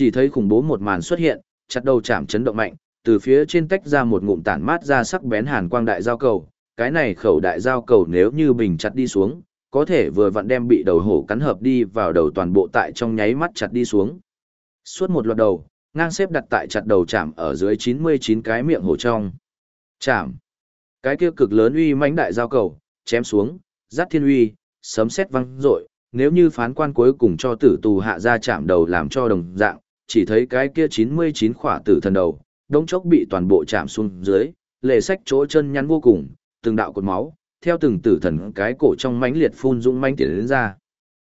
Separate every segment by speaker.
Speaker 1: Chỉ thấy khủng bố một màn xuất hiện, chặt đầu chạm chấn động mạnh, từ phía trên tách ra một ngụm tản mát ra sắc bén hàn quang đại giao cầu, cái này khẩu đại giao cầu nếu như bình chặt đi xuống, có thể vừa vặn đem bị đầu hổ cắn hợp đi vào đầu toàn bộ tại trong nháy mắt chặt đi xuống. Suốt một loạt đầu, ngang xếp đặt tại chặt đầu chạm ở dưới 99 cái miệng hổ trong. Chạm. Cái kia cực lớn uy mãnh đại giao cầu, chém xuống, giắt thiên uy, sấm sét văng rội, nếu như phán quan cuối cùng cho tử tù hạ ra chạm đầu làm cho đồng dạng, chỉ thấy cái kia 99 khỏa tử thần đầu, đống chốc bị toàn bộ chạm xuống dưới, lề sách chỗ chân nhắn vô cùng, từng đạo cột máu, theo từng tử thần cái cổ trong mãnh liệt phun dũng mãnh tiến đến ra.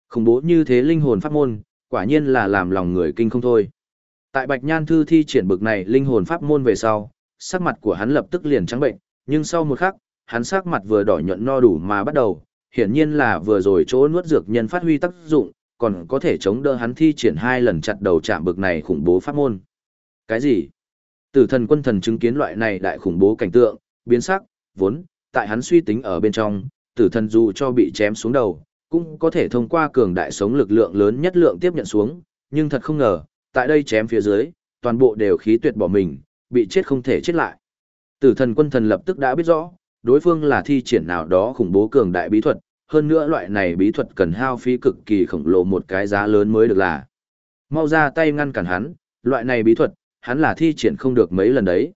Speaker 1: Khủng bố như thế linh hồn pháp môn, quả nhiên là làm lòng người kinh không thôi. Tại Bạch Nhan Thư thi triển bực này linh hồn pháp môn về sau, sắc mặt của hắn lập tức liền trắng bệnh, nhưng sau một khắc, hắn sắc mặt vừa đỏ nhuận no đủ mà bắt đầu, hiển nhiên là vừa rồi chỗ nuốt dược nhân phát huy tác dụng, còn có thể chống đỡ hắn thi triển hai lần chặt đầu chạm bực này khủng bố pháp môn. Cái gì? Tử thần quân thần chứng kiến loại này đại khủng bố cảnh tượng, biến sắc, vốn, tại hắn suy tính ở bên trong, tử thần dù cho bị chém xuống đầu, cũng có thể thông qua cường đại sống lực lượng lớn nhất lượng tiếp nhận xuống, nhưng thật không ngờ, tại đây chém phía dưới, toàn bộ đều khí tuyệt bỏ mình, bị chết không thể chết lại. Tử thần quân thần lập tức đã biết rõ, đối phương là thi triển nào đó khủng bố cường đại bí thuật, hơn nữa loại này bí thuật cần hao phí cực kỳ khổng lồ một cái giá lớn mới được là. Mau ra tay ngăn cản hắn, loại này bí thuật, hắn là thi triển không được mấy lần đấy.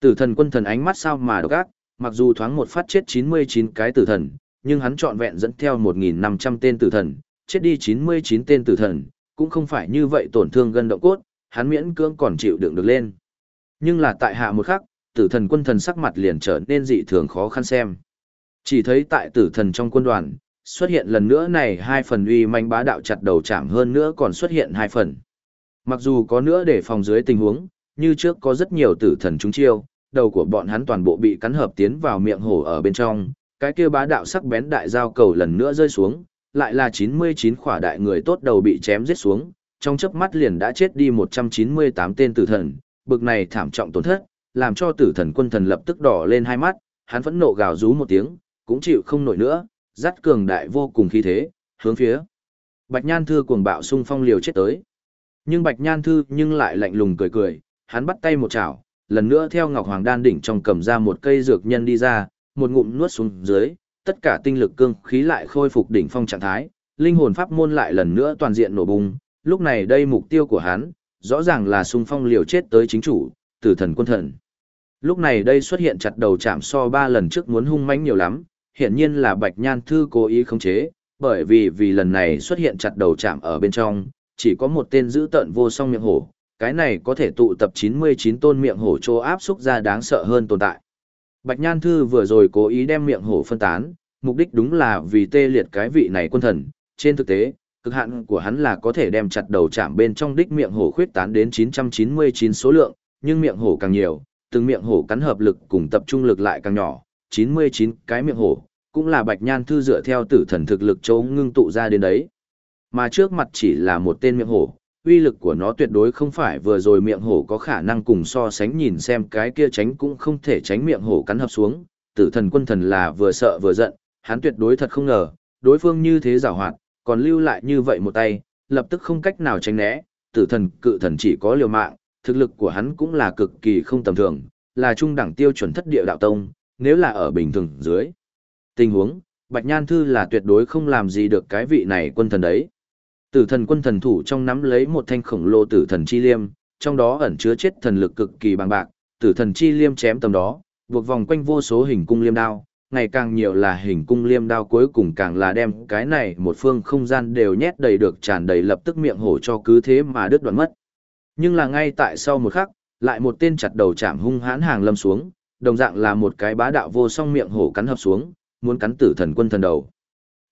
Speaker 1: Tử thần quân thần ánh mắt sao mà độc ác, mặc dù thoáng một phát chết 99 cái tử thần, nhưng hắn trọn vẹn dẫn theo 1.500 tên tử thần, chết đi 99 tên tử thần, cũng không phải như vậy tổn thương gân động cốt, hắn miễn cưỡng còn chịu đựng được lên. Nhưng là tại hạ một khắc, tử thần quân thần sắc mặt liền trở nên dị thường khó khăn xem. Chỉ thấy tại tử thần trong quân đoàn, xuất hiện lần nữa này hai phần uy manh bá đạo chặt đầu chạm hơn nữa còn xuất hiện hai phần. Mặc dù có nữa để phòng dưới tình huống, như trước có rất nhiều tử thần trúng chiêu, đầu của bọn hắn toàn bộ bị cắn hợp tiến vào miệng hổ ở bên trong, cái kia bá đạo sắc bén đại giao cầu lần nữa rơi xuống, lại là 99 khỏa đại người tốt đầu bị chém giết xuống, trong chớp mắt liền đã chết đi 198 tên tử thần, bực này thảm trọng tổn thất, làm cho tử thần quân thần lập tức đỏ lên hai mắt, hắn phẫn nộ gào rú một tiếng, cũng chịu không nổi nữa, dắt cường đại vô cùng khí thế, hướng phía. Bạch Nhan Thư cuồng bạo xung phong liều chết tới. Nhưng Bạch Nhan Thư nhưng lại lạnh lùng cười cười, hắn bắt tay một chảo, lần nữa theo Ngọc Hoàng Đan đỉnh trong cầm ra một cây dược nhân đi ra, một ngụm nuốt xuống dưới, tất cả tinh lực cương khí lại khôi phục đỉnh phong trạng thái, linh hồn pháp môn lại lần nữa toàn diện nổ bùng, lúc này đây mục tiêu của hắn, rõ ràng là xung phong liều chết tới chính chủ, tử thần quân thần. Lúc này đây xuất hiện chặt đầu chạm so ba lần trước muốn hung mãnh nhiều lắm, hiện nhiên là Bạch Nhan Thư cố ý khống chế, bởi vì vì lần này xuất hiện chặt đầu chạm ở bên trong, chỉ có một tên giữ tận vô song miệng hổ, cái này có thể tụ tập 99 tôn miệng hổ trô áp xúc ra đáng sợ hơn tồn tại. Bạch Nhan Thư vừa rồi cố ý đem miệng hổ phân tán, mục đích đúng là vì tê liệt cái vị này quân thần, trên thực tế, cực hạn của hắn là có thể đem chặt đầu chạm bên trong đích miệng hổ khuyết tán đến 999 số lượng, nhưng miệng hổ càng nhiều, từng miệng hổ cắn hợp lực cùng tập trung lực lại càng nhỏ, 99 cái miệng hổ, cũng là Bạch Nhan Thư dựa theo tử thần thực lực chống ngưng tụ ra đến đấy. Mà trước mặt chỉ là một tên miệng hổ, uy lực của nó tuyệt đối không phải vừa rồi miệng hổ có khả năng cùng so sánh nhìn xem cái kia tránh cũng không thể tránh miệng hổ cắn hợp xuống, tử thần quân thần là vừa sợ vừa giận, hắn tuyệt đối thật không ngờ, đối phương như thế giảo hoạt, còn lưu lại như vậy một tay, lập tức không cách nào tránh né, tử thần cự thần chỉ có liều mạng, thực lực của hắn cũng là cực kỳ không tầm thường, là trung đẳng tiêu chuẩn thất địa đạo tông, nếu là ở bình thường dưới. Tình huống, Bạch Nhan Thư là tuyệt đối không làm gì được cái vị này quân thần đấy. Tử thần quân thần thủ trong nắm lấy một thanh khổng lồ tử thần chi liêm, trong đó ẩn chứa chết thần lực cực kỳ bằng bạc, tử thần chi liêm chém tầm đó, buộc vòng quanh vô số hình cung liêm đao, ngày càng nhiều là hình cung liêm đao cuối cùng càng là đem cái này một phương không gian đều nhét đầy được tràn đầy lập tức miệng hổ cho cứ thế mà đứt đoạn mất. Nhưng là ngay tại sau một khắc, lại một tên chặt đầu chạm hung hãn hàng lâm xuống, đồng dạng là một cái bá đạo vô song miệng hổ cắn hợp xuống, muốn cắn tử thần quân thần đầu.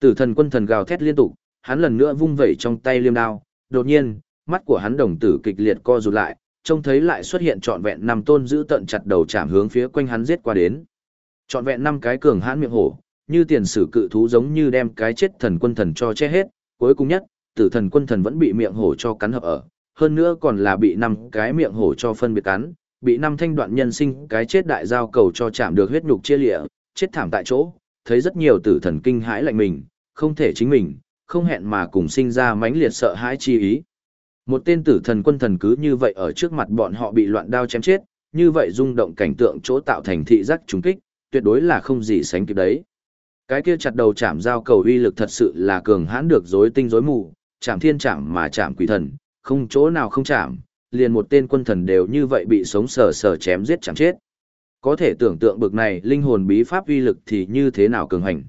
Speaker 1: Tử thần quân thần gào thét liên tục, hắn lần nữa vung vẩy trong tay liêm đao, đột nhiên, mắt của hắn đồng tử kịch liệt co rụt lại, trông thấy lại xuất hiện trọn vẹn năm tôn giữ tận chặt đầu chạm hướng phía quanh hắn giết qua đến. Trọn vẹn năm cái cường hãn miệng hổ, như tiền sử cự thú giống như đem cái chết thần quân thần cho che hết, cuối cùng nhất, tử thần quân thần vẫn bị miệng hổ cho cắn hợp ở, hơn nữa còn là bị năm cái miệng hổ cho phân biệt cắn, bị năm thanh đoạn nhân sinh cái chết đại giao cầu cho chạm được huyết nhục chia lịa, chết thảm tại chỗ, thấy rất nhiều tử thần kinh hãi lạnh mình, không thể chính mình, không hẹn mà cùng sinh ra mãnh liệt sợ hãi chi ý. Một tên tử thần quân thần cứ như vậy ở trước mặt bọn họ bị loạn đao chém chết, như vậy rung động cảnh tượng chỗ tạo thành thị giác trùng kích, tuyệt đối là không gì sánh kịp đấy. Cái kia chặt đầu chạm giao cầu uy lực thật sự là cường hãn được rối tinh rối mù, chạm thiên chạm mà chạm quỷ thần, không chỗ nào không chạm, liền một tên quân thần đều như vậy bị sống sờ sờ chém giết chẳng chết. Có thể tưởng tượng bực này linh hồn bí pháp uy lực thì như thế nào cường hành.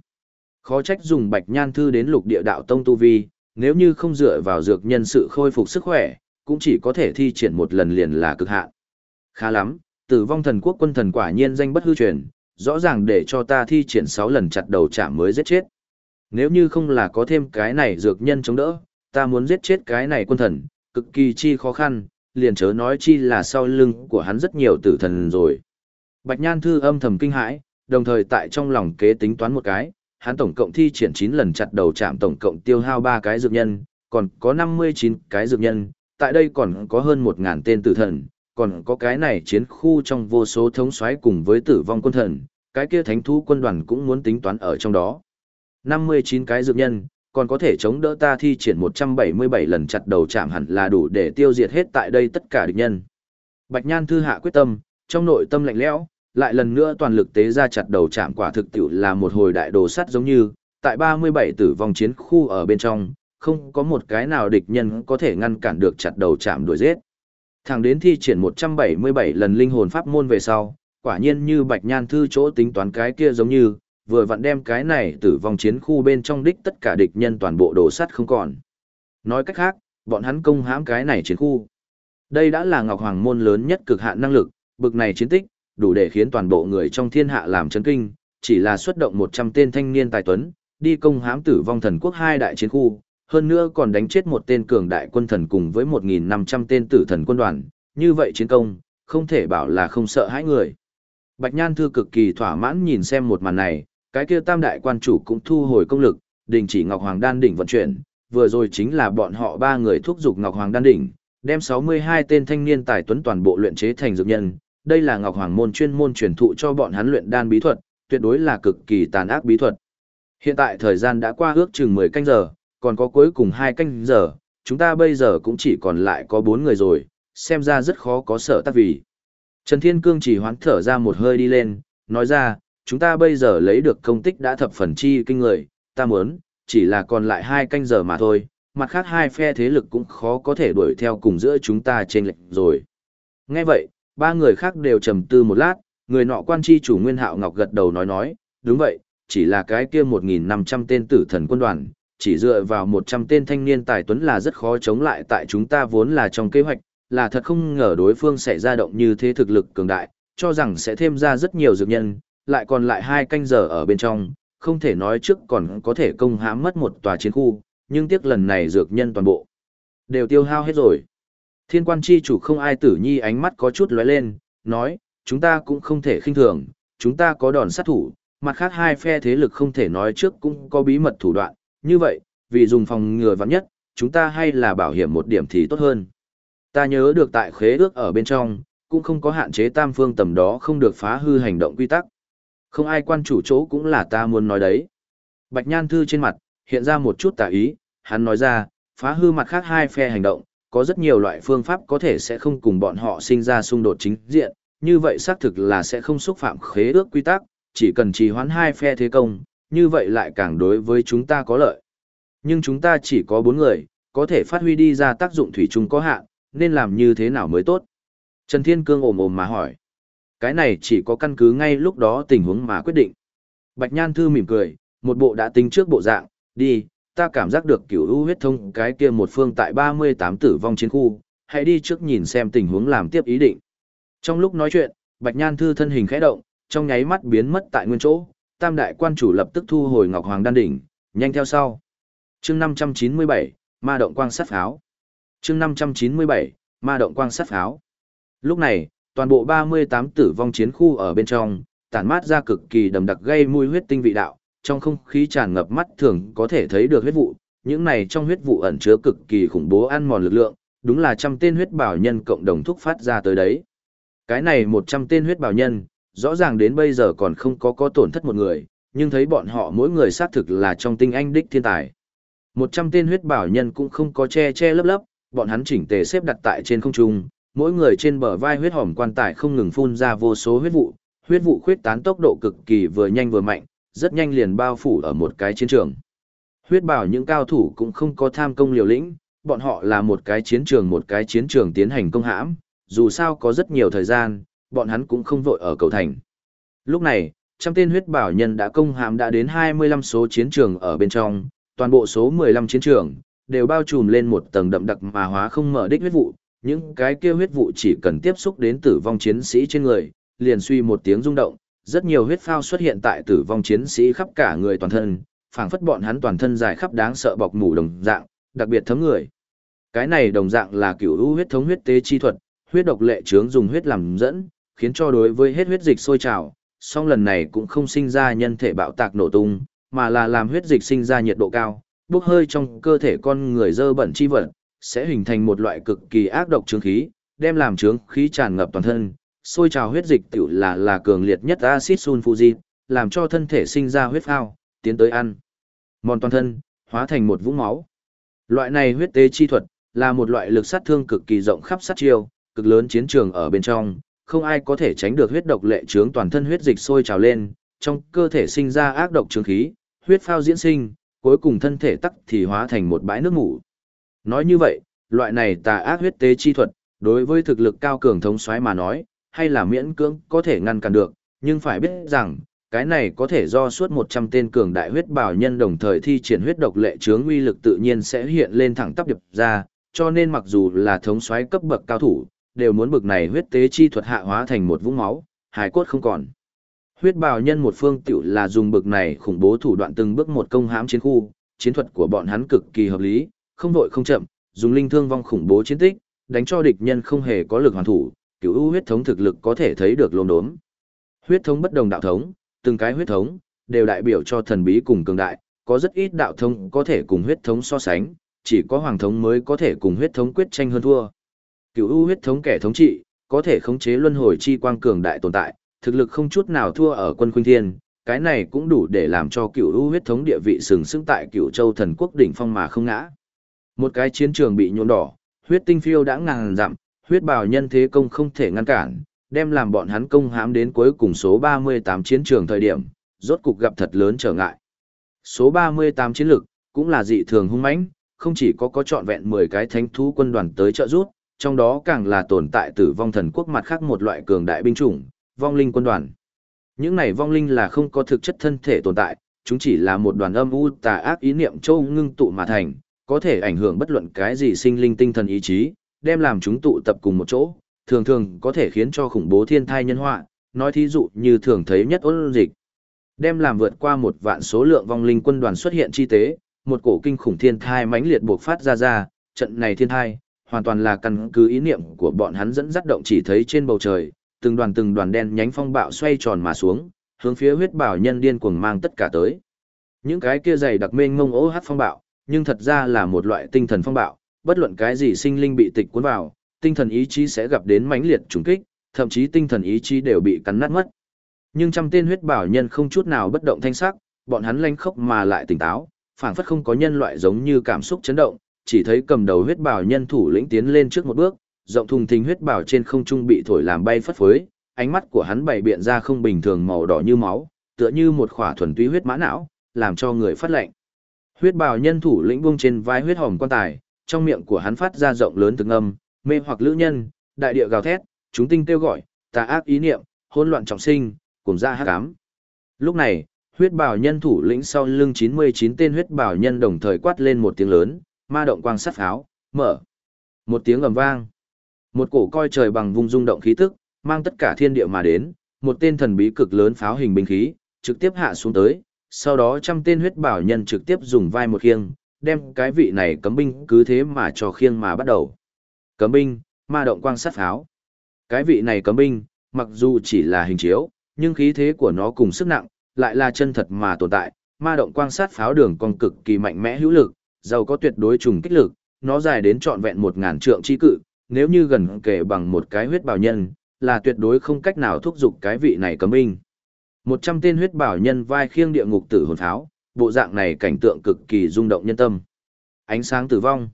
Speaker 1: Khó trách dùng bạch nhan thư đến lục địa đạo tông tu vi, nếu như không dựa vào dược nhân sự khôi phục sức khỏe, cũng chỉ có thể thi triển một lần liền là cực hạn. Khá lắm, tử vong thần quốc quân thần quả nhiên danh bất hư truyền, rõ ràng để cho ta thi triển 6 lần chặt đầu trả mới giết chết. Nếu như không là có thêm cái này dược nhân chống đỡ, ta muốn giết chết cái này quân thần, cực kỳ chi khó khăn, liền chớ nói chi là sau lưng của hắn rất nhiều tử thần rồi. Bạch Nhan Thư âm thầm kinh hãi, đồng thời tại trong lòng kế tính toán một cái, hắn tổng cộng thi triển 9 lần chặt đầu chạm tổng cộng tiêu hao 3 cái dược nhân, còn có 59 cái dược nhân, tại đây còn có hơn 1.000 tên tử thần, còn có cái này chiến khu trong vô số thống soái cùng với tử vong quân thần, cái kia thánh thú quân đoàn cũng muốn tính toán ở trong đó. 59 cái dược nhân, còn có thể chống đỡ ta thi triển 177 lần chặt đầu chạm hẳn là đủ để tiêu diệt hết tại đây tất cả địch nhân. Bạch Nhan thư hạ quyết tâm, trong nội tâm lạnh lẽo, lại lần nữa toàn lực tế ra chặt đầu chạm quả thực tiểu là một hồi đại đồ sắt giống như, tại 37 tử vong chiến khu ở bên trong, không có một cái nào địch nhân có thể ngăn cản được chặt đầu chạm đuổi giết. Thẳng đến thi triển 177 lần linh hồn pháp môn về sau, quả nhiên như Bạch Nhan thư chỗ tính toán cái kia giống như, vừa vặn đem cái này tử vong chiến khu bên trong đích tất cả địch nhân toàn bộ đổ sắt không còn. Nói cách khác, bọn hắn công hãm cái này chiến khu. Đây đã là Ngọc Hoàng môn lớn nhất cực hạn năng lực, bực này chiến tích, đủ để khiến toàn bộ người trong thiên hạ làm chấn kinh, chỉ là xuất động 100 tên thanh niên tài tuấn, đi công hãm tử vong thần quốc hai đại chiến khu, hơn nữa còn đánh chết một tên cường đại quân thần cùng với 1.500 tên tử thần quân đoàn, như vậy chiến công, không thể bảo là không sợ hãi người. Bạch Nhan Thư cực kỳ thỏa mãn nhìn xem một màn này, cái kia tam đại quan chủ cũng thu hồi công lực, đình chỉ Ngọc Hoàng Đan Đỉnh vận chuyển, vừa rồi chính là bọn họ ba người thúc giục Ngọc Hoàng Đan Đỉnh, đem 62 tên thanh niên tài tuấn toàn bộ luyện chế thành dược nhân, đây là Ngọc Hoàng môn chuyên môn truyền thụ cho bọn hắn luyện đan bí thuật, tuyệt đối là cực kỳ tàn ác bí thuật. Hiện tại thời gian đã qua ước chừng 10 canh giờ, còn có cuối cùng 2 canh giờ, chúng ta bây giờ cũng chỉ còn lại có 4 người rồi, xem ra rất khó có sở tác vì. Trần Thiên Cương chỉ hoán thở ra một hơi đi lên, nói ra, chúng ta bây giờ lấy được công tích đã thập phần chi kinh người, ta muốn, chỉ là còn lại hai canh giờ mà thôi, mặt khác hai phe thế lực cũng khó có thể đuổi theo cùng giữa chúng ta trên lệnh rồi. Nghe vậy, ba người khác đều trầm tư một lát, người nọ quan chi chủ Nguyên Hạo Ngọc gật đầu nói nói, đúng vậy, chỉ là cái kia 1.500 tên tử thần quân đoàn, chỉ dựa vào 100 tên thanh niên tài tuấn là rất khó chống lại tại chúng ta vốn là trong kế hoạch, là thật không ngờ đối phương sẽ ra động như thế thực lực cường đại, cho rằng sẽ thêm ra rất nhiều dược nhân, lại còn lại hai canh giờ ở bên trong, không thể nói trước còn có thể công hãm mất một tòa chiến khu, nhưng tiếc lần này dược nhân toàn bộ đều tiêu hao hết rồi. Thiên quan chi chủ không ai tử nhi ánh mắt có chút lóe lên, nói, chúng ta cũng không thể khinh thường, chúng ta có đòn sát thủ, mặt khác hai phe thế lực không thể nói trước cũng có bí mật thủ đoạn, như vậy, vì dùng phòng ngừa vắng nhất, chúng ta hay là bảo hiểm một điểm thì tốt hơn. Ta nhớ được tại khế ước ở bên trong, cũng không có hạn chế tam phương tầm đó không được phá hư hành động quy tắc. Không ai quan chủ chỗ cũng là ta muốn nói đấy. Bạch Nhan Thư trên mặt, hiện ra một chút tà ý, hắn nói ra, phá hư mặt khác hai phe hành động, có rất nhiều loại phương pháp có thể sẽ không cùng bọn họ sinh ra xung đột chính diện, như vậy xác thực là sẽ không xúc phạm khế ước quy tắc, chỉ cần trì hoãn hai phe thế công, như vậy lại càng đối với chúng ta có lợi. Nhưng chúng ta chỉ có bốn người, có thể phát huy đi ra tác dụng thủy chung có hạn, nên làm như thế nào mới tốt? Trần Thiên Cương ồm ồm mà hỏi. Cái này chỉ có căn cứ ngay lúc đó tình huống mà quyết định. Bạch Nhan Thư mỉm cười, một bộ đã tính trước bộ dạng, đi, ta cảm giác được cửu u huyết thông cái kia một phương tại 38 tử vong chiến khu, hãy đi trước nhìn xem tình huống làm tiếp ý định. Trong lúc nói chuyện, Bạch Nhan Thư thân hình khẽ động, trong nháy mắt biến mất tại nguyên chỗ, tam đại quan chủ lập tức thu hồi Ngọc Hoàng Đan Đỉnh, nhanh theo sau. chương 597, Ma Động Quang Sát Pháo. chương 597, Ma Động Quang Sát Pháo. Lúc này, toàn bộ 38 tử vong chiến khu ở bên trong, tản mát ra cực kỳ đầm đặc gây mùi huyết tinh vị đạo, trong không khí tràn ngập mắt thường có thể thấy được huyết vụ, những này trong huyết vụ ẩn chứa cực kỳ khủng bố ăn mòn lực lượng, đúng là trăm tên huyết bảo nhân cộng đồng thúc phát ra tới đấy. Cái này 100 tên huyết bảo nhân, rõ ràng đến bây giờ còn không có có tổn thất một người, nhưng thấy bọn họ mỗi người xác thực là trong tinh anh đích thiên tài. 100 tên huyết bảo nhân cũng không có che che lấp lấp, bọn hắn chỉnh tề xếp đặt tại trên không trung, mỗi người trên bờ vai huyết hòm quan tài không ngừng phun ra vô số huyết vụ, huyết vụ khuyết tán tốc độ cực kỳ vừa nhanh vừa mạnh, rất nhanh liền bao phủ ở một cái chiến trường. Huyết bảo những cao thủ cũng không có tham công liều lĩnh, bọn họ là một cái chiến trường một cái chiến trường tiến hành công hãm, dù sao có rất nhiều thời gian, bọn hắn cũng không vội ở cầu thành. Lúc này, trăm tên huyết bảo nhân đã công hãm đã đến 25 số chiến trường ở bên trong, toàn bộ số 15 chiến trường, đều bao trùm lên một tầng đậm đặc mà hóa không mở đích huyết vụ, những cái kia huyết vụ chỉ cần tiếp xúc đến tử vong chiến sĩ trên người, liền suy một tiếng rung động, rất nhiều huyết phao xuất hiện tại tử vong chiến sĩ khắp cả người toàn thân, phảng phất bọn hắn toàn thân dài khắp đáng sợ bọc mủ đồng dạng, đặc biệt thấm người. Cái này đồng dạng là kiểu u huyết thống huyết tế chi thuật, huyết độc lệ trướng dùng huyết làm dẫn, khiến cho đối với hết huyết dịch sôi trào, song lần này cũng không sinh ra nhân thể bạo tạc nổ tung, mà là làm huyết dịch sinh ra nhiệt độ cao, bốc hơi trong cơ thể con người dơ bẩn chi vật, sẽ hình thành một loại cực kỳ ác độc trướng khí, đem làm trướng khí tràn ngập toàn thân, sôi trào huyết dịch tiểu là là cường liệt nhất axit sulfuric, làm cho thân thể sinh ra huyết phao, tiến tới ăn. Mòn toàn thân, hóa thành một vũng máu. Loại này huyết tế chi thuật, là một loại lực sát thương cực kỳ rộng khắp sát chiêu, cực lớn chiến trường ở bên trong, không ai có thể tránh được huyết độc lệ trướng toàn thân huyết dịch sôi trào lên, trong cơ thể sinh ra ác độc trướng khí, huyết phao diễn sinh, cuối cùng thân thể tắc thì hóa thành một bãi nước ngủ. Nói như vậy, loại này tà ác huyết tế chi thuật, đối với thực lực cao cường thống soái mà nói, hay là miễn cưỡng có thể ngăn cản được, nhưng phải biết rằng, cái này có thể do suốt 100 tên cường đại huyết bảo nhân đồng thời thi triển huyết độc lệ chướng uy lực tự nhiên sẽ hiện lên thẳng tắp điệp ra, cho nên mặc dù là thống soái cấp bậc cao thủ, đều muốn bực này huyết tế chi thuật hạ hóa thành một vũng máu, hải cốt không còn. Huyết bào nhân một phương tiểu là dùng bực này khủng bố thủ đoạn từng bước một công hãm chiến khu, chiến thuật của bọn hắn cực kỳ hợp lý, không vội không chậm, dùng linh thương vong khủng bố chiến tích, đánh cho địch nhân không hề có lực hoàn thủ, cửu u huyết thống thực lực có thể thấy được lồn đốm. Huyết thống bất đồng đạo thống, từng cái huyết thống đều đại biểu cho thần bí cùng cường đại, có rất ít đạo thống có thể cùng huyết thống so sánh, chỉ có hoàng thống mới có thể cùng huyết thống quyết tranh hơn thua. Cửu u huyết thống kẻ thống trị, có thể khống chế luân hồi chi quang cường đại tồn tại, thực lực không chút nào thua ở quân khuynh thiên, cái này cũng đủ để làm cho cựu u huyết thống địa vị sừng sững tại cựu châu thần quốc đỉnh phong mà không ngã. Một cái chiến trường bị nhuộm đỏ, huyết tinh phiêu đã ngàn dặm, huyết bào nhân thế công không thể ngăn cản, đem làm bọn hắn công hãm đến cuối cùng số 38 chiến trường thời điểm, rốt cục gặp thật lớn trở ngại. Số 38 chiến lực, cũng là dị thường hung mãnh, không chỉ có có trọn vẹn 10 cái thánh thú quân đoàn tới trợ giúp, trong đó càng là tồn tại tử vong thần quốc mặt khác một loại cường đại binh chủng, vong linh quân đoàn. Những này vong linh là không có thực chất thân thể tồn tại, chúng chỉ là một đoàn âm u tà ác ý niệm châu ngưng tụ mà thành, có thể ảnh hưởng bất luận cái gì sinh linh tinh thần ý chí, đem làm chúng tụ tập cùng một chỗ, thường thường có thể khiến cho khủng bố thiên thai nhân họa, nói thí dụ như thường thấy nhất ôn dịch. Đem làm vượt qua một vạn số lượng vong linh quân đoàn xuất hiện chi tế, một cổ kinh khủng thiên thai mãnh liệt buộc phát ra ra, trận này thiên thai, hoàn toàn là căn cứ ý niệm của bọn hắn dẫn dắt động chỉ thấy trên bầu trời, từng đoàn từng đoàn đen nhánh phong bạo xoay tròn mà xuống, hướng phía huyết bảo nhân điên cuồng mang tất cả tới. Những cái kia dày đặc mênh mông ố hát phong bạo, nhưng thật ra là một loại tinh thần phong bạo, bất luận cái gì sinh linh bị tịch cuốn vào, tinh thần ý chí sẽ gặp đến mãnh liệt trùng kích, thậm chí tinh thần ý chí đều bị cắn nát mất. Nhưng trăm tên huyết bảo nhân không chút nào bất động thanh sắc, bọn hắn lanh khốc mà lại tỉnh táo, phảng phất không có nhân loại giống như cảm xúc chấn động, chỉ thấy cầm đầu huyết bảo nhân thủ lĩnh tiến lên trước một bước, rộng thùng thình huyết bảo trên không trung bị thổi làm bay phất phới, ánh mắt của hắn bày biện ra không bình thường màu đỏ như máu, tựa như một khỏa thuần túy huyết mã não, làm cho người phát lạnh. Huyết bào nhân thủ lĩnh buông trên vai huyết hồng quan tài, trong miệng của hắn phát ra rộng lớn từng âm, mê hoặc lữ nhân, đại địa gào thét, chúng tinh kêu gọi, tà ác ý niệm, hỗn loạn trọng sinh, cùng ra hắc ám. Lúc này, huyết bào nhân thủ lĩnh sau lưng 99 tên huyết bào nhân đồng thời quát lên một tiếng lớn, ma động quang sắt pháo, mở. Một tiếng ầm vang. Một cổ coi trời bằng vùng rung động khí tức, mang tất cả thiên địa mà đến, một tên thần bí cực lớn pháo hình binh khí, trực tiếp hạ xuống tới, sau đó trăm tên huyết bảo nhân trực tiếp dùng vai một khiêng, đem cái vị này cấm binh cứ thế mà cho khiêng mà bắt đầu. Cấm binh, ma động quang sát pháo. Cái vị này cấm binh, mặc dù chỉ là hình chiếu, nhưng khí thế của nó cùng sức nặng, lại là chân thật mà tồn tại, ma động quang sát pháo đường còn cực kỳ mạnh mẽ hữu lực, giàu có tuyệt đối trùng kích lực, nó dài đến trọn vẹn một ngàn trượng chi cự, nếu như gần kể bằng một cái huyết bảo nhân, là tuyệt đối không cách nào thúc giục cái vị này cấm binh. Một trăm tên huyết bảo nhân vai khiêng địa ngục tử hồn pháo, bộ dạng này cảnh tượng cực kỳ rung động nhân tâm. Ánh sáng tử vong.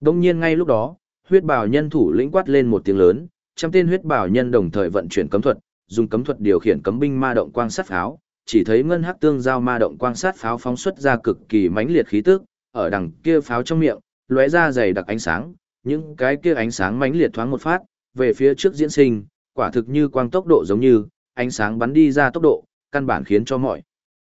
Speaker 1: Đông nhiên ngay lúc đó, huyết bảo nhân thủ lĩnh quát lên một tiếng lớn, trăm tên huyết bảo nhân đồng thời vận chuyển cấm thuật, dùng cấm thuật điều khiển cấm binh ma động quang sát pháo, chỉ thấy ngân hắc tương giao ma động quang sát pháo phóng xuất ra cực kỳ mãnh liệt khí tức, ở đằng kia pháo trong miệng, lóe ra dày đặc ánh sáng, những cái kia ánh sáng mãnh liệt thoáng một phát, về phía trước diễn sinh, quả thực như quang tốc độ giống như, ánh sáng bắn đi ra tốc độ, căn bản khiến cho mọi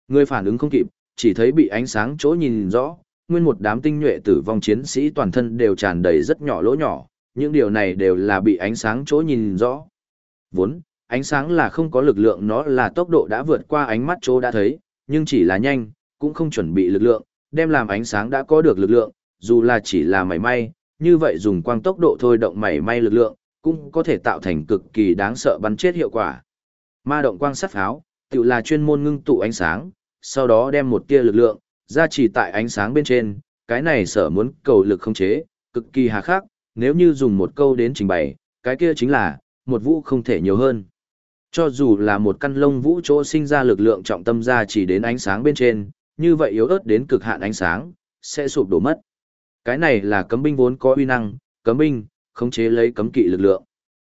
Speaker 1: người phản ứng không kịp, chỉ thấy bị ánh sáng chỗ nhìn rõ, nguyên một đám tinh nhuệ tử vong chiến sĩ toàn thân đều tràn đầy rất nhỏ lỗ nhỏ, những điều này đều là bị ánh sáng chỗ nhìn rõ. Vốn, ánh sáng là không có lực lượng nó là tốc độ đã vượt qua ánh mắt chỗ đã thấy, nhưng chỉ là nhanh, cũng không chuẩn bị lực lượng, đem làm ánh sáng đã có được lực lượng, dù là chỉ là mảy may, như vậy dùng quang tốc độ thôi động mảy may lực lượng, cũng có thể tạo thành cực kỳ đáng sợ bắn chết hiệu quả. Ma động quang sát pháo, tự là chuyên môn ngưng tụ ánh sáng, sau đó đem một tia lực lượng, ra chỉ tại ánh sáng bên trên, cái này sở muốn cầu lực không chế, cực kỳ hà khắc, nếu như dùng một câu đến trình bày, cái kia chính là, một vũ không thể nhiều hơn. Cho dù là một căn lông vũ chỗ sinh ra lực lượng trọng tâm ra chỉ đến ánh sáng bên trên, như vậy yếu ớt đến cực hạn ánh sáng, sẽ sụp đổ mất. Cái này là cấm binh vốn có uy năng, cấm binh, khống chế lấy cấm kỵ lực lượng.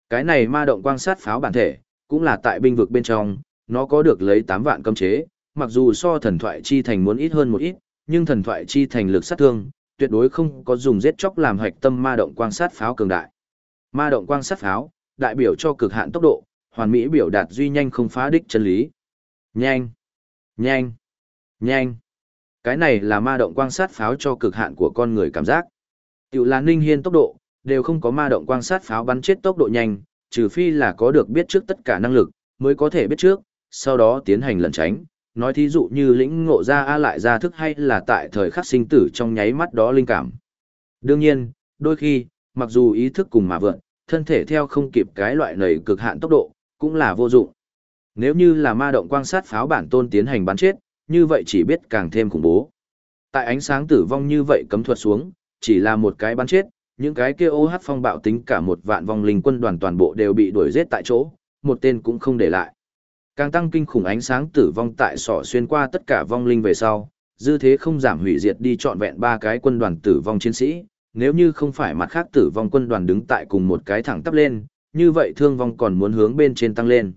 Speaker 1: Cái này ma động quang sát pháo bản thể, cũng là tại binh vực bên trong, nó có được lấy 8 vạn cấm chế, mặc dù so thần thoại chi thành muốn ít hơn một ít, nhưng thần thoại chi thành lực sát thương, tuyệt đối không có dùng giết chóc làm hoạch tâm ma động quang sát pháo cường đại. Ma động quang sát pháo, đại biểu cho cực hạn tốc độ, hoàn mỹ biểu đạt duy nhanh không phá đích chân lý. Nhanh, nhanh, nhanh. Cái này là ma động quang sát pháo cho cực hạn của con người cảm giác. Tiểu là ninh hiên tốc độ, đều không có ma động quang sát pháo bắn chết tốc độ nhanh, trừ phi là có được biết trước tất cả năng lực, mới có thể biết trước, sau đó tiến hành lẩn tránh. Nói thí dụ như lĩnh ngộ ra A lại ra thức hay là tại thời khắc sinh tử trong nháy mắt đó linh cảm. Đương nhiên, đôi khi, mặc dù ý thức cùng mà vượn, thân thể theo không kịp cái loại nầy cực hạn tốc độ, cũng là vô dụng. Nếu như là ma động quang sát pháo bản tôn tiến hành bắn chết, như vậy chỉ biết càng thêm khủng bố. Tại ánh sáng tử vong như vậy cấm thuật xuống, chỉ là một cái bắn chết, những cái kia OH phong bạo tính cả một vạn vong linh quân đoàn toàn bộ đều bị đuổi giết tại chỗ, một tên cũng không để lại. Càng tăng kinh khủng ánh sáng tử vong tại sỏ xuyên qua tất cả vong linh về sau, dư thế không giảm hủy diệt đi trọn vẹn ba cái quân đoàn tử vong chiến sĩ, nếu như không phải mặt khác tử vong quân đoàn đứng tại cùng một cái thẳng tắp lên, như vậy thương vong còn muốn hướng bên trên tăng lên.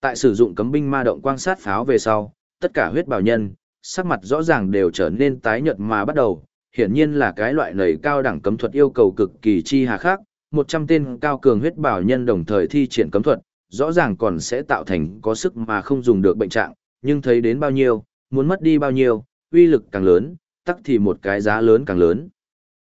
Speaker 1: Tại sử dụng cấm binh ma động quang sát pháo về sau, tất cả huyết bào nhân, sắc mặt rõ ràng đều trở nên tái nhợt mà bắt đầu, hiển nhiên là cái loại nầy cao đẳng cấm thuật yêu cầu cực kỳ chi hà khắc, 100 tên cao cường huyết bào nhân đồng thời thi triển cấm thuật, rõ ràng còn sẽ tạo thành có sức mà không dùng được bệnh trạng, nhưng thấy đến bao nhiêu, muốn mất đi bao nhiêu, uy lực càng lớn, tắc thì một cái giá lớn càng lớn.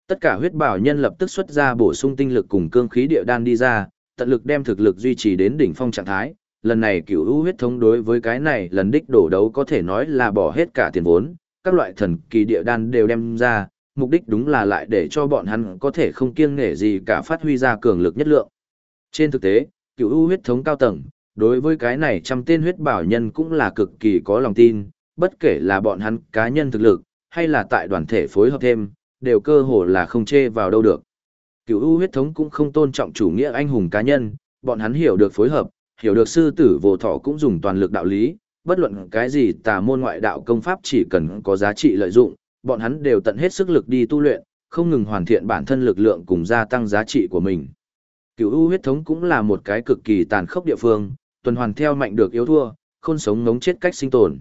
Speaker 1: Tất cả huyết bào nhân lập tức xuất ra bổ sung tinh lực cùng cương khí địa đan đi ra, tận lực đem thực lực duy trì đến đỉnh phong trạng thái. Lần này cửu u huyết thống đối với cái này lần đích đổ đấu có thể nói là bỏ hết cả tiền vốn, các loại thần kỳ địa đan đều đem ra, mục đích đúng là lại để cho bọn hắn có thể không kiêng nể gì cả phát huy ra cường lực nhất lượng. Trên thực tế, cửu u huyết thống cao tầng, đối với cái này trăm tên huyết bảo nhân cũng là cực kỳ có lòng tin, bất kể là bọn hắn cá nhân thực lực, hay là tại đoàn thể phối hợp thêm, đều cơ hồ là không chê vào đâu được. Cửu U huyết thống cũng không tôn trọng chủ nghĩa anh hùng cá nhân, bọn hắn hiểu được phối hợp, hiểu được sư tử vô thọ cũng dùng toàn lực đạo lý, bất luận cái gì tà môn ngoại đạo công pháp chỉ cần có giá trị lợi dụng, bọn hắn đều tận hết sức lực đi tu luyện, không ngừng hoàn thiện bản thân lực lượng cùng gia tăng giá trị của mình. Cửu U huyết thống cũng là một cái cực kỳ tàn khốc địa phương, tuần hoàn theo mạnh được yếu thua, khôn sống ngống chết cách sinh tồn.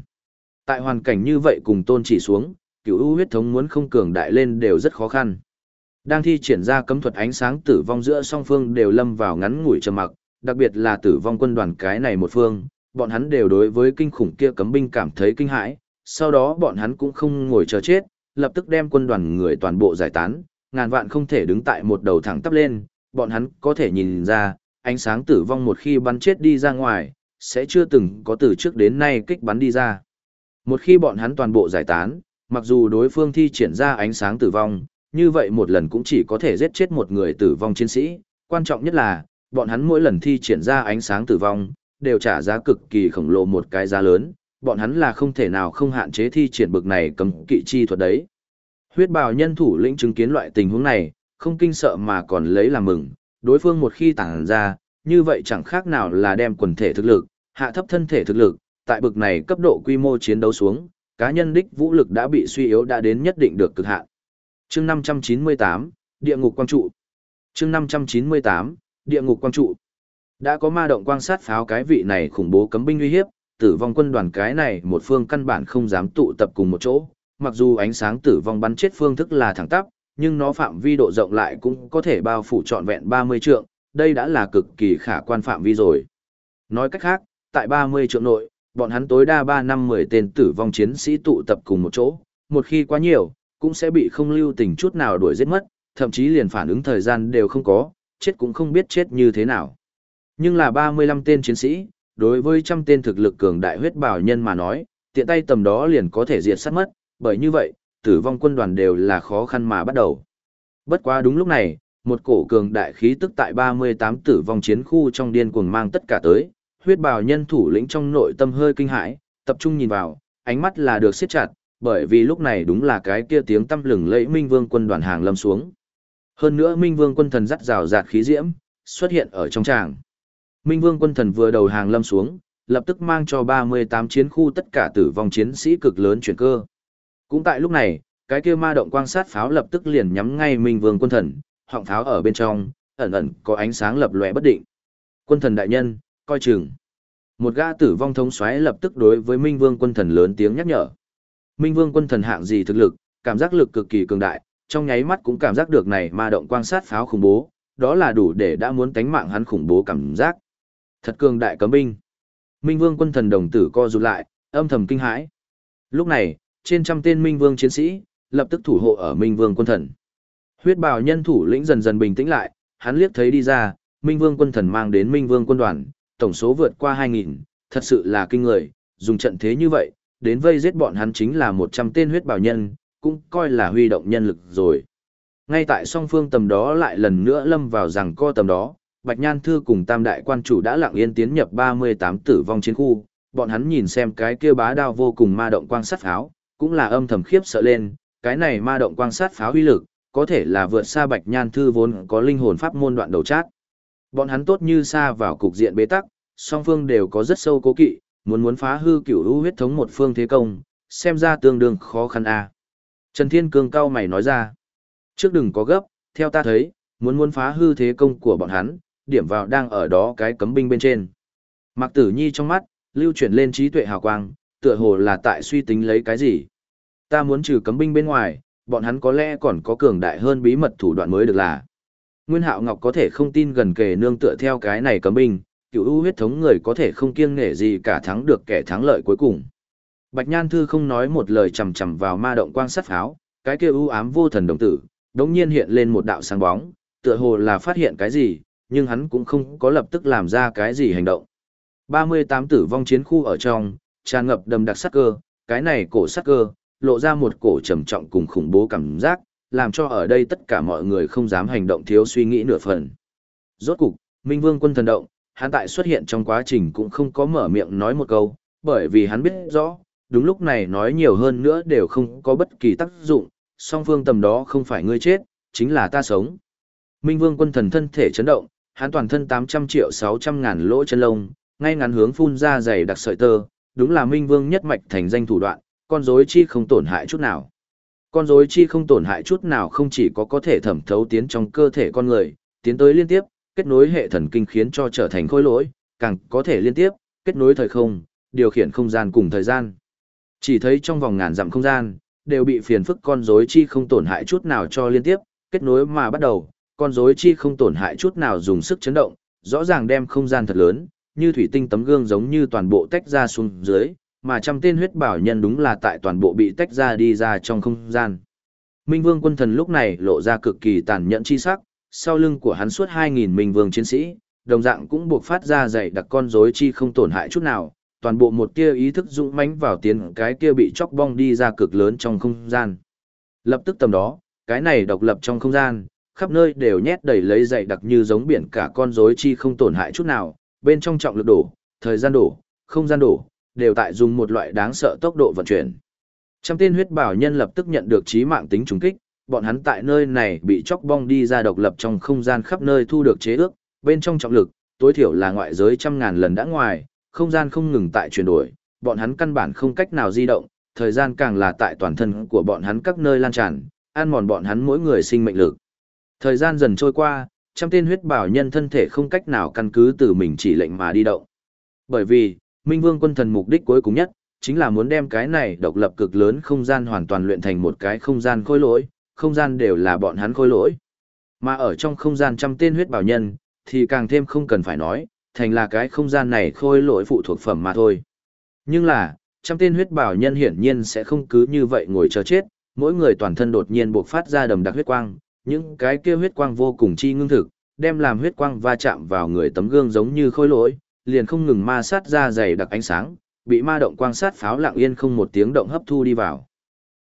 Speaker 1: Tại hoàn cảnh như vậy cùng tôn chỉ xuống, Cửu U huyết thống muốn không cường đại lên đều rất khó khăn. Đang thi triển ra cấm thuật ánh sáng tử vong giữa song phương đều lâm vào ngắn ngủi trầm mặc, đặc biệt là tử vong quân đoàn cái này một phương, bọn hắn đều đối với kinh khủng kia cấm binh cảm thấy kinh hãi, sau đó bọn hắn cũng không ngồi chờ chết, lập tức đem quân đoàn người toàn bộ giải tán, ngàn vạn không thể đứng tại một đầu thẳng tắp lên, bọn hắn có thể nhìn ra, ánh sáng tử vong một khi bắn chết đi ra ngoài, sẽ chưa từng có từ trước đến nay kích bắn đi ra. Một khi bọn hắn toàn bộ giải tán, mặc dù đối phương thi triển ra ánh sáng tử vong, như vậy một lần cũng chỉ có thể giết chết một người tử vong chiến sĩ, quan trọng nhất là, bọn hắn mỗi lần thi triển ra ánh sáng tử vong, đều trả giá cực kỳ khổng lồ một cái giá lớn, bọn hắn là không thể nào không hạn chế thi triển bực này cấm kỵ chi thuật đấy. Huyết bào nhân thủ lĩnh chứng kiến loại tình huống này, không kinh sợ mà còn lấy làm mừng, đối phương một khi tản ra, như vậy chẳng khác nào là đem quần thể thực lực, hạ thấp thân thể thực lực, tại bực này cấp độ quy mô chiến đấu xuống, cá nhân đích vũ lực đã bị suy yếu đã đến nhất định được cực hạn chương 598, địa ngục quang trụ. chương 598, địa ngục quang trụ. Đã có ma động quang sát pháo cái vị này khủng bố cấm binh uy hiếp, tử vong quân đoàn cái này một phương căn bản không dám tụ tập cùng một chỗ, mặc dù ánh sáng tử vong bắn chết phương thức là thẳng tắp, nhưng nó phạm vi độ rộng lại cũng có thể bao phủ trọn vẹn 30 trượng, đây đã là cực kỳ khả quan phạm vi rồi. Nói cách khác, tại 30 trượng nội, bọn hắn tối đa 3 năm 10 tên tử vong chiến sĩ tụ tập cùng một chỗ, một khi quá nhiều, cũng sẽ bị không lưu tình chút nào đuổi giết mất, thậm chí liền phản ứng thời gian đều không có, chết cũng không biết chết như thế nào. Nhưng là 35 tên chiến sĩ, đối với trăm tên thực lực cường đại huyết bảo nhân mà nói, tiện tay tầm đó liền có thể diệt sát mất, bởi như vậy, tử vong quân đoàn đều là khó khăn mà bắt đầu. Bất quá đúng lúc này, một cổ cường đại khí tức tại 38 tử vong chiến khu trong điên cuồng mang tất cả tới, huyết bào nhân thủ lĩnh trong nội tâm hơi kinh hãi, tập trung nhìn vào, ánh mắt là được siết chặt, bởi vì lúc này đúng là cái kia tiếng tâm lừng lẫy Minh Vương quân đoàn hàng lâm xuống. Hơn nữa Minh Vương quân thần dắt rào rạt khí diễm, xuất hiện ở trong tràng. Minh Vương quân thần vừa đầu hàng lâm xuống, lập tức mang cho 38 chiến khu tất cả tử vong chiến sĩ cực lớn chuyển cơ. Cũng tại lúc này, cái kia ma động quang sát pháo lập tức liền nhắm ngay Minh Vương quân thần, họng pháo ở bên trong, ẩn ẩn có ánh sáng lập lòe bất định. Quân thần đại nhân, coi chừng. Một gã tử vong thống xoáy lập tức đối với Minh Vương quân thần lớn tiếng nhắc nhở. Minh Vương quân thần hạng gì thực lực, cảm giác lực cực kỳ cường đại, trong nháy mắt cũng cảm giác được này ma động quang sát pháo khủng bố, đó là đủ để đã muốn tánh mạng hắn khủng bố cảm giác. Thật cường đại cấm binh. Minh Vương quân thần đồng tử co rụt lại, âm thầm kinh hãi. Lúc này, trên trăm tên Minh Vương chiến sĩ, lập tức thủ hộ ở Minh Vương quân thần. Huyết bào nhân thủ lĩnh dần dần bình tĩnh lại, hắn liếc thấy đi ra, Minh Vương quân thần mang đến Minh Vương quân đoàn, tổng số vượt qua 2.000, thật sự là kinh người, dùng trận thế như vậy, đến vây giết bọn hắn chính là 100 tên huyết bào nhân, cũng coi là huy động nhân lực rồi. Ngay tại song phương tầm đó lại lần nữa lâm vào rằng co tầm đó, Bạch Nhan Thư cùng Tam Đại Quan Chủ đã lặng yên tiến nhập 38 tử vong chiến khu, bọn hắn nhìn xem cái kia bá đao vô cùng ma động quang sát pháo, cũng là âm thầm khiếp sợ lên, cái này ma động quang sát pháo uy lực, có thể là vượt xa Bạch Nhan Thư vốn có linh hồn pháp môn đoạn đầu chát. Bọn hắn tốt như xa vào cục diện bế tắc, song phương đều có rất sâu cố kỵ, muốn muốn phá hư cửu u huyết thống một phương thế công, xem ra tương đương khó khăn a. Trần Thiên Cương cao mày nói ra, trước đừng có gấp, theo ta thấy, muốn muốn phá hư thế công của bọn hắn, điểm vào đang ở đó cái cấm binh bên trên. Mạc Tử Nhi trong mắt, lưu chuyển lên trí tuệ hào quang, tựa hồ là tại suy tính lấy cái gì. Ta muốn trừ cấm binh bên ngoài, bọn hắn có lẽ còn có cường đại hơn bí mật thủ đoạn mới được là. Nguyên Hạo Ngọc có thể không tin gần kề nương tựa theo cái này cấm binh, cựu ưu huyết thống người có thể không kiêng nể gì cả thắng được kẻ thắng lợi cuối cùng. Bạch Nhan Thư không nói một lời chầm chầm vào ma động quang sát pháo, cái kia ưu ám vô thần đồng tử, đống nhiên hiện lên một đạo sáng bóng, tựa hồ là phát hiện cái gì, nhưng hắn cũng không có lập tức làm ra cái gì hành động. 38 tử vong chiến khu ở trong, tràn ngập đầm đặc sắc cơ, cái này cổ sắc cơ, lộ ra một cổ trầm trọng cùng khủng bố cảm giác, làm cho ở đây tất cả mọi người không dám hành động thiếu suy nghĩ nửa phần. Rốt cục, Minh Vương quân thần động, hắn tại xuất hiện trong quá trình cũng không có mở miệng nói một câu, bởi vì hắn biết rõ, đúng lúc này nói nhiều hơn nữa đều không có bất kỳ tác dụng, song phương tầm đó không phải ngươi chết, chính là ta sống. Minh Vương quân thần thân thể chấn động, hắn toàn thân 800 triệu 600 ngàn lỗ chân lông, ngay ngắn hướng phun ra dày đặc sợi tơ, đúng là Minh Vương nhất mạch thành danh thủ đoạn, con rối chi không tổn hại chút nào. Con rối chi không tổn hại chút nào không chỉ có có thể thẩm thấu tiến trong cơ thể con người, tiến tới liên tiếp, kết nối hệ thần kinh khiến cho trở thành khối lỗi, càng có thể liên tiếp, kết nối thời không, điều khiển không gian cùng thời gian. Chỉ thấy trong vòng ngàn dặm không gian, đều bị phiền phức con rối chi không tổn hại chút nào cho liên tiếp, kết nối mà bắt đầu, con rối chi không tổn hại chút nào dùng sức chấn động, rõ ràng đem không gian thật lớn, như thủy tinh tấm gương giống như toàn bộ tách ra xuống dưới, mà trăm tên huyết bảo nhân đúng là tại toàn bộ bị tách ra đi ra trong không gian. Minh Vương quân thần lúc này lộ ra cực kỳ tàn nhẫn chi sắc, sau lưng của hắn suốt 2.000 Minh Vương chiến sĩ, đồng dạng cũng buộc phát ra dày đặc con rối chi không tổn hại chút nào, toàn bộ một tia ý thức dũng mãnh vào tiến cái kia bị chóc bong đi ra cực lớn trong không gian. Lập tức tầm đó, cái này độc lập trong không gian, khắp nơi đều nhét đầy lấy dày đặc như giống biển cả con rối chi không tổn hại chút nào, bên trong trọng lực đổ, thời gian đổ, không gian đổ, đều tại dùng một loại đáng sợ tốc độ vận chuyển. Trăm tên huyết bảo nhân lập tức nhận được trí mạng tính trùng kích, bọn hắn tại nơi này bị chóc bong đi ra độc lập trong không gian khắp nơi thu được chế ước, bên trong trọng lực, tối thiểu là ngoại giới trăm ngàn lần đã ngoài, không gian không ngừng tại chuyển đổi, bọn hắn căn bản không cách nào di động, thời gian càng là tại toàn thân của bọn hắn các nơi lan tràn, ăn mòn bọn hắn mỗi người sinh mệnh lực. Thời gian dần trôi qua, trăm tên huyết bảo nhân thân thể không cách nào căn cứ từ mình chỉ lệnh mà đi động. Bởi vì, Minh Vương quân thần mục đích cuối cùng nhất, chính là muốn đem cái này độc lập cực lớn không gian hoàn toàn luyện thành một cái không gian khôi lỗi, không gian đều là bọn hắn khôi lỗi. Mà ở trong không gian trăm tên huyết bảo nhân, thì càng thêm không cần phải nói, thành là cái không gian này khôi lỗi phụ thuộc phẩm mà thôi. Nhưng là, trăm tên huyết bảo nhân hiển nhiên sẽ không cứ như vậy ngồi chờ chết, mỗi người toàn thân đột nhiên bộc phát ra đầm đặc huyết quang, những cái kia huyết quang vô cùng chi ngưng thực, đem làm huyết quang va chạm vào người tấm gương giống như khôi lỗi, liền không ngừng ma sát ra dày đặc ánh sáng, bị ma động quang sát pháo lặng yên không một tiếng động hấp thu đi vào.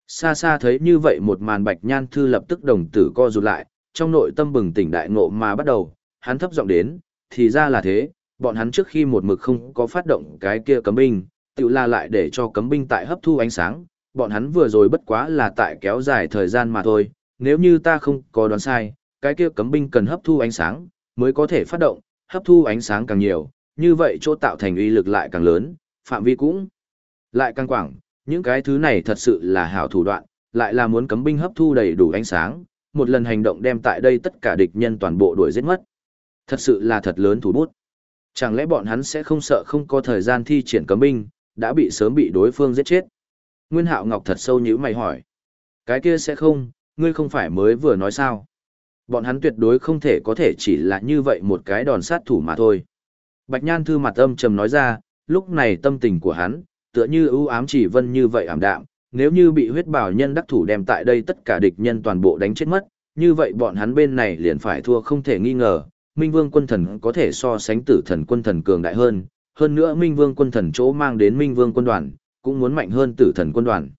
Speaker 1: Xa xa thấy như vậy một màn bạch nhan thư lập tức đồng tử co rụt lại, trong nội tâm bừng tỉnh đại ngộ mà bắt đầu, hắn thấp giọng đến, thì ra là thế, bọn hắn trước khi một mực không có phát động cái kia cấm binh, tự la lại để cho cấm binh tại hấp thu ánh sáng, bọn hắn vừa rồi bất quá là tại kéo dài thời gian mà thôi, nếu như ta không có đoán sai, cái kia cấm binh cần hấp thu ánh sáng, mới có thể phát động, hấp thu ánh sáng càng nhiều, như vậy chỗ tạo thành uy lực lại càng lớn, phạm vi cũng lại càng quảng, những cái thứ này thật sự là hảo thủ đoạn, lại là muốn cấm binh hấp thu đầy đủ ánh sáng, một lần hành động đem tại đây tất cả địch nhân toàn bộ đuổi giết mất. Thật sự là thật lớn thủ bút. Chẳng lẽ bọn hắn sẽ không sợ không có thời gian thi triển cấm binh, đã bị sớm bị đối phương giết chết? Nguyên Hạo Ngọc thật sâu nhíu mày hỏi. Cái kia sẽ không, ngươi không phải mới vừa nói sao? Bọn hắn tuyệt đối không thể có thể chỉ là như vậy một cái đòn sát thủ mà thôi. Bạch Nhan Thư mặt âm trầm nói ra, lúc này tâm tình của hắn, tựa như ưu ám chỉ vân như vậy ảm đạm, nếu như bị huyết bảo nhân đắc thủ đem tại đây tất cả địch nhân toàn bộ đánh chết mất, như vậy bọn hắn bên này liền phải thua không thể nghi ngờ, Minh Vương quân thần có thể so sánh tử thần quân thần cường đại hơn, hơn nữa Minh Vương quân thần chỗ mang đến Minh Vương quân đoàn, cũng muốn mạnh hơn tử thần quân đoàn.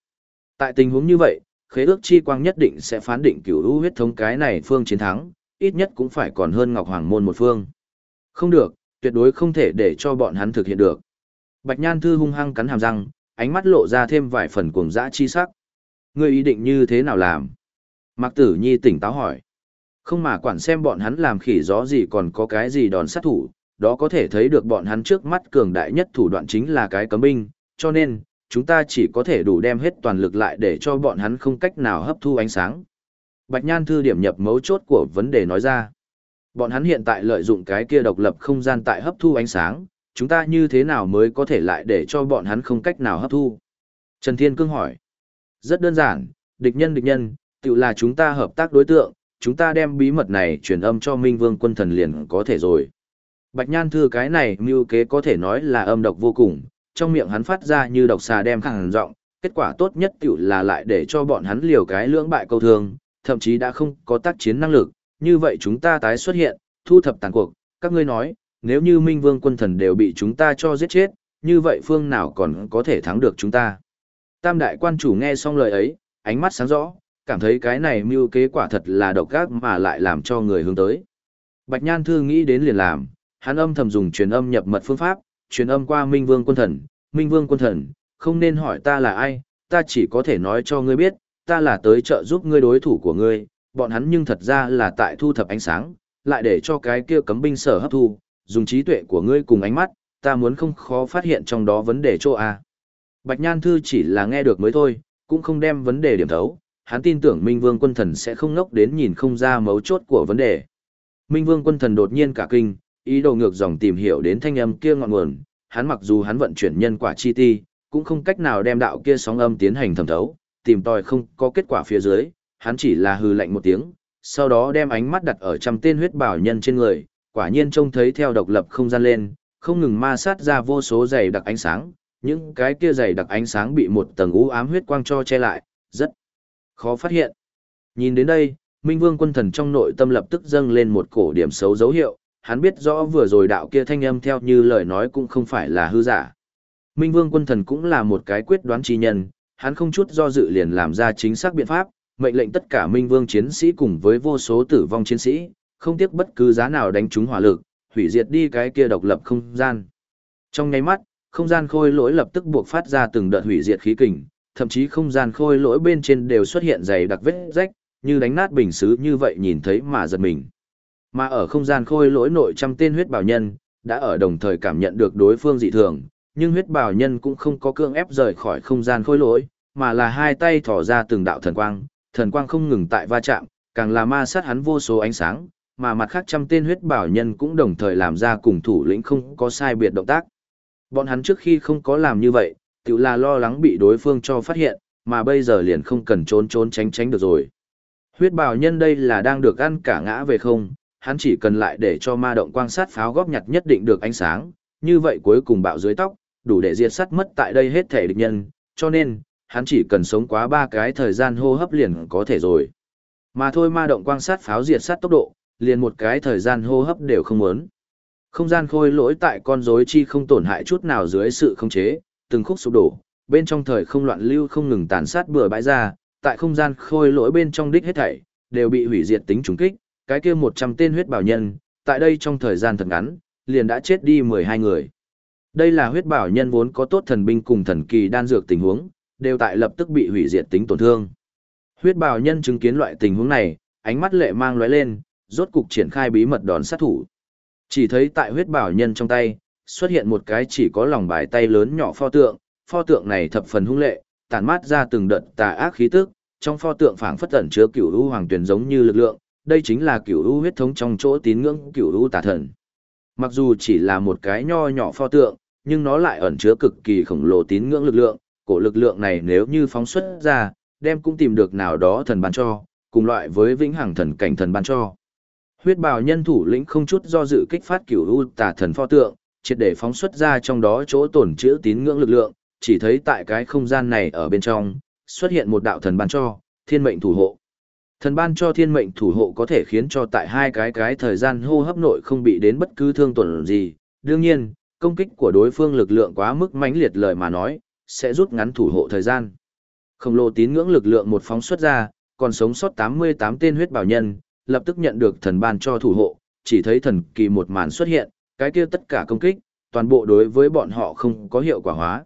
Speaker 1: Tại tình huống như vậy, khế ước chi quang nhất định sẽ phán định cửu lũ huyết thống cái này phương chiến thắng, ít nhất cũng phải còn hơn Ngọc Hoàng môn một phương. Không được, tuyệt đối không thể để cho bọn hắn thực hiện được. Bạch Nhan Thư hung hăng cắn hàm răng, ánh mắt lộ ra thêm vài phần cuồng dã chi sắc. Ngươi ý định như thế nào làm? Mạc Tử Nhi tỉnh táo hỏi. Không mà quản xem bọn hắn làm khỉ gió gì còn có cái gì đòn sát thủ, đó có thể thấy được bọn hắn trước mắt cường đại nhất thủ đoạn chính là cái cấm binh, cho nên, chúng ta chỉ có thể đủ đem hết toàn lực lại để cho bọn hắn không cách nào hấp thu ánh sáng. Bạch Nhan Thư điểm nhập mấu chốt của vấn đề nói ra. Bọn hắn hiện tại lợi dụng cái kia độc lập không gian tại hấp thu ánh sáng, chúng ta như thế nào mới có thể lại để cho bọn hắn không cách nào hấp thu? Trần Thiên Cương hỏi. Rất đơn giản, địch nhân địch nhân, tự là chúng ta hợp tác đối tượng, chúng ta đem bí mật này truyền âm cho Minh Vương quân thần liền có thể rồi. Bạch Nhan Thư cái này mưu kế có thể nói là âm độc vô cùng, trong miệng hắn phát ra như độc xà đem khẳng giọng, kết quả tốt nhất tiểu là lại để cho bọn hắn liều cái lưỡng bại câu thương, thậm chí đã không có tác chiến năng lực, như vậy chúng ta tái xuất hiện, thu thập tàn cuộc, các ngươi nói, nếu như Minh Vương quân thần đều bị chúng ta cho giết chết, như vậy phương nào còn có thể thắng được chúng ta. Tam đại quan chủ nghe xong lời ấy, ánh mắt sáng rõ, cảm thấy cái này mưu kế quả thật là độc ác mà lại làm cho người hướng tới. Bạch Nhan Thư nghĩ đến liền làm, hắn âm thầm dùng truyền âm nhập mật phương pháp, truyền âm qua Minh Vương quân thần, Minh Vương quân thần, không nên hỏi ta là ai, ta chỉ có thể nói cho ngươi biết, ta là tới trợ giúp ngươi đối thủ của ngươi, bọn hắn nhưng thật ra là tại thu thập ánh sáng, lại để cho cái kia cấm binh sở hấp thu, dùng trí tuệ của ngươi cùng ánh mắt, ta muốn không khó phát hiện trong đó vấn đề chỗ a. Bạch Nhan Thư chỉ là nghe được mới thôi, cũng không đem vấn đề điểm thấu, hắn tin tưởng Minh Vương quân thần sẽ không ngốc đến nhìn không ra mấu chốt của vấn đề. Minh Vương quân thần đột nhiên cả kinh, ý đồ ngược dòng tìm hiểu đến thanh âm kia ngọn nguồn, hắn mặc dù hắn vận chuyển nhân quả chi ti, cũng không cách nào đem đạo kia sóng âm tiến hành thẩm thấu, tìm tòi không có kết quả phía dưới, hắn chỉ là hừ lạnh một tiếng, sau đó đem ánh mắt đặt ở trăm tên huyết bảo nhân trên người, quả nhiên trông thấy theo độc lập không gian lên, không ngừng ma sát ra vô số dày đặc ánh sáng, những cái kia dày đặc ánh sáng bị một tầng u ám huyết quang cho che lại, rất khó phát hiện. Nhìn đến đây, Minh Vương quân thần trong nội tâm lập tức dâng lên một cổ điểm xấu dấu hiệu, hắn biết rõ vừa rồi đạo kia thanh âm theo như lời nói cũng không phải là hư giả. Minh Vương quân thần cũng là một cái quyết đoán chi nhân, hắn không chút do dự liền làm ra chính xác biện pháp, mệnh lệnh tất cả Minh Vương chiến sĩ cùng với vô số tử vong chiến sĩ, không tiếc bất cứ giá nào đánh trúng hỏa lực, hủy diệt đi cái kia độc lập không gian. Trong nháy mắt, không gian khôi lỗi lập tức buộc phát ra từng đợt hủy diệt khí kình, thậm chí không gian khôi lỗi bên trên đều xuất hiện dày đặc vết rách, như đánh nát bình sứ như vậy nhìn thấy mà giật mình. Mà ở không gian khôi lỗi nội trăm tên huyết bảo nhân, đã ở đồng thời cảm nhận được đối phương dị thường, nhưng huyết bảo nhân cũng không có cương ép rời khỏi không gian khôi lỗi, mà là hai tay thỏ ra từng đạo thần quang, thần quang không ngừng tại va chạm, càng là ma sát hắn vô số ánh sáng, mà mặt khác trăm tên huyết bảo nhân cũng đồng thời làm ra cùng thủ lĩnh không có sai biệt động tác. Bọn hắn trước khi không có làm như vậy, tự là lo lắng bị đối phương cho phát hiện, mà bây giờ liền không cần trốn trốn tránh tránh được rồi. Huyết bảo nhân đây là đang được ăn cả ngã về không, hắn chỉ cần lại để cho ma động quang sát pháo góp nhặt nhất định được ánh sáng, như vậy cuối cùng bạo dưới tóc, đủ để diệt sát mất tại đây hết thể địch nhân, cho nên, hắn chỉ cần sống quá ba cái thời gian hô hấp liền có thể rồi. Mà thôi ma động quang sát pháo diệt sát tốc độ, liền một cái thời gian hô hấp đều không muốn. Không gian khôi lỗi tại con rối chi không tổn hại chút nào dưới sự khống chế, từng khúc sụp đổ, bên trong thời không loạn lưu không ngừng tàn sát bừa bãi ra, tại không gian khôi lỗi bên trong đích hết thảy, đều bị hủy diệt tính trùng kích, cái kia 100 tên huyết bảo nhân, tại đây trong thời gian thật ngắn, liền đã chết đi 12 người. Đây là huyết bảo nhân vốn có tốt thần binh cùng thần kỳ đan dược tình huống, đều tại lập tức bị hủy diệt tính tổn thương. Huyết bảo nhân chứng kiến loại tình huống này, ánh mắt lệ mang lóe lên, rốt cục triển khai bí mật đòn sát thủ. Chỉ thấy tại huyết bảo nhân trong tay, xuất hiện một cái chỉ có lòng bài tay lớn nhỏ pho tượng, pho tượng này thập phần hung lệ, tản mát ra từng đợt tà ác khí tức, trong pho tượng phảng phất tẩn chứa cửu u hoàng tuyển giống như lực lượng, đây chính là cửu u huyết thống trong chỗ tín ngưỡng cửu u tà thần. Mặc dù chỉ là một cái nho nhỏ pho tượng, nhưng nó lại ẩn chứa cực kỳ khổng lồ tín ngưỡng lực lượng, cổ lực lượng này nếu như phóng xuất ra, đem cũng tìm được nào đó thần ban cho, cùng loại với vĩnh hằng thần cảnh thần ban cho. Huyết bào nhân thủ lĩnh không chút do dự kích phát cửu u tà thần pho tượng, triệt để phóng xuất ra trong đó chỗ tổn chữa tín ngưỡng lực lượng, chỉ thấy tại cái không gian này ở bên trong, xuất hiện một đạo thần ban cho, thiên mệnh thủ hộ. Thần ban cho thiên mệnh thủ hộ có thể khiến cho tại hai cái cái thời gian hô hấp nội không bị đến bất cứ thương tổn gì. Đương nhiên, công kích của đối phương lực lượng quá mức mãnh liệt lời mà nói, sẽ rút ngắn thủ hộ thời gian. Khổng lồ tín ngưỡng lực lượng một phóng xuất ra, còn sống sót 88 tên huyết bảo nhân, lập tức nhận được thần ban cho thủ hộ, chỉ thấy thần kỳ một màn xuất hiện, cái kia tất cả công kích, toàn bộ đối với bọn họ không có hiệu quả hóa.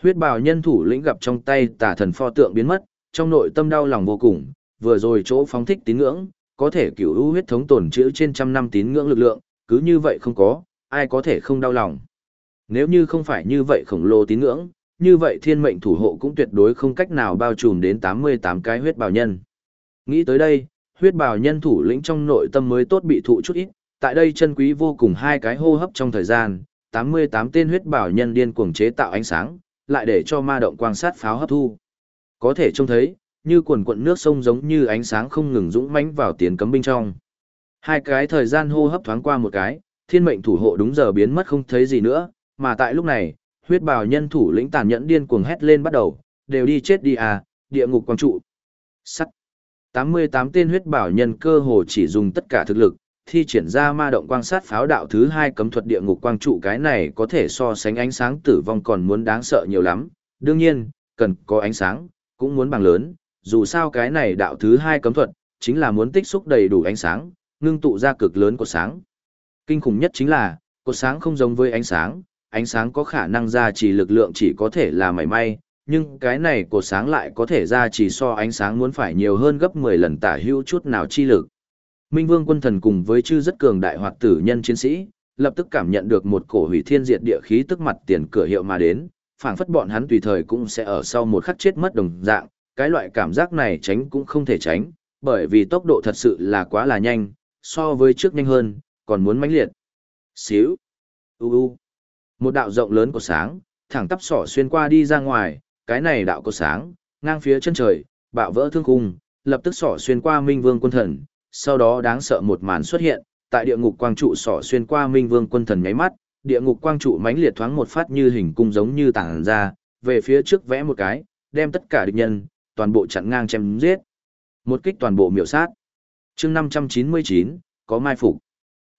Speaker 1: Huyết bào nhân thủ lĩnh gặp trong tay tà thần pho tượng biến mất, trong nội tâm đau lòng vô cùng, vừa rồi chỗ phóng thích tín ngưỡng, có thể cửu u huyết thống tổn trữ trên trăm năm tín ngưỡng lực lượng, cứ như vậy không có, ai có thể không đau lòng. Nếu như không phải như vậy khổng lồ tín ngưỡng, như vậy thiên mệnh thủ hộ cũng tuyệt đối không cách nào bao trùm đến 88 cái huyết bào nhân. Nghĩ tới đây, huyết bào nhân thủ lĩnh trong nội tâm mới tốt bị thụ chút ít, tại đây chân quý vô cùng hai cái hô hấp trong thời gian, 88 tên huyết bào nhân điên cuồng chế tạo ánh sáng, lại để cho ma động quang sát pháo hấp thu. Có thể trông thấy, như quần quận nước sông giống như ánh sáng không ngừng dũng mãnh vào tiến cấm binh trong. Hai cái thời gian hô hấp thoáng qua một cái, thiên mệnh thủ hộ đúng giờ biến mất không thấy gì nữa, mà tại lúc này, huyết bào nhân thủ lĩnh tàn nhẫn điên cuồng hét lên bắt đầu, đều đi chết đi à, địa ngục quang trụ. Sắt. 88 tên huyết bảo nhân cơ hồ chỉ dùng tất cả thực lực, thi triển ra ma động quang sát pháo đạo thứ hai cấm thuật địa ngục quang trụ cái này có thể so sánh ánh sáng tử vong còn muốn đáng sợ nhiều lắm. Đương nhiên, cần có ánh sáng, cũng muốn bằng lớn, dù sao cái này đạo thứ hai cấm thuật, chính là muốn tích xúc đầy đủ ánh sáng, ngưng tụ ra cực lớn của sáng. Kinh khủng nhất chính là, cột sáng không giống với ánh sáng, ánh sáng có khả năng ra chỉ lực lượng chỉ có thể là mảy may, nhưng cái này cột sáng lại có thể ra chỉ so ánh sáng muốn phải nhiều hơn gấp 10 lần tả hữu chút nào chi lực. Minh Vương quân thần cùng với chư rất cường đại hoạt tử nhân chiến sĩ, lập tức cảm nhận được một cổ hủy thiên diệt địa khí tức mặt tiền cửa hiệu mà đến, phảng phất bọn hắn tùy thời cũng sẽ ở sau một khắc chết mất đồng dạng, cái loại cảm giác này tránh cũng không thể tránh, bởi vì tốc độ thật sự là quá là nhanh, so với trước nhanh hơn, còn muốn mãnh liệt. Xíu. U u. Một đạo rộng lớn của sáng, thẳng tắp sỏ xuyên qua đi ra ngoài, cái này đạo của sáng, ngang phía chân trời, bạo vỡ thương khung, lập tức sỏ xuyên qua Minh Vương quân thần, sau đó đáng sợ một màn xuất hiện, tại địa ngục quang trụ sỏ xuyên qua Minh Vương quân thần nháy mắt, địa ngục quang trụ mãnh liệt thoáng một phát như hình cung giống như tảng ra, về phía trước vẽ một cái, đem tất cả địch nhân, toàn bộ chặn ngang chém giết. Một kích toàn bộ miểu sát. chương 599, có mai phục.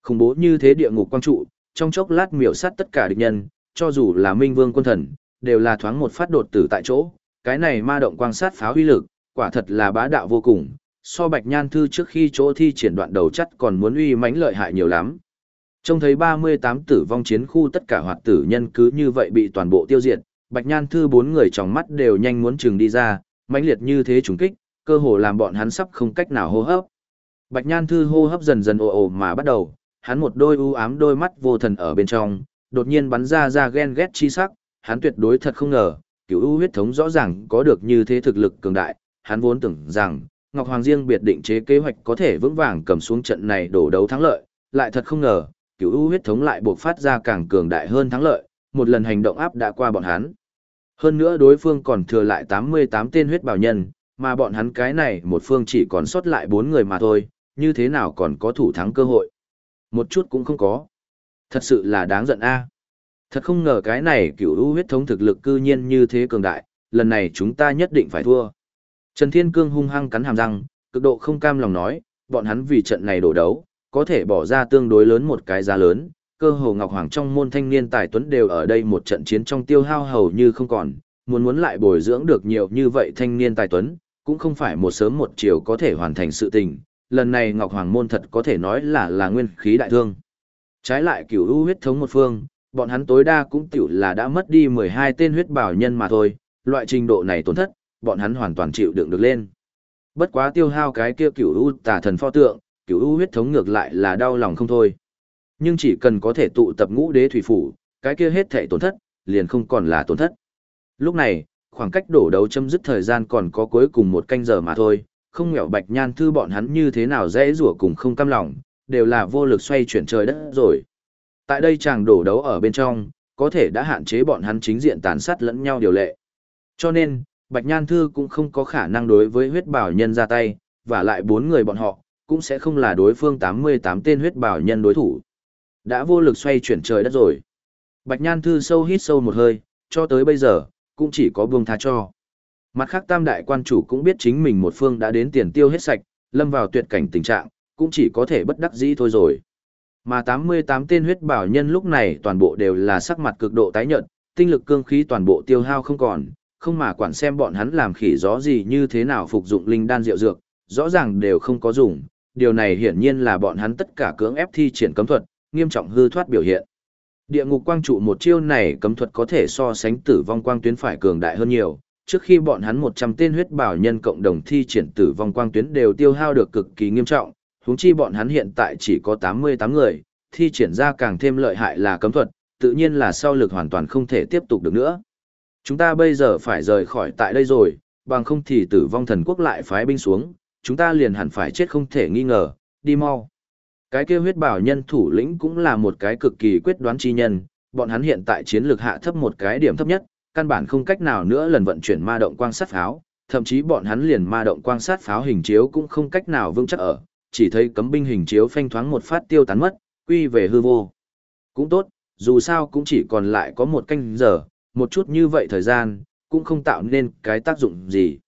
Speaker 1: Khủng bố như thế địa ngục quang trụ, trong chốc lát miểu sát tất cả địch nhân, cho dù là Minh Vương quân thần, đều là thoáng một phát đột tử tại chỗ. Cái này ma động quang sát phá huy lực, quả thật là bá đạo vô cùng, so bạch nhan thư trước khi chỗ thi triển đoạn đầu chất còn muốn uy mãnh lợi hại nhiều lắm. Trông thấy 38 tử vong chiến khu tất cả hoạt tử nhân cứ như vậy bị toàn bộ tiêu diệt, bạch nhan thư bốn người trong mắt đều nhanh muốn trừng đi ra, mãnh liệt như thế trùng kích, cơ hồ làm bọn hắn sắp không cách nào hô hấp. Bạch nhan thư hô hấp dần dần ồ ồ mà bắt đầu, hắn một đôi u ám đôi mắt vô thần ở bên trong, đột nhiên bắn ra ra ghen ghét chi sắc, hắn tuyệt đối thật không ngờ, cửu u huyết thống rõ ràng có được như thế thực lực cường đại, hắn vốn tưởng rằng, Ngọc Hoàng riêng biệt định chế kế hoạch có thể vững vàng cầm xuống trận này đổ đấu thắng lợi, lại thật không ngờ, cửu u huyết thống lại buộc phát ra càng cường đại hơn thắng lợi, một lần hành động áp đã qua bọn hắn. Hơn nữa đối phương còn thừa lại 88 tên huyết bảo nhân, mà bọn hắn cái này một phương chỉ còn sót lại 4 người mà thôi, như thế nào còn có thủ thắng cơ hội. Một chút cũng không có. Thật sự là đáng giận a. Thật không ngờ cái này cửu u huyết thống thực lực cư nhiên như thế cường đại, lần này chúng ta nhất định phải thua. Trần Thiên Cương hung hăng cắn hàm răng, cực độ không cam lòng nói, bọn hắn vì trận này đổ đấu, có thể bỏ ra tương đối lớn một cái giá lớn, cơ hồ Ngọc Hoàng trong môn thanh niên tài tuấn đều ở đây một trận chiến trong tiêu hao hầu như không còn, muốn muốn lại bồi dưỡng được nhiều như vậy thanh niên tài tuấn, cũng không phải một sớm một chiều có thể hoàn thành sự tình, lần này Ngọc Hoàng môn thật có thể nói là là nguyên khí đại thương. Trái lại cửu u huyết thống một phương, bọn hắn tối đa cũng tiểu là đã mất đi 12 tên huyết bảo nhân mà thôi, loại trình độ này tổn thất, bọn hắn hoàn toàn chịu đựng được lên. Bất quá tiêu hao cái kia cửu u tà thần pho tượng, cửu u huyết thống ngược lại là đau lòng không thôi. Nhưng chỉ cần có thể tụ tập ngũ đế thủy phủ, cái kia hết thảy tổn thất, liền không còn là tổn thất. Lúc này, khoảng cách đổ đấu chấm dứt thời gian còn có cuối cùng một canh giờ mà thôi, không nghèo bạch nhan thư bọn hắn như thế nào dễ rủa cùng không cam lòng, đều là vô lực xoay chuyển trời đất rồi. Tại đây chàng đổ đấu ở bên trong, có thể đã hạn chế bọn hắn chính diện tàn sát lẫn nhau điều lệ. Cho nên, Bạch Nhan Thư cũng không có khả năng đối với huyết bảo nhân ra tay, và lại bốn người bọn họ, cũng sẽ không là đối phương 88 tên huyết bảo nhân đối thủ. Đã vô lực xoay chuyển trời đất rồi. Bạch Nhan Thư sâu hít sâu một hơi, cho tới bây giờ, cũng chỉ có buông tha cho. Mặt khác tam đại quan chủ cũng biết chính mình một phương đã đến tiền tiêu hết sạch, lâm vào tuyệt cảnh tình trạng, cũng chỉ có thể bất đắc dĩ thôi rồi. Mà 88 tên huyết bảo nhân lúc này toàn bộ đều là sắc mặt cực độ tái nhợt, tinh lực cương khí toàn bộ tiêu hao không còn, không mà quản xem bọn hắn làm khỉ gió gì như thế nào phục dụng linh đan rượu dược, rõ ràng đều không có dùng, điều này hiển nhiên là bọn hắn tất cả cưỡng ép thi triển cấm thuật, nghiêm trọng hư thoát biểu hiện. Địa ngục quang trụ một chiêu này cấm thuật có thể so sánh tử vong quang tuyến phải cường đại hơn nhiều, trước khi bọn hắn 100 tên huyết bảo nhân cộng đồng thi triển tử vong quang tuyến đều tiêu hao được cực kỳ nghiêm trọng, huống chi bọn hắn hiện tại chỉ có 88 người, thi triển ra càng thêm lợi hại là cấm thuật, tự nhiên là sau lực hoàn toàn không thể tiếp tục được nữa. Chúng ta bây giờ phải rời khỏi tại đây rồi, bằng không thì tử vong thần quốc lại phái binh xuống, chúng ta liền hẳn phải chết không thể nghi ngờ, đi mau. Cái kia huyết bảo nhân thủ lĩnh cũng là một cái cực kỳ quyết đoán chi nhân, bọn hắn hiện tại chiến lược hạ thấp một cái điểm thấp nhất, căn bản không cách nào nữa lần vận chuyển ma động quang sát pháo, thậm chí bọn hắn liền ma động quang sát pháo hình chiếu cũng không cách nào vững chắc ở, chỉ thấy cấm binh hình chiếu phanh thoáng một phát tiêu tán mất, quy về hư vô. Cũng tốt, dù sao cũng chỉ còn lại có một canh giờ, một chút như vậy thời gian, cũng không tạo nên cái tác dụng gì.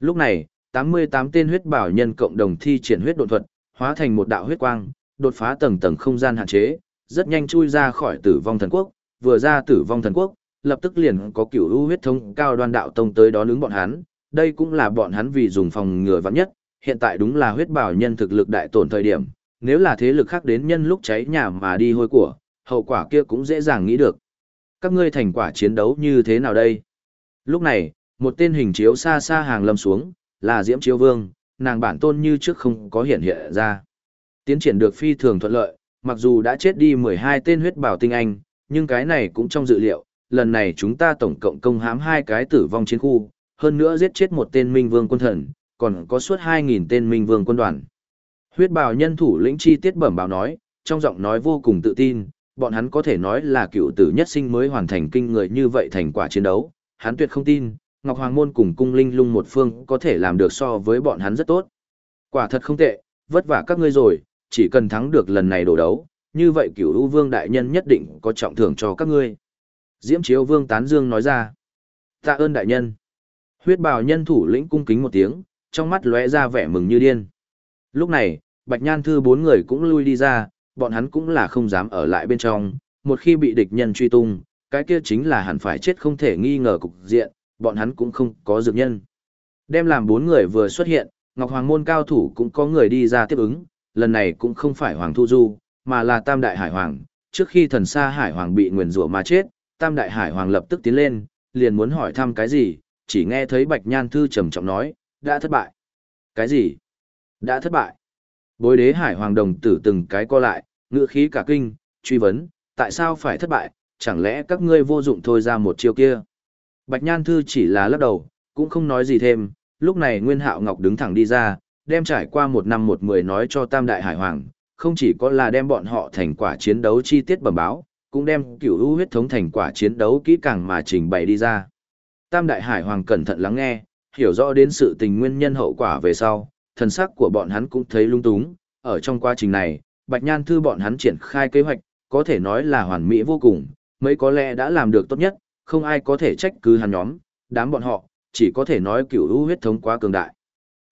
Speaker 1: Lúc này, 88 tên huyết bảo nhân cộng đồng thi triển huyết độn thuật, hóa thành một đạo huyết quang, đột phá tầng tầng không gian hạn chế, rất nhanh chui ra khỏi tử vong thần quốc, vừa ra tử vong thần quốc, lập tức liền có cửu u huyết thông cao đoan đạo tông tới đó ứng bọn hắn, đây cũng là bọn hắn vì dùng phòng ngừa vắng nhất, hiện tại đúng là huyết bảo nhân thực lực đại tổn thời điểm, nếu là thế lực khác đến nhân lúc cháy nhà mà đi hôi của, hậu quả kia cũng dễ dàng nghĩ được. Các ngươi thành quả chiến đấu như thế nào đây? Lúc này, một tên hình chiếu xa xa hàng lâm xuống, là Diễm Chiếu Vương, nàng bản tôn như trước không có hiện hiện ra. Tiến triển được phi thường thuận lợi, mặc dù đã chết đi 12 tên huyết bảo tinh anh, nhưng cái này cũng trong dự liệu, lần này chúng ta tổng cộng công hãm hai cái tử vong chiến khu, hơn nữa giết chết một tên minh vương quân thần, còn có suốt 2.000 tên minh vương quân đoàn. Huyết bào nhân thủ lĩnh chi tiết bẩm báo nói, trong giọng nói vô cùng tự tin, bọn hắn có thể nói là cựu tử nhất sinh mới hoàn thành kinh người như vậy thành quả chiến đấu, hắn tuyệt không tin, Ngọc Hoàng Môn cùng cung linh lung một phương có thể làm được so với bọn hắn rất tốt. Quả thật không tệ, vất vả các ngươi rồi, chỉ cần thắng được lần này đổ đấu, như vậy cửu u vương đại nhân nhất định có trọng thưởng cho các ngươi. Diễm Chiếu Vương Tán Dương nói ra. Tạ ơn đại nhân. Huyết bào nhân thủ lĩnh cung kính một tiếng, trong mắt lóe ra vẻ mừng như điên. Lúc này, Bạch Nhan Thư bốn người cũng lui đi ra, bọn hắn cũng là không dám ở lại bên trong, một khi bị địch nhân truy tung, cái kia chính là hẳn phải chết không thể nghi ngờ cục diện, bọn hắn cũng không có dược nhân. Đem làm bốn người vừa xuất hiện, Ngọc Hoàng môn cao thủ cũng có người đi ra tiếp ứng, lần này cũng không phải Hoàng Thu Du, mà là Tam Đại Hải Hoàng, trước khi thần sa Hải Hoàng bị nguyền rủa mà chết, Tam Đại Hải Hoàng lập tức tiến lên, liền muốn hỏi thăm cái gì, chỉ nghe thấy Bạch Nhan Thư trầm trọng nói, đã thất bại. Cái gì? Đã thất bại. Bối đế Hải Hoàng đồng tử từng cái co lại, ngựa khí cả kinh, truy vấn, tại sao phải thất bại, chẳng lẽ các ngươi vô dụng thôi ra một chiêu kia. Bạch Nhan Thư chỉ là lắc đầu, cũng không nói gì thêm, lúc này Nguyên Hạo Ngọc đứng thẳng đi ra, đem trải qua một năm một mười nói cho Tam Đại Hải Hoàng, không chỉ có là đem bọn họ thành quả chiến đấu chi tiết bẩm báo, cũng đem cửu u huyết thống thành quả chiến đấu kỹ càng mà trình bày đi ra. Tam Đại Hải Hoàng cẩn thận lắng nghe, hiểu rõ đến sự tình nguyên nhân hậu quả về sau, thần sắc của bọn hắn cũng thấy lung túng, ở trong quá trình này, Bạch Nhan Thư bọn hắn triển khai kế hoạch, có thể nói là hoàn mỹ vô cùng, mấy có lẽ đã làm được tốt nhất, không ai có thể trách cứ hắn nhóm, đám bọn họ, chỉ có thể nói cửu u huyết thống quá cường đại.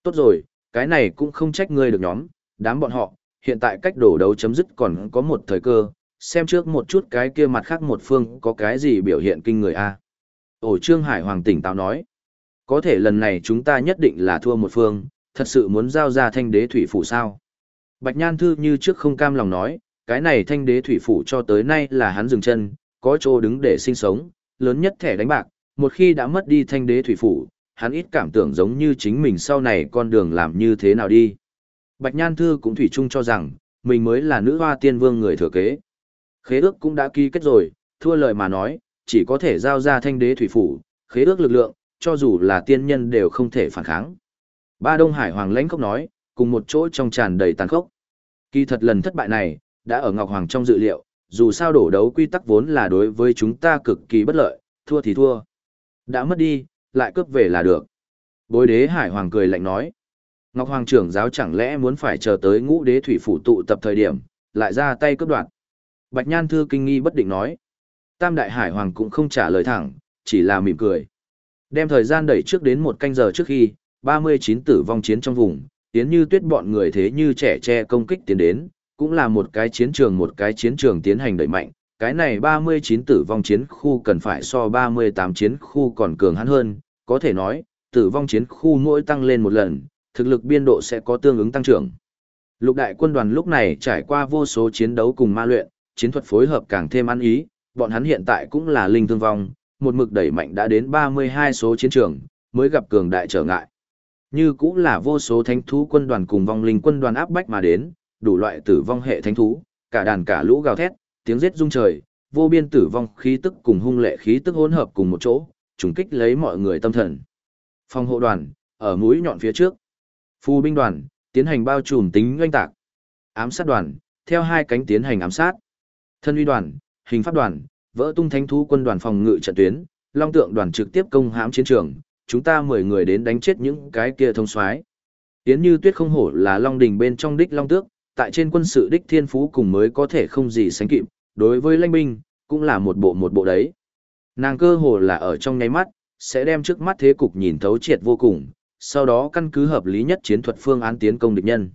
Speaker 1: Tốt rồi, cái này cũng không trách ngươi được nhóm, đám bọn họ, hiện tại cách đổ đấu chấm dứt còn có một thời cơ, xem trước một chút cái kia mặt khác một phương có cái gì biểu hiện kinh người a. Ổ Trương Hải Hoàng tỉnh táo nói, có thể lần này chúng ta nhất định là thua một phương, thật sự muốn giao ra thanh đế thủy phủ sao. Bạch Nhan Thư như trước không cam lòng nói, cái này thanh đế thủy phủ cho tới nay là hắn dừng chân, có chỗ đứng để sinh sống, lớn nhất thẻ đánh bạc, một khi đã mất đi thanh đế thủy phủ, hắn ít cảm tưởng giống như chính mình sau này con đường làm như thế nào đi. Bạch Nhan Thư cũng thủy chung cho rằng, mình mới là nữ hoa tiên vương người thừa kế. Khế ước cũng đã ký kết rồi, thua lời mà nói, chỉ có thể giao ra thanh đế thủy phủ, khế ước lực lượng, cho dù là tiên nhân đều không thể phản kháng. Ba Đông Hải Hoàng lãnh khóc nói, cùng một chỗ trong tràn đầy tàn khốc. Kỳ thật lần thất bại này, đã ở Ngọc Hoàng trong dự liệu, dù sao đổ đấu quy tắc vốn là đối với chúng ta cực kỳ bất lợi, thua thì thua. Đã mất đi, lại cướp về là được. Bối đế Hải Hoàng cười lạnh nói. Ngọc Hoàng trưởng giáo chẳng lẽ muốn phải chờ tới ngũ đế thủy phủ tụ tập thời điểm, lại ra tay cướp đoạt. Bạch Nhan Thư kinh nghi bất định nói. Tam Đại Hải Hoàng cũng không trả lời thẳng, chỉ là mỉm cười. Đem thời gian đẩy trước đến một canh giờ trước khi, 39 tử vong chiến trong vùng, tiến như tuyết bọn người thế như trẻ tre công kích tiến đến, cũng là một cái chiến trường một cái chiến trường tiến hành đẩy mạnh. Cái này 39 tử vong chiến khu cần phải so 38 chiến khu còn cường hắn hơn, có thể nói, tử vong chiến khu mỗi tăng lên một lần, thực lực biên độ sẽ có tương ứng tăng trưởng. Lục đại quân đoàn lúc này trải qua vô số chiến đấu cùng ma luyện, chiến thuật phối hợp càng thêm ăn ý, bọn hắn hiện tại cũng là linh thương vong, một mực đẩy mạnh đã đến 32 số chiến trường, mới gặp cường đại trở ngại. Như cũng là vô số thánh thú quân đoàn cùng vong linh quân đoàn áp bách mà đến, đủ loại tử vong hệ thánh thú, cả đàn cả lũ gào thét, tiếng giết rung trời, vô biên tử vong khí tức cùng hung lệ khí tức hỗn hợp cùng một chỗ, trùng kích lấy mọi người tâm thần. Phòng hộ đoàn, ở mũi nhọn phía trước. Phù binh đoàn, tiến hành bao trùm tính oanh tạc. Ám sát đoàn, theo hai cánh tiến hành ám sát. Thân uy đoàn, hình pháp đoàn, vỡ tung thánh thú quân đoàn phòng ngự trận tuyến, long tượng đoàn trực tiếp công hãm chiến trường, chúng ta mười người đến đánh chết những cái kia thông soái. Tiến như tuyết không hổ là long đình bên trong đích long tước, tại trên quân sự đích thiên phú cùng mới có thể không gì sánh kịp, đối với lãnh binh, cũng là một bộ một bộ đấy. Nàng cơ hồ là ở trong nháy mắt, sẽ đem trước mắt thế cục nhìn thấu triệt vô cùng, sau đó căn cứ hợp lý nhất chiến thuật phương án tiến công địch nhân.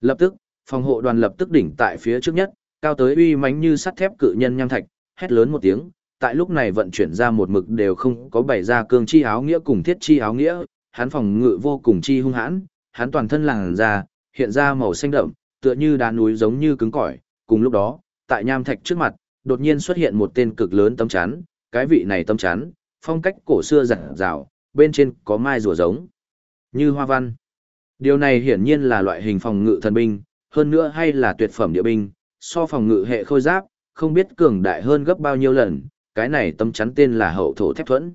Speaker 1: Lập tức, phòng hộ đoàn lập tức đỉnh tại phía trước nhất, cao tới uy mãnh như sắt thép cự nhân nham thạch, hét lớn một tiếng, tại lúc này vận chuyển ra một mực đều không có bày ra cương chi áo nghĩa cùng thiết chi áo nghĩa, hắn phòng ngự vô cùng chi hung hãn, hắn toàn thân làn ra, hiện ra màu xanh đậm, tựa như đá núi giống như cứng cỏi, cùng lúc đó, tại nham thạch trước mặt, đột nhiên xuất hiện một tên cực lớn tấm chắn, cái vị này tấm chắn, phong cách cổ xưa giản rào, bên trên có mai rùa giống, như hoa văn. Điều này hiển nhiên là loại hình phòng ngự thần binh, hơn nữa hay là tuyệt phẩm địa binh, so phòng ngự hệ khôi giáp, không biết cường đại hơn gấp bao nhiêu lần, cái này tấm chắn tên là hậu thổ thép thuẫn.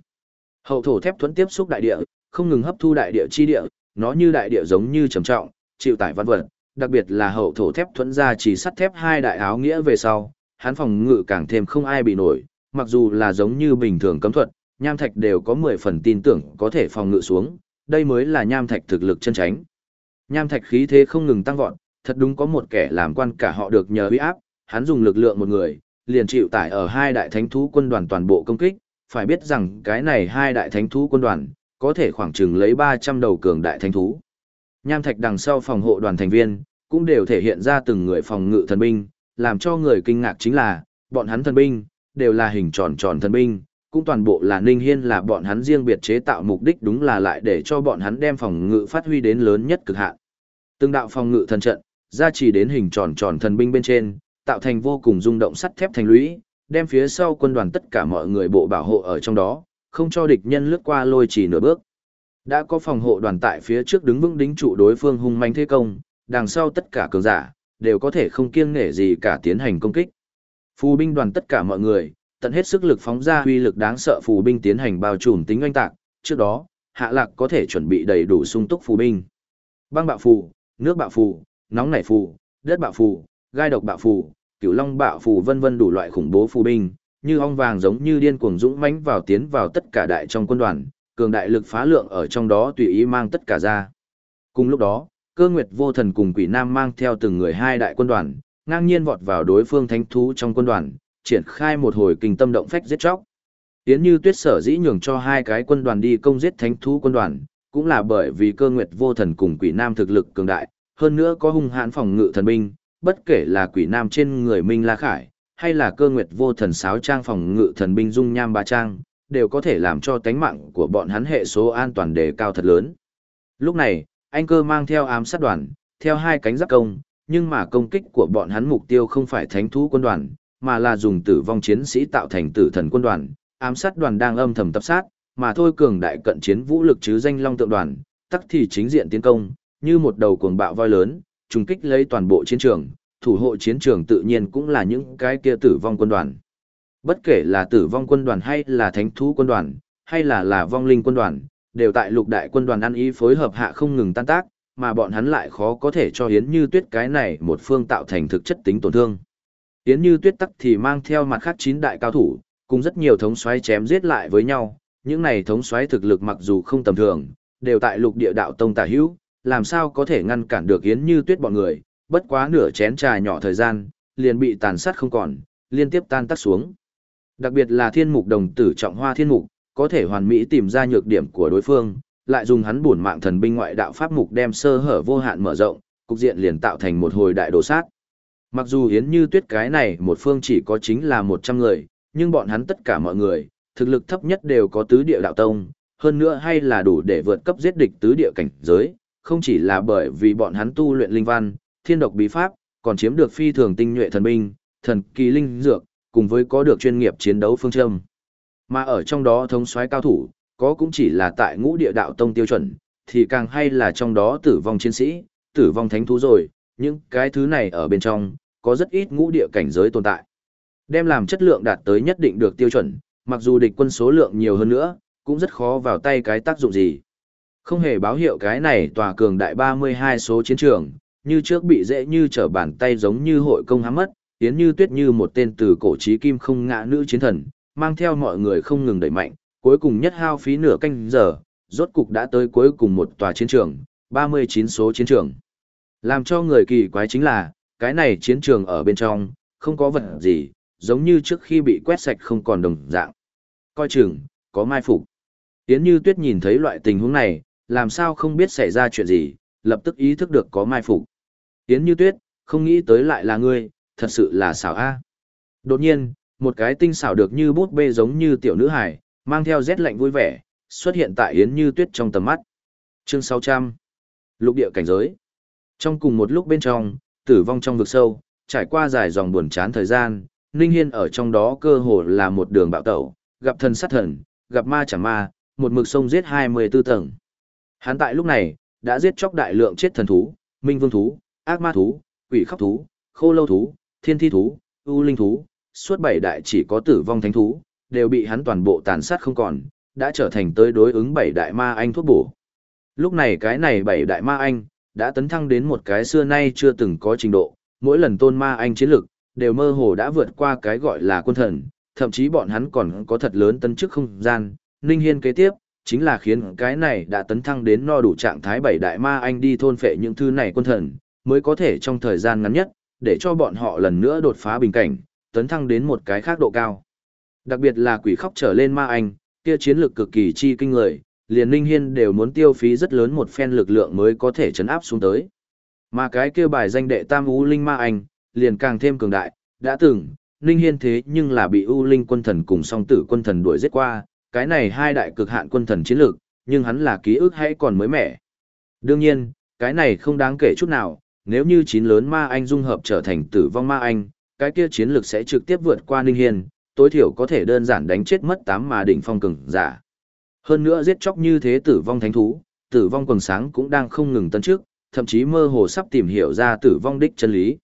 Speaker 1: Hậu thổ thép thuẫn tiếp xúc đại địa, không ngừng hấp thu đại địa chi địa, nó như đại địa giống như trầm trọng, chịu tải văn vật, đặc biệt là hậu thổ thép thuẫn ra chỉ sắt thép hai đại áo nghĩa về sau, hắn phòng ngự càng thêm không ai bị nổi, mặc dù là giống như bình thường cấm thuật, nham thạch đều có 10 phần tin tưởng có thể phòng ngự xuống, đây mới là nham thạch thực lực chân tránh. Nham thạch khí thế không ngừng tăng vọt, thật đúng có một kẻ làm quan cả họ được nhờ uy áp, hắn dùng lực lượng một người, liền chịu tải ở hai đại thánh thú quân đoàn toàn bộ công kích, phải biết rằng cái này hai đại thánh thú quân đoàn, có thể khoảng chừng lấy 300 đầu cường đại thánh thú. Nham thạch đằng sau phòng hộ đoàn thành viên, cũng đều thể hiện ra từng người phòng ngự thần binh, làm cho người kinh ngạc chính là, bọn hắn thần binh, đều là hình tròn tròn thần binh, cũng toàn bộ là Ninh Hiên là bọn hắn riêng biệt chế tạo mục đích đúng là lại để cho bọn hắn đem phòng ngự phát huy đến lớn nhất cực hạn. Từng đạo phòng ngự thần trận, ra chỉ đến hình tròn tròn thần binh bên trên, tạo thành vô cùng rung động sắt thép thành lũy, đem phía sau quân đoàn tất cả mọi người bộ bảo hộ ở trong đó, không cho địch nhân lướt qua lôi chỉ nửa bước. Đã có phòng hộ đoàn tại phía trước đứng vững đính trụ đối phương hung manh thế công, đằng sau tất cả cường giả đều có thể không kiêng nể gì cả tiến hành công kích. Phù binh đoàn tất cả mọi người, tận hết sức lực phóng ra uy lực đáng sợ phù binh tiến hành bao trùm tính oanh tạc, trước đó, hạ lạc có thể chuẩn bị đầy đủ sung túc phù binh. Băng bạo phù, nước bạo phù, nóng nảy phù, đất bạo phù, gai độc bạo phù, cửu long bạo phù vân vân đủ loại khủng bố phù binh, như ong vàng giống như điên cuồng dũng mãnh vào tiến vào tất cả đại trong quân đoàn, cường đại lực phá lượng ở trong đó tùy ý mang tất cả ra. Cùng lúc đó, cơ nguyệt vô thần cùng quỷ nam mang theo từng người hai đại quân đoàn, ngang nhiên vọt vào đối phương thánh thú trong quân đoàn, triển khai một hồi kinh tâm động phách giết chóc. Tiến như tuyết sở dĩ nhường cho hai cái quân đoàn đi công giết thánh thú quân đoàn, cũng là bởi vì cơ nguyệt vô thần cùng quỷ nam thực lực cường đại, hơn nữa có hung hãn phòng ngự thần binh, bất kể là quỷ nam trên người Minh La Khải, hay là cơ nguyệt vô thần sáo trang phòng ngự thần binh dung nham ba trang, đều có thể làm cho tánh mạng của bọn hắn hệ số an toàn đề cao thật lớn. Lúc này, anh cơ mang theo ám sát đoàn, theo hai cánh giáp công, nhưng mà công kích của bọn hắn mục tiêu không phải thánh thú quân đoàn, mà là dùng tử vong chiến sĩ tạo thành tử thần quân đoàn, ám sát đoàn đang âm thầm tập sát, mà thôi cường đại cận chiến vũ lực chứ danh long tượng đoàn, tắc thì chính diện tiến công, như một đầu cuồng bạo voi lớn, trùng kích lấy toàn bộ chiến trường, thủ hộ chiến trường tự nhiên cũng là những cái kia tử vong quân đoàn. Bất kể là tử vong quân đoàn hay là thánh thú quân đoàn, hay là là vong linh quân đoàn, đều tại lục đại quân đoàn ăn ý phối hợp hạ không ngừng tan tác, mà bọn hắn lại khó có thể cho Yến Như Tuyết cái này một phương tạo thành thực chất tính tổn thương. Yến Như Tuyết tắc thì mang theo mặt khác chín đại cao thủ, cùng rất nhiều thống soái chém giết lại với nhau, những này thống soái thực lực mặc dù không tầm thường, đều tại lục địa đạo tông tả hữu, làm sao có thể ngăn cản được Yến Như Tuyết bọn người, bất quá nửa chén trà nhỏ thời gian, liền bị tàn sát không còn, liên tiếp tan tác xuống. Đặc biệt là thiên mục đồng tử trọng hoa thiên mục, có thể hoàn mỹ tìm ra nhược điểm của đối phương, lại dùng hắn bổn mạng thần binh ngoại đạo pháp mục đem sơ hở vô hạn mở rộng, cục diện liền tạo thành một hồi đại đồ sát. Mặc dù hiến Như Tuyết cái này một phương chỉ có chính là 100 người, nhưng bọn hắn tất cả mọi người, thực lực thấp nhất đều có tứ địa đạo tông, hơn nữa hay là đủ để vượt cấp giết địch tứ địa cảnh giới, không chỉ là bởi vì bọn hắn tu luyện linh văn, thiên độc bí pháp, còn chiếm được phi thường tinh nhuệ thần binh, thần kỳ linh dược, cùng với có được chuyên nghiệp chiến đấu phương châm. Mà ở trong đó thống soái cao thủ, có cũng chỉ là tại ngũ địa đạo tông tiêu chuẩn, thì càng hay là trong đó tử vong chiến sĩ, tử vong thánh thú rồi, những cái thứ này ở bên trong, có rất ít ngũ địa cảnh giới tồn tại. Đem làm chất lượng đạt tới nhất định được tiêu chuẩn, mặc dù địch quân số lượng nhiều hơn nữa, cũng rất khó vào tay cái tác dụng gì. Không hề báo hiệu cái này tòa cường đại 32 số chiến trường, như trước bị dễ như trở bàn tay giống như hội công hám mất, tiến như tuyết như một tên từ cổ trí kim không ngã nữ chiến thần, mang theo mọi người không ngừng đẩy mạnh, cuối cùng nhất hao phí nửa canh giờ, rốt cục đã tới cuối cùng một tòa chiến trường, 39 số chiến trường. Làm cho người kỳ quái chính là, cái này chiến trường ở bên trong, không có vật gì, giống như trước khi bị quét sạch không còn đồng dạng. Coi chừng, có mai phục. Yến Như Tuyết nhìn thấy loại tình huống này, làm sao không biết xảy ra chuyện gì, lập tức ý thức được có mai phục. Yến Như Tuyết, không nghĩ tới lại là ngươi, thật sự là xảo a. Đột nhiên, một cái tinh xảo được như bút bê giống như tiểu nữ hải, mang theo rét lạnh vui vẻ, xuất hiện tại Yến Như Tuyết trong tầm mắt. Chương 600. Lục địa cảnh giới. Trong cùng một lúc bên trong, tử vong trong vực sâu, trải qua dài dòng buồn chán thời gian, Ninh Hiên ở trong đó cơ hồ là một đường bạo tẩu, gặp thần sát thần, gặp ma chẳng ma, một mực sông giết 24 tầng. Hắn tại lúc này, đã giết chóc đại lượng chết thần thú, minh vương thú, ác ma thú, quỷ khóc thú, khô lâu thú, thiên thi thú, u linh thú, suốt bảy đại chỉ có tử vong thánh thú, đều bị hắn toàn bộ tàn sát không còn, đã trở thành tới đối ứng bảy đại ma anh thuốc bổ. Lúc này cái này bảy đại ma anh, đã tấn thăng đến một cái xưa nay chưa từng có trình độ, mỗi lần tôn ma anh chiến lực, đều mơ hồ đã vượt qua cái gọi là quân thần, thậm chí bọn hắn còn có thật lớn tân chức không gian, Ninh Hiên kế tiếp, chính là khiến cái này đã tấn thăng đến no đủ trạng thái bảy đại ma anh đi thôn phệ những thứ này quân thần, mới có thể trong thời gian ngắn nhất, để cho bọn họ lần nữa đột phá bình cảnh, tấn thăng đến một cái khác độ cao. Đặc biệt là quỷ khóc trở lên ma anh, kia chiến lược cực kỳ chi kinh người, liền Ninh Hiên đều muốn tiêu phí rất lớn một phen lực lượng mới có thể chấn áp xuống tới. Mà cái kia bài danh đệ tam U Linh Ma Anh, liền càng thêm cường đại, đã từng, Ninh Hiên thế nhưng là bị U Linh quân thần cùng song tử quân thần đuổi giết qua, cái này hai đại cực hạn quân thần chiến lược, nhưng hắn là ký ức hay còn mới mẻ. Đương nhiên, cái này không đáng kể chút nào, nếu như chín lớn ma anh dung hợp trở thành tử vong ma anh, cái kia chiến lược sẽ trực tiếp vượt qua Ninh Hiên, tối thiểu có thể đơn giản đánh chết mất tám mà đỉnh phong cường giả. Hơn nữa giết chóc như thế tử vong thánh thú, tử vong quần sáng cũng đang không ngừng tấn trước, thậm chí mơ hồ sắp tìm hiểu ra tử vong đích chân lý.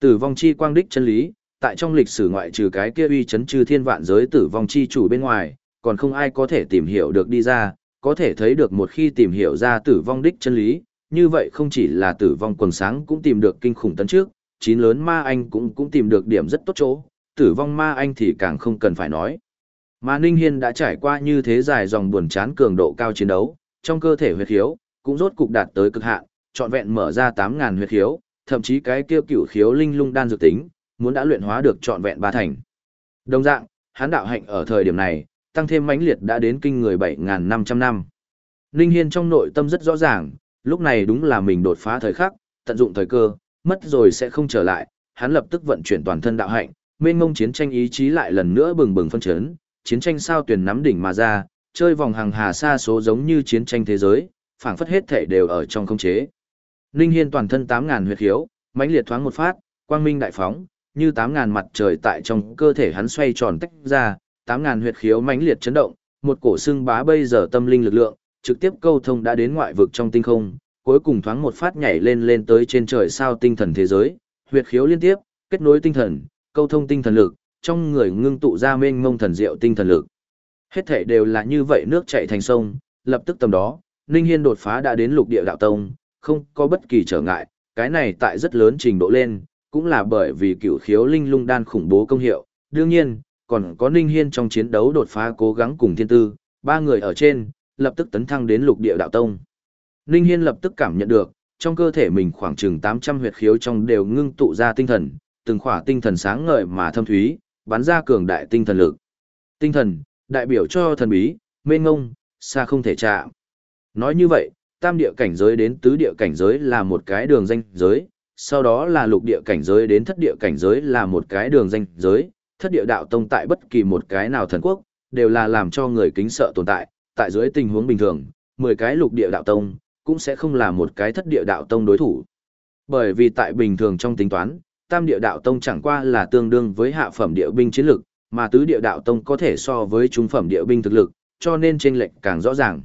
Speaker 1: Tử vong chi quang đích chân lý, tại trong lịch sử ngoại trừ cái kia uy chấn trừ thiên vạn giới tử vong chi chủ bên ngoài, còn không ai có thể tìm hiểu được đi ra, có thể thấy được một khi tìm hiểu ra tử vong đích chân lý, như vậy không chỉ là tử vong quần sáng cũng tìm được kinh khủng tấn trước, chín lớn ma anh cũng cũng tìm được điểm rất tốt chỗ, tử vong ma anh thì càng không cần phải nói. Mà Ninh Hiên đã trải qua như thế dài dòng buồn chán cường độ cao chiến đấu, trong cơ thể huyết khiếu, cũng rốt cục đạt tới cực hạn, trọn vẹn mở ra 8.000 huyết khiếu, thậm chí cái kia cửu khiếu linh lung đan dược tính, muốn đã luyện hóa được trọn vẹn ba thành. Đồng dạng, Hán đạo hạnh ở thời điểm này, tăng thêm mãnh liệt đã đến kinh người 7.500 năm. Ninh Hiên trong nội tâm rất rõ ràng, lúc này đúng là mình đột phá thời khắc, tận dụng thời cơ, mất rồi sẽ không trở lại, hắn lập tức vận chuyển toàn thân đạo hạnh, mênh mông chiến tranh ý chí lại lần nữa bừng bừng phân chấn, chiến tranh sao tuyển nắm đỉnh mà ra, chơi vòng hàng hà xa số giống như chiến tranh thế giới, phảng phất hết thể đều ở trong không chế. Ninh Hiên toàn thân 8000 huyết khiếu, mãnh liệt thoáng một phát, quang minh đại phóng, như 8000 mặt trời tại trong cơ thể hắn xoay tròn tách ra, 8000 huyết khiếu mãnh liệt chấn động, một cổ xương bá bây giờ tâm linh lực lượng, trực tiếp câu thông đã đến ngoại vực trong tinh không, cuối cùng thoáng một phát nhảy lên lên tới trên trời sao tinh thần thế giới, huyệt khiếu liên tiếp, kết nối tinh thần, câu thông tinh thần lực, trong người ngưng tụ ra mênh mông thần diệu tinh thần lực. Hết thể đều là như vậy nước chảy thành sông, lập tức tầm đó, Ninh Hiên đột phá đã đến lục địa đạo tông, không có bất kỳ trở ngại, cái này tại rất lớn trình độ lên, cũng là bởi vì cửu khiếu linh lung đan khủng bố công hiệu, đương nhiên, còn có Ninh Hiên trong chiến đấu đột phá cố gắng cùng thiên tư, ba người ở trên, lập tức tấn thăng đến lục địa đạo tông. Ninh Hiên lập tức cảm nhận được, trong cơ thể mình khoảng chừng 800 huyệt khiếu trong đều ngưng tụ ra tinh thần, từng khỏa tinh thần sáng ngời mà thâm thúy, bắn ra cường đại tinh thần lực. Tinh thần, đại biểu cho thần bí, mênh ngông, xa không thể chạm. Nói như vậy, tam địa cảnh giới đến tứ địa cảnh giới là một cái đường danh giới, sau đó là lục địa cảnh giới đến thất địa cảnh giới là một cái đường danh giới, thất địa đạo tông tại bất kỳ một cái nào thần quốc, đều là làm cho người kính sợ tồn tại, tại dưới tình huống bình thường, 10 cái lục địa đạo tông, cũng sẽ không là một cái thất địa đạo tông đối thủ. Bởi vì tại bình thường trong tính toán, tam địa đạo tông chẳng qua là tương đương với hạ phẩm địa binh chiến lực, mà tứ địa đạo tông có thể so với trung phẩm địa binh thực lực, cho nên chênh lệch càng rõ ràng.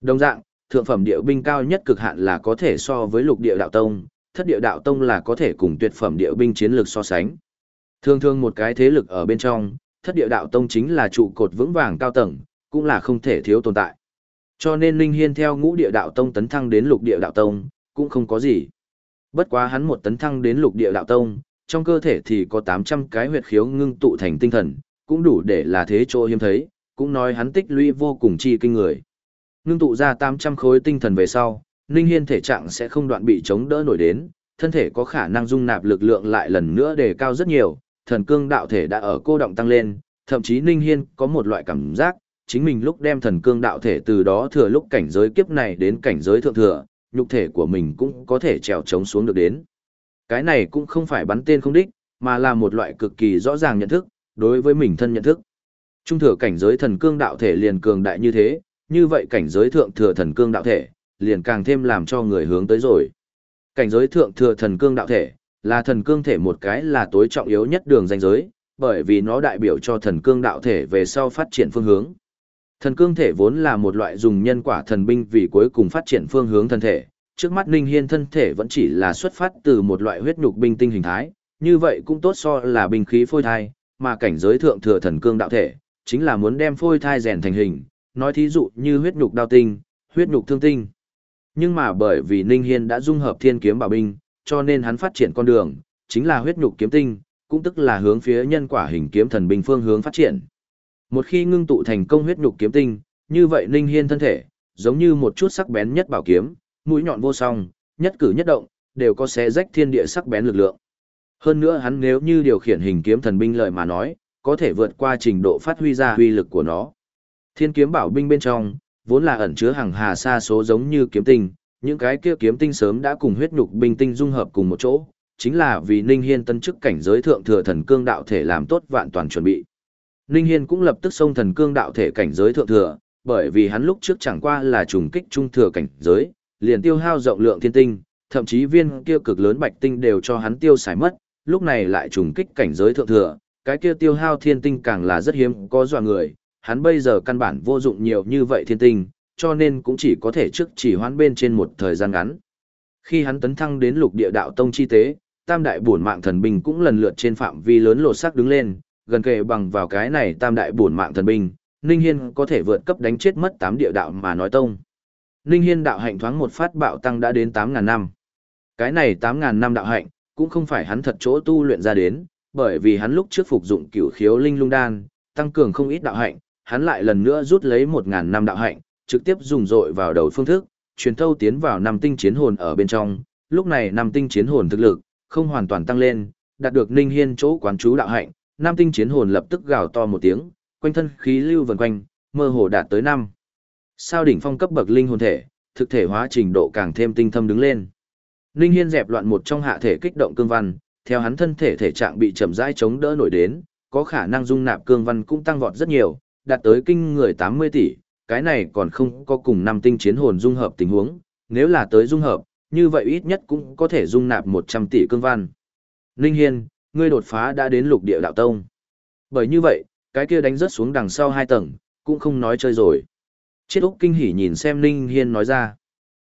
Speaker 1: Đồng dạng, thượng phẩm địa binh cao nhất cực hạn là có thể so với lục địa đạo tông, thất địa đạo tông là có thể cùng tuyệt phẩm địa binh chiến lược so sánh. Thường thường một cái thế lực ở bên trong, thất địa đạo tông chính là trụ cột vững vàng cao tầng, cũng là không thể thiếu tồn tại. Cho nên Linh Hiên theo ngũ địa đạo tông tấn thăng đến lục địa đạo tông, cũng không có gì. Bất quá hắn một tấn thăng đến lục địa đạo tông, trong cơ thể thì có 800 cái huyệt khiếu ngưng tụ thành tinh thần, cũng đủ để là thế chỗ hiếm thấy, cũng nói hắn tích lũy vô cùng chi kinh người. Ngưng tụ ra 800 khối tinh thần về sau, Ninh Hiên thể trạng sẽ không đoạn bị chống đỡ nổi đến, thân thể có khả năng dung nạp lực lượng lại lần nữa đề cao rất nhiều, thần cương đạo thể đã ở cô động tăng lên, thậm chí Ninh Hiên có một loại cảm giác, chính mình lúc đem thần cương đạo thể từ đó thừa lúc cảnh giới kiếp này đến cảnh giới thượng thừa, nhục thể của mình cũng có thể trèo trống xuống được đến. Cái này cũng không phải bắn tên không đích, mà là một loại cực kỳ rõ ràng nhận thức, đối với mình thân nhận thức. Trung thừa cảnh giới thần cương đạo thể liền cường đại như thế, như vậy cảnh giới thượng thừa thần cương đạo thể, liền càng thêm làm cho người hướng tới rồi. Cảnh giới thượng thừa thần cương đạo thể, là thần cương thể một cái là tối trọng yếu nhất đường danh giới, bởi vì nó đại biểu cho thần cương đạo thể về sau phát triển phương hướng. Thần cương thể vốn là một loại dùng nhân quả thần binh vì cuối cùng phát triển phương hướng thân thể, trước mắt Ninh Hiên thân thể vẫn chỉ là xuất phát từ một loại huyết nhục binh tinh hình thái, như vậy cũng tốt so là binh khí phôi thai, mà cảnh giới thượng thừa thần cương đạo thể, chính là muốn đem phôi thai rèn thành hình, nói thí dụ như huyết nhục đao tinh, huyết nhục thương tinh. Nhưng mà bởi vì Ninh Hiên đã dung hợp thiên kiếm bảo binh, cho nên hắn phát triển con đường, chính là huyết nhục kiếm tinh, cũng tức là hướng phía nhân quả hình kiếm thần binh phương hướng phát triển. Một khi ngưng tụ thành công huyết nhục kiếm tinh, như vậy Ninh Hiên thân thể, giống như một chút sắc bén nhất bảo kiếm, mũi nhọn vô song, nhất cử nhất động, đều có xé rách thiên địa sắc bén lực lượng. Hơn nữa hắn nếu như điều khiển hình kiếm thần binh lợi mà nói, có thể vượt qua trình độ phát huy ra uy lực của nó. Thiên kiếm bảo binh bên trong, vốn là ẩn chứa hàng hà sa số giống như kiếm tinh, những cái kia kiếm tinh sớm đã cùng huyết nhục binh tinh dung hợp cùng một chỗ, chính là vì Ninh Hiên tân chức cảnh giới thượng thừa thần cương đạo thể làm tốt vạn toàn chuẩn bị. Ninh Hiên cũng lập tức xông thần cương đạo thể cảnh giới thượng thừa, bởi vì hắn lúc trước chẳng qua là trùng kích trung thừa cảnh giới, liền tiêu hao rộng lượng thiên tinh, thậm chí viên kia cực lớn bạch tinh đều cho hắn tiêu xài mất, lúc này lại trùng kích cảnh giới thượng thừa, cái kia tiêu hao thiên tinh càng là rất hiếm có dọa người, hắn bây giờ căn bản vô dụng nhiều như vậy thiên tinh, cho nên cũng chỉ có thể trước chỉ hoãn bên trên một thời gian ngắn. Khi hắn tấn thăng đến lục địa đạo tông chi tế, tam đại bổn mạng thần binh cũng lần lượt trên phạm vi lớn lột sắc đứng lên, gần kề bằng vào cái này tam đại bổn mạng thần binh, Ninh Hiên có thể vượt cấp đánh chết mất tám địa đạo mà nói tông. Ninh Hiên đạo hạnh thoáng một phát bạo tăng đã đến 8000 năm. Cái này 8000 năm đạo hạnh, cũng không phải hắn thật chỗ tu luyện ra đến, bởi vì hắn lúc trước phục dụng cửu khiếu linh lung đan, tăng cường không ít đạo hạnh, hắn lại lần nữa rút lấy 1000 năm đạo hạnh, trực tiếp dùng dội vào đầu phương thức, truyền thâu tiến vào năm tinh chiến hồn ở bên trong, lúc này năm tinh chiến hồn thực lực, không hoàn toàn tăng lên, đạt được Ninh Hiên chỗ quán chú đạo hạnh, Nam tinh chiến hồn lập tức gào to một tiếng, quanh thân khí lưu vần quanh, mơ hồ đạt tới năm. Sao đỉnh phong cấp bậc linh hồn thể, thực thể hóa trình độ càng thêm tinh thâm đứng lên. Ninh Hiên dẹp loạn một trong hạ thể kích động cương văn, theo hắn thân thể thể trạng bị chậm rãi chống đỡ nổi đến, có khả năng dung nạp cương văn cũng tăng vọt rất nhiều, đạt tới kinh người 80 tỷ, cái này còn không có cùng năm tinh chiến hồn dung hợp tình huống, nếu là tới dung hợp, như vậy ít nhất cũng có thể dung nạp 100 tỷ cương văn. Ninh Hiên, ngươi đột phá đã đến lục địa đạo tông. Bởi như vậy, cái kia đánh rớt xuống đằng sau hai tầng, cũng không nói chơi rồi. Chiết Úc kinh hỉ nhìn xem Ninh Hiên nói ra.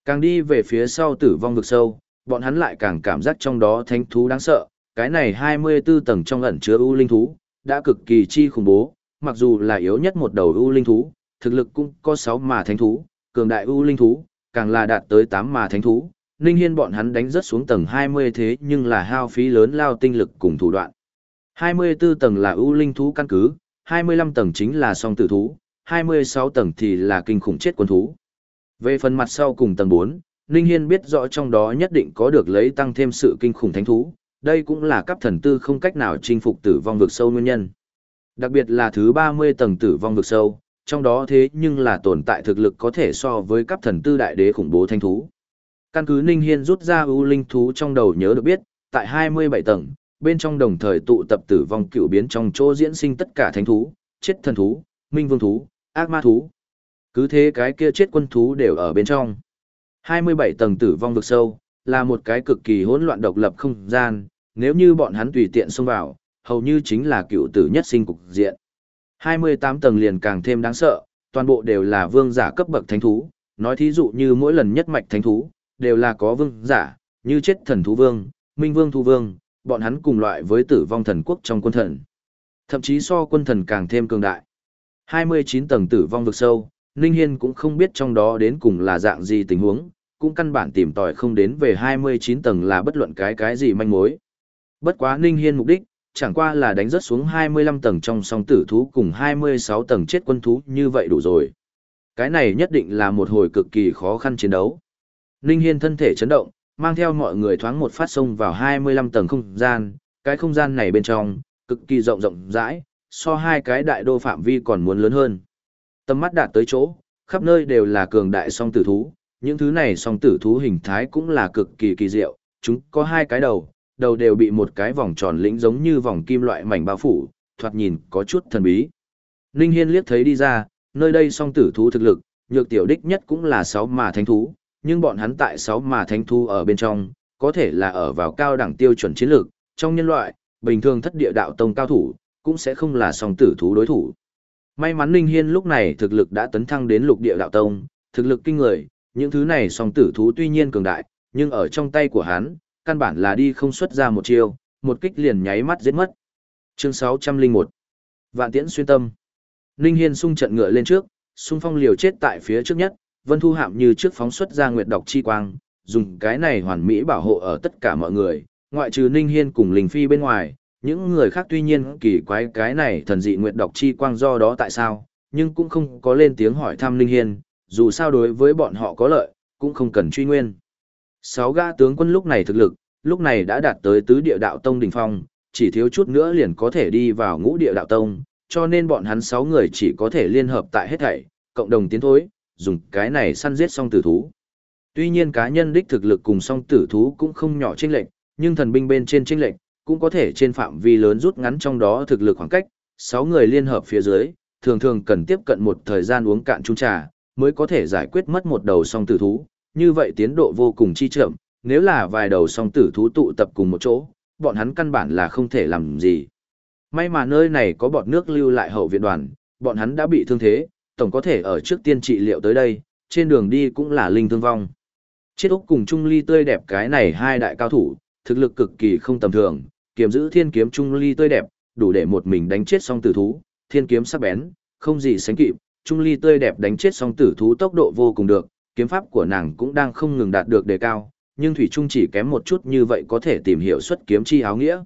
Speaker 1: Càng đi về phía sau tử vong vực sâu, bọn hắn lại càng cảm giác trong đó thánh thú đáng sợ. Cái này 24 tầng trong ẩn chứa u linh thú, đã cực kỳ chi khủng bố, mặc dù là yếu nhất một đầu u linh thú, thực lực cũng có 6 mà thánh thú, cường đại u linh thú, càng là đạt tới 8 mà thánh thú. Ninh Hiên bọn hắn đánh rất xuống tầng 20 thế nhưng là hao phí lớn lao tinh lực cùng thủ đoạn. 24 tầng là ưu linh thú căn cứ, 25 tầng chính là song tử thú, 26 tầng thì là kinh khủng chết quân thú. Về phần mặt sau cùng tầng 4, Ninh Hiên biết rõ trong đó nhất định có được lấy tăng thêm sự kinh khủng thánh thú, đây cũng là cấp thần tư không cách nào chinh phục tử vong vực sâu nguyên nhân. Đặc biệt là thứ 30 tầng tử vong vực sâu, trong đó thế nhưng là tồn tại thực lực có thể so với cấp thần tư đại đế khủng bố thánh thú. Căn cứ Ninh Hiên rút ra ưu linh thú trong đầu nhớ được biết, tại 27 tầng, bên trong đồng thời tụ tập tử vong cựu biến trong chỗ diễn sinh tất cả thánh thú, chết thần thú, minh vương thú, ác ma thú. Cứ thế cái kia chết quân thú đều ở bên trong. 27 tầng tử vong vực sâu, là một cái cực kỳ hỗn loạn độc lập không gian, nếu như bọn hắn tùy tiện xông vào, hầu như chính là cựu tử nhất sinh cục diện. 28 tầng liền càng thêm đáng sợ, toàn bộ đều là vương giả cấp bậc thánh thú, nói thí dụ như mỗi lần nhất mạch thánh thú, đều là có vương giả, như chết thần thú vương, minh vương thu vương, bọn hắn cùng loại với tử vong thần quốc trong quân thần. Thậm chí so quân thần càng thêm cường đại. 29 tầng tử vong vực sâu, Ninh Hiên cũng không biết trong đó đến cùng là dạng gì tình huống, cũng căn bản tìm tòi không đến về 29 tầng là bất luận cái cái gì manh mối. Bất quá Ninh Hiên mục đích, chẳng qua là đánh rớt xuống 25 tầng trong song tử thú cùng 26 tầng chết quân thú như vậy đủ rồi. Cái này nhất định là một hồi cực kỳ khó khăn chiến đấu. Ninh Hiên thân thể chấn động, mang theo mọi người thoáng một phát sông vào 25 tầng không gian, cái không gian này bên trong, cực kỳ rộng rộng rãi, so hai cái đại đô phạm vi còn muốn lớn hơn. Tầm mắt đạt tới chỗ, khắp nơi đều là cường đại song tử thú, những thứ này song tử thú hình thái cũng là cực kỳ kỳ diệu, chúng có hai cái đầu, đầu đều bị một cái vòng tròn lĩnh giống như vòng kim loại mảnh bao phủ, thoạt nhìn có chút thần bí. Ninh Hiên liếc thấy đi ra, nơi đây song tử thú thực lực, nhược tiểu đích nhất cũng là sáu mà thánh thú, nhưng bọn hắn tại sáu mà thánh thu ở bên trong, có thể là ở vào cao đẳng tiêu chuẩn chiến lược, trong nhân loại, bình thường thất địa đạo tông cao thủ, cũng sẽ không là song tử thú đối thủ. May mắn Ninh Hiên lúc này thực lực đã tấn thăng đến lục địa đạo tông, thực lực kinh người, những thứ này song tử thú tuy nhiên cường đại, nhưng ở trong tay của hắn, căn bản là đi không xuất ra một chiêu, một kích liền nháy mắt giết mất. Chương 601 Vạn tiễn xuyên tâm Ninh Hiên sung trận ngựa lên trước, sung phong liều chết tại phía trước nhất, Vân Thu Hạm như trước phóng xuất ra nguyệt độc chi quang, dùng cái này hoàn mỹ bảo hộ ở tất cả mọi người, ngoại trừ Ninh Hiên cùng Linh Phi bên ngoài, những người khác tuy nhiên kỳ quái cái này thần dị nguyệt độc chi quang do đó tại sao, nhưng cũng không có lên tiếng hỏi thăm Ninh Hiên, dù sao đối với bọn họ có lợi, cũng không cần truy nguyên. Sáu gã tướng quân lúc này thực lực, lúc này đã đạt tới tứ địa đạo tông đỉnh phong, chỉ thiếu chút nữa liền có thể đi vào ngũ địa đạo tông, cho nên bọn hắn sáu người chỉ có thể liên hợp tại hết thảy, cộng đồng tiến thối, dùng cái này săn giết song tử thú. Tuy nhiên cá nhân đích thực lực cùng song tử thú cũng không nhỏ chênh lệch, nhưng thần binh bên trên chênh lệch cũng có thể trên phạm vi lớn rút ngắn trong đó thực lực khoảng cách, sáu người liên hợp phía dưới, thường thường cần tiếp cận một thời gian uống cạn chung trà, mới có thể giải quyết mất một đầu song tử thú, như vậy tiến độ vô cùng chi chậm, nếu là vài đầu song tử thú tụ tập cùng một chỗ, bọn hắn căn bản là không thể làm gì. May mà nơi này có bọt nước lưu lại hậu viện đoàn, bọn hắn đã bị thương thế, tổng có thể ở trước tiên trị liệu tới đây, trên đường đi cũng là linh thương vong. Chiết Úc cùng Trung Ly tươi đẹp cái này hai đại cao thủ, thực lực cực kỳ không tầm thường, kiếm giữ thiên kiếm Trung Ly tươi đẹp, đủ để một mình đánh chết song tử thú, thiên kiếm sắc bén, không gì sánh kịp, Trung Ly tươi đẹp đánh chết song tử thú tốc độ vô cùng được, kiếm pháp của nàng cũng đang không ngừng đạt được đề cao, nhưng Thủy Trung chỉ kém một chút như vậy có thể tìm hiểu xuất kiếm chi áo nghĩa.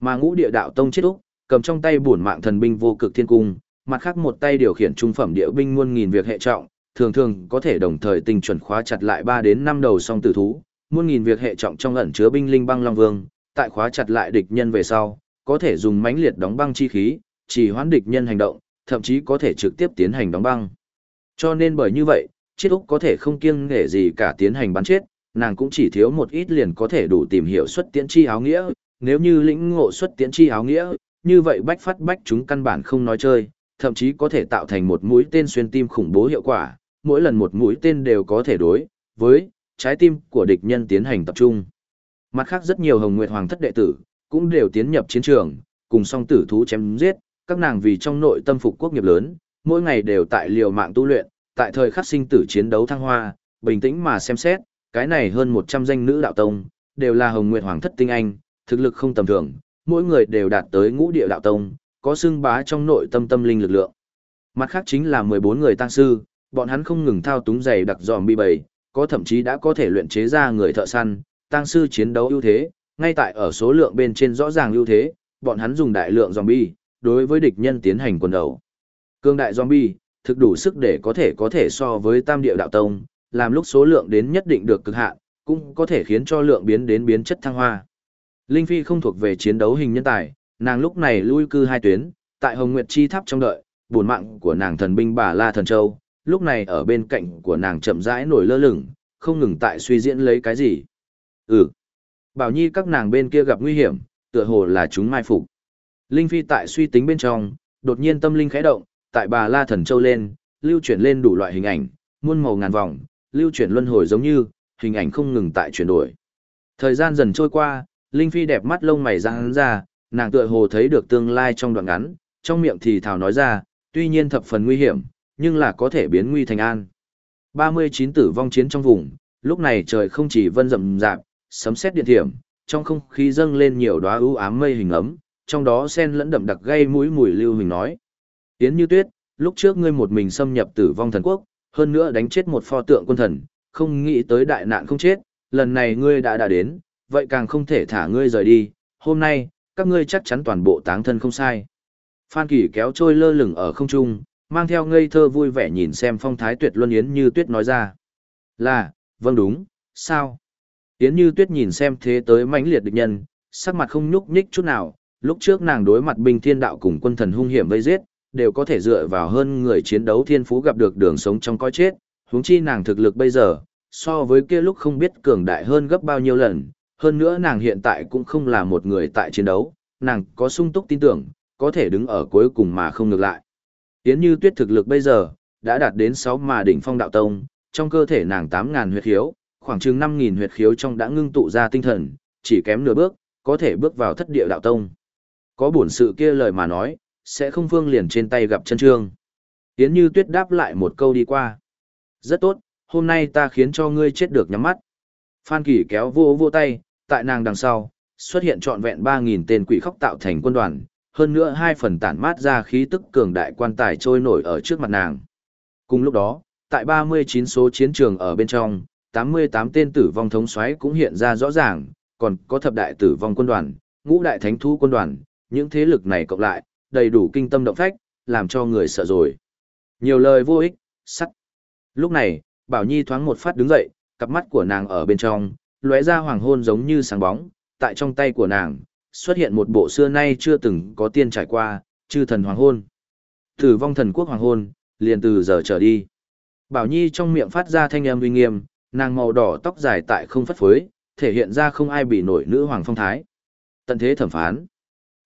Speaker 1: Mà ngũ địa đạo tông chết úc, cầm trong tay buồn mạng thần binh vô cực thiên cung, mặt khác một tay điều khiển trung phẩm địa binh muôn nghìn việc hệ trọng, thường thường có thể đồng thời tinh chuẩn khóa chặt lại 3 đến 5 đầu song tử thú, muôn nghìn việc hệ trọng trong ẩn chứa binh linh băng long vương, tại khóa chặt lại địch nhân về sau, có thể dùng mãnh liệt đóng băng chi khí, chỉ hoãn địch nhân hành động, thậm chí có thể trực tiếp tiến hành đóng băng. Cho nên bởi như vậy, chiếc úc có thể không kiêng nể gì cả tiến hành bắn chết, nàng cũng chỉ thiếu một ít liền có thể đủ tìm hiểu xuất tiễn chi áo nghĩa, nếu như lĩnh ngộ xuất tiễn chi áo nghĩa, như vậy bách phát bách chúng căn bản không nói chơi, thậm chí có thể tạo thành một mũi tên xuyên tim khủng bố hiệu quả, mỗi lần một mũi tên đều có thể đối với trái tim của địch nhân tiến hành tập trung. Mặt khác rất nhiều Hồng Nguyệt Hoàng thất đệ tử cũng đều tiến nhập chiến trường, cùng song tử thú chém giết, các nàng vì trong nội tâm phục quốc nghiệp lớn, mỗi ngày đều tại liều mạng tu luyện, tại thời khắc sinh tử chiến đấu thăng hoa, bình tĩnh mà xem xét, cái này hơn 100 danh nữ đạo tông, đều là Hồng Nguyệt Hoàng thất tinh anh, thực lực không tầm thường, mỗi người đều đạt tới ngũ địa đạo tông, có xưng bá trong nội tâm tâm linh lực lượng. Mặt khác chính là 14 người tăng sư, bọn hắn không ngừng thao túng giày đặc dòm bi bầy, có thậm chí đã có thể luyện chế ra người thợ săn, tăng sư chiến đấu ưu thế, ngay tại ở số lượng bên trên rõ ràng ưu thế, bọn hắn dùng đại lượng zombie đối với địch nhân tiến hành quần đầu. Cương đại zombie thực đủ sức để có thể có thể so với tam địa đạo tông, làm lúc số lượng đến nhất định được cực hạn, cũng có thể khiến cho lượng biến đến biến chất thăng hoa. Linh Phi không thuộc về chiến đấu hình nhân tài, nàng lúc này lui cư hai tuyến, tại Hồng Nguyệt Chi Tháp trong đợi, buồn mạng của nàng thần binh bà La Thần Châu, lúc này ở bên cạnh của nàng chậm rãi nổi lơ lửng, không ngừng tại suy diễn lấy cái gì. Ừ. Bảo Nhi các nàng bên kia gặp nguy hiểm, tựa hồ là chúng mai phục. Linh Phi tại suy tính bên trong, đột nhiên tâm linh khẽ động, tại bà La Thần Châu lên, lưu chuyển lên đủ loại hình ảnh, muôn màu ngàn vòng, lưu chuyển luân hồi giống như, hình ảnh không ngừng tại chuyển đổi. Thời gian dần trôi qua, Linh Phi đẹp mắt lông mày giãn ra, nàng tựa hồ thấy được tương lai trong đoạn ngắn, trong miệng thì thào nói ra, tuy nhiên thập phần nguy hiểm, nhưng là có thể biến nguy thành an. 39 tử vong chiến trong vùng, lúc này trời không chỉ vân rậm rạp, sấm sét điện thiểm, trong không khí dâng lên nhiều đóa ưu ám mây hình ấm, trong đó xen lẫn đậm đặc gây mũi mùi lưu hình nói. tiến Như Tuyết, lúc trước ngươi một mình xâm nhập tử vong thần quốc, hơn nữa đánh chết một pho tượng quân thần, không nghĩ tới đại nạn không chết, lần này ngươi đã đã đến, vậy càng không thể thả ngươi rời đi, hôm nay, các ngươi chắc chắn toàn bộ táng thân không sai. Phan Kỳ kéo trôi lơ lửng ở không trung, mang theo ngây thơ vui vẻ nhìn xem phong thái tuyệt luân Yến Như Tuyết nói ra. Là, vâng đúng, sao? Yến Như Tuyết nhìn xem thế tới mãnh liệt địch nhân, sắc mặt không nhúc nhích chút nào, lúc trước nàng đối mặt binh thiên đạo cùng quân thần hung hiểm vây giết, đều có thể dựa vào hơn người chiến đấu thiên phú gặp được đường sống trong coi chết, huống chi nàng thực lực bây giờ, so với kia lúc không biết cường đại hơn gấp bao nhiêu lần, hơn nữa nàng hiện tại cũng không là một người tại chiến đấu, nàng có sung túc tin tưởng, có thể đứng ở cuối cùng mà không ngược lại. Yến Như Tuyết thực lực bây giờ đã đạt đến 6 mà đỉnh phong đạo tông, trong cơ thể nàng 8000 huyết khiếu, khoảng chừng 5000 huyết khiếu trong đã ngưng tụ ra tinh thần, chỉ kém nửa bước, có thể bước vào thất địa đạo tông. Có bổn sự kia lời mà nói, sẽ không phương liền trên tay gặp chân trương. Yến Như Tuyết đáp lại một câu đi qua. Rất tốt, hôm nay ta khiến cho ngươi chết được nhắm mắt. Phan Kỳ kéo vô vô tay, tại nàng đằng sau, xuất hiện trọn vẹn 3.000 tên quỷ khóc tạo thành quân đoàn, hơn nữa hai phần tản mát ra khí tức cường đại quan tài trôi nổi ở trước mặt nàng. Cùng lúc đó, tại 39 số chiến trường ở bên trong, 88 tên tử vong thống soái cũng hiện ra rõ ràng, còn có thập đại tử vong quân đoàn, ngũ đại thánh thú quân đoàn, những thế lực này cộng lại, đầy đủ kinh tâm động phách, làm cho người sợ rồi. Nhiều lời vô ích, sắt. Lúc này, Bảo Nhi thoáng một phát đứng dậy, cặp mắt của nàng ở bên trong, lóe ra hoàng hôn giống như sáng bóng, tại trong tay của nàng, xuất hiện một bộ xưa nay chưa từng có tiên trải qua, chư thần hoàng hôn. Tử vong thần quốc hoàng hôn, liền từ giờ trở đi. Bảo Nhi trong miệng phát ra thanh âm uy nghiêm, nàng màu đỏ tóc dài tại không phất phới, thể hiện ra không ai bị nổi nữ hoàng phong thái. Tận thế thẩm phán.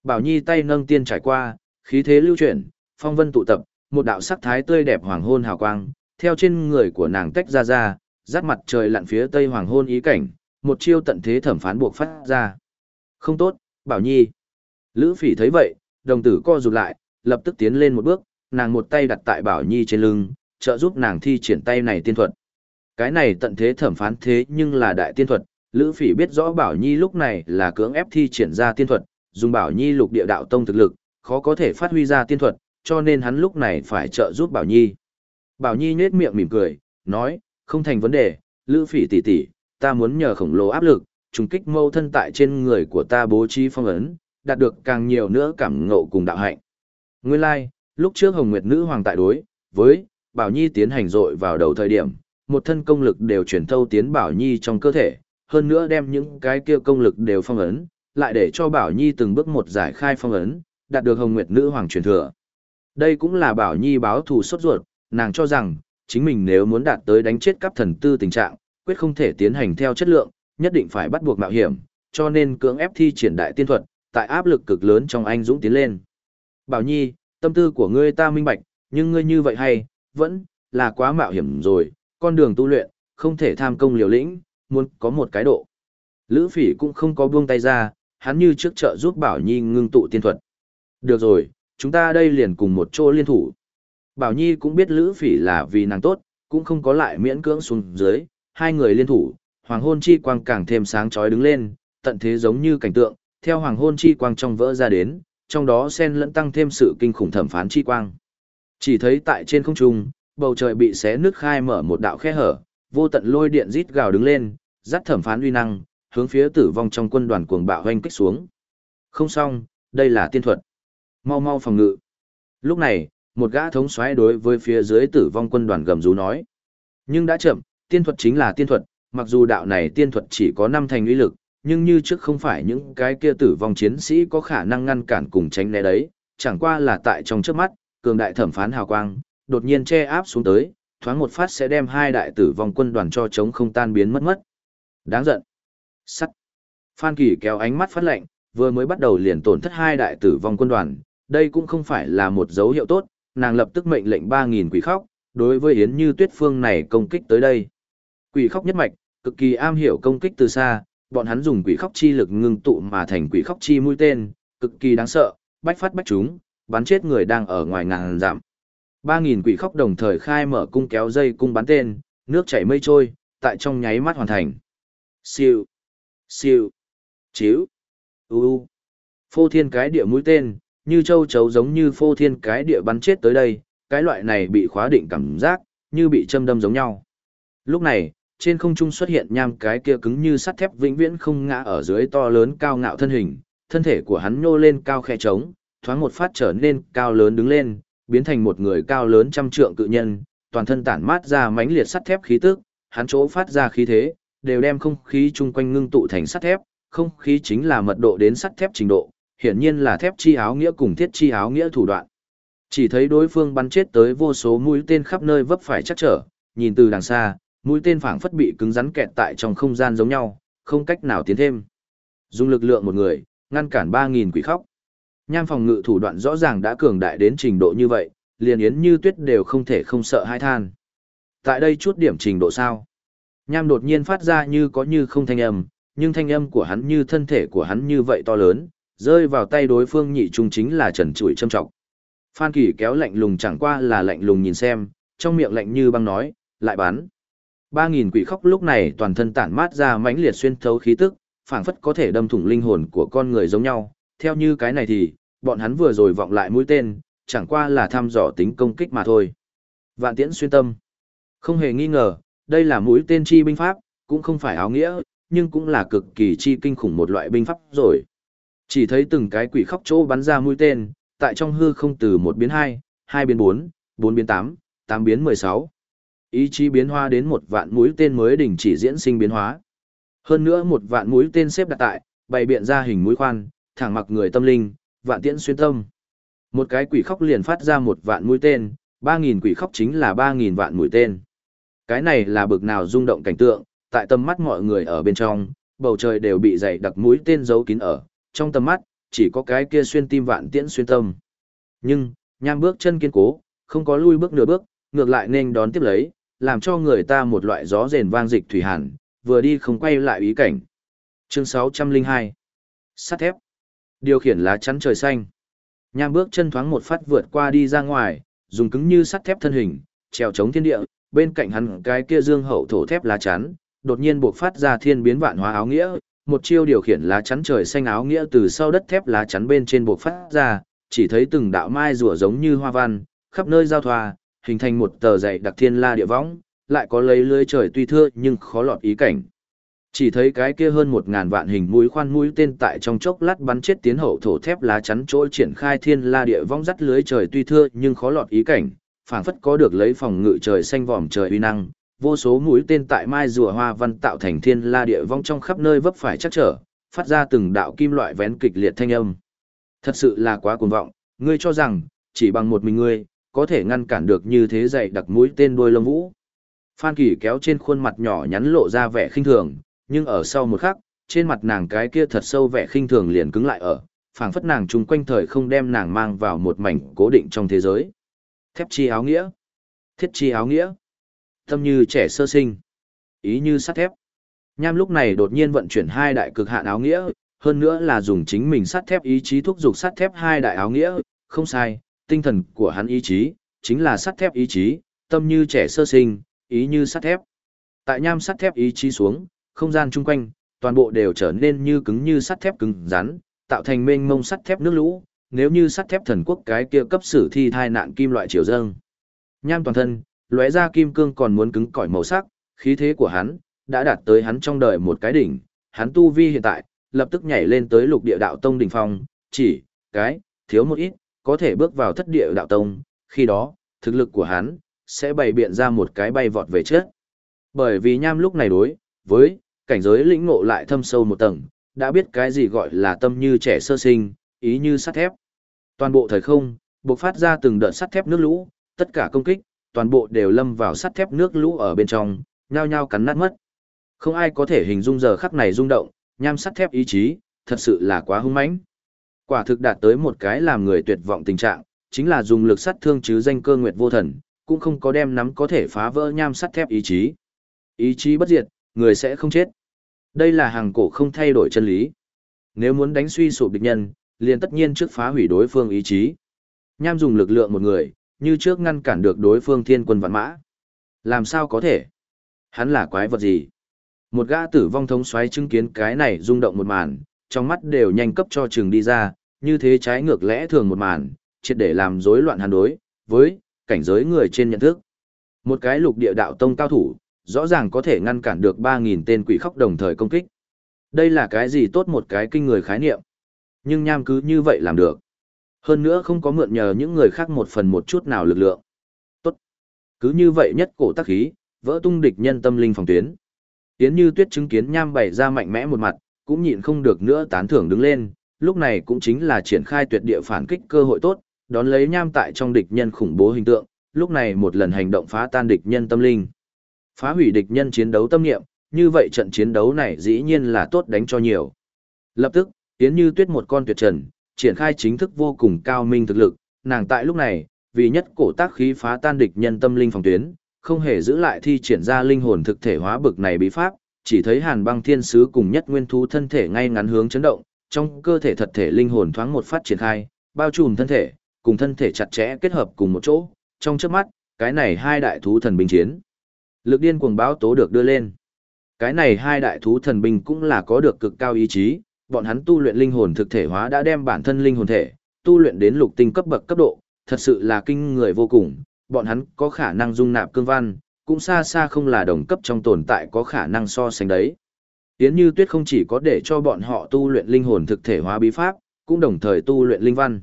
Speaker 1: Bảo Nhi tay nâng tiên trải qua, khí thế lưu chuyển, phong vân tụ tập, một đạo sắc thái tươi đẹp hoàng hôn hào quang, theo trên người của nàng tách ra ra, dắt mặt trời lặn phía tây hoàng hôn ý cảnh, một chiêu tận thế thẩm phán buộc phát ra. Không tốt, Bảo Nhi. Lữ Phỉ thấy vậy, đồng tử co rụt lại, lập tức tiến lên một bước, nàng một tay đặt tại Bảo Nhi trên lưng, trợ giúp nàng thi triển tay này tiên thuật. Cái này tận thế thẩm phán thế nhưng là đại tiên thuật, Lữ Phỉ biết rõ Bảo Nhi lúc này là cưỡng ép thi triển ra tiên thuật, dùng Bảo Nhi lục địa đạo tông thực lực, khó có thể phát huy ra tiên thuật, cho nên hắn lúc này phải trợ giúp Bảo Nhi. Bảo Nhi nhếch miệng mỉm cười, nói, Không thành vấn đề, Lữ Phỉ tỷ tỷ, ta muốn nhờ khổng lồ áp lực, trùng kích mâu thân tại trên người của ta bố trí phong ấn, đạt được càng nhiều nữa cảm ngộ cùng đạo hạnh. Nguyên lai, like, lúc trước Hồng Nguyệt Nữ Hoàng tại đối, với, Bảo Nhi tiến hành dội vào đầu thời điểm, một thân công lực đều chuyển thâu tiến Bảo Nhi trong cơ thể, hơn nữa đem những cái kia công lực đều phong ấn, lại để cho Bảo Nhi từng bước một giải khai phong ấn, đạt được Hồng Nguyệt Nữ Hoàng truyền thừa. Đây cũng là Bảo Nhi báo thù sốt ruột, nàng cho rằng, chính mình nếu muốn đạt tới đánh chết cấp thần tư tình trạng, quyết không thể tiến hành theo chất lượng, nhất định phải bắt buộc mạo hiểm, cho nên cưỡng ép thi triển đại tiên thuật, tại áp lực cực lớn trong anh dũng tiến lên. Bảo Nhi, tâm tư của ngươi ta minh bạch, nhưng ngươi như vậy hay, vẫn là quá mạo hiểm rồi, con đường tu luyện, không thể tham công liều lĩnh, muốn có một cái độ. Lữ Phỉ cũng không có buông tay ra, hắn như trước trợ giúp Bảo Nhi ngưng tụ tiên thuật. Được rồi, chúng ta đây liền cùng một chỗ liên thủ. Bảo Nhi cũng biết Lữ Phỉ là vì nàng tốt, cũng không có lại miễn cưỡng xuống dưới, hai người liên thủ, hoàng hôn chi quang càng thêm sáng chói đứng lên, tận thế giống như cảnh tượng, theo hoàng hôn chi quang trong vỡ ra đến, trong đó xen lẫn tăng thêm sự kinh khủng thẩm phán chi quang. Chỉ thấy tại trên không trung, bầu trời bị xé nứt khai mở một đạo khe hở, vô tận lôi điện rít gào đứng lên, dắt thẩm phán uy năng, hướng phía tử vong trong quân đoàn cuồng bạo hoanh kích xuống. Không xong, đây là tiên thuật. Mau mau phòng ngự. Lúc này, một gã thống soái đối với phía dưới tử vong quân đoàn gầm rú nói. Nhưng đã chậm, tiên thuật chính là tiên thuật, mặc dù đạo này tiên thuật chỉ có năm thành uy lực, nhưng như trước không phải những cái kia tử vong chiến sĩ có khả năng ngăn cản cùng tránh né đấy, chẳng qua là tại trong trước mắt, cường đại thẩm phán hào quang, đột nhiên che áp xuống tới, thoáng một phát sẽ đem hai đại tử vong quân đoàn cho chống không tan biến mất mất. Đáng giận. Sắt. Phan Kỳ kéo ánh mắt phát lạnh, vừa mới bắt đầu liền tổn thất hai đại tử vong quân đoàn, đây cũng không phải là một dấu hiệu tốt, nàng lập tức mệnh lệnh 3000 quỷ khóc, đối với Yến Như Tuyết phương này công kích tới đây. Quỷ khóc nhất mạch, cực kỳ am hiểu công kích từ xa, bọn hắn dùng quỷ khóc chi lực ngưng tụ mà thành quỷ khóc chi mũi tên, cực kỳ đáng sợ, bách phát bách chúng, bắn chết người đang ở ngoài ngàn giảm. 3000 quỷ khóc đồng thời khai mở cung kéo dây cung bắn tên, nước chảy mây trôi, tại trong nháy mắt hoàn thành. Siêu, siêu, chiếu, uu, u. Phô thiên cái địa mũi tên, như châu chấu giống như phô thiên cái địa bắn chết tới đây, cái loại này bị khóa định cảm giác, như bị châm đâm giống nhau. Lúc này, trên không trung xuất hiện nham cái kia cứng như sắt thép vĩnh viễn không ngã ở dưới to lớn cao ngạo thân hình, thân thể của hắn nhô lên cao khe trống, thoáng một phát trở nên cao lớn đứng lên, biến thành một người cao lớn trăm trượng cự nhân, toàn thân tản mát ra mãnh liệt sắt thép khí tức, hắn chỗ phát ra khí thế, đều đem không khí chung quanh ngưng tụ thành sắt thép, không khí chính là mật độ đến sắt thép trình độ, hiển nhiên là thép chi áo nghĩa cùng thiết chi áo nghĩa thủ đoạn. Chỉ thấy đối phương bắn chết tới vô số mũi tên khắp nơi vấp phải chắc trở, nhìn từ đằng xa, mũi tên phảng phất bị cứng rắn kẹt tại trong không gian giống nhau, không cách nào tiến thêm. Dùng lực lượng một người, ngăn cản 3000 quỷ khóc. Nham phòng ngự thủ đoạn rõ ràng đã cường đại đến trình độ như vậy, liền yến như tuyết đều không thể không sợ hai than. Tại đây chút điểm trình độ sao? Nham đột nhiên phát ra như có như không thanh âm, nhưng thanh âm của hắn như thân thể của hắn như vậy to lớn, rơi vào tay đối phương nhị trung chính là trần trụi châm trọng. Phan Kỳ kéo lạnh lùng chẳng qua là lạnh lùng nhìn xem, trong miệng lạnh như băng nói, lại bán. Ba nghìn quỷ khóc lúc này toàn thân tản mát ra mãnh liệt xuyên thấu khí tức, phảng phất có thể đâm thủng linh hồn của con người giống nhau. Theo như cái này thì, bọn hắn vừa rồi vọng lại mũi tên, chẳng qua là thăm dò tính công kích mà thôi. Vạn tiễn xuyên tâm. Không hề nghi ngờ, đây là mũi tên chi binh pháp, cũng không phải áo nghĩa, nhưng cũng là cực kỳ chi kinh khủng một loại binh pháp rồi. Chỉ thấy từng cái quỷ khóc chỗ bắn ra mũi tên, tại trong hư không từ một biến hai, hai biến bốn, bốn biến tám, tám biến mười sáu. Ý chí biến hóa đến một vạn mũi tên mới đình chỉ diễn sinh biến hóa. Hơn nữa một vạn mũi tên xếp đặt tại, bày biện ra hình mũi khoan, thẳng mặc người tâm linh, vạn tiễn xuyên tâm. Một cái quỷ khóc liền phát ra một vạn mũi tên, ba nghìn quỷ khóc chính là ba nghìn vạn mũi tên. Cái này là bực nào rung động cảnh tượng, tại tầm mắt mọi người ở bên trong, bầu trời đều bị dày đặc mũi tên giấu kín ở, trong tầm mắt, chỉ có cái kia xuyên tim vạn tiễn xuyên tâm. Nhưng, nham bước chân kiên cố, không có lui bước nửa bước, ngược lại nên đón tiếp lấy, làm cho người ta một loại gió rền vang dịch thủy hàn, vừa đi không quay lại ý cảnh. Chương 602 Sắt thép Điều khiển lá chắn trời xanh. Nham bước chân thoáng một phát vượt qua đi ra ngoài, dùng cứng như sắt thép thân hình, trèo chống thiên địa, bên cạnh hắn cái kia dương hậu thổ thép lá chắn, đột nhiên buộc phát ra thiên biến vạn hóa áo nghĩa, một chiêu điều khiển lá chắn trời xanh áo nghĩa từ sau đất thép lá chắn bên trên buộc phát ra, chỉ thấy từng đạo mai rùa giống như hoa văn, khắp nơi giao thoa, hình thành một tờ dày đặc thiên la địa võng, lại có lấy lưới trời tuy thưa nhưng khó lọt ý cảnh. Chỉ thấy cái kia hơn một ngàn vạn hình mũi khoan mũi tên tại trong chốc lát bắn chết tiến hậu thổ thép lá chắn chỗ triển khai thiên la địa vong dắt lưới trời tuy thưa nhưng khó lọt ý cảnh, phảng phất có được lấy phòng ngự trời xanh vòm trời uy năng, vô số mũi tên tại mai rùa hoa văn tạo thành thiên la địa vong trong khắp nơi vấp phải chắc trở, phát ra từng đạo kim loại vén kịch liệt thanh âm. Thật sự là quá cuồng vọng, ngươi cho rằng, chỉ bằng một mình ngươi, có thể ngăn cản được như thế dậy đặc mũi tên đuôi lông vũ. Phan Kỳ kéo trên khuôn mặt nhỏ nhắn lộ ra vẻ khinh thường, nhưng ở sau một khắc, trên mặt nàng cái kia thật sâu vẻ khinh thường liền cứng lại ở, phảng phất nàng chung quanh thời không đem nàng mang vào một mảnh cố định trong thế giới. Thép chi áo nghĩa, thiết chi áo nghĩa, tâm như trẻ sơ sinh, ý như sắt thép. Nham lúc này đột nhiên vận chuyển hai đại cực hạn áo nghĩa, hơn nữa là dùng chính mình sắt thép ý chí thúc giục sắt thép hai đại áo nghĩa, không sai, tinh thần của hắn ý chí, chính là sắt thép ý chí, tâm như trẻ sơ sinh, ý như sắt thép. Tại nham sắt thép ý chí xuống, không gian chung quanh, toàn bộ đều trở nên như cứng như sắt thép cứng rắn, tạo thành mênh mông sắt thép nước lũ, nếu như sắt thép thần quốc cái kia cấp sử thi thai nạn kim loại triều dâng. Nham toàn thân, lóe ra kim cương còn muốn cứng cỏi màu sắc, khí thế của hắn đã đạt tới hắn trong đời một cái đỉnh, hắn tu vi hiện tại lập tức nhảy lên tới lục địa đạo tông đỉnh phong, chỉ cái thiếu một ít, có thể bước vào thất địa đạo tông, khi đó, thực lực của hắn sẽ bày biện ra một cái bay vọt về trước. Bởi vì nham lúc này đối với cảnh giới lĩnh ngộ lại thâm sâu một tầng, đã biết cái gì gọi là tâm như trẻ sơ sinh, ý như sắt thép. Toàn bộ thời không, bộc phát ra từng đợt sắt thép nước lũ, tất cả công kích, toàn bộ đều lâm vào sắt thép nước lũ ở bên trong, nhao nhao cắn nát mất. Không ai có thể hình dung giờ khắc này rung động, nham sắt thép ý chí, thật sự là quá hung mãnh. Quả thực đạt tới một cái làm người tuyệt vọng tình trạng, chính là dùng lực sắt thương chứ danh cơ nguyệt vô thần, cũng không có đem nắm có thể phá vỡ nham sắt thép ý chí. Ý chí bất diệt, người sẽ không chết. Đây là hàng cổ không thay đổi chân lý. Nếu muốn đánh suy sụp địch nhân, liền tất nhiên trước phá hủy đối phương ý chí. Nham dùng lực lượng một người, như trước ngăn cản được đối phương thiên quân vạn mã. Làm sao có thể? Hắn là quái vật gì? Một gã tử vong thống xoáy chứng kiến cái này rung động một màn, trong mắt đều nhanh cấp cho trường đi ra, như thế trái ngược lẽ thường một màn, triệt để làm rối loạn hàn đối, với cảnh giới người trên nhận thức. Một cái lục địa đạo tông cao thủ, rõ ràng có thể ngăn cản được 3.000 tên quỷ khóc đồng thời công kích. Đây là cái gì tốt một cái kinh người khái niệm. Nhưng nham cứ như vậy làm được. Hơn nữa không có mượn nhờ những người khác một phần một chút nào lực lượng. Tốt. Cứ như vậy nhất cổ tác khí, vỡ tung địch nhân tâm linh phòng tuyến. Tiến như tuyết chứng kiến nham bày ra mạnh mẽ một mặt, cũng nhịn không được nữa tán thưởng đứng lên, lúc này cũng chính là triển khai tuyệt địa phản kích cơ hội tốt, đón lấy nham tại trong địch nhân khủng bố hình tượng, lúc này một lần hành động phá tan địch nhân tâm linh. Phá hủy địch nhân chiến đấu tâm niệm, như vậy trận chiến đấu này dĩ nhiên là tốt đánh cho nhiều. Lập tức, Yến Như Tuyết một con tuyệt trần, triển khai chính thức vô cùng cao minh thực lực, nàng tại lúc này, vì nhất cổ tác khí phá tan địch nhân tâm linh phòng tuyến, không hề giữ lại thi triển ra linh hồn thực thể hóa bực này bí pháp, chỉ thấy Hàn Băng Thiên Sứ cùng nhất nguyên thú thân thể ngay ngắn hướng chấn động, trong cơ thể thật thể linh hồn thoáng một phát triển khai, bao trùm thân thể, cùng thân thể chặt chẽ kết hợp cùng một chỗ, trong chớp mắt, cái này hai đại thú thần binh chiến. Lực điên cuồng báo tố được đưa lên. Cái này hai đại thú thần binh cũng là có được cực cao ý chí, bọn hắn tu luyện linh hồn thực thể hóa đã đem bản thân linh hồn thể, tu luyện đến lục tinh cấp bậc cấp độ, thật sự là kinh người vô cùng, bọn hắn có khả năng dung nạp cương văn, cũng xa xa không là đồng cấp trong tồn tại có khả năng so sánh đấy. Yến Như Tuyết không chỉ có để cho bọn họ tu luyện linh hồn thực thể hóa bí pháp, cũng đồng thời tu luyện linh văn.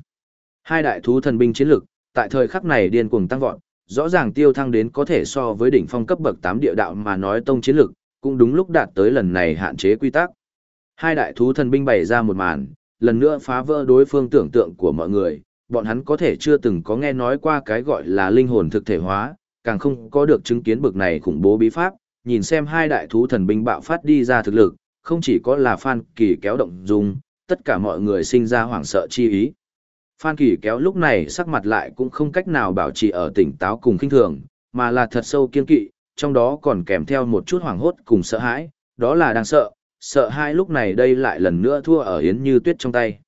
Speaker 1: Hai đại thú thần binh chiến lực, tại thời khắc này điên cuồng tăng vọt, rõ ràng tiêu thăng đến có thể so với đỉnh phong cấp bậc 8 địa đạo mà nói tông chiến lực, cũng đúng lúc đạt tới lần này hạn chế quy tắc. Hai đại thú thần binh bày ra một màn, lần nữa phá vỡ đối phương tưởng tượng của mọi người, bọn hắn có thể chưa từng có nghe nói qua cái gọi là linh hồn thực thể hóa, càng không có được chứng kiến bực này khủng bố bí pháp, nhìn xem hai đại thú thần binh bạo phát đi ra thực lực, không chỉ có là Phan Kỳ kéo động dung, tất cả mọi người sinh ra hoảng sợ chi ý. Phan Kỳ kéo lúc này sắc mặt lại cũng không cách nào bảo trì ở tỉnh táo cùng kinh thường, mà là thật sâu kiên kỵ, trong đó còn kèm theo một chút hoảng hốt cùng sợ hãi, đó là đang sợ, sợ hai lúc này đây lại lần nữa thua ở Yến Như Tuyết trong tay.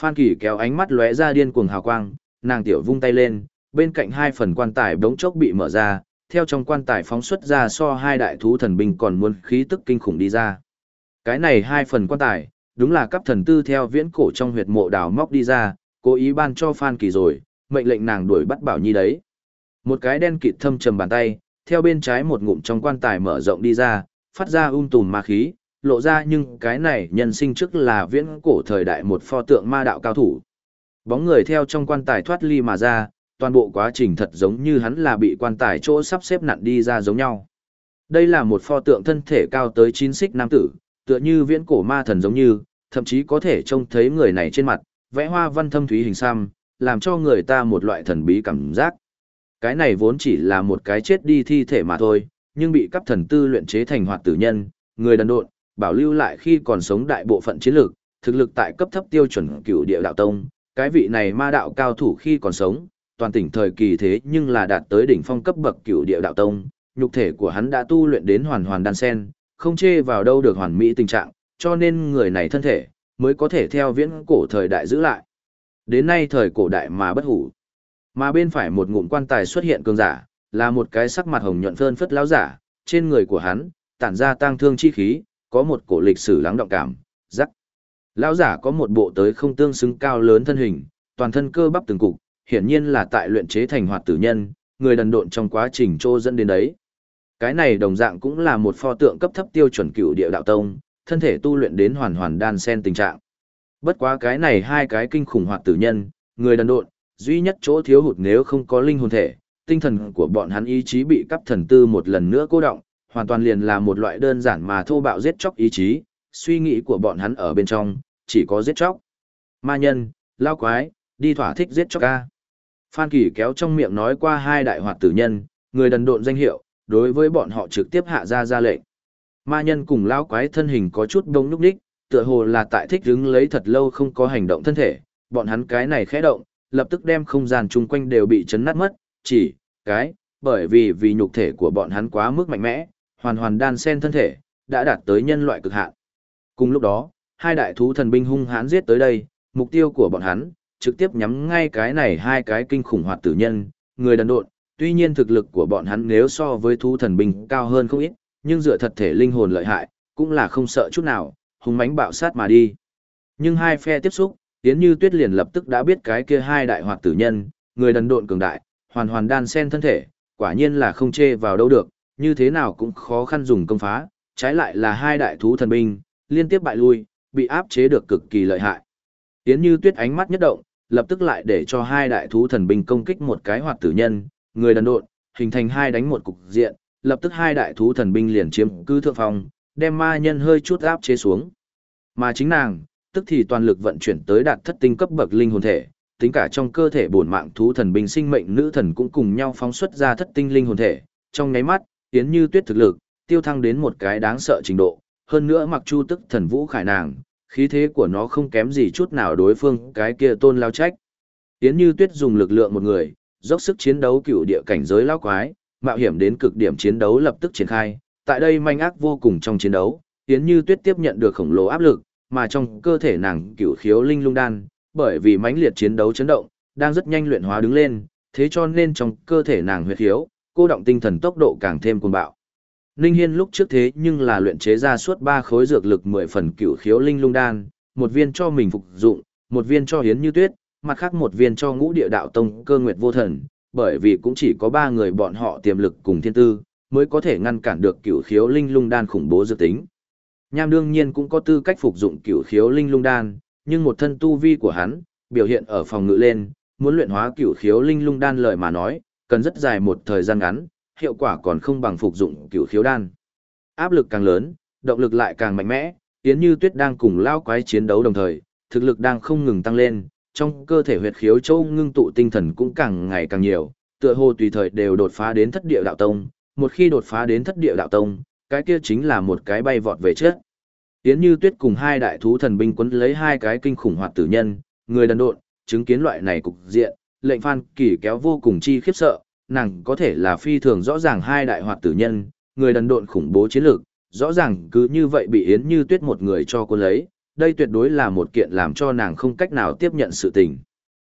Speaker 1: Phan Kỳ kéo ánh mắt lóe ra điên cuồng hào quang, nàng tiểu vung tay lên, bên cạnh hai phần quan tài bỗng chốc bị mở ra, theo trong quan tài phóng xuất ra so hai đại thú thần binh còn muốn khí tức kinh khủng đi ra. Cái này hai phần quan tài, đúng là cấp thần tư theo viễn cổ trong huyệt mộ đào móc đi ra, cố ý ban cho Phan Kỳ rồi, mệnh lệnh nàng đuổi bắt Bảo Nhi đấy. Một cái đen kịt thâm trầm bàn tay, theo bên trái một ngụm trong quan tài mở rộng đi ra, phát ra um tùm ma khí, lộ ra nhưng cái này nhân sinh trước là viễn cổ thời đại một pho tượng ma đạo cao thủ. Bóng người theo trong quan tài thoát ly mà ra, toàn bộ quá trình thật giống như hắn là bị quan tài chỗ sắp xếp nặn đi ra giống nhau. Đây là một pho tượng thân thể cao tới 9 xích nam tử, tựa như viễn cổ ma thần giống như, thậm chí có thể trông thấy người này trên mặt, vẽ hoa văn thâm thúy hình xăm, làm cho người ta một loại thần bí cảm giác. Cái này vốn chỉ là một cái chết đi thi thể mà thôi, nhưng bị cấp thần tư luyện chế thành hoạt tử nhân, người đần độn, bảo lưu lại khi còn sống đại bộ phận chiến lược, thực lực tại cấp thấp tiêu chuẩn cửu địa đạo tông, cái vị này ma đạo cao thủ khi còn sống, toàn tỉnh thời kỳ thế nhưng là đạt tới đỉnh phong cấp bậc cửu địa đạo tông, nhục thể của hắn đã tu luyện đến hoàn hoàn đan sen, không chê vào đâu được hoàn mỹ tình trạng, cho nên người này thân thể mới có thể theo viễn cổ thời đại giữ lại. Đến nay thời cổ đại mà bất hủ. Mà bên phải một ngụm quan tài xuất hiện cường giả, là một cái sắc mặt hồng nhuận phơn phất lão giả, trên người của hắn tản ra tang thương chi khí, có một cổ lịch sử lắng động cảm, rắc. Lão giả có một bộ tới không tương xứng cao lớn thân hình, toàn thân cơ bắp từng cục, hiển nhiên là tại luyện chế thành hoạt tử nhân, người đần độn trong quá trình trô dẫn đến đấy. Cái này đồng dạng cũng là một pho tượng cấp thấp tiêu chuẩn cựu địa đạo tông, thân thể tu luyện đến hoàn hoàn đan sen tình trạng. Bất quá cái này hai cái kinh khủng hoạt tử nhân, người đần độn, duy nhất chỗ thiếu hụt nếu không có linh hồn thể, tinh thần của bọn hắn ý chí bị cấp thần tư một lần nữa cô động, hoàn toàn liền là một loại đơn giản mà thô bạo giết chóc ý chí, suy nghĩ của bọn hắn ở bên trong, chỉ có giết chóc. Ma nhân, lao quái, đi thỏa thích giết chóc ca. Phan Kỳ kéo trong miệng nói qua hai đại hoạt tử nhân, người đần độn danh hiệu, đối với bọn họ trực tiếp hạ ra ra lệnh. Ma nhân cùng lao quái thân hình có chút đông núc đích, tựa hồ là tại thích đứng lấy thật lâu không có hành động thân thể, bọn hắn cái này khẽ động, lập tức đem không gian chung quanh đều bị chấn nát mất, chỉ, cái, bởi vì vì nhục thể của bọn hắn quá mức mạnh mẽ, hoàn hoàn đan sen thân thể, đã đạt tới nhân loại cực hạn. Cùng lúc đó, hai đại thú thần binh hung hãn giết tới đây, mục tiêu của bọn hắn, trực tiếp nhắm ngay cái này hai cái kinh khủng hoạt tử nhân, người đần độn, tuy nhiên thực lực của bọn hắn nếu so với thú thần binh cao hơn không ít, nhưng dựa thật thể linh hồn lợi hại, cũng là không sợ chút nào, hung mãnh bạo sát mà đi. Nhưng hai phe tiếp xúc, Yến Như Tuyết liền lập tức đã biết cái kia hai đại hoạt tử nhân, người đần độn cường đại, hoàn hoàn đan sen thân thể, quả nhiên là không chê vào đâu được, như thế nào cũng khó khăn dùng công phá, trái lại là hai đại thú thần binh, liên tiếp bại lui, bị áp chế được cực kỳ lợi hại. Yến Như Tuyết ánh mắt nhất động, lập tức lại để cho hai đại thú thần binh công kích một cái hoạt tử nhân, người đần độn, hình thành hai đánh một cục diện, lập tức hai đại thú thần binh liền chiếm cứ thượng phòng, đem ma nhân hơi chút áp chế xuống. Mà chính nàng, tức thì toàn lực vận chuyển tới đạt thất tinh cấp bậc linh hồn thể, tính cả trong cơ thể bổn mạng thú thần binh sinh mệnh nữ thần cũng cùng nhau phóng xuất ra thất tinh linh hồn thể, trong nháy mắt, tiến như tuyết thực lực, tiêu thăng đến một cái đáng sợ trình độ, hơn nữa mặc chu tức thần vũ khải nàng, khí thế của nó không kém gì chút nào đối phương cái kia tôn lao trách. Tiến như tuyết dùng lực lượng một người, dốc sức chiến đấu cựu địa cảnh giới lao quái, mạo hiểm đến cực điểm chiến đấu lập tức triển khai, tại đây manh ác vô cùng trong chiến đấu, Tiến như tuyết tiếp nhận được khổng lồ áp lực, mà trong cơ thể nàng cựu khiếu linh lung đan, bởi vì mãnh liệt chiến đấu chấn động, đang rất nhanh luyện hóa đứng lên, thế cho nên trong cơ thể nàng huyết khiếu, cô động tinh thần tốc độ càng thêm cuồng bạo. Ninh Hiên lúc trước thế nhưng là luyện chế ra suốt ba khối dược lực 10 phần cửu khiếu linh lung đan, một viên cho mình phục dụng, một viên cho Hiến Như Tuyết, mặt khác một viên cho Ngũ Địa Đạo Tông Cơ Nguyệt Vô Thần, bởi vì cũng chỉ có ba người bọn họ tiềm lực cùng thiên tư, mới có thể ngăn cản được cửu khiếu linh lung đan khủng bố dược tính. Nham đương nhiên cũng có tư cách phục dụng cửu khiếu linh lung đan, nhưng một thân tu vi của hắn, biểu hiện ở phòng ngự lên, muốn luyện hóa cửu khiếu linh lung đan lời mà nói, cần rất dài một thời gian ngắn, hiệu quả còn không bằng phục dụng cửu khiếu đan. Áp lực càng lớn, động lực lại càng mạnh mẽ, Yến Như Tuyết đang cùng lao quái chiến đấu đồng thời, thực lực đang không ngừng tăng lên, trong cơ thể huyệt khiếu châu ngưng tụ tinh thần cũng càng ngày càng nhiều, tựa hồ tùy thời đều đột phá đến thất địa đạo tông, một khi đột phá đến thất địa đạo tông, cái kia chính là một cái bay vọt về trước. Yến Như Tuyết cùng hai đại thú thần binh quấn lấy hai cái kinh khủng hoạt tử nhân, người đần độn, chứng kiến loại này cục diện, lệnh Phan Kỳ kéo vô cùng chi khiếp sợ, nàng có thể là phi thường rõ ràng hai đại hoạt tử nhân, người đần độn khủng bố chiến lược, rõ ràng cứ như vậy bị Yến Như Tuyết một người cho cô lấy, đây tuyệt đối là một kiện làm cho nàng không cách nào tiếp nhận sự tình.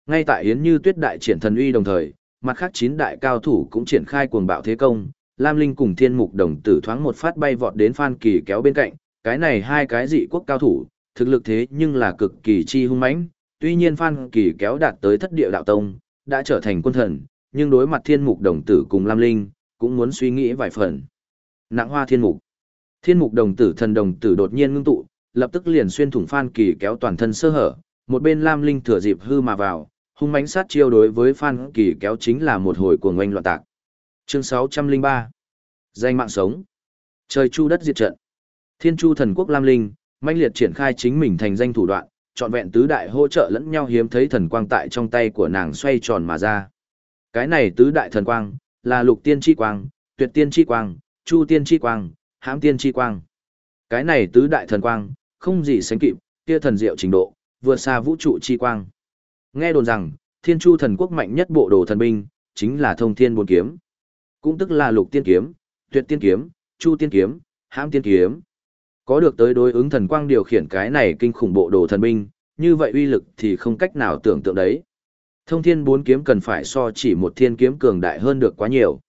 Speaker 1: Ngay tại Yến Như Tuyết đại triển thần uy đồng thời, mặt khác chín đại cao thủ cũng triển khai cuồng bạo thế công, Lam Linh cùng Thiên Mục Đồng Tử thoáng một phát bay vọt đến Phan Kỳ kéo bên cạnh, cái này hai cái dị quốc cao thủ, thực lực thế nhưng là cực kỳ chi hung mãnh, tuy nhiên Phan Kỳ kéo đạt tới thất địa đạo tông, đã trở thành quân thần, nhưng đối mặt thiên mục đồng tử cùng Lam Linh, cũng muốn suy nghĩ vài phần. Nặng hoa thiên mục. Thiên mục đồng tử thần đồng tử đột nhiên ngưng tụ, lập tức liền xuyên thủng Phan Kỳ kéo toàn thân sơ hở, một bên Lam Linh thừa dịp hư mà vào, hung mãnh sát chiêu đối với Phan Kỳ kéo chính là một hồi cuồng oanh loạn tạc. Chương 603. Danh mạng sống. Trời chu đất diệt trận. Thiên Chu thần quốc Lam Linh, mãnh liệt triển khai chính mình thành danh thủ đoạn, trọn vẹn tứ đại hỗ trợ lẫn nhau hiếm thấy thần quang tại trong tay của nàng xoay tròn mà ra. Cái này tứ đại thần quang, là lục tiên chi quang, tuyệt tiên chi quang, chu tiên chi quang, hãm tiên chi quang. Cái này tứ đại thần quang, không gì sánh kịp, kia thần diệu trình độ, vượt xa vũ trụ chi quang. Nghe đồn rằng, thiên chu thần quốc mạnh nhất bộ đồ thần binh, chính là thông thiên bốn kiếm. Cũng tức là lục tiên kiếm, tuyệt tiên kiếm, chu tiên kiếm, hãm tiên kiếm. Có được tới đối ứng thần quang điều khiển cái này kinh khủng bộ đồ thần binh, như vậy uy lực thì không cách nào tưởng tượng đấy. Thông thiên bốn kiếm cần phải so chỉ một thiên kiếm cường đại hơn được quá nhiều.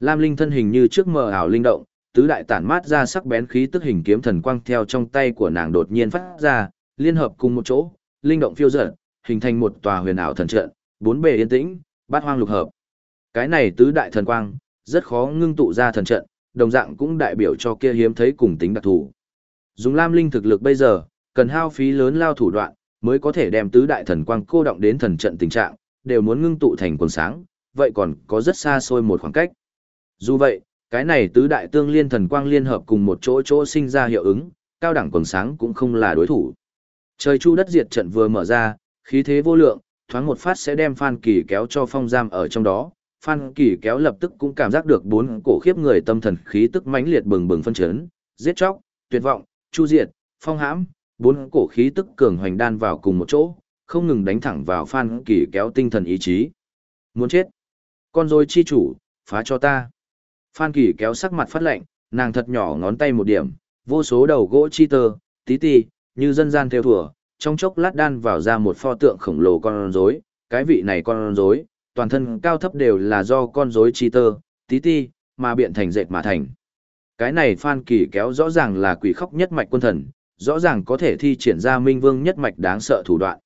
Speaker 1: Lam Linh thân hình như trước mờ ảo linh động, tứ đại tản mát ra sắc bén khí tức hình kiếm thần quang theo trong tay của nàng đột nhiên phát ra, liên hợp cùng một chỗ, linh động phiêu dật, hình thành một tòa huyền ảo thần trận, bốn bề yên tĩnh, bát hoang lục hợp. Cái này tứ đại thần quang, rất khó ngưng tụ ra thần trận, đồng dạng cũng đại biểu cho kia hiếm thấy cùng tính đặc thù. Dùng Lam Linh thực lực bây giờ, cần hao phí lớn lao thủ đoạn, mới có thể đem tứ đại thần quang cô động đến thần trận tình trạng, đều muốn ngưng tụ thành quần sáng, vậy còn có rất xa xôi một khoảng cách. Dù vậy, cái này tứ đại tương liên thần quang liên hợp cùng một chỗ chỗ sinh ra hiệu ứng, cao đẳng quần sáng cũng không là đối thủ. Trời chu đất diệt trận vừa mở ra, khí thế vô lượng, thoáng một phát sẽ đem Phan Kỳ kéo cho phong giam ở trong đó. Phan Kỳ kéo lập tức cũng cảm giác được bốn cổ khiếp người tâm thần khí tức mãnh liệt bừng bừng phân chấn, giết chóc, tuyệt vọng, chu diệt, phong hãm, bốn cổ khí tức cường hoành đan vào cùng một chỗ, không ngừng đánh thẳng vào Phan Kỳ kéo tinh thần ý chí. Muốn chết. Con rối chi chủ, phá cho ta. Phan Kỳ kéo sắc mặt phát lạnh, nàng thật nhỏ ngón tay một điểm, vô số đầu gỗ chi tơ, tí tì, như dân gian theo thùa, trong chốc lát đan vào ra một pho tượng khổng lồ con rối, cái vị này con rối, toàn thân cao thấp đều là do con rối chi tơ, tí ti mà biện thành dệt mà thành. Cái này Phan Kỳ kéo rõ ràng là quỷ khóc nhất mạch quân thần, rõ ràng có thể thi triển ra minh vương nhất mạch đáng sợ thủ đoạn.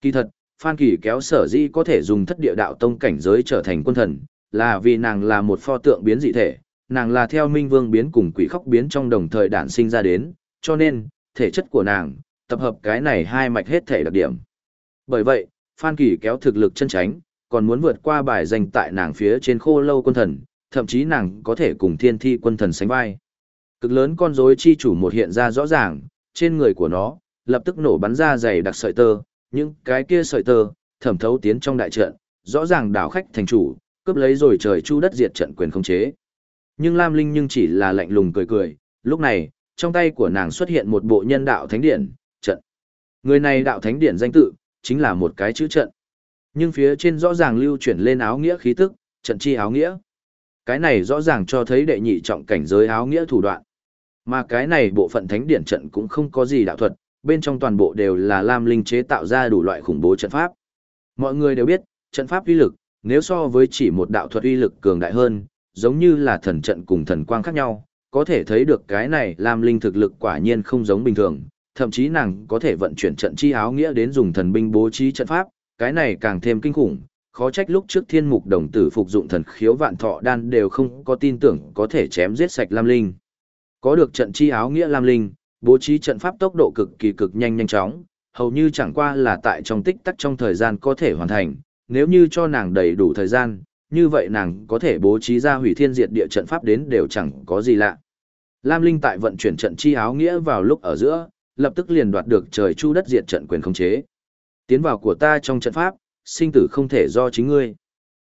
Speaker 1: Kỳ thật, Phan Kỳ kéo sở dĩ có thể dùng thất địa đạo tông cảnh giới trở thành quân thần, là vì nàng là một pho tượng biến dị thể, nàng là theo minh vương biến cùng quỷ khóc biến trong đồng thời đản sinh ra đến, cho nên, thể chất của nàng, tập hợp cái này hai mạch hết thể đặc điểm. Bởi vậy, Phan Kỳ kéo thực lực chân tránh, còn muốn vượt qua bài danh tại nàng phía trên khô lâu quân thần, thậm chí nàng có thể cùng thiên thi quân thần sánh vai. Cực lớn con rối chi chủ một hiện ra rõ ràng, trên người của nó, lập tức nổ bắn ra dày đặc sợi tơ, những cái kia sợi tơ, thẩm thấu tiến trong đại trận, rõ ràng đảo khách thành chủ, cướp lấy rồi trời chu đất diệt trận quyền không chế. Nhưng Lam Linh nhưng chỉ là lạnh lùng cười cười, lúc này, trong tay của nàng xuất hiện một bộ nhân đạo thánh điển trận. Người này đạo thánh điển danh tự, chính là một cái chữ trận. Nhưng phía trên rõ ràng lưu chuyển lên áo nghĩa khí tức, trận chi áo nghĩa. Cái này rõ ràng cho thấy đệ nhị trọng cảnh giới áo nghĩa thủ đoạn. Mà cái này bộ phận thánh điển trận cũng không có gì đạo thuật, bên trong toàn bộ đều là Lam Linh chế tạo ra đủ loại khủng bố trận pháp. Mọi người đều biết, trận pháp uy lực, nếu so với chỉ một đạo thuật uy lực cường đại hơn, giống như là thần trận cùng thần quang khác nhau, có thể thấy được cái này Lam Linh thực lực quả nhiên không giống bình thường, thậm chí nàng có thể vận chuyển trận chi áo nghĩa đến dùng thần binh bố trí trận pháp, cái này càng thêm kinh khủng, khó trách lúc trước thiên mục đồng tử phục dụng thần khiếu vạn thọ đan đều không có tin tưởng có thể chém giết sạch Lam Linh. Có được trận chi áo nghĩa Lam Linh, bố trí trận pháp tốc độ cực kỳ cực nhanh nhanh chóng, hầu như chẳng qua là tại trong tích tắc trong thời gian có thể hoàn thành, nếu như cho nàng đầy đủ thời gian, như vậy nàng có thể bố trí ra hủy thiên diệt địa trận pháp đến đều chẳng có gì lạ. Lam Linh tại vận chuyển trận chi áo nghĩa vào lúc ở giữa, lập tức liền đoạt được trời chu đất diệt trận quyền khống chế. Tiến vào của ta trong trận pháp, sinh tử không thể do chính ngươi.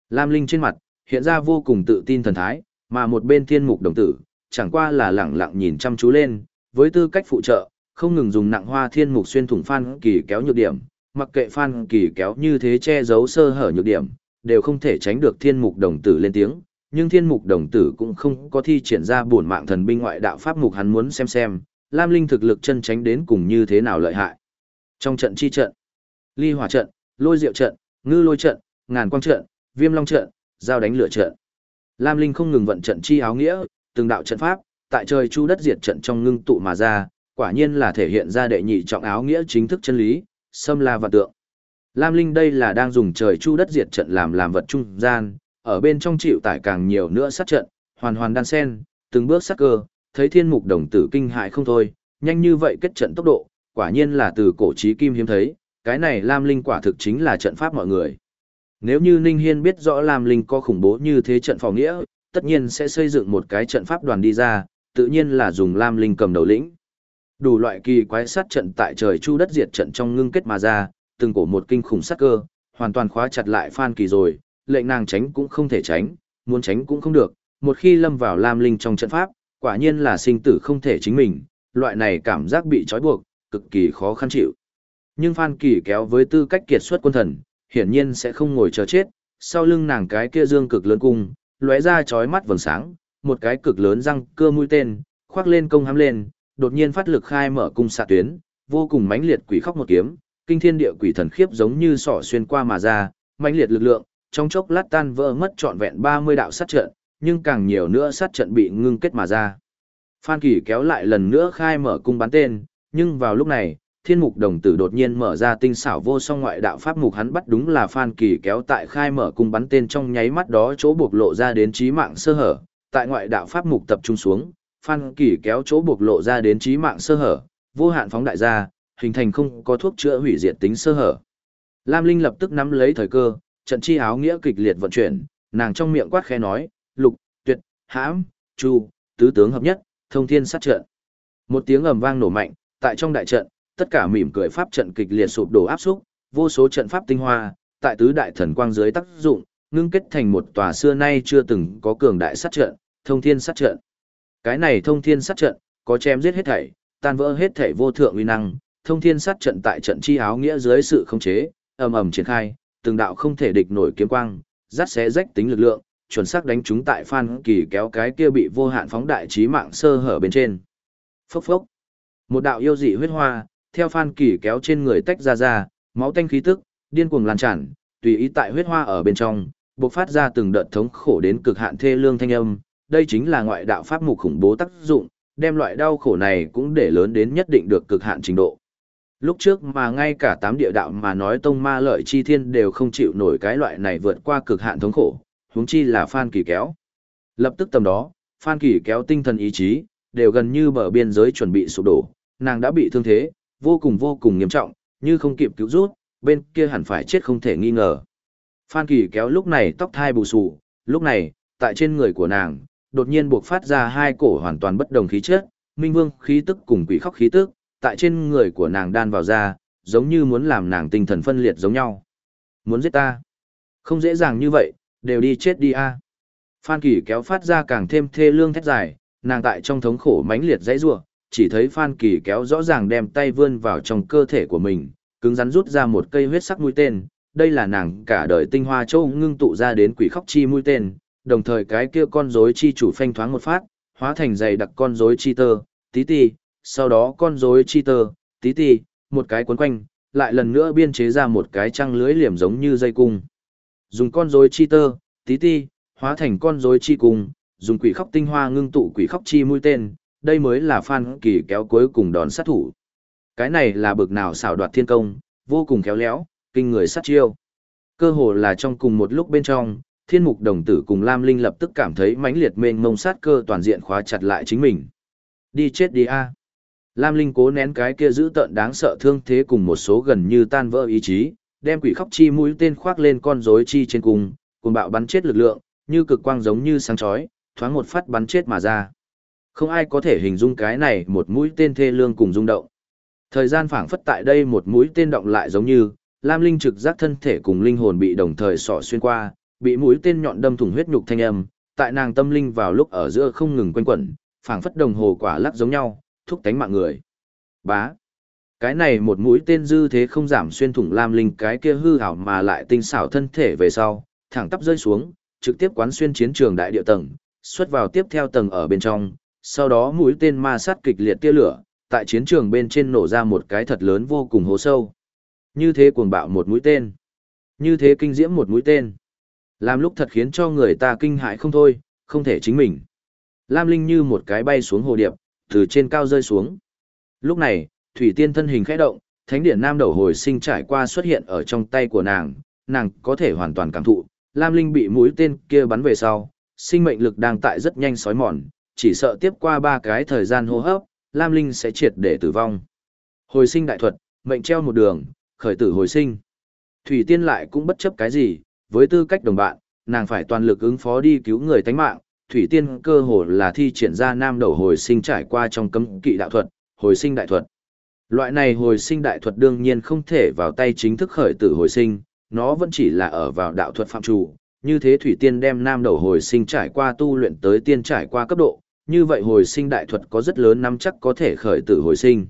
Speaker 1: Lam Linh trên mặt, hiện ra vô cùng tự tin thần thái, mà một bên thiên mục đồng tử, chẳng qua là lẳng lặng nhìn chăm chú lên, với tư cách phụ trợ, không ngừng dùng nặng hoa thiên mục xuyên thủng phan kỳ kéo nhược điểm, mặc kệ phan kỳ kéo như thế che giấu sơ hở nhược điểm, đều không thể tránh được thiên mục đồng tử lên tiếng, nhưng thiên mục đồng tử cũng không có thi triển ra bổn mạng thần binh ngoại đạo pháp mục hắn muốn xem xem, Lam Linh thực lực chân tránh đến cùng như thế nào lợi hại. Trong trận chi trận, ly hỏa trận, lôi diệu trận, ngư lôi trận, ngàn quang trận, viêm long trận, giao đánh lửa trận. Lam Linh không ngừng vận trận chi áo nghĩa, từng đạo trận pháp, tại trời chu đất diệt trận trong ngưng tụ mà ra, quả nhiên là thể hiện ra đệ nhị trọng áo nghĩa chính thức chân lý, xâm la và tượng. Lam Linh đây là đang dùng trời chu đất diệt trận làm làm vật trung gian, ở bên trong chịu tải càng nhiều nữa sát trận, hoàn hoàn đan sen, từng bước sắc cơ, thấy thiên mục đồng tử kinh hại không thôi, nhanh như vậy kết trận tốc độ, quả nhiên là từ cổ chí kim hiếm thấy, cái này Lam Linh quả thực chính là trận pháp mọi người. Nếu như Ninh Hiên biết rõ Lam Linh có khủng bố như thế trận phòng nghĩa, tất nhiên sẽ xây dựng một cái trận pháp đoàn đi ra, tự nhiên là dùng Lam Linh cầm đầu lĩnh. Đủ loại kỳ quái sát trận tại trời chu đất diệt trận trong ngưng kết mà ra, từng cổ một kinh khủng sát cơ, hoàn toàn khóa chặt lại Phan Kỳ rồi, lệnh nàng tránh cũng không thể tránh, muốn tránh cũng không được, một khi lâm vào Lam Linh trong trận pháp, quả nhiên là sinh tử không thể chính mình, loại này cảm giác bị trói buộc, cực kỳ khó khăn chịu. Nhưng Phan Kỳ kéo với tư cách kiệt xuất quân thần, hiển nhiên sẽ không ngồi chờ chết, sau lưng nàng cái kia dương cực lớn cung, lóe ra chói mắt vầng sáng, một cái cực lớn răng cưa mũi tên, khoác lên công hám lên, đột nhiên phát lực khai mở cung xạ tuyến, vô cùng mãnh liệt quỷ khóc một kiếm, kinh thiên địa quỷ thần khiếp giống như sỏ xuyên qua mà ra, mãnh liệt lực lượng, trong chốc lát tan vỡ mất trọn vẹn 30 đạo sát trận, nhưng càng nhiều nữa sát trận bị ngưng kết mà ra. Phan Kỳ kéo lại lần nữa khai mở cung bắn tên, nhưng vào lúc này, Thiên Mục Đồng Tử đột nhiên mở ra tinh xảo vô song ngoại đạo pháp mục hắn bắt đúng là Phan Kỳ kéo tại khai mở cung bắn tên trong nháy mắt đó chỗ buộc lộ ra đến trí mạng sơ hở, tại ngoại đạo pháp mục tập trung xuống, Phan Kỳ kéo chỗ buộc lộ ra đến trí mạng sơ hở, vô hạn phóng đại ra, hình thành không có thuốc chữa hủy diệt tính sơ hở. Lam Linh lập tức nắm lấy thời cơ, trận chi áo nghĩa kịch liệt vận chuyển, nàng trong miệng quát khẽ nói, "Lục, Tuyệt, Hãm, Chu, tứ tướng hợp nhất, thông thiên sát trận." Một tiếng ầm vang nổ mạnh, tại trong đại trận, tất cả mỉm cười pháp trận kịch liệt sụp đổ áp xúc, vô số trận pháp tinh hoa, tại tứ đại thần quang dưới tác dụng, ngưng kết thành một tòa xưa nay chưa từng có cường đại sát trận, thông thiên sát trận. Cái này thông thiên sát trận, có chém giết hết thảy, tan vỡ hết thảy vô thượng uy năng, thông thiên sát trận tại trận chi áo nghĩa dưới sự khống chế, ầm ầm triển khai, từng đạo không thể địch nổi kiếm quang, rát xé rách tính lực lượng, chuẩn xác đánh trúng tại Phan Kỳ kéo cái kia bị vô hạn phóng đại trí mạng sơ hở bên trên. Phốc phốc. Một đạo yêu dị huyết hoa, theo Phan Kỳ kéo trên người tách ra ra, máu tanh khí tức, điên cuồng lan tràn, tùy ý tại huyết hoa ở bên trong, bộc phát ra từng đợt thống khổ đến cực hạn thê lương thanh âm, đây chính là ngoại đạo pháp mục khủng bố tác dụng, đem loại đau khổ này cũng để lớn đến nhất định được cực hạn trình độ. Lúc trước mà ngay cả tám địa đạo mà nói tông ma lợi chi thiên đều không chịu nổi cái loại này vượt qua cực hạn thống khổ, huống chi là Phan Kỳ kéo. Lập tức tầm đó, Phan Kỳ kéo tinh thần ý chí, đều gần như bờ biên giới chuẩn bị sụp đổ, nàng đã bị thương thế, vô cùng vô cùng nghiêm trọng, như không kịp cứu rút, bên kia hẳn phải chết không thể nghi ngờ. Phan Kỳ kéo lúc này tóc thai bù xù, lúc này, tại trên người của nàng, đột nhiên buộc phát ra hai cổ hoàn toàn bất đồng khí chất, minh vương khí tức cùng quỷ khóc khí tức, tại trên người của nàng đan vào ra, giống như muốn làm nàng tinh thần phân liệt giống nhau. Muốn giết ta? Không dễ dàng như vậy, đều đi chết đi a. À. Phan Kỳ kéo phát ra càng thêm thê lương thét dài, nàng tại trong thống khổ mãnh liệt dãy rủa, chỉ thấy Phan Kỳ kéo rõ ràng đem tay vươn vào trong cơ thể của mình, cứng rắn rút ra một cây huyết sắc mũi tên, đây là nàng cả đời tinh hoa châu ngưng tụ ra đến quỷ khóc chi mũi tên, đồng thời cái kia con rối chi chủ phanh thoáng một phát, hóa thành dày đặc con rối chi tơ, tí ti. sau đó con rối chi tơ, tí ti, một cái cuốn quanh, lại lần nữa biên chế ra một cái trăng lưới liềm giống như dây cung. Dùng con rối chi tơ, tí ti hóa thành con rối chi cung, dùng quỷ khóc tinh hoa ngưng tụ quỷ khóc chi mũi tên, đây mới là Phan Kỳ kéo cuối cùng đòn sát thủ. Cái này là bực nào xảo đoạt thiên công, vô cùng khéo léo, kinh người sát chiêu. Cơ hồ là trong cùng một lúc bên trong, Thiên Mục Đồng Tử cùng Lam Linh lập tức cảm thấy mãnh liệt mênh mông sát cơ toàn diện khóa chặt lại chính mình. Đi chết đi a. Lam Linh cố nén cái kia giữ tợn đáng sợ thương thế cùng một số gần như tan vỡ ý chí, đem quỷ khóc chi mũi tên khoác lên con rối chi trên cùng, cùng bạo bắn chết lực lượng, như cực quang giống như sáng chói, thoáng một phát bắn chết mà ra. Không ai có thể hình dung cái này một mũi tên thê lương cùng rung động. Thời gian phảng phất tại đây một mũi tên động lại giống như, Lam Linh trực giác thân thể cùng linh hồn bị đồng thời sỏ xuyên qua, bị mũi tên nhọn đâm thủng huyết nhục thanh âm, tại nàng tâm linh vào lúc ở giữa không ngừng quanh quẩn, phảng phất đồng hồ quả lắc giống nhau, thúc tánh mạng người. Bá. Cái này một mũi tên dư thế không giảm xuyên thủng Lam Linh cái kia hư ảo mà lại tinh xảo thân thể về sau, thẳng tắp rơi xuống, trực tiếp quán xuyên chiến trường đại địa tầng, xuất vào tiếp theo tầng ở bên trong, sau đó mũi tên ma sát kịch liệt tia lửa, tại chiến trường bên trên nổ ra một cái thật lớn vô cùng hố sâu. Như thế cuồng bạo một mũi tên. Như thế kinh diễm một mũi tên. Làm lúc thật khiến cho người ta kinh hại không thôi, không thể chính mình. Lam Linh như một cái bay xuống hồ điệp, từ trên cao rơi xuống. Lúc này, Thủy Tiên thân hình khẽ động, thánh điển nam đầu hồi sinh trải qua xuất hiện ở trong tay của nàng, nàng có thể hoàn toàn cảm thụ. Lam Linh bị mũi tên kia bắn về sau, sinh mệnh lực đang tại rất nhanh sói mòn, chỉ sợ tiếp qua ba cái thời gian hô hấp, Lam Linh sẽ triệt để tử vong. Hồi sinh đại thuật, mệnh treo một đường, khởi tử hồi sinh. Thủy Tiên lại cũng bất chấp cái gì, với tư cách đồng bạn, nàng phải toàn lực ứng phó đi cứu người tánh mạng. Thủy Tiên cơ hồ là thi triển ra nam đầu hồi sinh trải qua trong cấm kỵ đạo thuật, hồi sinh đại thuật. Loại này hồi sinh đại thuật đương nhiên không thể vào tay chính thức khởi tử hồi sinh, nó vẫn chỉ là ở vào đạo thuật phạm chủ. Như thế Thủy Tiên đem nam đầu hồi sinh trải qua tu luyện tới tiên trải qua cấp độ, như vậy hồi sinh đại thuật có rất lớn nắm chắc có thể khởi tử hồi sinh.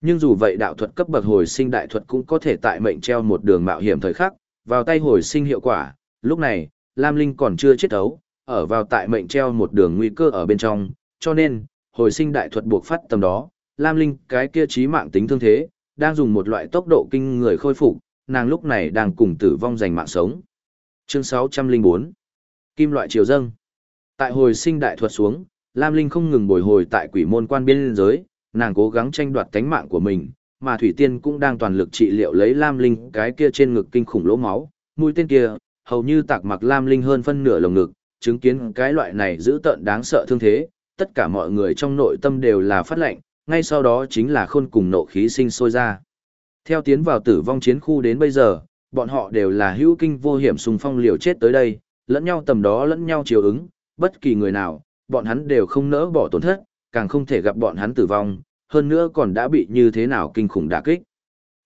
Speaker 1: Nhưng dù vậy đạo thuật cấp bậc hồi sinh đại thuật cũng có thể tại mệnh treo một đường mạo hiểm thời khắc, vào tay hồi sinh hiệu quả, lúc này, Lam Linh còn chưa chết ấu, ở vào tại mệnh treo một đường nguy cơ ở bên trong, cho nên, hồi sinh đại thuật buộc phát tầm đó, Lam Linh cái kia trí mạng tính thương thế, đang dùng một loại tốc độ kinh người khôi phục, nàng lúc này đang cùng tử vong giành mạng sống. Chương 604 Kim loại triều dâng. Tại hồi sinh đại thuật xuống, Lam Linh không ngừng bồi hồi tại quỷ môn quan biên giới, nàng cố gắng tranh đoạt tánh mạng của mình, mà Thủy Tiên cũng đang toàn lực trị liệu lấy Lam Linh cái kia trên ngực kinh khủng lỗ máu, mũi tên kia, hầu như tạc mặc Lam Linh hơn phân nửa lồng ngực, chứng kiến cái loại này dữ tợn đáng sợ thương thế, tất cả mọi người trong nội tâm đều là phát lệnh, ngay sau đó chính là khôn cùng nộ khí sinh sôi ra. Theo tiến vào tử vong chiến khu đến bây giờ, bọn họ đều là hữu kinh vô hiểm xung phong liều chết tới đây, lẫn nhau tầm đó lẫn nhau chiều ứng, bất kỳ người nào, bọn hắn đều không nỡ bỏ tổn thất, càng không thể gặp bọn hắn tử vong, hơn nữa còn đã bị như thế nào kinh khủng đả kích.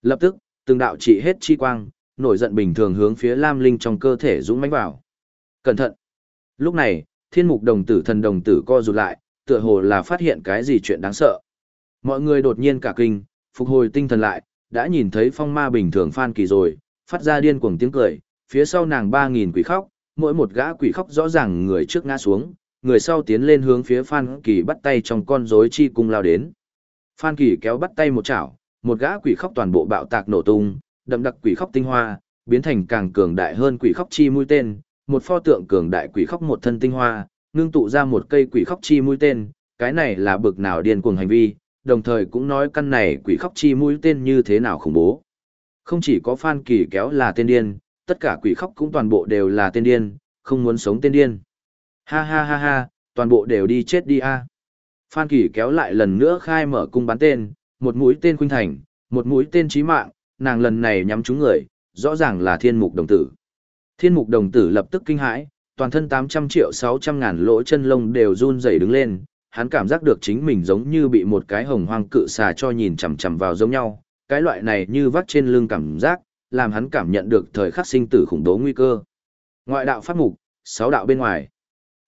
Speaker 1: Lập tức, từng đạo trị hết chi quang, nổi giận bình thường hướng phía Lam Linh trong cơ thể dũng mãnh vào. Cẩn thận. Lúc này, Thiên Mục Đồng Tử thần đồng tử co rụt lại, tựa hồ là phát hiện cái gì chuyện đáng sợ. Mọi người đột nhiên cả kinh, phục hồi tinh thần lại, đã nhìn thấy phong ma bình thường Phan Kỳ rồi, phát ra điên cuồng tiếng cười, phía sau nàng 3000 quỷ khóc, mỗi một gã quỷ khóc rõ ràng người trước ngã xuống, người sau tiến lên hướng phía Phan Kỳ bắt tay trong con rối chi cung lao đến. Phan Kỳ kéo bắt tay một chảo, một gã quỷ khóc toàn bộ bạo tạc nổ tung, đậm đặc quỷ khóc tinh hoa, biến thành càng cường đại hơn quỷ khóc chi mũi tên, một pho tượng cường đại quỷ khóc một thân tinh hoa, ngưng tụ ra một cây quỷ khóc chi mũi tên, cái này là bực nào điên cuồng hành vi, đồng thời cũng nói căn này quỷ khóc chi mũi tên như thế nào khủng bố. Không chỉ có Phan Kỳ kéo là tên điên, tất cả quỷ khóc cũng toàn bộ đều là tên điên, không muốn sống tên điên. Ha ha ha ha, toàn bộ đều đi chết đi a. Phan Kỳ kéo lại lần nữa khai mở cung bắn tên, một mũi tên khuynh thành, một mũi tên chí mạng, nàng lần này nhắm trúng người, rõ ràng là thiên mục đồng tử. Thiên mục đồng tử lập tức kinh hãi, toàn thân 800 triệu 600 ngàn lỗ chân lông đều run rẩy đứng lên, hắn cảm giác được chính mình giống như bị một cái hồng hoang cự xà cho nhìn chằm chằm vào giống nhau, cái loại này như vắt trên lưng cảm giác, làm hắn cảm nhận được thời khắc sinh tử khủng bố nguy cơ. Ngoại đạo pháp mục, sáu đạo bên ngoài.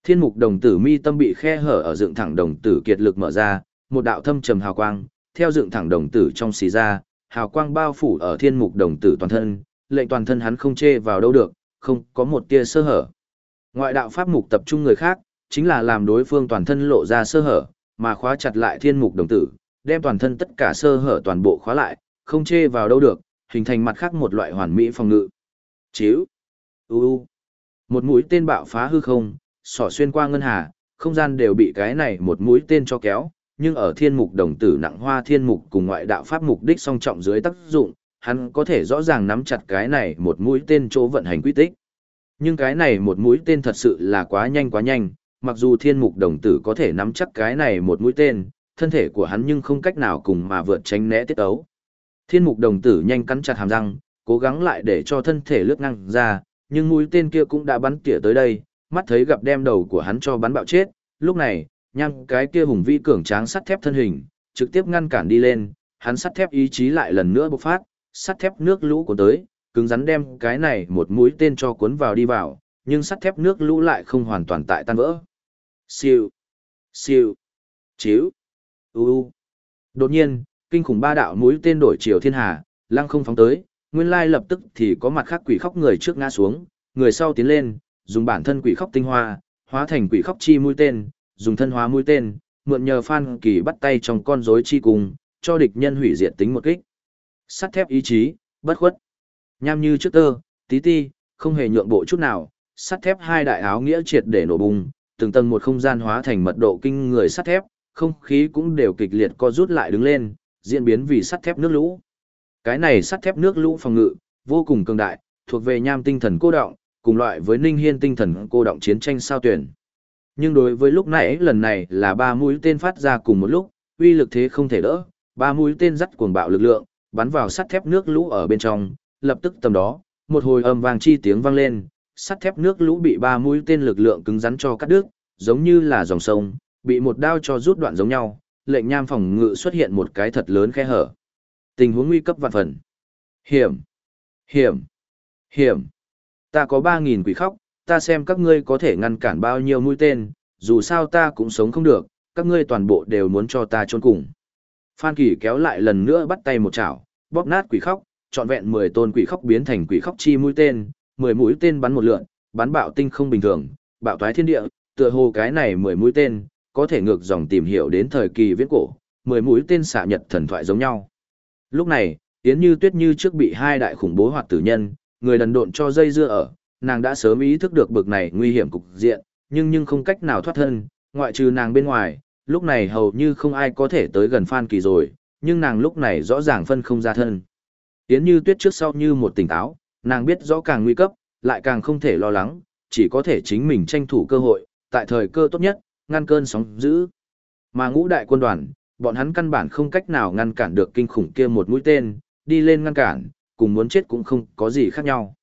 Speaker 1: Thiên mục đồng tử mi tâm bị khe hở ở dựng thẳng đồng tử kiệt lực mở ra, một đạo thâm trầm hào quang, theo dựng thẳng đồng tử trong xì ra, hào quang bao phủ ở thiên mục đồng tử toàn thân, lệnh toàn thân hắn không chê vào đâu được, không có một tia sơ hở. Ngoại đạo pháp mục tập trung người khác, chính là làm đối phương toàn thân lộ ra sơ hở, mà khóa chặt lại thiên mục đồng tử, đem toàn thân tất cả sơ hở toàn bộ khóa lại, không chê vào đâu được, hình thành mặt khác một loại hoàn mỹ phòng ngự. Chiếu. U. Một mũi tên bạo phá hư không, sỏ xuyên qua ngân hà, không gian đều bị cái này một mũi tên cho kéo, nhưng ở thiên mục đồng tử nặng hoa thiên mục cùng ngoại đạo pháp mục đích song trọng dưới tác dụng, hắn có thể rõ ràng nắm chặt cái này một mũi tên chỗ vận hành quy tích. Nhưng cái này một mũi tên thật sự là quá nhanh quá nhanh, mặc dù thiên mục đồng tử có thể nắm chắc cái này một mũi tên, thân thể của hắn nhưng không cách nào cùng mà vượt tránh né tiết ấu. Thiên mục đồng tử nhanh cắn chặt hàm răng, cố gắng lại để cho thân thể lướt ngang ra, nhưng mũi tên kia cũng đã bắn tỉa tới đây, mắt thấy gặp đem đầu của hắn cho bắn bạo chết, lúc này, nhăng cái kia hùng vĩ cường tráng sắt thép thân hình, trực tiếp ngăn cản đi lên, hắn sắt thép ý chí lại lần nữa bộc phát, sắt thép nước lũ của tới, cứng rắn đem cái này một mũi tên cho cuốn vào đi vào, nhưng sắt thép nước lũ lại không hoàn toàn tại tan vỡ. Siêu, siêu, chiếu, u. Đột nhiên, kinh khủng ba đạo mũi tên đổi chiều thiên hà, lăng không phóng tới, nguyên lai lập tức thì có mặt khác quỷ khóc người trước ngã xuống, người sau tiến lên, dùng bản thân quỷ khóc tinh hoa, hóa thành quỷ khóc chi mũi tên, dùng thân hóa mũi tên, mượn nhờ Phan Kỳ bắt tay trong con rối chi cùng, cho địch nhân hủy diệt tính một kích. Sắt thép ý chí, bất khuất. Nham như trước tơ, tí ti, không hề nhượng bộ chút nào, sắt thép hai đại áo nghĩa triệt để nổ bùng, từng tầng một không gian hóa thành mật độ kinh người sắt thép, không khí cũng đều kịch liệt co rút lại đứng lên, diễn biến vì sắt thép nước lũ. Cái này sắt thép nước lũ phòng ngự, vô cùng cường đại, thuộc về nham tinh thần cô động, cùng loại với Ninh Hiên tinh thần cô động chiến tranh sao tuyển. Nhưng đối với lúc nãy lần này là ba mũi tên phát ra cùng một lúc, uy lực thế không thể đỡ, ba mũi tên dắt cuồng bạo lực lượng, bắn vào sắt thép nước lũ ở bên trong, lập tức tầm đó, một hồi âm vang chi tiếng vang lên, sắt thép nước lũ bị ba mũi tên lực lượng cứng rắn cho cắt đứt, giống như là dòng sông, bị một đao cho rút đoạn giống nhau, lệnh nham phòng ngự xuất hiện một cái thật lớn khe hở. Tình huống nguy cấp vạn phần. Hiểm! Hiểm! Hiểm! Ta có 3.000 quỷ khóc, ta xem các ngươi có thể ngăn cản bao nhiêu mũi tên, dù sao ta cũng sống không được, các ngươi toàn bộ đều muốn cho ta trốn cùng. Phan Kỳ kéo lại lần nữa bắt tay một chảo, bóp nát quỷ khóc, trọn vẹn 10 tôn quỷ khóc biến thành quỷ khóc chi mũi tên, 10 mũi tên bắn một lượn, bắn bạo tinh không bình thường, bạo toái thiên địa, tựa hồ cái này 10 mũi tên, có thể ngược dòng tìm hiểu đến thời kỳ viễn cổ, 10 mũi tên xạ nhật thần thoại giống nhau. Lúc này, Yến Như Tuyết như trước bị hai đại khủng bố hoạt tử nhân, người đần độn cho dây dưa ở, nàng đã sớm ý thức được bực này nguy hiểm cục diện, nhưng nhưng không cách nào thoát thân, ngoại trừ nàng bên ngoài, lúc này hầu như không ai có thể tới gần Phan Kỳ rồi, nhưng nàng lúc này rõ ràng phân không ra thân. Yến Như Tuyết trước sau như một tỉnh táo, nàng biết rõ càng nguy cấp, lại càng không thể lo lắng, chỉ có thể chính mình tranh thủ cơ hội, tại thời cơ tốt nhất, ngăn cơn sóng dữ. Mà ngũ đại quân đoàn, bọn hắn căn bản không cách nào ngăn cản được kinh khủng kia một mũi tên, đi lên ngăn cản, cùng muốn chết cũng không có gì khác nhau.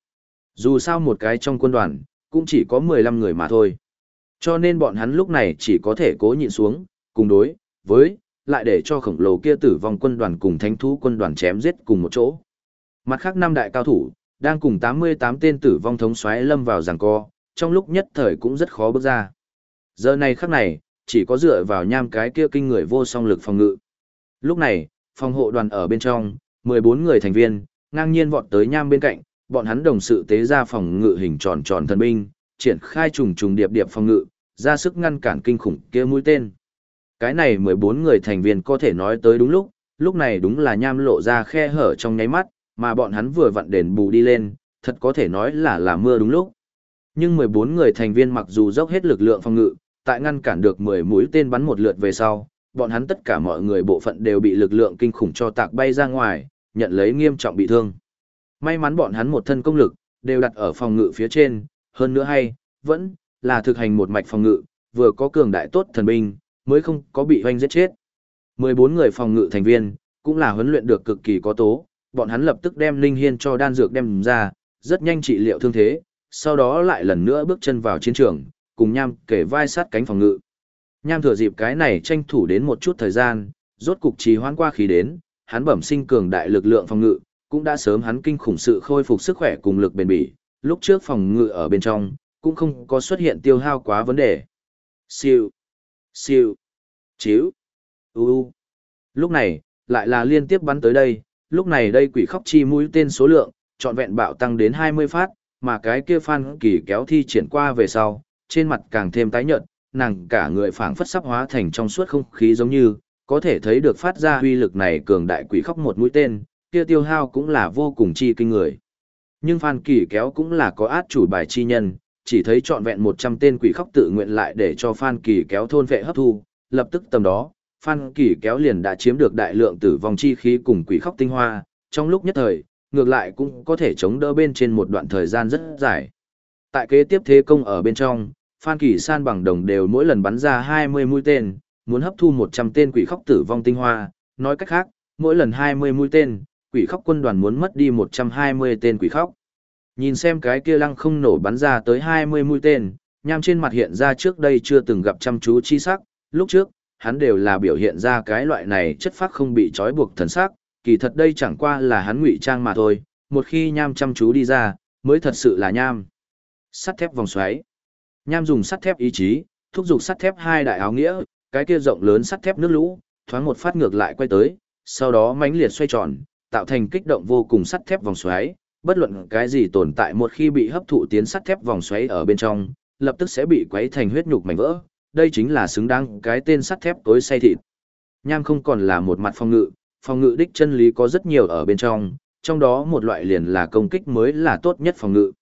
Speaker 1: Dù sao một cái trong quân đoàn, cũng chỉ có 15 người mà thôi. Cho nên bọn hắn lúc này chỉ có thể cố nhịn xuống, cùng đối, với, lại để cho khổng lồ kia tử vong quân đoàn cùng thánh thú quân đoàn chém giết cùng một chỗ. Mặt khác năm đại cao thủ, đang cùng 88 tên tử vong thống xoáy lâm vào giằng co, trong lúc nhất thời cũng rất khó bước ra. Giờ này khắc này, chỉ có dựa vào nham cái kia kinh người vô song lực phòng ngự. Lúc này, phòng hộ đoàn ở bên trong, 14 người thành viên, ngang nhiên vọt tới nham bên cạnh, bọn hắn đồng sự tế ra phòng ngự hình tròn tròn thần binh, triển khai trùng trùng điệp điệp phòng ngự, ra sức ngăn cản kinh khủng kia mũi tên. Cái này 14 người thành viên có thể nói tới đúng lúc, lúc này đúng là nham lộ ra khe hở trong nháy mắt, mà bọn hắn vừa vặn đền bù đi lên, thật có thể nói là là mưa đúng lúc. Nhưng 14 người thành viên mặc dù dốc hết lực lượng phòng ngự, tại ngăn cản được 10 mũi tên bắn một lượt về sau, bọn hắn tất cả mọi người bộ phận đều bị lực lượng kinh khủng cho tạc bay ra ngoài, nhận lấy nghiêm trọng bị thương. May mắn bọn hắn một thân công lực, đều đặt ở phòng ngự phía trên, hơn nữa hay, vẫn là thực hành một mạch phòng ngự, vừa có cường đại tốt thần binh, mới không có bị hoanh giết chết. 14 người phòng ngự thành viên, cũng là huấn luyện được cực kỳ có tố, bọn hắn lập tức đem linh hiên cho đan dược đem ra, rất nhanh trị liệu thương thế, sau đó lại lần nữa bước chân vào chiến trường, cùng nham kể vai sát cánh phòng ngự. Nham thừa dịp cái này tranh thủ đến một chút thời gian, rốt cục trì hoãn qua khí đến, hắn bẩm sinh cường đại lực lượng phòng ngự, cũng đã sớm hắn kinh khủng sự khôi phục sức khỏe cùng lực bền bỉ, lúc trước phòng ngự ở bên trong, cũng không có xuất hiện tiêu hao quá vấn đề. Siêu, siêu, chiếu, u. Lúc này, lại là liên tiếp bắn tới đây, lúc này đây quỷ khóc chi mũi tên số lượng, trọn vẹn bạo tăng đến 20 phát, mà cái kia phan kỳ kéo thi triển qua về sau, trên mặt càng thêm tái nhợt, nàng cả người phảng phất sắp hóa thành trong suốt không khí giống như, có thể thấy được phát ra huy lực này cường đại quỷ khóc một mũi tên, kia tiêu hao cũng là vô cùng chi kinh người. Nhưng Phan Kỳ kéo cũng là có át chủ bài chi nhân, chỉ thấy trọn vẹn 100 tên quỷ khóc tự nguyện lại để cho Phan Kỳ kéo thôn vệ hấp thu, lập tức tầm đó, Phan Kỳ kéo liền đã chiếm được đại lượng tử vong chi khí cùng quỷ khóc tinh hoa, trong lúc nhất thời, ngược lại cũng có thể chống đỡ bên trên một đoạn thời gian rất dài. Tại kế tiếp thế công ở bên trong, Phan Kỳ san bằng đồng đều mỗi lần bắn ra 20 mũi tên, muốn hấp thu 100 tên quỷ khóc tử vong tinh hoa, nói cách khác, mỗi lần 20 mũi tên, quỷ khóc quân đoàn muốn mất đi 120 tên quỷ khóc. Nhìn xem cái kia lăng không nổ bắn ra tới 20 mũi tên, nham trên mặt hiện ra trước đây chưa từng gặp chăm chú chi sắc, lúc trước, hắn đều là biểu hiện ra cái loại này chất phác không bị trói buộc thần sắc, kỳ thật đây chẳng qua là hắn ngụy trang mà thôi, một khi nham chăm chú đi ra, mới thật sự là nham. Sắt thép vòng xoáy. Nham dùng sắt thép ý chí, thúc giục sắt thép hai đại áo nghĩa, cái kia rộng lớn sắt thép nước lũ, thoáng một phát ngược lại quay tới, sau đó mãnh liệt xoay tròn, tạo thành kích động vô cùng sắt thép vòng xoáy, bất luận cái gì tồn tại một khi bị hấp thụ tiến sắt thép vòng xoáy ở bên trong, lập tức sẽ bị quấy thành huyết nhục mảnh vỡ. Đây chính là xứng đáng cái tên sắt thép tối say thịt. Nham không còn là một mặt phòng ngự, phòng ngự đích chân lý có rất nhiều ở bên trong, trong đó một loại liền là công kích mới là tốt nhất phòng ngự.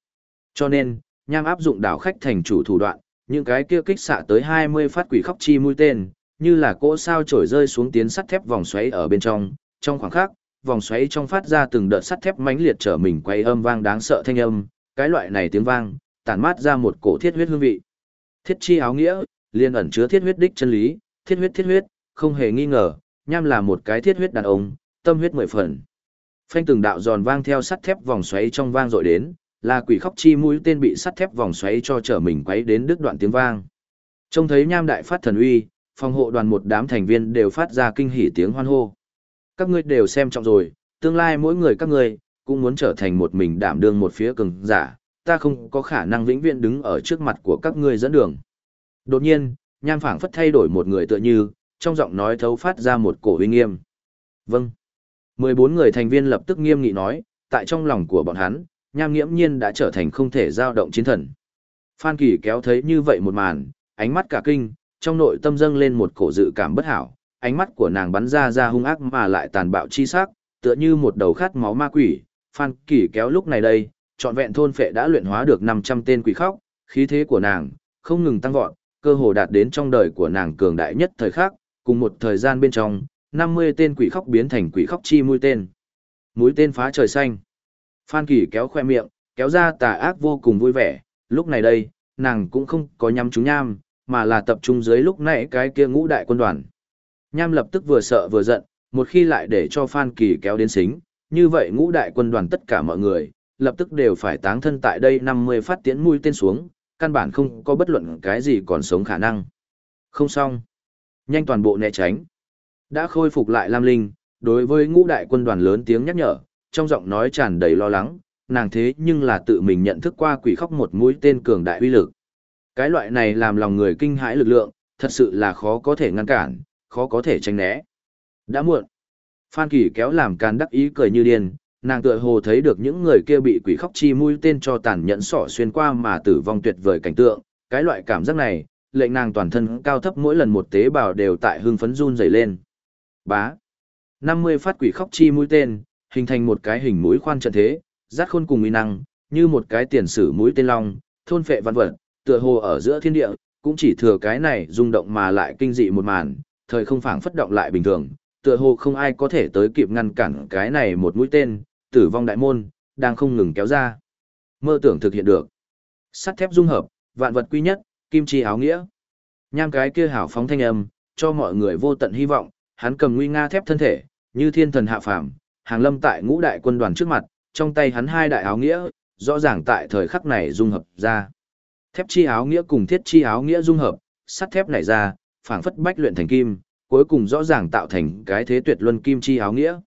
Speaker 1: Cho nên, nham áp dụng đảo khách thành chủ thủ đoạn, những cái kia kích xạ tới 20 phát quỷ khóc chi mũi tên, như là cỗ sao trổi rơi xuống tiến sắt thép vòng xoáy ở bên trong, trong khoảng khắc, vòng xoáy trong phát ra từng đợt sắt thép mãnh liệt trở mình quay âm vang đáng sợ thanh âm, cái loại này tiếng vang, tản mát ra một cổ thiết huyết hương vị. Thiết chi áo nghĩa, liên ẩn chứa thiết huyết đích chân lý, thiết huyết thiết huyết, không hề nghi ngờ, nham là một cái thiết huyết đàn ông, tâm huyết mười phần. Phanh từng đạo giòn vang theo sắt thép vòng xoáy trong vang dội đến, là quỷ khóc chi mũi tên bị sắt thép vòng xoáy cho trở mình quấy đến đứt đoạn tiếng vang. Trông thấy nham đại phát thần uy, phòng hộ đoàn một đám thành viên đều phát ra kinh hỉ tiếng hoan hô. Các ngươi đều xem trọng rồi, tương lai mỗi người các ngươi cũng muốn trở thành một mình đảm đương một phía cường giả, ta không có khả năng vĩnh viễn đứng ở trước mặt của các ngươi dẫn đường. Đột nhiên, nham phảng phất thay đổi một người tựa như, trong giọng nói thấu phát ra một cổ uy nghiêm. Vâng. 14 người thành viên lập tức nghiêm nghị nói, tại trong lòng của bọn hắn, nham nghiễm nhiên đã trở thành không thể giao động chiến thần. Phan Kỳ kéo thấy như vậy một màn, ánh mắt cả kinh, trong nội tâm dâng lên một cổ dự cảm bất hảo, ánh mắt của nàng bắn ra ra hung ác mà lại tàn bạo chi sắc, tựa như một đầu khát máu ma quỷ. Phan Kỳ kéo lúc này đây, trọn vẹn thôn phệ đã luyện hóa được 500 tên quỷ khóc, khí thế của nàng không ngừng tăng vọt, cơ hồ đạt đến trong đời của nàng cường đại nhất thời khắc, cùng một thời gian bên trong, 50 tên quỷ khóc biến thành quỷ khóc chi mũi tên. Mũi tên phá trời xanh. Phan Kỳ kéo khoe miệng, kéo ra tà ác vô cùng vui vẻ, lúc này đây, nàng cũng không có nhắm chúng nham, mà là tập trung dưới lúc nãy cái kia ngũ đại quân đoàn. Nham lập tức vừa sợ vừa giận, một khi lại để cho Phan Kỳ kéo đến xính, như vậy ngũ đại quân đoàn tất cả mọi người, lập tức đều phải táng thân tại đây 50 phát tiễn mũi tên xuống, căn bản không có bất luận cái gì còn sống khả năng. Không xong. Nhanh toàn bộ né tránh. Đã khôi phục lại Lam Linh, đối với ngũ đại quân đoàn lớn tiếng nhắc nhở, trong giọng nói tràn đầy lo lắng, nàng thế nhưng là tự mình nhận thức qua quỷ khóc một mũi tên cường đại uy lực. Cái loại này làm lòng người kinh hãi lực lượng, thật sự là khó có thể ngăn cản, khó có thể tránh né. Đã muộn. Phan Kỳ kéo làm can đắc ý cười như điên, nàng tựa hồ thấy được những người kia bị quỷ khóc chi mũi tên cho tàn nhẫn sỏ xuyên qua mà tử vong tuyệt vời cảnh tượng, cái loại cảm giác này, lệnh nàng toàn thân cao thấp mỗi lần một tế bào đều tại hưng phấn run rẩy lên. Bá. 50 phát quỷ khóc chi mũi tên, hình thành một cái hình mũi khoan trận thế, rát khôn cùng uy năng, như một cái tiền sử mũi tên long, thôn phệ văn vật, tựa hồ ở giữa thiên địa, cũng chỉ thừa cái này rung động mà lại kinh dị một màn, thời không phảng phất động lại bình thường, tựa hồ không ai có thể tới kịp ngăn cản cái này một mũi tên, tử vong đại môn, đang không ngừng kéo ra. Mơ tưởng thực hiện được. Sắt thép dung hợp, vạn vật quy nhất, kim chi áo nghĩa. Nham cái kia hảo phóng thanh âm, cho mọi người vô tận hy vọng, hắn cầm nguy nga thép thân thể, như thiên thần hạ phàm, hàng lâm tại ngũ đại quân đoàn trước mặt, trong tay hắn hai đại áo nghĩa, rõ ràng tại thời khắc này dung hợp ra. Thép chi áo nghĩa cùng thiết chi áo nghĩa dung hợp, sắt thép này ra, phảng phất bách luyện thành kim, cuối cùng rõ ràng tạo thành cái thế tuyệt luân kim chi áo nghĩa.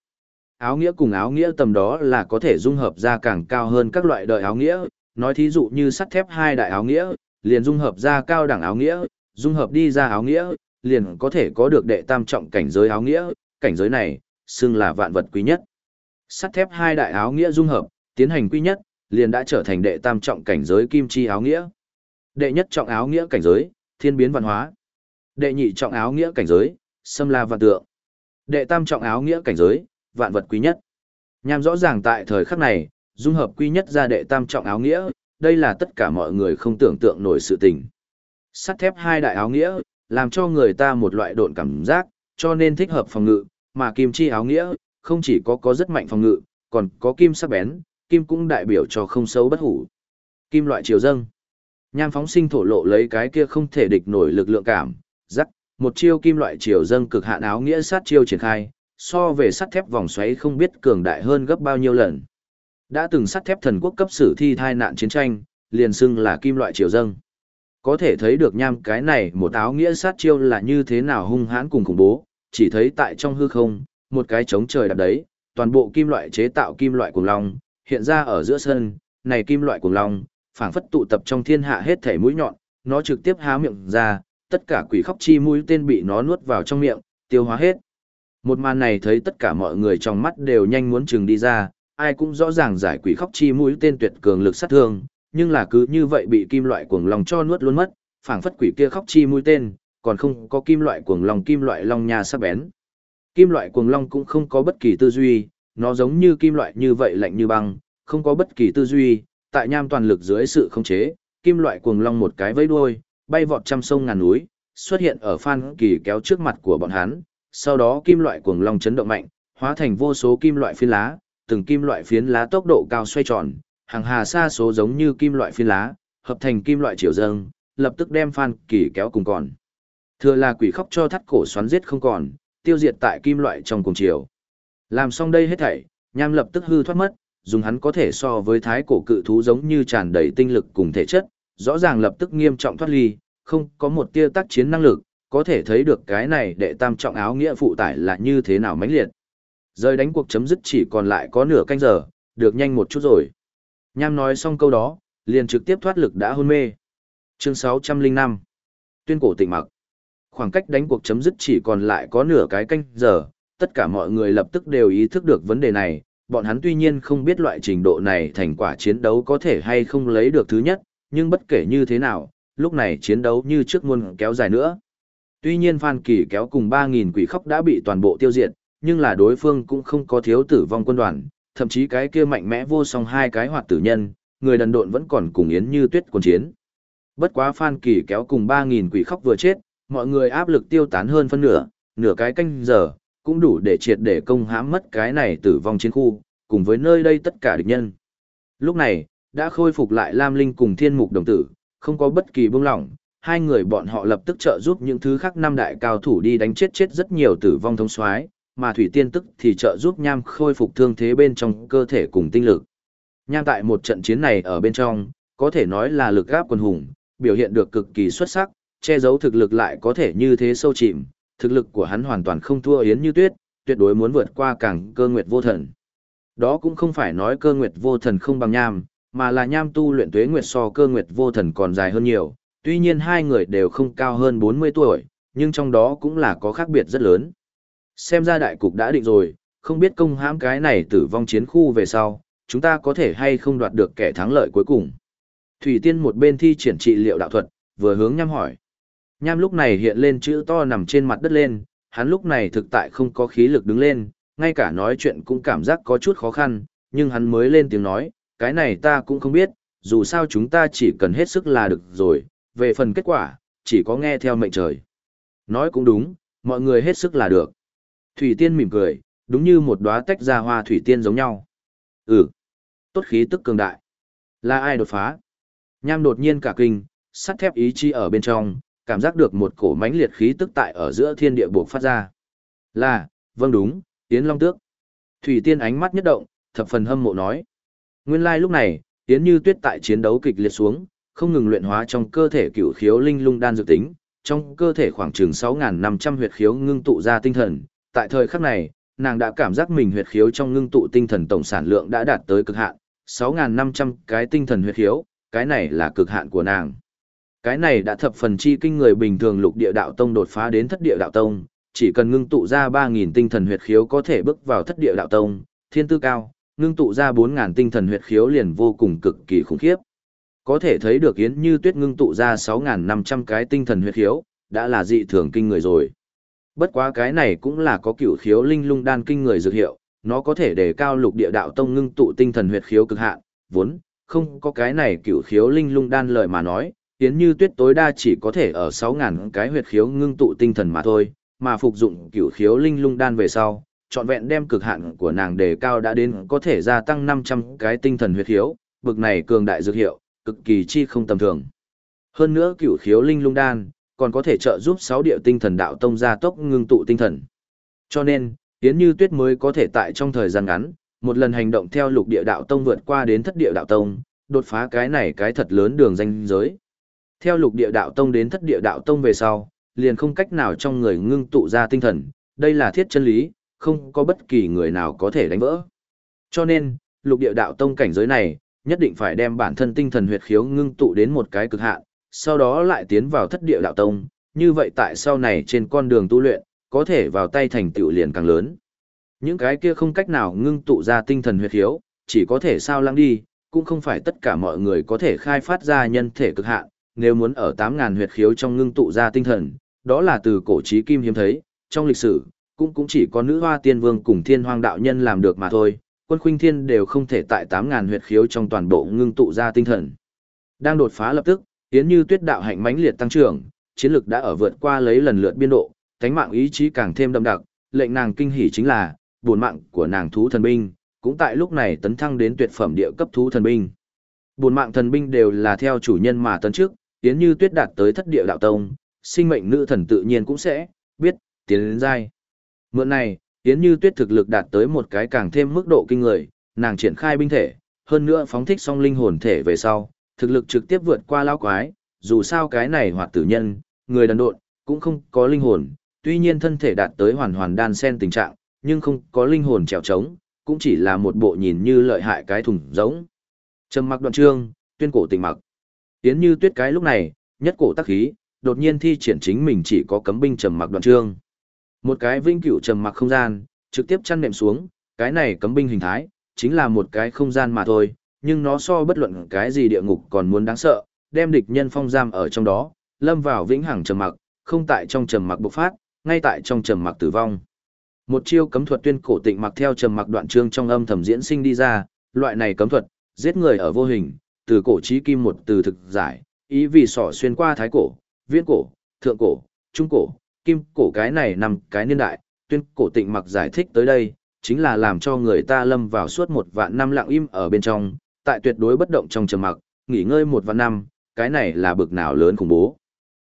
Speaker 1: Áo nghĩa cùng áo nghĩa tầm đó là có thể dung hợp ra càng cao hơn các loại đời áo nghĩa, nói thí dụ như sắt thép hai đại áo nghĩa, liền dung hợp ra cao đẳng áo nghĩa, dung hợp đi ra áo nghĩa, liền có thể có được đệ tam trọng cảnh giới áo nghĩa, cảnh giới này, xưng là vạn vật quý nhất. Sắt thép hai đại áo nghĩa dung hợp, tiến hành quý nhất, liền đã trở thành đệ tam trọng cảnh giới kim chi áo nghĩa. Đệ nhất trọng áo nghĩa cảnh giới, thiên biến văn hóa. Đệ nhị trọng áo nghĩa cảnh giới, xâm la vạn tượng. Đệ tam trọng áo nghĩa cảnh giới, vạn vật quý nhất. Nhằm rõ ràng tại thời khắc này, dung hợp quý nhất ra đệ tam trọng áo nghĩa, đây là tất cả mọi người không tưởng tượng nổi sự tình. Sắt thép hai đại áo nghĩa, làm cho người ta một loại độn cảm giác, cho nên thích hợp phòng ngự, mà kim chi áo nghĩa, không chỉ có có rất mạnh phòng ngự, còn có kim sắc bén, kim cũng đại biểu cho không xấu bất hủ. Kim loại chiều dâng. Nham phóng sinh thổ lộ lấy cái kia không thể địch nổi lực lượng cảm, rắc, một chiêu kim loại chiều dâng cực hạn áo nghĩa sát chiêu triển khai, so về sắt thép vòng xoáy không biết cường đại hơn gấp bao nhiêu lần. Đã từng sắt thép thần quốc cấp sử thi thai nạn chiến tranh, liền xưng là kim loại chiều dâng. Có thể thấy được nham cái này một áo nghĩa sát chiêu là như thế nào hung hãn cùng khủng bố, chỉ thấy tại trong hư không, một cái trống trời đạp đấy, toàn bộ kim loại chế tạo kim loại cuồng long, hiện ra ở giữa sân, này kim loại cuồng long, phảng phất tụ tập trong thiên hạ hết thể mũi nhọn, nó trực tiếp há miệng ra, tất cả quỷ khóc chi mũi tên bị nó nuốt vào trong miệng, tiêu hóa hết. Một màn này thấy tất cả mọi người trong mắt đều nhanh muốn chừng đi ra, ai cũng rõ ràng giải quỷ khóc chi mũi tên tuyệt cường lực sát thương, nhưng là cứ như vậy bị kim loại cuồng long cho nuốt luôn mất, phảng phất quỷ kia khóc chi mũi tên, còn không có kim loại cuồng long kim loại long nha sắc bén. Kim loại cuồng long cũng không có bất kỳ tư duy, nó giống như kim loại như vậy lạnh như băng, không có bất kỳ tư duy, tại nham toàn lực dưới sự khống chế, kim loại cuồng long một cái vẫy đuôi, bay vọt trăm sông ngàn núi, xuất hiện ở Phan Kỳ kéo trước mặt của bọn hắn, sau đó kim loại cuồng long chấn động mạnh, hóa thành vô số kim loại phiến lá, từng kim loại phiến lá tốc độ cao xoay tròn, hàng hà xa số giống như kim loại phiến lá, hợp thành kim loại chiều dâng, lập tức đem Phan Kỳ kéo cùng còn. Thừa là quỷ khóc cho thắt cổ xoắn giết không còn, tiêu diệt tại kim loại trong cùng chiều. Làm xong đây hết thảy, nham lập tức hư thoát mất, dùng hắn có thể so với thái cổ cự thú giống như tràn đầy tinh lực cùng thể chất, rõ ràng lập tức nghiêm trọng thoát ly, không có một tia tác chiến năng lực, có thể thấy được cái này đệ tam trọng áo nghĩa phụ tải là như thế nào mãnh liệt. Rơi đánh cuộc chấm dứt chỉ còn lại có nửa canh giờ, được nhanh một chút rồi. Nham nói xong câu đó, liền trực tiếp thoát lực đã hôn mê. Chương 605 Tuyên cổ tịnh mặc Khoảng cách đánh cuộc chấm dứt chỉ còn lại có nửa cái canh giờ, tất cả mọi người lập tức đều ý thức được vấn đề này, bọn hắn tuy nhiên không biết loại trình độ này thành quả chiến đấu có thể hay không lấy được thứ nhất, nhưng bất kể như thế nào, lúc này chiến đấu như trước muôn kéo dài nữa. Tuy nhiên Phan Kỳ kéo cùng 3.000 quỷ khóc đã bị toàn bộ tiêu diệt, nhưng là đối phương cũng không có thiếu tử vong quân đoàn, thậm chí cái kia mạnh mẽ vô song hai cái hoạt tử nhân, người đần độn vẫn còn cùng Yến Như Tuyết quân chiến. Bất quá Phan Kỳ kéo cùng 3.000 quỷ khóc vừa chết, mọi người áp lực tiêu tán hơn phân nửa, nửa cái canh giờ, cũng đủ để triệt để công hãm mất cái này tử vong chiến khu, cùng với nơi đây tất cả địch nhân. Lúc này, đã khôi phục lại Lam Linh cùng Thiên Mục đồng tử, không có bất kỳ bông lỏng, hai người bọn họ lập tức trợ giúp những thứ khác năm đại cao thủ đi đánh chết chết rất nhiều tử vong thống soái, mà Thủy Tiên tức thì trợ giúp Nham khôi phục thương thế bên trong cơ thể cùng tinh lực. Nham tại một trận chiến này ở bên trong, có thể nói là lực gáp quân hùng, biểu hiện được cực kỳ xuất sắc, che giấu thực lực lại có thể như thế sâu chìm, thực lực của hắn hoàn toàn không thua Yến Như Tuyết, tuyệt đối muốn vượt qua càng cơ nguyệt vô thần. Đó cũng không phải nói cơ nguyệt vô thần không bằng nham, mà là nham tu luyện tuế nguyệt so cơ nguyệt vô thần còn dài hơn nhiều, tuy nhiên hai người đều không cao hơn 40 tuổi, nhưng trong đó cũng là có khác biệt rất lớn. Xem ra đại cục đã định rồi, không biết công hãm cái này tử vong chiến khu về sau, chúng ta có thể hay không đoạt được kẻ thắng lợi cuối cùng. Thủy Tiên một bên thi triển trị liệu đạo thuật, vừa hướng nham hỏi. Nham lúc này hiện lên chữ to nằm trên mặt đất lên, hắn lúc này thực tại không có khí lực đứng lên, ngay cả nói chuyện cũng cảm giác có chút khó khăn, nhưng hắn mới lên tiếng nói, cái này ta cũng không biết, dù sao chúng ta chỉ cần hết sức là được rồi, về phần kết quả, chỉ có nghe theo mệnh trời. Nói cũng đúng, mọi người hết sức là được. Thủy Tiên mỉm cười, đúng như một đóa tách ra hoa thủy tiên giống nhau. Ừ, tốt khí tức cường đại. Là ai đột phá? Nham đột nhiên cả kinh, sắt thép ý chí ở bên trong, cảm giác được một cổ mãnh liệt khí tức tại ở giữa thiên địa buộc phát ra. Là, vâng đúng, Yến Long Tước. Thủy Tiên ánh mắt nhất động, thập phần hâm mộ nói. Nguyên lai like lúc này, Yến Như Tuyết tại chiến đấu kịch liệt xuống, không ngừng luyện hóa trong cơ thể cửu khiếu linh lung đan dược tính, trong cơ thể khoảng chừng 6.500 huyệt khiếu ngưng tụ ra tinh thần. Tại thời khắc này, nàng đã cảm giác mình huyệt khiếu trong ngưng tụ tinh thần tổng sản lượng đã đạt tới cực hạn, 6.500 cái tinh thần huyệt khiếu, cái này là cực hạn của nàng. Cái này đã thập phần chi kinh người bình thường lục địa đạo tông đột phá đến thất địa đạo tông, chỉ cần ngưng tụ ra ba nghìn tinh thần huyệt khiếu có thể bước vào thất địa đạo tông, thiên tư cao, ngưng tụ ra bốn ngàn tinh thần huyệt khiếu liền vô cùng cực kỳ khủng khiếp. Có thể thấy được Yến Như Tuyết ngưng tụ ra 6.500 cái tinh thần huyệt khiếu, đã là dị thường kinh người rồi. Bất quá cái này cũng là có cửu khiếu linh lung đan kinh người dược hiệu, nó có thể đề cao lục địa đạo tông ngưng tụ tinh thần huyệt khiếu cực hạn, vốn không có cái này cửu khiếu linh lung đan lời mà nói, Yến Như Tuyết tối đa chỉ có thể ở 6.000 cái huyệt khiếu ngưng tụ tinh thần mà thôi, mà phục dụng cửu khiếu linh lung đan về sau, trọn vẹn đem cực hạn của nàng đề cao đã đến có thể gia tăng 500 cái tinh thần huyệt khiếu, bực này cường đại dược hiệu, cực kỳ chi không tầm thường. Hơn nữa cửu khiếu linh lung đan, còn có thể trợ giúp 6 điệu tinh thần đạo tông gia tốc ngưng tụ tinh thần. Cho nên, Yến Như Tuyết mới có thể tại trong thời gian ngắn, một lần hành động theo lục địa đạo tông vượt qua đến thất địa đạo tông, đột phá cái này cái thật lớn đường danh giới. Theo lục địa đạo tông đến thất địa đạo tông về sau, liền không cách nào trong người ngưng tụ ra tinh thần, đây là thiết chân lý, không có bất kỳ người nào có thể đánh vỡ. Cho nên, lục địa đạo tông cảnh giới này, nhất định phải đem bản thân tinh thần huyệt khiếu ngưng tụ đến một cái cực hạn, sau đó lại tiến vào thất địa đạo tông, như vậy tại sau này trên con đường tu luyện, có thể vào tay thành tựu liền càng lớn. Những cái kia không cách nào ngưng tụ ra tinh thần huyệt khiếu, chỉ có thể sao lăng đi, cũng không phải tất cả mọi người có thể khai phát ra nhân thể cực hạn, nếu muốn ở 8.000 huyệt khiếu trong ngưng tụ ra tinh thần, đó là từ cổ trí kim hiếm thấy, trong lịch sử, cũng cũng chỉ có nữ hoa tiên vương cùng thiên hoang đạo nhân làm được mà thôi, quân khuynh thiên đều không thể tại 8.000 huyệt khiếu trong toàn bộ ngưng tụ ra tinh thần. Đang đột phá lập tức, tiến như tuyết đạo hạnh mãnh liệt tăng trưởng, chiến lực đã ở vượt qua lấy lần lượt biên độ, thánh mạng ý chí càng thêm đậm đặc, lệnh nàng kinh hỉ chính là, buồn mạng của nàng thú thần binh, cũng tại lúc này tấn thăng đến tuyệt phẩm địa cấp thú thần binh. Buồn mạng thần binh đều là theo chủ nhân mà tấn trước, Yến Như Tuyết đạt tới thất địa đạo tông, sinh mệnh nữ thần tự nhiên cũng sẽ biết tiến đến giai. Mượn này, Yến Như Tuyết thực lực đạt tới một cái càng thêm mức độ kinh người, nàng triển khai binh thể, hơn nữa phóng thích song linh hồn thể về sau, thực lực trực tiếp vượt qua lão quái, dù sao cái này hoạt tử nhân, người đần độn, cũng không có linh hồn, tuy nhiên thân thể đạt tới hoàn hoàn đan sen tình trạng, nhưng không có linh hồn trèo trống, cũng chỉ là một bộ nhìn như lợi hại cái thùng giống. Trầm mặc đoạn trương, tuyên cổ tình mặc. Tiến như tuyết cái lúc này, nhất cổ tác khí, đột nhiên thi triển chính mình chỉ có cấm binh trầm mặc đoạn trương. Một cái vĩnh cửu trầm mặc không gian, trực tiếp chăn nệm xuống, cái này cấm binh hình thái, chính là một cái không gian mà thôi, nhưng nó so bất luận cái gì địa ngục còn muốn đáng sợ, đem địch nhân phong giam ở trong đó, lâm vào vĩnh hằng trầm mặc, không tại trong trầm mặc bộc phát, ngay tại trong trầm mặc tử vong. Một chiêu cấm thuật tuyên cổ tịnh mặc theo trầm mặc đoạn chương trong âm thầm diễn sinh đi ra, loại này cấm thuật, giết người ở vô hình, từ cổ chí kim một từ thực giải, ý vì sỏ xuyên qua thái cổ, viễn cổ, thượng cổ, trung cổ, kim cổ cái này nằm cái niên đại, tuyên cổ tịnh mặc giải thích tới đây, chính là làm cho người ta lâm vào suốt một vạn năm lặng im ở bên trong, tại tuyệt đối bất động trong trầm mặc, nghỉ ngơi một vạn năm, cái này là bực nào lớn khủng bố.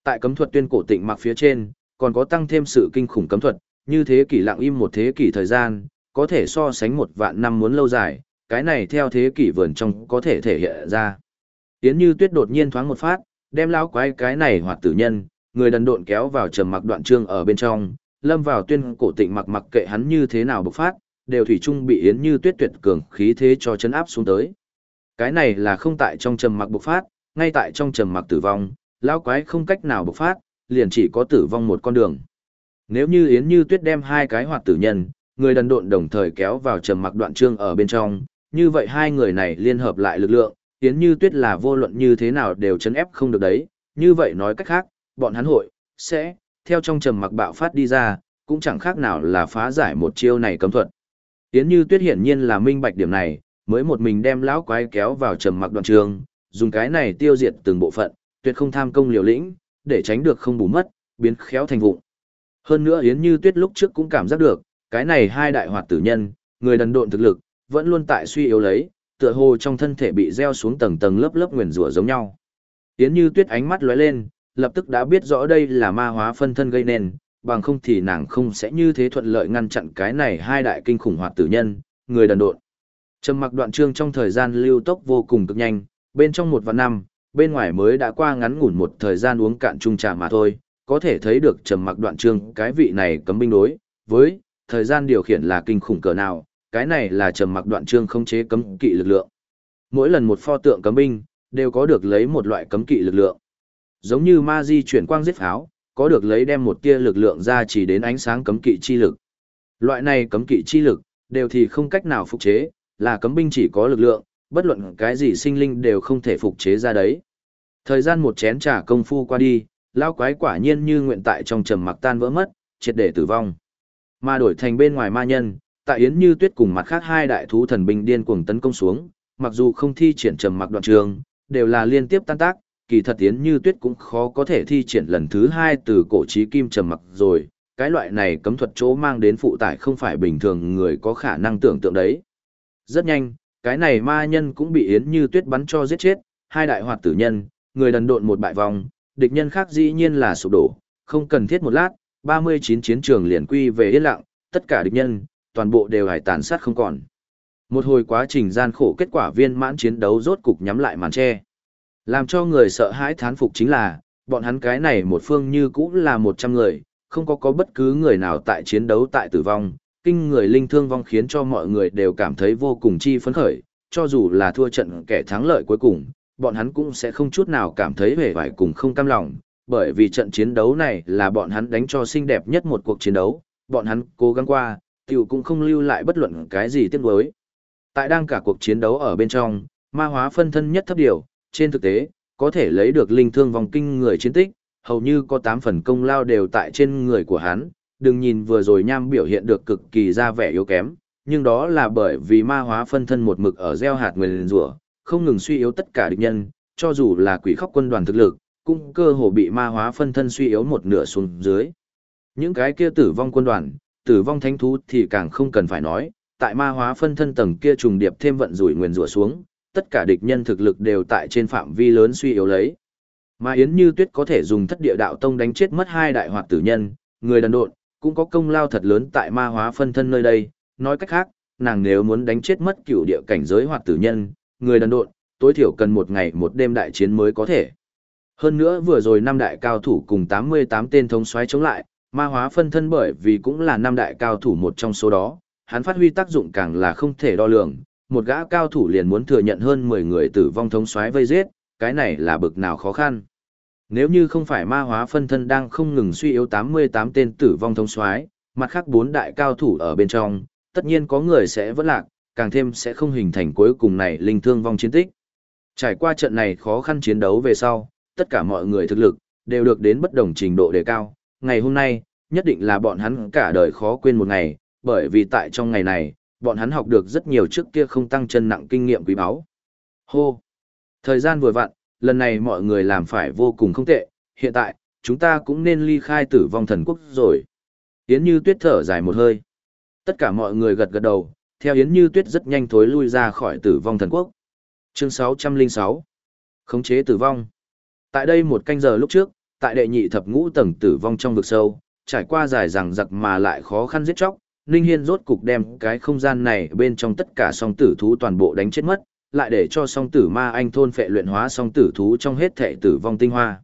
Speaker 1: Tại cấm thuật tuyên cổ tịnh mặc phía trên, còn có tăng thêm sự kinh khủng cấm thuật, như thế kỷ lặng im một thế kỷ thời gian, có thể so sánh một vạn năm muốn lâu dài, cái này theo thế kỷ vườn trong có thể thể hiện ra. yến như tuyết đột nhiên thoáng một phát, đem lão quái cái này hoạt tử nhân, người đần độn kéo vào trầm mặc đoạn trương ở bên trong, lâm vào tuyên cổ tịnh mặc mặc kệ hắn như thế nào bộc phát, đều thủy chung bị Yến Như Tuyết tuyệt cường khí thế cho chấn áp xuống tới. Cái này là không tại trong trầm mặc bộc phát, ngay tại trong trầm mặc tử vong, lão quái không cách nào bộc phát, liền chỉ có tử vong một con đường. Nếu như Yến Như Tuyết đem hai cái hoạt tử nhân, người đần độn đồng thời kéo vào trầm mặc đoạn trương ở bên trong, như vậy hai người này liên hợp lại lực lượng, Yến Như Tuyết là vô luận như thế nào đều chấn ép không được đấy, như vậy nói cách khác, bọn hắn hội, sẽ, theo trong trầm mặc bạo phát đi ra, cũng chẳng khác nào là phá giải một chiêu này cấm thuật. Yến Như Tuyết hiển nhiên là minh bạch điểm này, mới một mình đem lão quái kéo vào trầm mặc đoạn trường, dùng cái này tiêu diệt từng bộ phận, tuyệt không tham công liều lĩnh, để tránh được không bù mất, biến khéo thành vụng. Hơn nữa Yến Như Tuyết lúc trước cũng cảm giác được, cái này hai đại hoạt tử nhân, người đần độn thực lực, vẫn luôn tại suy yếu lấy, tựa hồ trong thân thể bị gieo xuống tầng tầng lớp lớp nguyền rủa giống nhau. Yến Như Tuyết ánh mắt lóe lên, lập tức đã biết rõ đây là ma hóa phân thân gây nên, bằng không thì nàng không sẽ như thế thuận lợi ngăn chặn cái này hai đại kinh khủng hoạt tử nhân, người đần độn. Trầm mặc đoạn chương trong thời gian lưu tốc vô cùng cực nhanh, bên trong một và năm, bên ngoài mới đã qua ngắn ngủn một thời gian uống cạn chung trà mà thôi, có thể thấy được trầm mặc đoạn chương cái vị này cấm binh đối, với thời gian điều khiển là kinh khủng cỡ nào, cái này là trầm mặc đoạn chương không chế cấm kỵ lực lượng. Mỗi lần một pho tượng cấm binh, đều có được lấy một loại cấm kỵ lực lượng. Giống như ma di chuyển quang giết pháo, có được lấy đem một tia lực lượng ra chỉ đến ánh sáng cấm kỵ chi lực. Loại này cấm kỵ chi lực, đều thì không cách nào phục chế, là cấm binh chỉ có lực lượng, bất luận cái gì sinh linh đều không thể phục chế ra đấy. Thời gian một chén trà công phu qua đi, lao quái quả nhiên như nguyện tại trong trầm mặc tan vỡ mất, triệt để tử vong. Mà đổi thành bên ngoài ma nhân, tại Yến Như Tuyết cùng mặt khác hai đại thú thần binh điên cuồng tấn công xuống, mặc dù không thi triển trầm mặc đoạn trường, đều là liên tiếp tan tác, kỳ thật Yến Như Tuyết cũng khó có thể thi triển lần thứ hai từ cổ trí kim trầm mặc rồi, cái loại này cấm thuật chỗ mang đến phụ tải không phải bình thường người có khả năng tưởng tượng đấy. Rất nhanh, cái này ma nhân cũng bị Yến Như Tuyết bắn cho giết chết, hai đại hoạt tử nhân, người đần độn một bại vòng, địch nhân khác dĩ nhiên là sụp đổ, không cần thiết một lát, 39 chiến trường liền quy về yên lặng, tất cả địch nhân, toàn bộ đều hải tàn sát không còn. Một hồi quá trình gian khổ kết quả viên mãn chiến đấu rốt cục nhắm lại màn che. Làm cho người sợ hãi thán phục chính là, bọn hắn cái này một phương như cũ là 100 người, không có có bất cứ người nào tại chiến đấu tại tử vong, kinh người linh thương vong khiến cho mọi người đều cảm thấy vô cùng chi phấn khởi, cho dù là thua trận kẻ thắng lợi cuối cùng, bọn hắn cũng sẽ không chút nào cảm thấy vẻ vải cùng không cam lòng, bởi vì trận chiến đấu này là bọn hắn đánh cho xinh đẹp nhất một cuộc chiến đấu, bọn hắn cố gắng qua, tiểu cũng không lưu lại bất luận cái gì tiếc nuối. Tại đang cả cuộc chiến đấu ở bên trong, ma hóa phân thân nhất thấp điều, trên thực tế, có thể lấy được linh thương vòng kinh người chiến tích, hầu như có 8 phần công lao đều tại trên người của hắn, đừng nhìn vừa rồi nham biểu hiện được cực kỳ ra vẻ yếu kém, nhưng đó là bởi vì ma hóa phân thân một mực ở gieo hạt nguyên rủa, không ngừng suy yếu tất cả địch nhân, cho dù là quỷ khóc quân đoàn thực lực, cũng cơ hồ bị ma hóa phân thân suy yếu một nửa xuống dưới. Những cái kia tử vong quân đoàn, tử vong thánh thú thì càng không cần phải nói, tại ma hóa phân thân tầng kia trùng điệp thêm vận rủi nguyên rủa xuống, tất cả địch nhân thực lực đều tại trên phạm vi lớn suy yếu lấy. Mà Yến Như Tuyết có thể dùng thất địa đạo tông đánh chết mất hai đại hoạt tử nhân, người đần độn, cũng có công lao thật lớn tại ma hóa phân thân nơi đây, nói cách khác, nàng nếu muốn đánh chết mất cựu địa cảnh giới hoạt tử nhân, người đần độn, tối thiểu cần một ngày một đêm đại chiến mới có thể. Hơn nữa vừa rồi năm đại cao thủ cùng 88 tên thống soái chống lại, ma hóa phân thân bởi vì cũng là năm đại cao thủ một trong số đó, hắn phát huy tác dụng càng là không thể đo lường, một gã cao thủ liền muốn thừa nhận hơn 10 người tử vong thống soái vây giết, cái này là bực nào khó khăn. Nếu như không phải ma hóa phân thân đang không ngừng suy yếu 88 tên tử vong thống soái, mặt khác bốn đại cao thủ ở bên trong, tất nhiên có người sẽ vẫn lạc, càng thêm sẽ không hình thành cuối cùng này linh thương vong chiến tích. Trải qua trận này khó khăn chiến đấu về sau, tất cả mọi người thực lực, đều được đến bất đồng trình độ đề cao. Ngày hôm nay, nhất định là bọn hắn cả đời khó quên một ngày, bởi vì tại trong ngày này, bọn hắn học được rất nhiều trước kia không tăng chân nặng kinh nghiệm quý báu. Hô! Thời gian vừa vặn, lần này mọi người làm phải vô cùng không tệ, hiện tại, chúng ta cũng nên ly khai tử vong thần quốc rồi. Yến Như Tuyết thở dài một hơi. Tất cả mọi người gật gật đầu, theo Yến Như Tuyết rất nhanh thối lui ra khỏi tử vong thần quốc. Chương 606 Khống chế tử vong Tại đây một canh giờ lúc trước, tại đệ nhị thập ngũ tầng tử vong trong vực sâu, trải qua dài rằng giặc mà lại khó khăn giết chóc, Ninh Hiên rốt cục đem cái không gian này bên trong tất cả song tử thú toàn bộ đánh chết mất, lại để cho song tử ma anh thôn phệ luyện hóa song tử thú trong hết thể tử vong tinh hoa.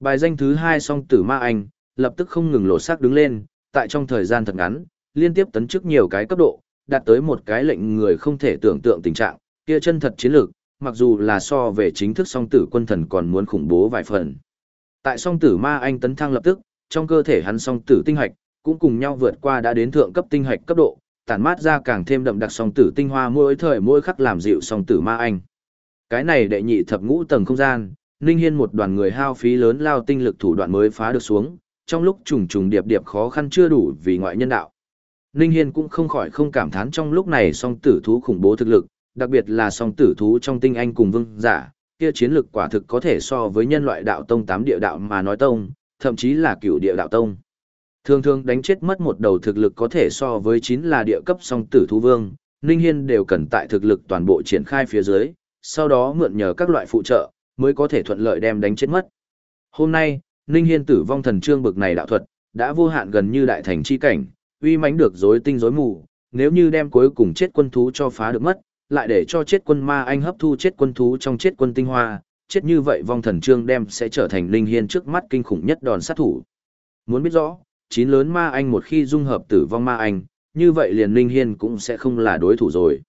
Speaker 1: Bài danh thứ hai song tử ma anh, lập tức không ngừng lột xác đứng lên, tại trong thời gian thật ngắn, liên tiếp tấn chức nhiều cái cấp độ, đạt tới một cái lệnh người không thể tưởng tượng tình trạng, kia chân thật chiến lược, mặc dù là so về chính thức song tử quân thần còn muốn khủng bố vài phần. Tại song tử ma anh tấn thăng lập tức, trong cơ thể hắn song tử tinh hạch cũng cùng nhau vượt qua đã đến thượng cấp tinh hạch cấp độ, tản mát ra càng thêm đậm đặc song tử tinh hoa mỗi thời mỗi khắc làm dịu song tử ma anh. Cái này đệ nhị thập ngũ tầng không gian, Ninh Hiên một đoàn người hao phí lớn lao tinh lực thủ đoạn mới phá được xuống, trong lúc trùng trùng điệp điệp khó khăn chưa đủ vì ngoại nhân đạo. Ninh Hiên cũng không khỏi không cảm thán trong lúc này song tử thú khủng bố thực lực, đặc biệt là song tử thú trong tinh anh cùng vương giả, kia chiến lực quả thực có thể so với nhân loại đạo tông tám địa đạo mà nói tông, thậm chí là cửu địa đạo tông. Thường thường đánh chết mất một đầu thực lực có thể so với chín là địa cấp song tử thú vương, Ninh Hiên đều cần tại thực lực toàn bộ triển khai phía dưới, sau đó mượn nhờ các loại phụ trợ, mới có thể thuận lợi đem đánh chết mất. Hôm nay, Ninh Hiên tử vong thần trương bực này đạo thuật, đã vô hạn gần như đại thành chi cảnh, uy mãnh được rối tinh rối mù, nếu như đem cuối cùng chết quân thú cho phá được mất, lại để cho chết quân ma anh hấp thu chết quân thú trong chết quân tinh hoa, chết như vậy vong thần trương đem sẽ trở thành linh hiên trước mắt kinh khủng nhất đòn sát thủ. Muốn biết rõ, chín lớn ma anh một khi dung hợp tử vong ma anh, như vậy liền linh hiên cũng sẽ không là đối thủ rồi.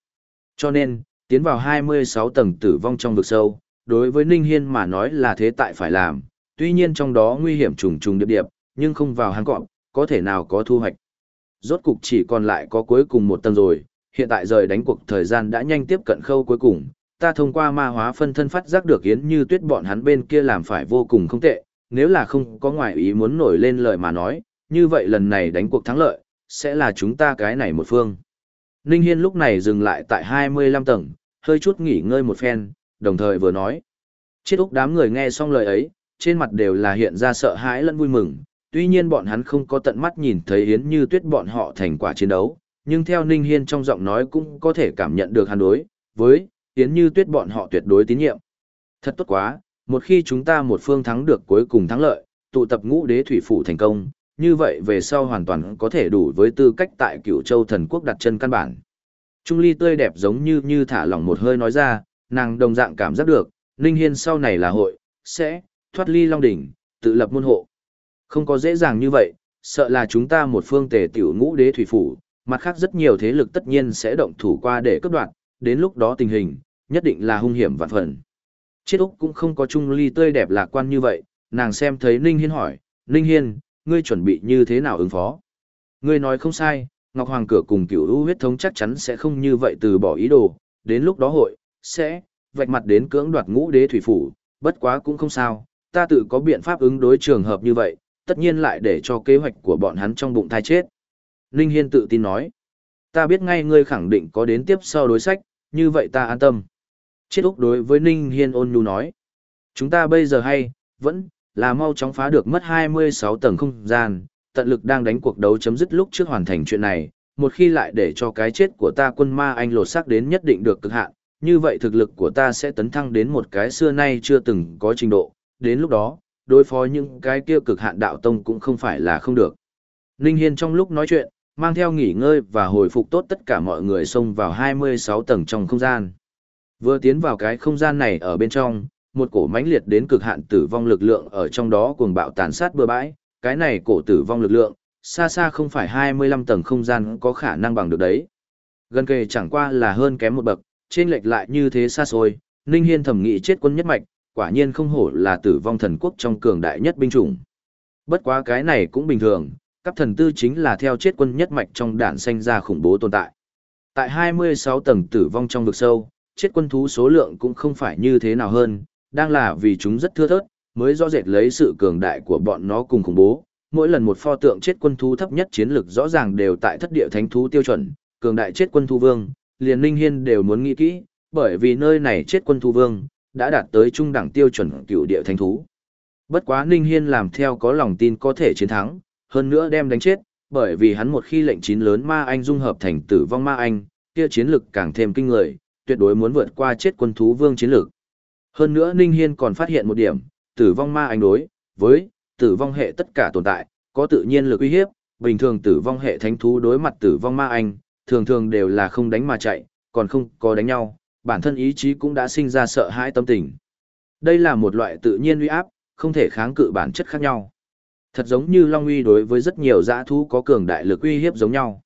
Speaker 1: Cho nên, tiến vào 26 tầng tử vong trong vực sâu, đối với linh Hiên mà nói là thế tại phải làm, tuy nhiên trong đó nguy hiểm trùng trùng điệp điệp, nhưng không vào hang cọp, có thể nào có thu hoạch. Rốt cục chỉ còn lại có cuối cùng một tầng rồi, hiện tại rời đánh cuộc thời gian đã nhanh tiếp cận khâu cuối cùng, ta thông qua ma hóa phân thân phát giác được Yến Như Tuyết bọn hắn bên kia làm phải vô cùng không tệ, nếu là không có ngoại ý muốn nổi lên lời mà nói, như vậy lần này đánh cuộc thắng lợi, sẽ là chúng ta cái này một phương. Ninh Hiên lúc này dừng lại tại 25 tầng, hơi chút nghỉ ngơi một phen, đồng thời vừa nói. Chết úc đám người nghe xong lời ấy, trên mặt đều là hiện ra sợ hãi lẫn vui mừng, tuy nhiên bọn hắn không có tận mắt nhìn thấy Yến Như Tuyết bọn họ thành quả chiến đấu, nhưng theo Ninh Hiên trong giọng nói cũng có thể cảm nhận được hàn đối, với, Yến Như Tuyết bọn họ tuyệt đối tín nhiệm. Thật tốt quá, một khi chúng ta một phương thắng được cuối cùng thắng lợi, tụ tập ngũ đế thủy phủ thành công, như vậy về sau hoàn toàn có thể đủ với tư cách tại Cửu châu thần quốc đặt chân căn bản. Trung ly tươi đẹp giống như như thả lỏng một hơi nói ra, nàng đồng dạng cảm giác được, Ninh Hiên sau này là hội, sẽ, thoát ly long đỉnh, tự lập môn hộ. Không có dễ dàng như vậy, sợ là chúng ta một phương tề tiểu ngũ đế thủy phủ, mặt khác rất nhiều thế lực tất nhiên sẽ động thủ qua để cướp đoạt, đến lúc đó tình hình, nhất định là hung hiểm vạn phần. Chiết Úc cũng không có chung Ly tươi đẹp lạc quan như vậy, nàng xem thấy Ninh Hiên hỏi, Ninh Hiên, ngươi chuẩn bị như thế nào ứng phó? Ngươi nói không sai, Ngọc Hoàng cửa cùng cửu u huyết thống chắc chắn sẽ không như vậy từ bỏ ý đồ, đến lúc đó hội, sẽ, vạch mặt đến cưỡng đoạt ngũ đế thủy phủ, bất quá cũng không sao, ta tự có biện pháp ứng đối trường hợp như vậy, tất nhiên lại để cho kế hoạch của bọn hắn trong bụng thai chết. Ninh Hiên tự tin nói, ta biết ngay ngươi khẳng định có đến tiếp sau đối sách, như vậy ta an tâm. Chết Úc đối với Ninh Hiên ôn nhu nói, chúng ta bây giờ hay, vẫn, là mau chóng phá được mất 26 tầng không gian, tận lực đang đánh cuộc đấu chấm dứt lúc trước hoàn thành chuyện này, một khi lại để cho cái chết của ta quân ma anh lột xác đến nhất định được cực hạn, như vậy thực lực của ta sẽ tấn thăng đến một cái xưa nay chưa từng có trình độ, đến lúc đó, đối phó những cái kia cực hạn đạo tông cũng không phải là không được. Ninh Hiên trong lúc nói chuyện, mang theo nghỉ ngơi và hồi phục tốt tất cả mọi người xông vào 26 tầng trong không gian. Vừa tiến vào cái không gian này ở bên trong, một cổ mãnh liệt đến cực hạn tử vong lực lượng ở trong đó cuồng bạo tàn sát bừa bãi, cái này cổ tử vong lực lượng, xa xa không phải 25 tầng không gian có khả năng bằng được đấy. Gần kề chẳng qua là hơn kém một bậc, trên lệch lại như thế xa xôi, Ninh Hiên thẩm nghĩ chết quân nhất mạch, quả nhiên không hổ là tử vong thần quốc trong cường đại nhất binh chủng. Bất quá cái này cũng bình thường, các thần tư chính là theo chết quân nhất mạch trong đạn xanh ra khủng bố tồn tại. Tại 26 tầng tử vong trong vực sâu, chết quân thú số lượng cũng không phải như thế nào hơn, đang là vì chúng rất thưa thớt, mới rõ rệt lấy sự cường đại của bọn nó cùng khủng bố. Mỗi lần một pho tượng chết quân thú thấp nhất chiến lực rõ ràng đều tại thất địa thánh thú tiêu chuẩn, cường đại chết quân thú vương, liền Ninh Hiên đều muốn nghĩ kỹ, bởi vì nơi này chết quân thú vương, đã đạt tới trung đẳng tiêu chuẩn cựu địa thánh thú. Bất quá Ninh Hiên làm theo có lòng tin có thể chiến thắng, hơn nữa đem đánh chết, bởi vì hắn một khi lệnh chín lớn ma anh dung hợp thành tử vong ma anh, kia chiến lực càng thêm kinh người, tuyệt đối muốn vượt qua chết quân thú vương chiến lực. Hơn nữa Ninh Hiên còn phát hiện một điểm, tử vong ma anh đối với tử vong hệ tất cả tồn tại, có tự nhiên lực uy hiếp, bình thường tử vong hệ thánh thú đối mặt tử vong ma anh, thường thường đều là không đánh mà chạy, còn không có đánh nhau, bản thân ý chí cũng đã sinh ra sợ hãi tâm tình. Đây là một loại tự nhiên uy áp, không thể kháng cự bản chất khác nhau. Thật giống như Long Uy đối với rất nhiều dã thú có cường đại lực uy hiếp giống nhau.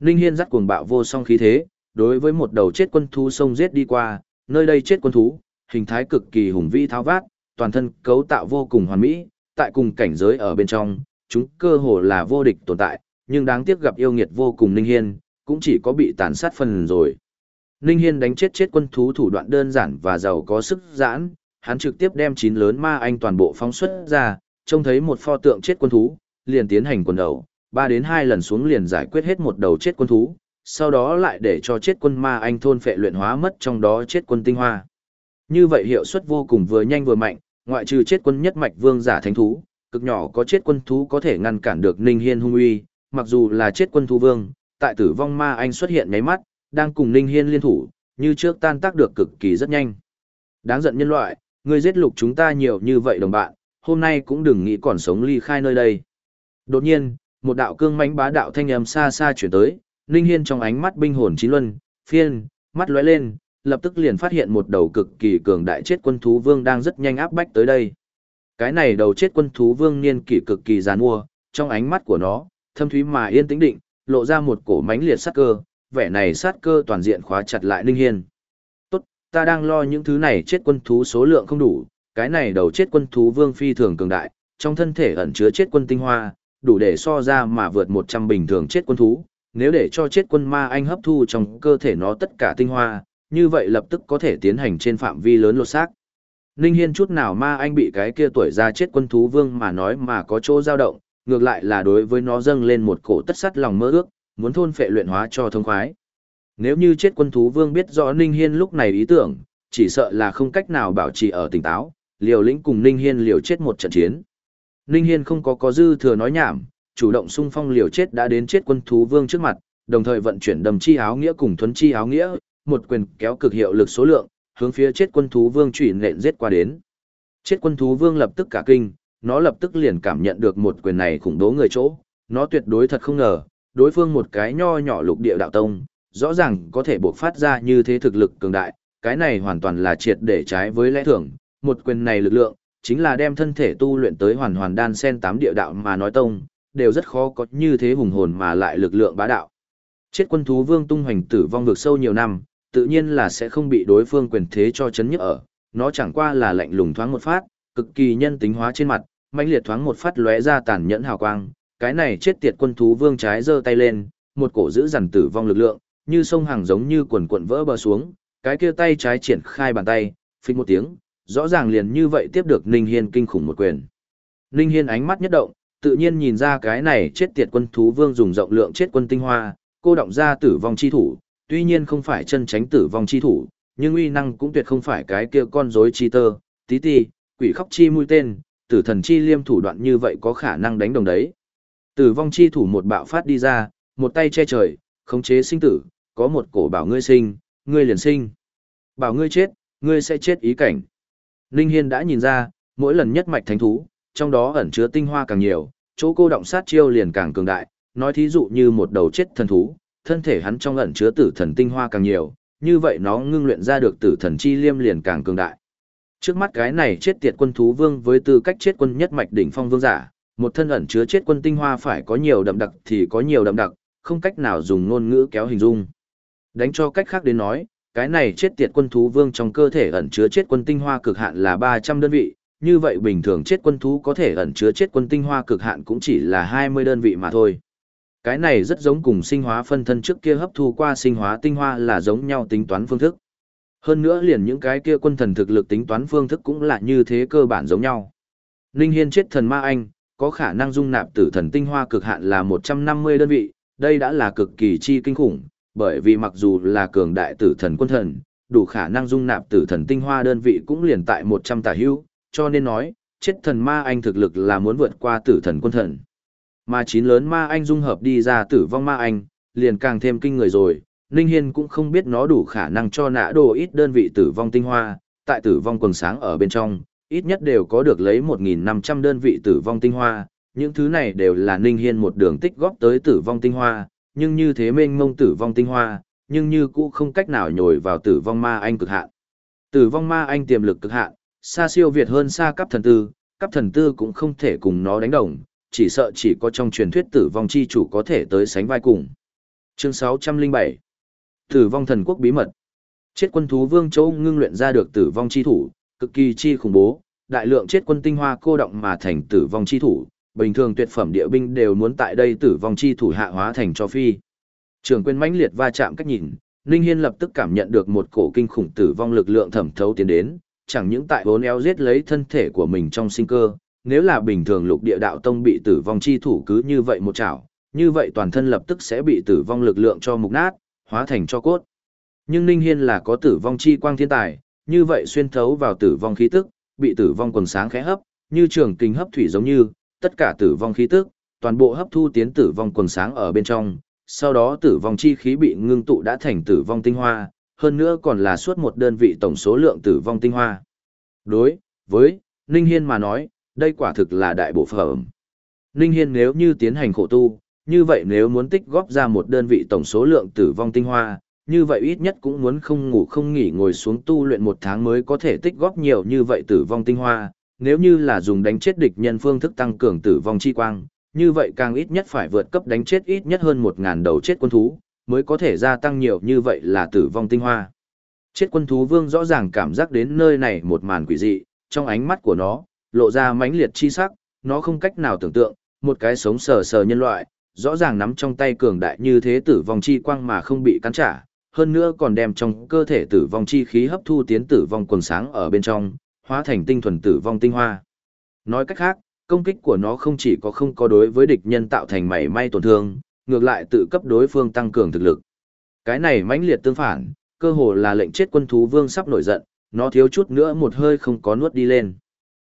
Speaker 1: Ninh Hiên dắt cuồng bạo vô song khí thế, đối với một đầu chết quân thú sông giết đi qua, nơi đây chết quân thú, hình thái cực kỳ hùng vĩ tháo vát, toàn thân cấu tạo vô cùng hoàn mỹ, tại cùng cảnh giới ở bên trong, chúng cơ hồ là vô địch tồn tại, nhưng đáng tiếc gặp yêu nghiệt vô cùng Ninh Hiên, cũng chỉ có bị tàn sát phần rồi. Ninh Hiên đánh chết chết quân thú thủ đoạn đơn giản và giàu có sức giãn, hắn trực tiếp đem chín lớn ma anh toàn bộ phóng xuất ra, trông thấy một pho tượng chết quân thú, liền tiến hành quần đầu, ba đến hai lần xuống liền giải quyết hết một đầu chết quân thú, sau đó lại để cho chết quân ma anh thôn phệ luyện hóa mất trong đó chết quân tinh hoa. Như vậy hiệu suất vô cùng vừa nhanh vừa mạnh, ngoại trừ chết quân nhất mạch vương giả thánh thú, cực nhỏ có chết quân thú có thể ngăn cản được Ninh Hiên hung uy, mặc dù là chết quân thú vương, tại tử vong ma anh xuất hiện nháy mắt, đang cùng Ninh Hiên liên thủ, như trước tan tác được cực kỳ rất nhanh. Đáng giận nhân loại, ngươi giết lục chúng ta nhiều như vậy đồng bạn, hôm nay cũng đừng nghĩ còn sống ly khai nơi đây. Đột nhiên, một đạo cương mãnh bá đạo thanh âm xa xa chuyển tới, Ninh Hiên trong ánh mắt binh hồn chín luân, phiên, mắt lóe lên, lập tức liền phát hiện một đầu cực kỳ cường đại chết quân thú vương đang rất nhanh áp bách tới đây. Cái này đầu chết quân thú vương niên kỷ cực kỳ giàn mua, trong ánh mắt của nó, thâm thúy mà yên tĩnh định, lộ ra một cổ mãnh liệt sát cơ, vẻ này sát cơ toàn diện khóa chặt lại Ninh Hiên. Tốt, ta đang lo những thứ này chết quân thú số lượng không đủ, cái này đầu chết quân thú vương phi thường cường đại, trong thân thể ẩn chứa chết quân tinh hoa, đủ để so ra mà vượt 100 bình thường chết quân thú. Nếu để cho chết quân ma anh hấp thu trong cơ thể nó tất cả tinh hoa, như vậy lập tức có thể tiến hành trên phạm vi lớn lột xác. Ninh Hiên chút nào ma anh bị cái kia tuổi ra chết quân thú vương mà nói mà có chỗ dao động, ngược lại là đối với nó dâng lên một cổ tất sắt lòng mơ ước, muốn thôn phệ luyện hóa cho thông khoái. Nếu như chết quân thú vương biết rõ Ninh Hiên lúc này ý tưởng, chỉ sợ là không cách nào bảo trì ở tỉnh táo, liều lĩnh cùng Ninh Hiên liều chết một trận chiến. Ninh Hiên không có có dư thừa nói nhảm, chủ động xung phong liều chết đã đến chết quân thú vương trước mặt, đồng thời vận chuyển đầm chi áo nghĩa cùng thuấn chi áo nghĩa, một quyền kéo cực hiệu lực số lượng, hướng phía chết quân thú vương chủy nện giết qua đến. Chết quân thú vương lập tức cả kinh, nó lập tức liền cảm nhận được một quyền này khủng bố người chỗ, nó tuyệt đối thật không ngờ, đối phương một cái nho nhỏ lục địa đạo tông, rõ ràng có thể bộc phát ra như thế thực lực cường đại, cái này hoàn toàn là triệt để trái với lẽ thường, một quyền này lực lượng, chính là đem thân thể tu luyện tới hoàn hoàn đan sen tám địa đạo mà nói tông, đều rất khó có như thế hùng hồn mà lại lực lượng bá đạo. Chết quân thú vương tung hoành tử vong vực sâu nhiều năm, tự nhiên là sẽ không bị đối phương quyền thế cho chấn nhức ở, nó chẳng qua là lạnh lùng thoáng một phát, cực kỳ nhân tính hóa trên mặt, mãnh liệt thoáng một phát lóe ra tàn nhẫn hào quang, cái này chết tiệt quân thú vương trái giơ tay lên, một cổ giữ dằn tử vong lực lượng, như sông hàng giống như quần quần vỡ bờ xuống, cái kia tay trái triển khai bàn tay, phình một tiếng, rõ ràng liền như vậy tiếp được Ninh Hiên kinh khủng một quyền. Ninh Hiên ánh mắt nhất động, tự nhiên nhìn ra cái này chết tiệt quân thú vương dùng rộng lượng chết quân tinh hoa, cô động ra tử vong chi thủ, tuy nhiên không phải chân tránh tử vong chi thủ, nhưng uy năng cũng tuyệt không phải cái kia con rối chi tơ, tí ti, quỷ khóc chi mũi tên, tử thần chi liêm thủ đoạn như vậy có khả năng đánh đồng đấy. Tử vong chi thủ một bạo phát đi ra, một tay che trời, khống chế sinh tử, có một cổ bảo ngươi sinh, ngươi liền sinh. Bảo ngươi chết, ngươi sẽ chết ý cảnh. Ninh Hiên đã nhìn ra, mỗi lần nhất mạch thánh thú, trong đó ẩn chứa tinh hoa càng nhiều, chỗ cô động sát chiêu liền càng cường đại, nói thí dụ như một đầu chết thần thú, thân thể hắn trong ẩn chứa tử thần tinh hoa càng nhiều, như vậy nó ngưng luyện ra được tử thần chi liêm liền càng cường đại. Trước mắt cái này chết tiệt quân thú vương với tư cách chết quân nhất mạch đỉnh phong vương giả, một thân ẩn chứa chết quân tinh hoa phải có nhiều đậm đặc thì có nhiều đậm đặc, không cách nào dùng ngôn ngữ kéo hình dung. Đánh cho cách khác đến nói, cái này chết tiệt quân thú vương trong cơ thể ẩn chứa chết quân tinh hoa cực hạn là 300 đơn vị, như vậy bình thường chết quân thú có thể ẩn chứa chết quân tinh hoa cực hạn cũng chỉ là 20 đơn vị mà thôi. Cái này rất giống cùng sinh hóa phân thân trước kia hấp thu qua sinh hóa tinh hoa là giống nhau tính toán phương thức. Hơn nữa liền những cái kia quân thần thực lực tính toán phương thức cũng là như thế cơ bản giống nhau. linh Hiên chết thần ma anh, có khả năng dung nạp tử thần tinh hoa cực hạn là 150 đơn vị, đây đã là cực kỳ chi kinh khủng, bởi vì mặc dù là cường đại tử thần quân thần, đủ khả năng dung nạp tử thần tinh hoa đơn vị cũng liền tại 100 tả hữu, cho nên nói, chết thần ma anh thực lực là muốn vượt qua tử thần quân thần. Mà chín lớn ma anh dung hợp đi ra tử vong ma anh, liền càng thêm kinh người rồi, Ninh Hiên cũng không biết nó đủ khả năng cho nã đồ ít đơn vị tử vong tinh hoa, tại tử vong quần sáng ở bên trong, ít nhất đều có được lấy 1.500 đơn vị tử vong tinh hoa, những thứ này đều là Ninh Hiên một đường tích góp tới tử vong tinh hoa, nhưng như thế mênh mông tử vong tinh hoa, nhưng như cũ không cách nào nhồi vào tử vong ma anh cực hạn. Tử vong ma anh tiềm lực cực hạn, xa siêu việt hơn xa cấp thần tư, cấp thần tư cũng không thể cùng nó đánh đồng, chỉ sợ chỉ có trong truyền thuyết tử vong chi chủ có thể tới sánh vai cùng. Chương 607 Tử vong thần quốc bí mật Chết quân thú vương châu ngưng luyện ra được tử vong chi thủ, cực kỳ chi khủng bố, đại lượng chết quân tinh hoa cô động mà thành tử vong chi thủ, bình thường tuyệt phẩm địa binh đều muốn tại đây tử vong chi thủ hạ hóa thành cho phi. Trường quên mãnh liệt va chạm cách nhìn, Ninh Hiên lập tức cảm nhận được một cổ kinh khủng tử vong lực lượng thẩm thấu tiến đến, chẳng những tại vốn eo giết lấy thân thể của mình trong sinh cơ, nếu là bình thường lục địa đạo tông bị tử vong chi thủ cứ như vậy một chảo, như vậy toàn thân lập tức sẽ bị tử vong lực lượng cho mục nát, hóa thành cho cốt. Nhưng Ninh Hiên là có tử vong chi quang thiên tài, như vậy xuyên thấu vào tử vong khí tức, bị tử vong quần sáng khẽ hấp, như trường kinh hấp thủy giống như, tất cả tử vong khí tức, toàn bộ hấp thu tiến tử vong quần sáng ở bên trong, sau đó tử vong chi khí bị ngưng tụ đã thành tử vong tinh hoa, hơn nữa còn là suốt một đơn vị tổng số lượng tử vong tinh hoa. Đối với Ninh Hiên mà nói, đây quả thực là đại bộ phẩm. Ninh Hiên nếu như tiến hành khổ tu, như vậy nếu muốn tích góp ra một đơn vị tổng số lượng tử vong tinh hoa, như vậy ít nhất cũng muốn không ngủ không nghỉ ngồi xuống tu luyện một tháng mới có thể tích góp nhiều như vậy tử vong tinh hoa, nếu như là dùng đánh chết địch nhân phương thức tăng cường tử vong chi quang, như vậy càng ít nhất phải vượt cấp đánh chết ít nhất hơn 1000 đầu chết quân thú, mới có thể gia tăng nhiều như vậy là tử vong tinh hoa. Chết quân thú vương rõ ràng cảm giác đến nơi này một màn quỷ dị, trong ánh mắt của nó, lộ ra mãnh liệt chi sắc, nó không cách nào tưởng tượng, một cái sống sờ sờ nhân loại, rõ ràng nắm trong tay cường đại như thế tử vong chi quang mà không bị cắn trả, hơn nữa còn đem trong cơ thể tử vong chi khí hấp thu tiến tử vong quần sáng ở bên trong, hóa thành tinh thuần tử vong tinh hoa. Nói cách khác, công kích của nó không chỉ có không có đối với địch nhân tạo thành mảy may tổn thương, ngược lại tự cấp đối phương tăng cường thực lực. Cái này mãnh liệt tương phản, cơ hồ là lệnh chết quân thú vương sắp nổi giận, nó thiếu chút nữa một hơi không có nuốt đi lên.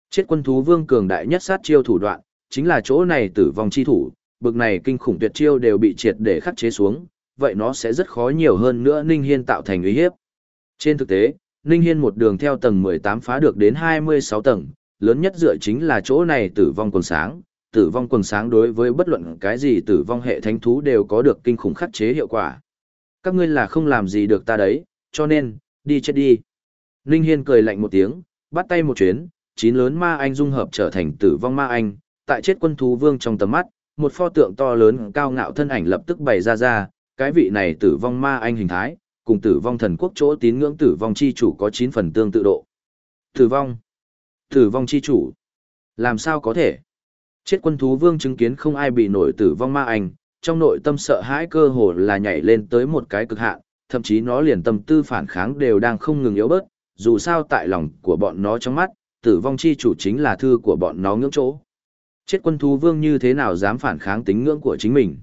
Speaker 1: Chết quân thú vương cường đại nhất sát chiêu thủ đoạn, chính là chỗ này tử vong chi thủ, bực này kinh khủng tuyệt chiêu đều bị triệt để khắc chế xuống, vậy nó sẽ rất khó nhiều hơn nữa Ninh Hiên tạo thành uy hiếp. Trên thực tế, Ninh Hiên một đường theo tầng 18 phá được đến 26 tầng, lớn nhất dựa chính là chỗ này tử vong quần sáng. Tử vong quần sáng đối với bất luận cái gì tử vong hệ thánh thú đều có được kinh khủng khắc chế hiệu quả. Các ngươi là không làm gì được ta đấy, cho nên, đi chết đi. Ninh Hiên cười lạnh một tiếng, bắt tay một chuyến, chín lớn ma anh dung hợp trở thành tử vong ma anh, tại chết quân thú vương trong tầm mắt, một pho tượng to lớn cao ngạo thân ảnh lập tức bày ra ra, cái vị này tử vong ma anh hình thái, cùng tử vong thần quốc chỗ tín ngưỡng tử vong chi chủ có 9 phần tương tự độ. Tử vong. Tử vong chi chủ. Làm sao có thể? Chết quân thú vương chứng kiến không ai bị nổi tử vong ma ảnh trong nội tâm sợ hãi cơ hồ là nhảy lên tới một cái cực hạn, thậm chí nó liền tâm tư phản kháng đều đang không ngừng yếu bớt, dù sao tại lòng của bọn nó trong mắt, tử vong chi chủ chính là thư của bọn nó ngưỡng chỗ. Chết quân thú vương như thế nào dám phản kháng tính ngưỡng của chính mình?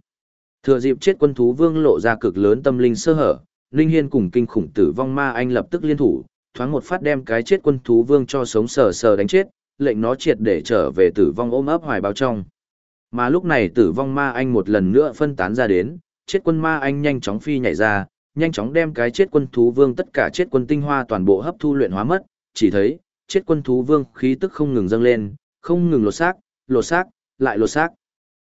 Speaker 1: Thừa dịp chết quân thú vương lộ ra cực lớn tâm linh sơ hở, Ninh Hiên cùng kinh khủng tử vong ma anh lập tức liên thủ, thoáng một phát đem cái chết quân thú vương cho sống sờ sờ đánh chết, lệnh nó triệt để trở về tử vong ôm ấp hoài bao trong. Mà lúc này tử vong ma anh một lần nữa phân tán ra đến, chết quân ma anh nhanh chóng phi nhảy ra, nhanh chóng đem cái chết quân thú vương tất cả chết quân tinh hoa toàn bộ hấp thu luyện hóa mất, chỉ thấy, chết quân thú vương khí tức không ngừng dâng lên, không ngừng lột xác, lột xác, lại lột xác.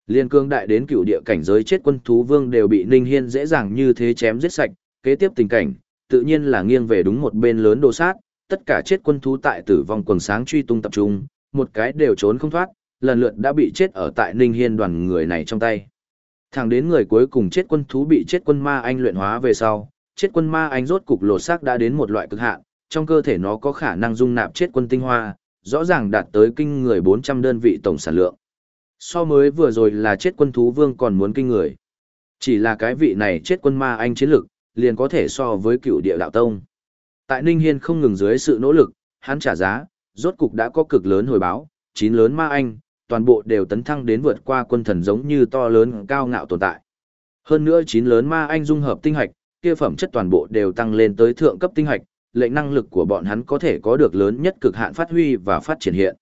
Speaker 1: Liên cương đại đến cựu địa cảnh giới chết quân thú vương đều bị Ninh Hiên dễ dàng như thế chém giết sạch, kế tiếp tình cảnh, tự nhiên là nghiêng về đúng một bên lớn đồ sát, tất cả chết quân thú tại tử vong quần sáng truy tung tập trung, một cái đều trốn không thoát, lần lượt đã bị chết ở tại Ninh Hiên đoàn người này trong tay. Thẳng đến người cuối cùng chết quân thú bị chết quân ma anh luyện hóa về sau, chết quân ma anh rốt cục lột xác đã đến một loại cực hạn, trong cơ thể nó có khả năng dung nạp chết quân tinh hoa, rõ ràng đạt tới kinh người 400 đơn vị tổng sản lượng. So mới vừa rồi là chết quân thú vương còn muốn kinh người. Chỉ là cái vị này chết quân ma anh chiến lực, liền có thể so với cựu địa đạo tông. Tại Ninh Hiên không ngừng dưới sự nỗ lực, hắn trả giá, rốt cục đã có cực lớn hồi báo, chín lớn ma anh, toàn bộ đều tấn thăng đến vượt qua quân thần giống như to lớn cao ngạo tồn tại. Hơn nữa chín lớn ma anh dung hợp tinh hạch, kia phẩm chất toàn bộ đều tăng lên tới thượng cấp tinh hạch, lệnh năng lực của bọn hắn có thể có được lớn nhất cực hạn phát huy và phát triển hiện.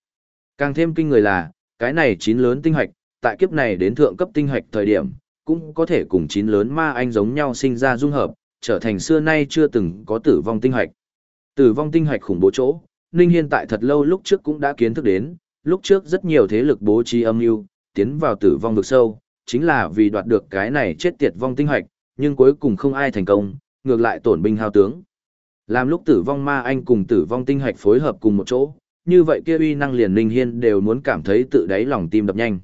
Speaker 1: Càng thêm kinh người là, cái này chín lớn tinh hạch, tại kiếp này đến thượng cấp tinh hạch thời điểm, cũng có thể cùng chín lớn ma anh giống nhau sinh ra dung hợp, trở thành xưa nay chưa từng có tử vong tinh hạch. Tử vong tinh hạch khủng bố chỗ, Ninh Hiên tại thật lâu lúc trước cũng đã kiến thức đến, lúc trước rất nhiều thế lực bố trí âm mưu, tiến vào tử vong vực sâu, chính là vì đoạt được cái này chết tiệt vong tinh hạch, nhưng cuối cùng không ai thành công, ngược lại tổn binh hao tướng. Làm lúc tử vong ma anh cùng tử vong tinh hạch phối hợp cùng một chỗ, như vậy kia uy năng liền Ninh Hiên đều muốn cảm thấy tự đáy lòng tim đập nhanh.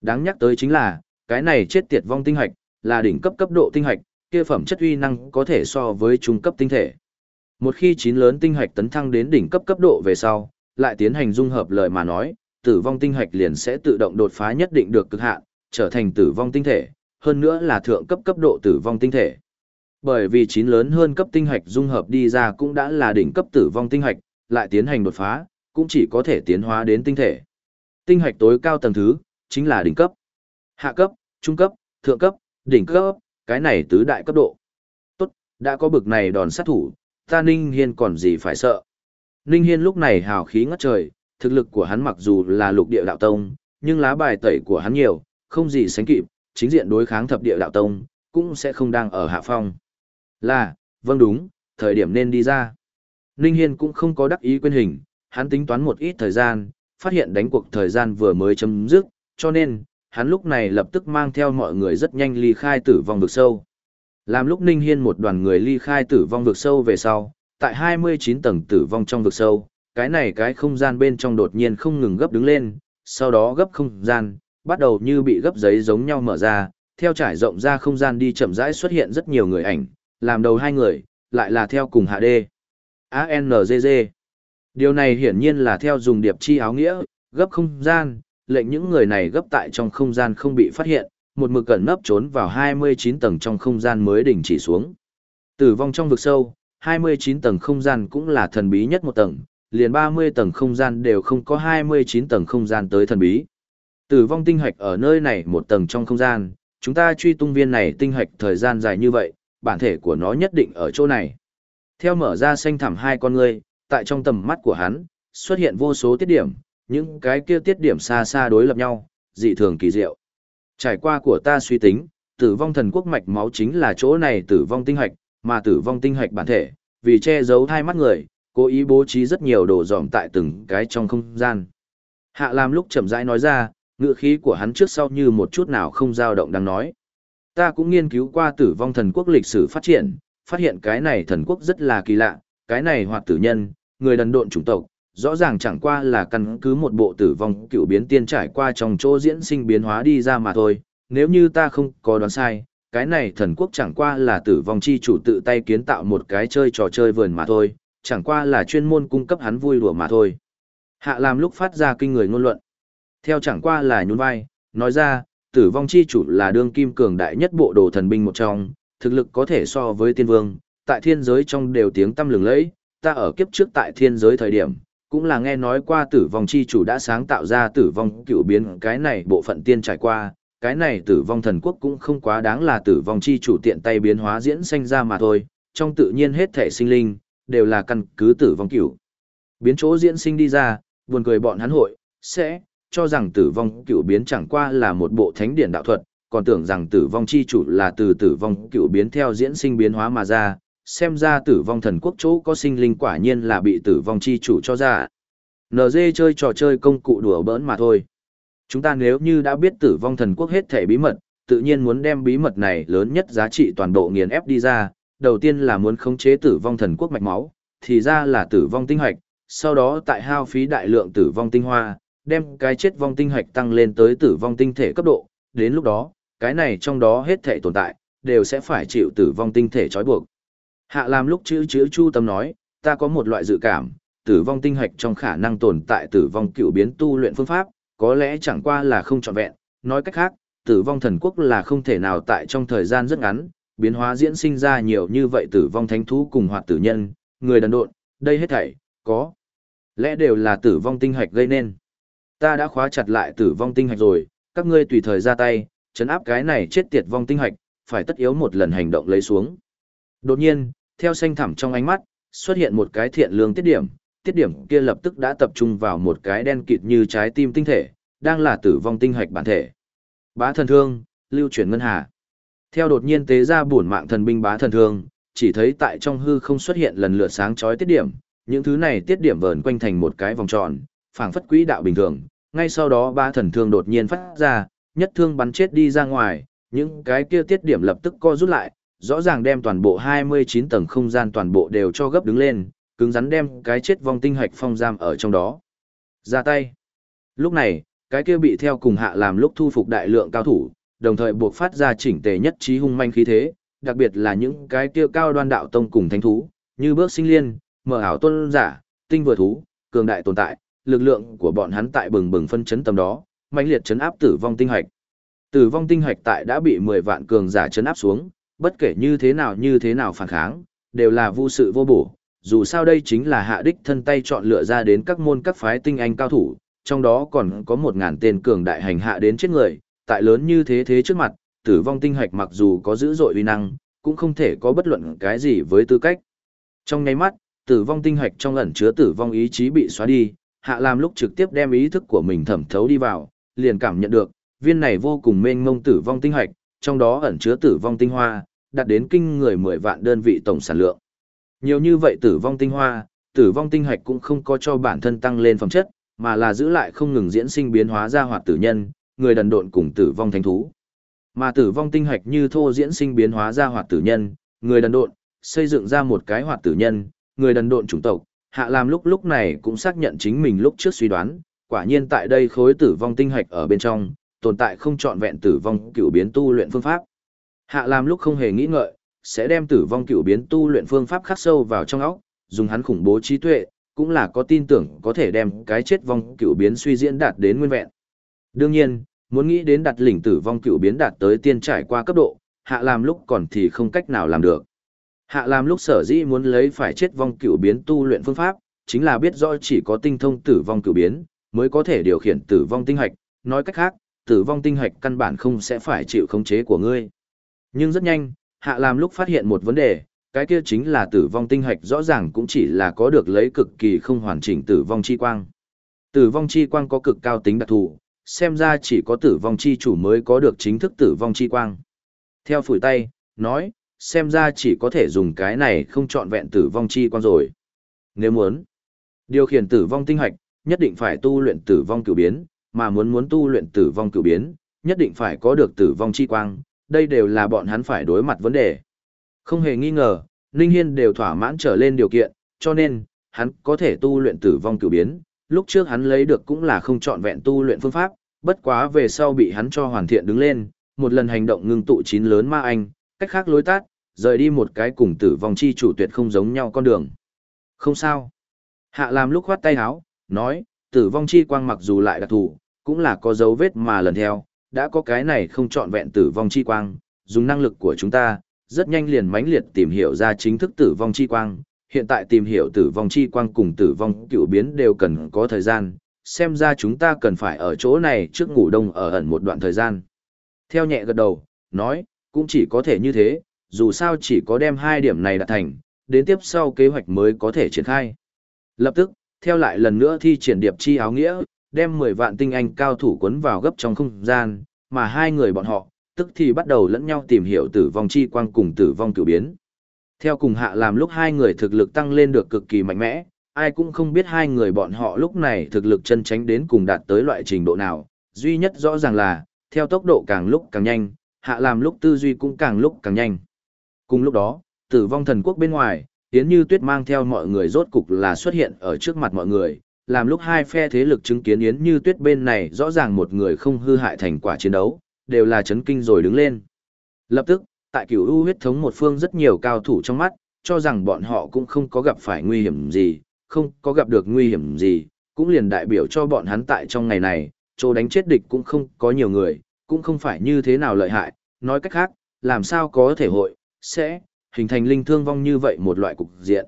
Speaker 1: Đáng nhắc tới chính là, cái này chết tiệt vong tinh hạch, là đỉnh cấp cấp độ tinh hạch, kia phẩm chất uy năng có thể so với trung cấp tinh thể. Một khi chín lớn tinh hạch tấn thăng đến đỉnh cấp cấp độ về sau, lại tiến hành dung hợp lời mà nói, tử vong tinh hạch liền sẽ tự động đột phá nhất định được cực hạn, trở thành tử vong tinh thể, hơn nữa là thượng cấp cấp độ tử vong tinh thể. Bởi vì chín lớn hơn cấp tinh hạch dung hợp đi ra cũng đã là đỉnh cấp tử vong tinh hạch, lại tiến hành đột phá, cũng chỉ có thể tiến hóa đến tinh thể. Tinh hạch tối cao tầng thứ, chính là đỉnh cấp. Hạ cấp, trung cấp, thượng cấp, đỉnh cấp, cái này tứ đại cấp độ. Tốt, đã có bực này đòn sát thủ, ta Ninh Hiên còn gì phải sợ. Ninh Hiên lúc này hào khí ngất trời, thực lực của hắn mặc dù là lục địa đạo tông, nhưng lá bài tẩy của hắn nhiều, không gì sánh kịp, chính diện đối kháng thập địa đạo tông, cũng sẽ không đang ở hạ phong. Là, vâng đúng, thời điểm nên đi ra. Ninh Hiên cũng không có đắc ý quên hình, hắn tính toán một ít thời gian, phát hiện đánh cuộc thời gian vừa mới chấm dứt, cho nên, hắn lúc này lập tức mang theo mọi người rất nhanh ly khai tử vong vực sâu. Làm lúc Ninh Hiên một đoàn người ly khai tử vong vực sâu về sau, tại 29 tầng tử vong trong vực sâu, cái này cái không gian bên trong đột nhiên không ngừng gấp đứng lên, sau đó gấp không gian, bắt đầu như bị gấp giấy giống nhau mở ra, theo trải rộng ra không gian đi chậm rãi xuất hiện rất nhiều người ảnh, làm đầu hai người, lại là theo cùng hạ đê. ANGG. Điều này hiển nhiên là theo dùng điệp chi áo nghĩa, gấp không gian, lệnh những người này gấp tại trong không gian không bị phát hiện, một mực cẩn nấp trốn vào 29 tầng trong không gian mới đỉnh chỉ xuống. Tử vong trong vực sâu, 29 tầng không gian cũng là thần bí nhất một tầng, liền 30 tầng không gian đều không có 29 tầng không gian tới thần bí. Tử vong tinh hạch ở nơi này một tầng trong không gian, chúng ta truy tung viên này tinh hạch thời gian dài như vậy, bản thể của nó nhất định ở chỗ này. Theo mở ra xanh thẳm hai con ngươi, tại trong tầm mắt của hắn, xuất hiện vô số tiết điểm, những cái kia tiết điểm xa xa đối lập nhau, dị thường kỳ diệu. Trải qua của ta suy tính, tử vong thần quốc mạch máu chính là chỗ này tử vong tinh hạch, mà tử vong tinh hạch bản thể, vì che giấu hai mắt người, cố ý bố trí rất nhiều đồ dòm tại từng cái trong không gian. Hạ Lam lúc chậm rãi nói ra, ngựa khí của hắn trước sau như một chút nào không dao động đang nói. Ta cũng nghiên cứu qua tử vong thần quốc lịch sử phát triển, phát hiện cái này thần quốc rất là kỳ lạ, cái này hoạt tử nhân, người đần độn chủng tộc, rõ ràng chẳng qua là căn cứ một bộ tử vong cựu biến tiên trải qua trong chỗ diễn sinh biến hóa đi ra mà thôi. Nếu như ta không có đoán sai, cái này thần quốc chẳng qua là tử vong chi chủ tự tay kiến tạo một cái chơi trò chơi vườn mà thôi, chẳng qua là chuyên môn cung cấp hắn vui đùa mà thôi. Hạ làm lúc phát ra kinh người ngôn luận. Theo chẳng qua là nhún vai, nói ra, tử vong chi chủ là đương kim cường đại nhất bộ đồ thần binh một trong, thực lực có thể so với tiên vương, tại thiên giới trong đều tiếng tăm lừng lẫy, ta ở kiếp trước tại thiên giới thời điểm, cũng là nghe nói qua tử vong chi chủ đã sáng tạo ra tử vong cựu biến cái này bộ phận tiên trải qua, cái này tử vong thần quốc cũng không quá đáng là tử vong chi chủ tiện tay biến hóa diễn sinh ra mà thôi, trong tự nhiên hết thể sinh linh, đều là căn cứ tử vong cựu. Biến chỗ diễn sinh đi ra, buồn cười bọn hắn hội, sẽ, cho rằng tử vong cựu biến chẳng qua là một bộ thánh điển đạo thuật, còn tưởng rằng tử vong chi chủ là từ tử vong cựu biến theo diễn sinh biến hóa mà ra, xem ra tử vong thần quốc chỗ có sinh linh quả nhiên là bị tử vong chi chủ cho ra. NG chơi trò chơi công cụ đùa bỡn mà thôi. Chúng ta nếu như đã biết tử vong thần quốc hết thể bí mật, tự nhiên muốn đem bí mật này lớn nhất giá trị toàn bộ nghiền ép đi ra, đầu tiên là muốn khống chế tử vong thần quốc mạch máu, thì ra là tử vong tinh hoạch, sau đó tại hao phí đại lượng tử vong tinh hoa, đem cái chết vong tinh hoạch tăng lên tới tử vong tinh thể cấp độ, đến lúc đó, cái này trong đó hết thể tồn tại, đều sẽ phải chịu tử vong tinh thể trói buộc. Hạ làm lúc chữ chữ chu tâm nói, ta có một loại dự cảm, tử vong tinh hạch trong khả năng tồn tại tử vong cựu biến tu luyện phương pháp, có lẽ chẳng qua là không trọn vẹn, nói cách khác, tử vong thần quốc là không thể nào tại trong thời gian rất ngắn, biến hóa diễn sinh ra nhiều như vậy tử vong thánh thú cùng hoạt tử nhân, người đần độn, đây hết thảy, có. Lẽ đều là tử vong tinh hạch gây nên. Ta đã khóa chặt lại tử vong tinh hạch rồi, các ngươi tùy thời ra tay, chấn áp cái này chết tiệt vong tinh hạch, phải tất yếu một lần hành động lấy xuống. Đột nhiên, theo xanh thẳm trong ánh mắt, xuất hiện một cái thiện lương tiết điểm, tiết điểm kia lập tức đã tập trung vào một cái đen kịt như trái tim tinh thể, đang là tử vong tinh hạch bản thể. Bá thần thương, lưu chuyển ngân hà. Theo đột nhiên tế ra bổn mạng thần binh bá thần thương, chỉ thấy tại trong hư không xuất hiện lần lượt sáng chói tiết điểm, những thứ này tiết điểm vờn quanh thành một cái vòng tròn, phảng phất quỹ đạo bình thường. Ngay sau đó ba thần thương đột nhiên phát ra, nhất thương bắn chết đi ra ngoài, những cái kia tiết điểm lập tức co rút lại, rõ ràng đem toàn bộ 29 tầng không gian toàn bộ đều cho gấp đứng lên, cứng rắn đem cái chết vong tinh hạch phong giam ở trong đó. Ra tay. Lúc này, cái kia bị theo cùng hạ làm lúc thu phục đại lượng cao thủ, đồng thời buộc phát ra chỉnh tề nhất trí hung manh khí thế, đặc biệt là những cái kia cao đoan đạo tông cùng thánh thú, như bước sinh liên, mở ảo tuân giả, tinh vừa thú, cường đại tồn tại, lực lượng của bọn hắn tại bừng bừng phân chấn tầm đó, mãnh liệt chấn áp tử vong tinh hạch. Tử vong tinh hạch tại đã bị 10 vạn cường giả chấn áp xuống, bất kể như thế nào như thế nào phản kháng, đều là vô sự vô bổ. Dù sao đây chính là hạ đích thân tay chọn lựa ra đến các môn các phái tinh anh cao thủ, trong đó còn có một ngàn tên cường đại hành hạ đến chết người, tại lớn như thế thế trước mặt, tử vong tinh hạch mặc dù có dữ dội uy năng, cũng không thể có bất luận cái gì với tư cách. Trong nháy mắt, tử vong tinh hạch trong ẩn chứa tử vong ý chí bị xóa đi, hạ làm lúc trực tiếp đem ý thức của mình thẩm thấu đi vào, liền cảm nhận được, viên này vô cùng mênh mông tử vong tinh hạch, trong đó ẩn chứa tử vong tinh hoa, đạt đến kinh người 10 vạn đơn vị tổng sản lượng. Nhiều như vậy tử vong tinh hoa, tử vong tinh hạch cũng không có cho bản thân tăng lên phẩm chất, mà là giữ lại không ngừng diễn sinh biến hóa ra hoạt tử nhân, người đần độn cùng tử vong thánh thú. Mà tử vong tinh hạch như thô diễn sinh biến hóa ra hoạt tử nhân, người đần độn, xây dựng ra một cái hoạt tử nhân, người đần độn chủng tộc, hạ làm lúc lúc này cũng xác nhận chính mình lúc trước suy đoán, quả nhiên tại đây khối tử vong tinh hạch ở bên trong, tồn tại không trọn vẹn tử vong cựu biến tu luyện phương pháp. Hạ làm lúc không hề nghĩ ngợi, sẽ đem tử vong cựu biến tu luyện phương pháp khắc sâu vào trong óc, dùng hắn khủng bố trí tuệ, cũng là có tin tưởng có thể đem cái chết vong cựu biến suy diễn đạt đến nguyên vẹn. Đương nhiên, muốn nghĩ đến đặt lĩnh tử vong cựu biến đạt tới tiên trải qua cấp độ, hạ làm lúc còn thì không cách nào làm được. Hạ làm lúc sở dĩ muốn lấy phải chết vong cựu biến tu luyện phương pháp, chính là biết rõ chỉ có tinh thông tử vong cựu biến, mới có thể điều khiển tử vong tinh hạch, nói cách khác, tử vong tinh hạch căn bản không sẽ phải chịu khống chế của ngươi. Nhưng rất nhanh, hạ làm lúc phát hiện một vấn đề, cái kia chính là tử vong tinh hạch rõ ràng cũng chỉ là có được lấy cực kỳ không hoàn chỉnh tử vong chi quang. Tử vong chi quang có cực cao tính đặc thù, xem ra chỉ có tử vong chi chủ mới có được chính thức tử vong chi quang. Theo phủi tay, nói, xem ra chỉ có thể dùng cái này không chọn vẹn tử vong chi quang rồi. Nếu muốn điều khiển tử vong tinh hạch, nhất định phải tu luyện tử vong cửu biến, mà muốn muốn tu luyện tử vong cửu biến, nhất định phải có được tử vong chi quang, đây đều là bọn hắn phải đối mặt vấn đề. Không hề nghi ngờ, Ninh Hiên đều thỏa mãn trở lên điều kiện, cho nên, hắn có thể tu luyện tử vong cửu biến, lúc trước hắn lấy được cũng là không chọn vẹn tu luyện phương pháp, bất quá về sau bị hắn cho hoàn thiện đứng lên, một lần hành động ngưng tụ chín lớn ma anh, cách khác lối tát, rời đi một cái cùng tử vong chi chủ tuyệt không giống nhau con đường. Không sao. Hạ làm lúc khoát tay áo, nói, tử vong chi quang mặc dù lại đặc thù, cũng là có dấu vết mà lần theo, đã có cái này không chọn vẹn tử vong chi quang, dùng năng lực của chúng ta, rất nhanh liền mãnh liệt tìm hiểu ra chính thức tử vong chi quang. Hiện tại tìm hiểu tử vong chi quang cùng tử vong cựu biến đều cần có thời gian, xem ra chúng ta cần phải ở chỗ này trước ngủ đông ở ẩn một đoạn thời gian. Theo nhẹ gật đầu, nói, cũng chỉ có thể như thế, dù sao chỉ có đem hai điểm này đạt thành, đến tiếp sau kế hoạch mới có thể triển khai. Lập tức, theo lại lần nữa thi triển điệp chi áo nghĩa, đem 10 vạn tinh anh cao thủ cuốn vào gấp trong không gian, mà hai người bọn họ, tức thì bắt đầu lẫn nhau tìm hiểu tử vong chi quang cùng tử vong cửu biến. Theo cùng hạ làm lúc hai người thực lực tăng lên được cực kỳ mạnh mẽ, ai cũng không biết hai người bọn họ lúc này thực lực chân tránh đến cùng đạt tới loại trình độ nào, duy nhất rõ ràng là, theo tốc độ càng lúc càng nhanh, hạ làm lúc tư duy cũng càng lúc càng nhanh. Cùng lúc đó, tử vong thần quốc bên ngoài, Yến Như Tuyết mang theo mọi người rốt cục là xuất hiện ở trước mặt mọi người, làm lúc hai phe thế lực chứng kiến Yến Như Tuyết bên này rõ ràng một người không hư hại thành quả chiến đấu, đều là chấn kinh rồi đứng lên. Lập tức, tại cửu u huyết thống một phương rất nhiều cao thủ trong mắt, cho rằng bọn họ cũng không có gặp phải nguy hiểm gì, không có gặp được nguy hiểm gì, cũng liền đại biểu cho bọn hắn tại trong ngày này, chỗ đánh chết địch cũng không có nhiều người, cũng không phải như thế nào lợi hại, nói cách khác, làm sao có thể hội, sẽ, hình thành linh thương vong như vậy một loại cục diện.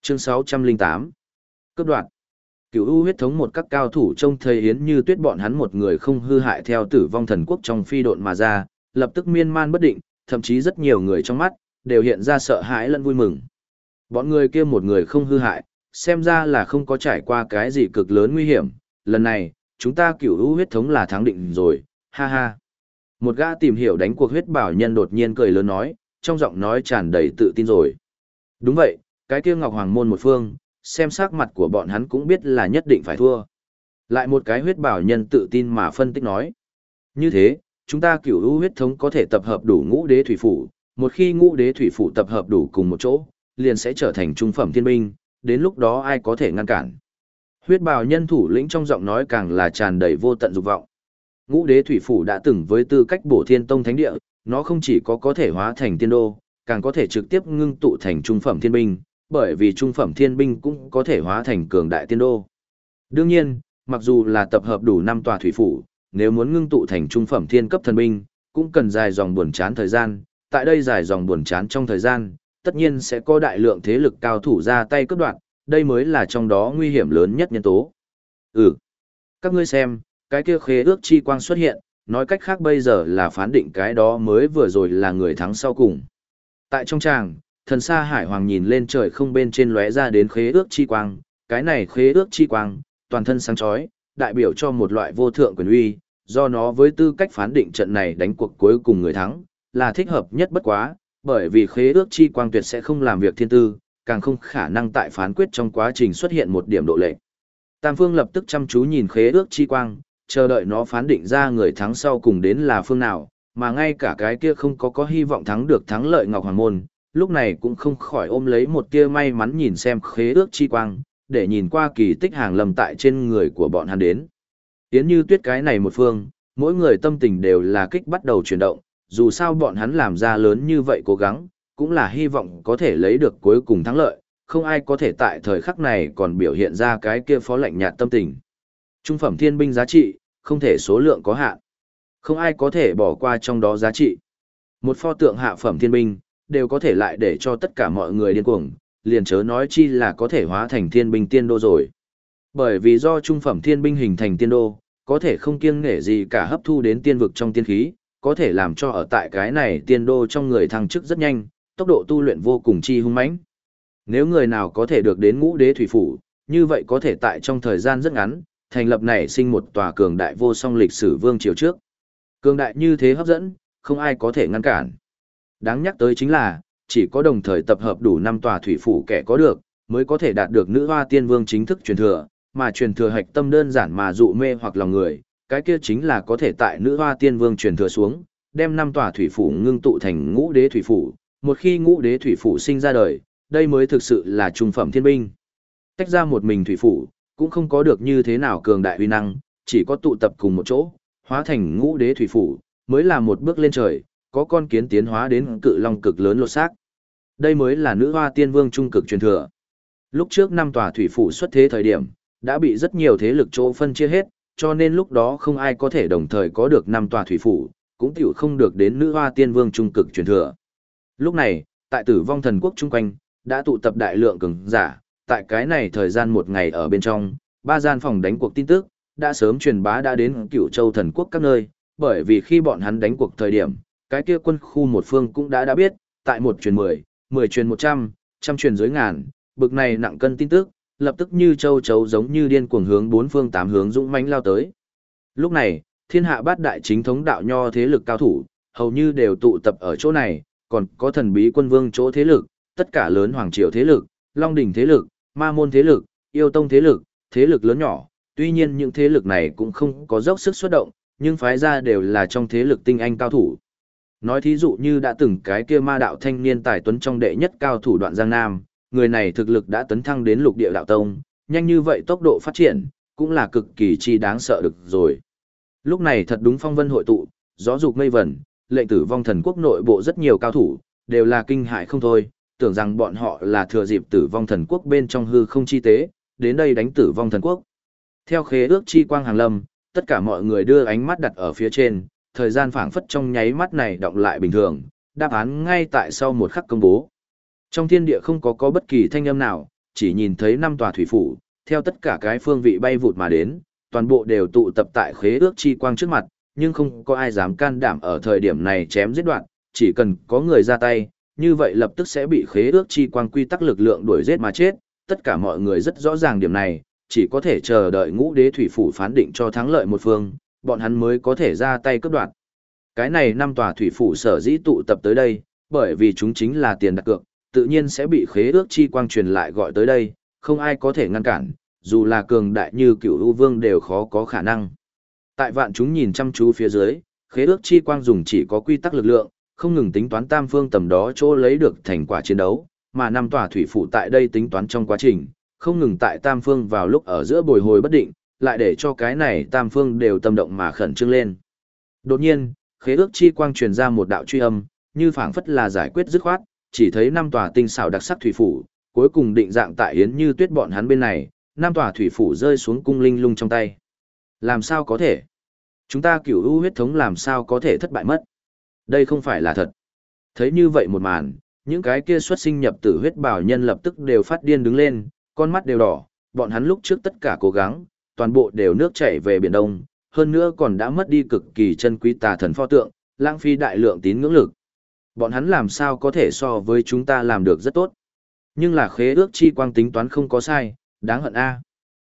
Speaker 1: Chương 608 Cấp đoạn Cửu U huyết thống một các cao thủ trông thấy Yến Như Tuyết bọn hắn một người không hư hại theo tử vong thần quốc trong phi độn mà ra, lập tức miên man bất định, thậm chí rất nhiều người trong mắt đều hiện ra sợ hãi lẫn vui mừng. Bọn người kia một người không hư hại, xem ra là không có trải qua cái gì cực lớn nguy hiểm, lần này, chúng ta Cửu U huyết thống là thắng định rồi, ha ha. Một gã tìm hiểu đánh cuộc huyết bảo nhân đột nhiên cười lớn nói, trong giọng nói tràn đầy tự tin rồi. Đúng vậy, cái kia Ngọc Hoàng môn một phương, xem sắc mặt của bọn hắn cũng biết là nhất định phải thua. Lại một cái huyết bảo nhân tự tin mà phân tích nói. Như thế, chúng ta cửu ưu huyết thống có thể tập hợp đủ ngũ đế thủy phủ, một khi ngũ đế thủy phủ tập hợp đủ cùng một chỗ, liền sẽ trở thành trung phẩm thiên binh, đến lúc đó ai có thể ngăn cản. Huyết bào nhân thủ lĩnh trong giọng nói càng là tràn đầy vô tận dục vọng. Ngũ đế thủy phủ đã từng với tư cách bổ thiên tông thánh địa, nó không chỉ có có thể hóa thành tiên đô, càng có thể trực tiếp ngưng tụ thành trung phẩm thiên binh, bởi vì trung phẩm thiên binh cũng có thể hóa thành cường đại tiên đô. Đương nhiên, mặc dù là tập hợp đủ năm tòa thủy phủ, nếu muốn ngưng tụ thành trung phẩm thiên cấp thần binh, cũng cần dài dòng buồn chán thời gian, tại đây dài dòng buồn chán trong thời gian, tất nhiên sẽ có đại lượng thế lực cao thủ ra tay cướp đoạt, đây mới là trong đó nguy hiểm lớn nhất nhân tố. Ừ, các ngươi xem, cái kia khế ước chi quang xuất hiện, nói cách khác bây giờ là phán định cái đó mới vừa rồi là người thắng sau cùng. Tại trong tràng, thần sa hải hoàng nhìn lên trời không bên trên lóe ra đến khế ước chi quang, cái này khế ước chi quang, toàn thân sáng chói, đại biểu cho một loại vô thượng quyền uy, do nó với tư cách phán định trận này đánh cuộc cuối cùng người thắng, là thích hợp nhất bất quá, bởi vì khế ước chi quang tuyệt sẽ không làm việc thiên tư, càng không khả năng tại phán quyết trong quá trình xuất hiện một điểm độ lệ. Tam Phương lập tức chăm chú nhìn khế ước chi quang, chờ đợi nó phán định ra người thắng sau cùng đến là phương nào, mà ngay cả cái kia không có có hy vọng thắng được thắng lợi Ngọc Hoàng Môn, lúc này cũng không khỏi ôm lấy một tia may mắn nhìn xem khế ước chi quang, để nhìn qua kỳ tích hàng lầm tại trên người của bọn hắn đến. Yến như tuyết cái này một phương, mỗi người tâm tình đều là kích bắt đầu chuyển động, dù sao bọn hắn làm ra lớn như vậy cố gắng, cũng là hy vọng có thể lấy được cuối cùng thắng lợi, không ai có thể tại thời khắc này còn biểu hiện ra cái kia phó lạnh nhạt tâm tình. Trung phẩm thiên binh giá trị, không thể số lượng có hạn. Không ai có thể bỏ qua trong đó giá trị. Một pho tượng hạ phẩm thiên binh, đều có thể lại để cho tất cả mọi người điên cuồng, liền chớ nói chi là có thể hóa thành thiên binh tiên đô rồi. Bởi vì do trung phẩm thiên binh hình thành tiên đô, có thể không kiêng nể gì cả hấp thu đến tiên vực trong tiên khí, có thể làm cho ở tại cái này tiên đô trong người thăng chức rất nhanh, tốc độ tu luyện vô cùng chi hung mãnh. Nếu người nào có thể được đến ngũ đế thủy phủ, như vậy có thể tại trong thời gian rất ngắn, thành lập này sinh một tòa cường đại vô song lịch sử vương triều trước. Cường đại như thế hấp dẫn, không ai có thể ngăn cản. Đáng nhắc tới chính là, chỉ có đồng thời tập hợp đủ năm tòa thủy phủ kẻ có được, mới có thể đạt được nữ hoa tiên vương chính thức truyền thừa, mà truyền thừa hạch tâm đơn giản mà dụ mê hoặc lòng người, cái kia chính là có thể tại nữ hoa tiên vương truyền thừa xuống, đem năm tòa thủy phủ ngưng tụ thành ngũ đế thủy phủ, một khi ngũ đế thủy phủ sinh ra đời, đây mới thực sự là trung phẩm thiên binh. Tách ra một mình thủy phủ, cũng không có được như thế nào cường đại uy năng, chỉ có tụ tập cùng một chỗ, hóa thành ngũ đế thủy phủ, mới là một bước lên trời, có con kiến tiến hóa đến cự long cực lớn lột xác. Đây mới là nữ hoa tiên vương trung cực truyền thừa. Lúc trước năm tòa thủy phủ xuất thế thời điểm, đã bị rất nhiều thế lực chỗ phân chia hết, cho nên lúc đó không ai có thể đồng thời có được năm tòa thủy phủ, cũng tiểu không được đến nữ hoa tiên vương trung cực truyền thừa. Lúc này, tại tử vong thần quốc chung quanh, đã tụ tập đại lượng cường giả, tại cái này thời gian một ngày ở bên trong, ba gian phòng đánh cuộc tin tức, đã sớm truyền bá đã đến cựu châu thần quốc các nơi, bởi vì khi bọn hắn đánh cuộc thời điểm, cái kia quân khu một phương cũng đã đã biết, tại một truyền mười, mười truyền một trăm, trăm truyền dưới ngàn, bực này nặng cân tin tức, lập tức như châu chấu giống như điên cuồng hướng bốn phương tám hướng dũng mãnh lao tới. Lúc này, thiên hạ bát đại chính thống đạo nho thế lực cao thủ, hầu như đều tụ tập ở chỗ này, còn có thần bí quân vương chỗ thế lực, tất cả lớn hoàng triều thế lực, long đỉnh thế lực, ma môn thế lực, yêu tông thế lực, thế lực lớn nhỏ, tuy nhiên những thế lực này cũng không có dốc sức xuất động, nhưng phái ra đều là trong thế lực tinh anh cao thủ. Nói thí dụ như đã từng cái kia ma đạo thanh niên tài tuấn trong đệ nhất cao thủ đoạn Giang Nam, người này thực lực đã tấn thăng đến lục địa đạo tông, nhanh như vậy tốc độ phát triển, cũng là cực kỳ chi đáng sợ được rồi. Lúc này thật đúng phong vân hội tụ, gió dục mây vẩn, lệnh tử vong thần quốc nội bộ rất nhiều cao thủ, đều là kinh hại không thôi, tưởng rằng bọn họ là thừa dịp tử vong thần quốc bên trong hư không chi tế, đến đây đánh tử vong thần quốc. Theo khế ước chi quang hàng lâm, tất cả mọi người đưa ánh mắt đặt ở phía trên, thời gian phảng phất trong nháy mắt này động lại bình thường, đáp án ngay tại sau một khắc công bố. Trong thiên địa không có có bất kỳ thanh âm nào, chỉ nhìn thấy năm tòa thủy phủ, theo tất cả cái phương vị bay vụt mà đến, toàn bộ đều tụ tập tại khế ước chi quang trước mặt, nhưng không có ai dám can đảm ở thời điểm này chém giết đoạn, chỉ cần có người ra tay, như vậy lập tức sẽ bị khế ước chi quang quy tắc lực lượng đuổi giết mà chết, tất cả mọi người rất rõ ràng điểm này, chỉ có thể chờ đợi ngũ đế thủy phủ phán định cho thắng lợi một phương, bọn hắn mới có thể ra tay cướp đoạt. Cái này năm tòa thủy phủ sở dĩ tụ tập tới đây, bởi vì chúng chính là tiền đặt cược, tự nhiên sẽ bị khế ước chi quang truyền lại gọi tới đây, không ai có thể ngăn cản, dù là cường đại như Cửu u vương đều khó có khả năng. Tại vạn chúng nhìn chăm chú phía dưới, khế ước chi quang dùng chỉ có quy tắc lực lượng, không ngừng tính toán tam phương tầm đó chỗ lấy được thành quả chiến đấu, mà năm tòa thủy phủ tại đây tính toán trong quá trình, không ngừng tại tam phương vào lúc ở giữa bồi hồi bất định, lại để cho cái này tam phương đều tâm động mà khẩn trương lên. Đột nhiên, khế ước chi quang truyền ra một đạo truy âm, như phảng phất là giải quyết dứt khoát, chỉ thấy năm tòa tinh xảo đặc sắc thủy phủ, cuối cùng định dạng tại yến như tuyết bọn hắn bên này, năm tòa thủy phủ rơi xuống cung linh lung trong tay. Làm sao có thể? Chúng ta cửu u huyết thống làm sao có thể thất bại mất? Đây không phải là thật. Thấy như vậy một màn, những cái kia xuất sinh nhập tử huyết bảo nhân lập tức đều phát điên đứng lên, con mắt đều đỏ, bọn hắn lúc trước tất cả cố gắng, toàn bộ đều nước chảy về biển đông, hơn nữa còn đã mất đi cực kỳ chân quý tà thần pho tượng, lãng phí đại lượng tín ngưỡng lực. Bọn hắn làm sao có thể so với chúng ta làm được rất tốt. Nhưng là khế ước chi quang tính toán không có sai, đáng hận a.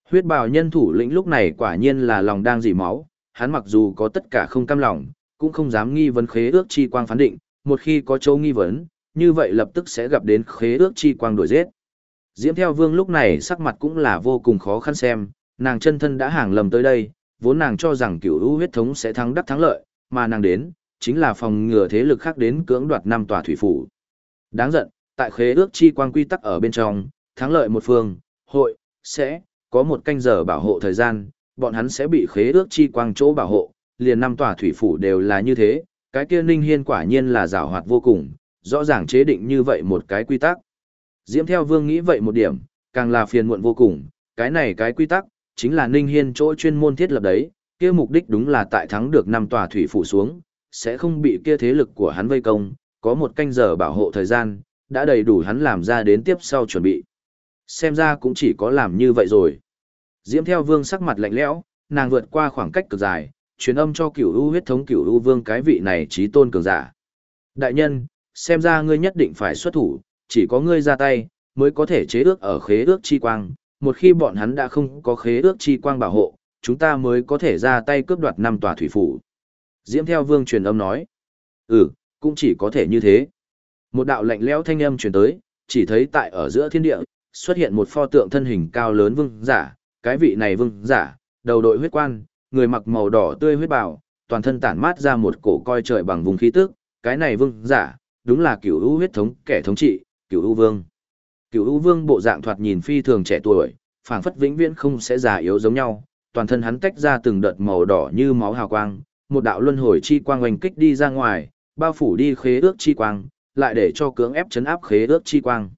Speaker 1: Huyết bào nhân thủ lĩnh lúc này quả nhiên là lòng đang dỉ máu, hắn mặc dù có tất cả không cam lòng, cũng không dám nghi vấn khế ước chi quang phán định, một khi có chỗ nghi vấn, như vậy lập tức sẽ gặp đến khế ước chi quang đổi giết. Diễm theo vương lúc này sắc mặt cũng là vô cùng khó khăn xem, nàng chân thân đã hàng lầm tới đây, vốn nàng cho rằng cửu u huyết thống sẽ thắng đắc thắng lợi, mà nàng đến, chính là phòng ngừa thế lực khác đến cưỡng đoạt năm tòa thủy phủ. Đáng giận, tại khế ước chi quang quy tắc ở bên trong, thắng lợi một phương, hội, sẽ, có một canh giờ bảo hộ thời gian, bọn hắn sẽ bị khế ước chi quang chỗ bảo hộ, liền năm tòa thủy phủ đều là như thế, cái kia ninh hiên quả nhiên là rào hoạt vô cùng, rõ ràng chế định như vậy một cái quy tắc. Diễm theo vương nghĩ vậy một điểm, càng là phiền muộn vô cùng, cái này cái quy tắc, chính là ninh hiên chỗ chuyên môn thiết lập đấy, kia mục đích đúng là tại thắng được năm tòa thủy phủ xuống, sẽ không bị kia thế lực của hắn vây công, có một canh giờ bảo hộ thời gian, đã đầy đủ hắn làm ra đến tiếp sau chuẩn bị. Xem ra cũng chỉ có làm như vậy rồi. Diễm theo vương sắc mặt lạnh lẽo, nàng vượt qua khoảng cách cực dài, truyền âm cho cửu u huyết thống cửu u vương cái vị này trí tôn cường giả. Đại nhân, xem ra ngươi nhất định phải xuất thủ, chỉ có ngươi ra tay, mới có thể chế ước ở khế ước chi quang. Một khi bọn hắn đã không có khế ước chi quang bảo hộ, chúng ta mới có thể ra tay cướp đoạt năm tòa thủy phủ. Diễm theo vương truyền âm nói. Ừ, cũng chỉ có thể như thế. Một đạo lạnh lẽo thanh âm truyền tới, chỉ thấy tại ở giữa thiên địa, xuất hiện một pho tượng thân hình cao lớn vương giả, cái vị này vương giả, đầu đội huyết quan, người mặc màu đỏ tươi huyết bào, toàn thân tản mát ra một cổ coi trời bằng vùng khí tức, cái này vương giả, đúng là cửu u huyết thống kẻ thống trị, cửu u vương. Cựu u vương bộ dạng thoạt nhìn phi thường trẻ tuổi, phảng phất vĩnh viễn không sẽ già yếu giống nhau, toàn thân hắn tách ra từng đợt màu đỏ như máu hào quang, một đạo luân hồi chi quang oanh kích đi ra ngoài, bao phủ đi khế ước chi quang, lại để cho cưỡng ép chấn áp khế ước chi quang.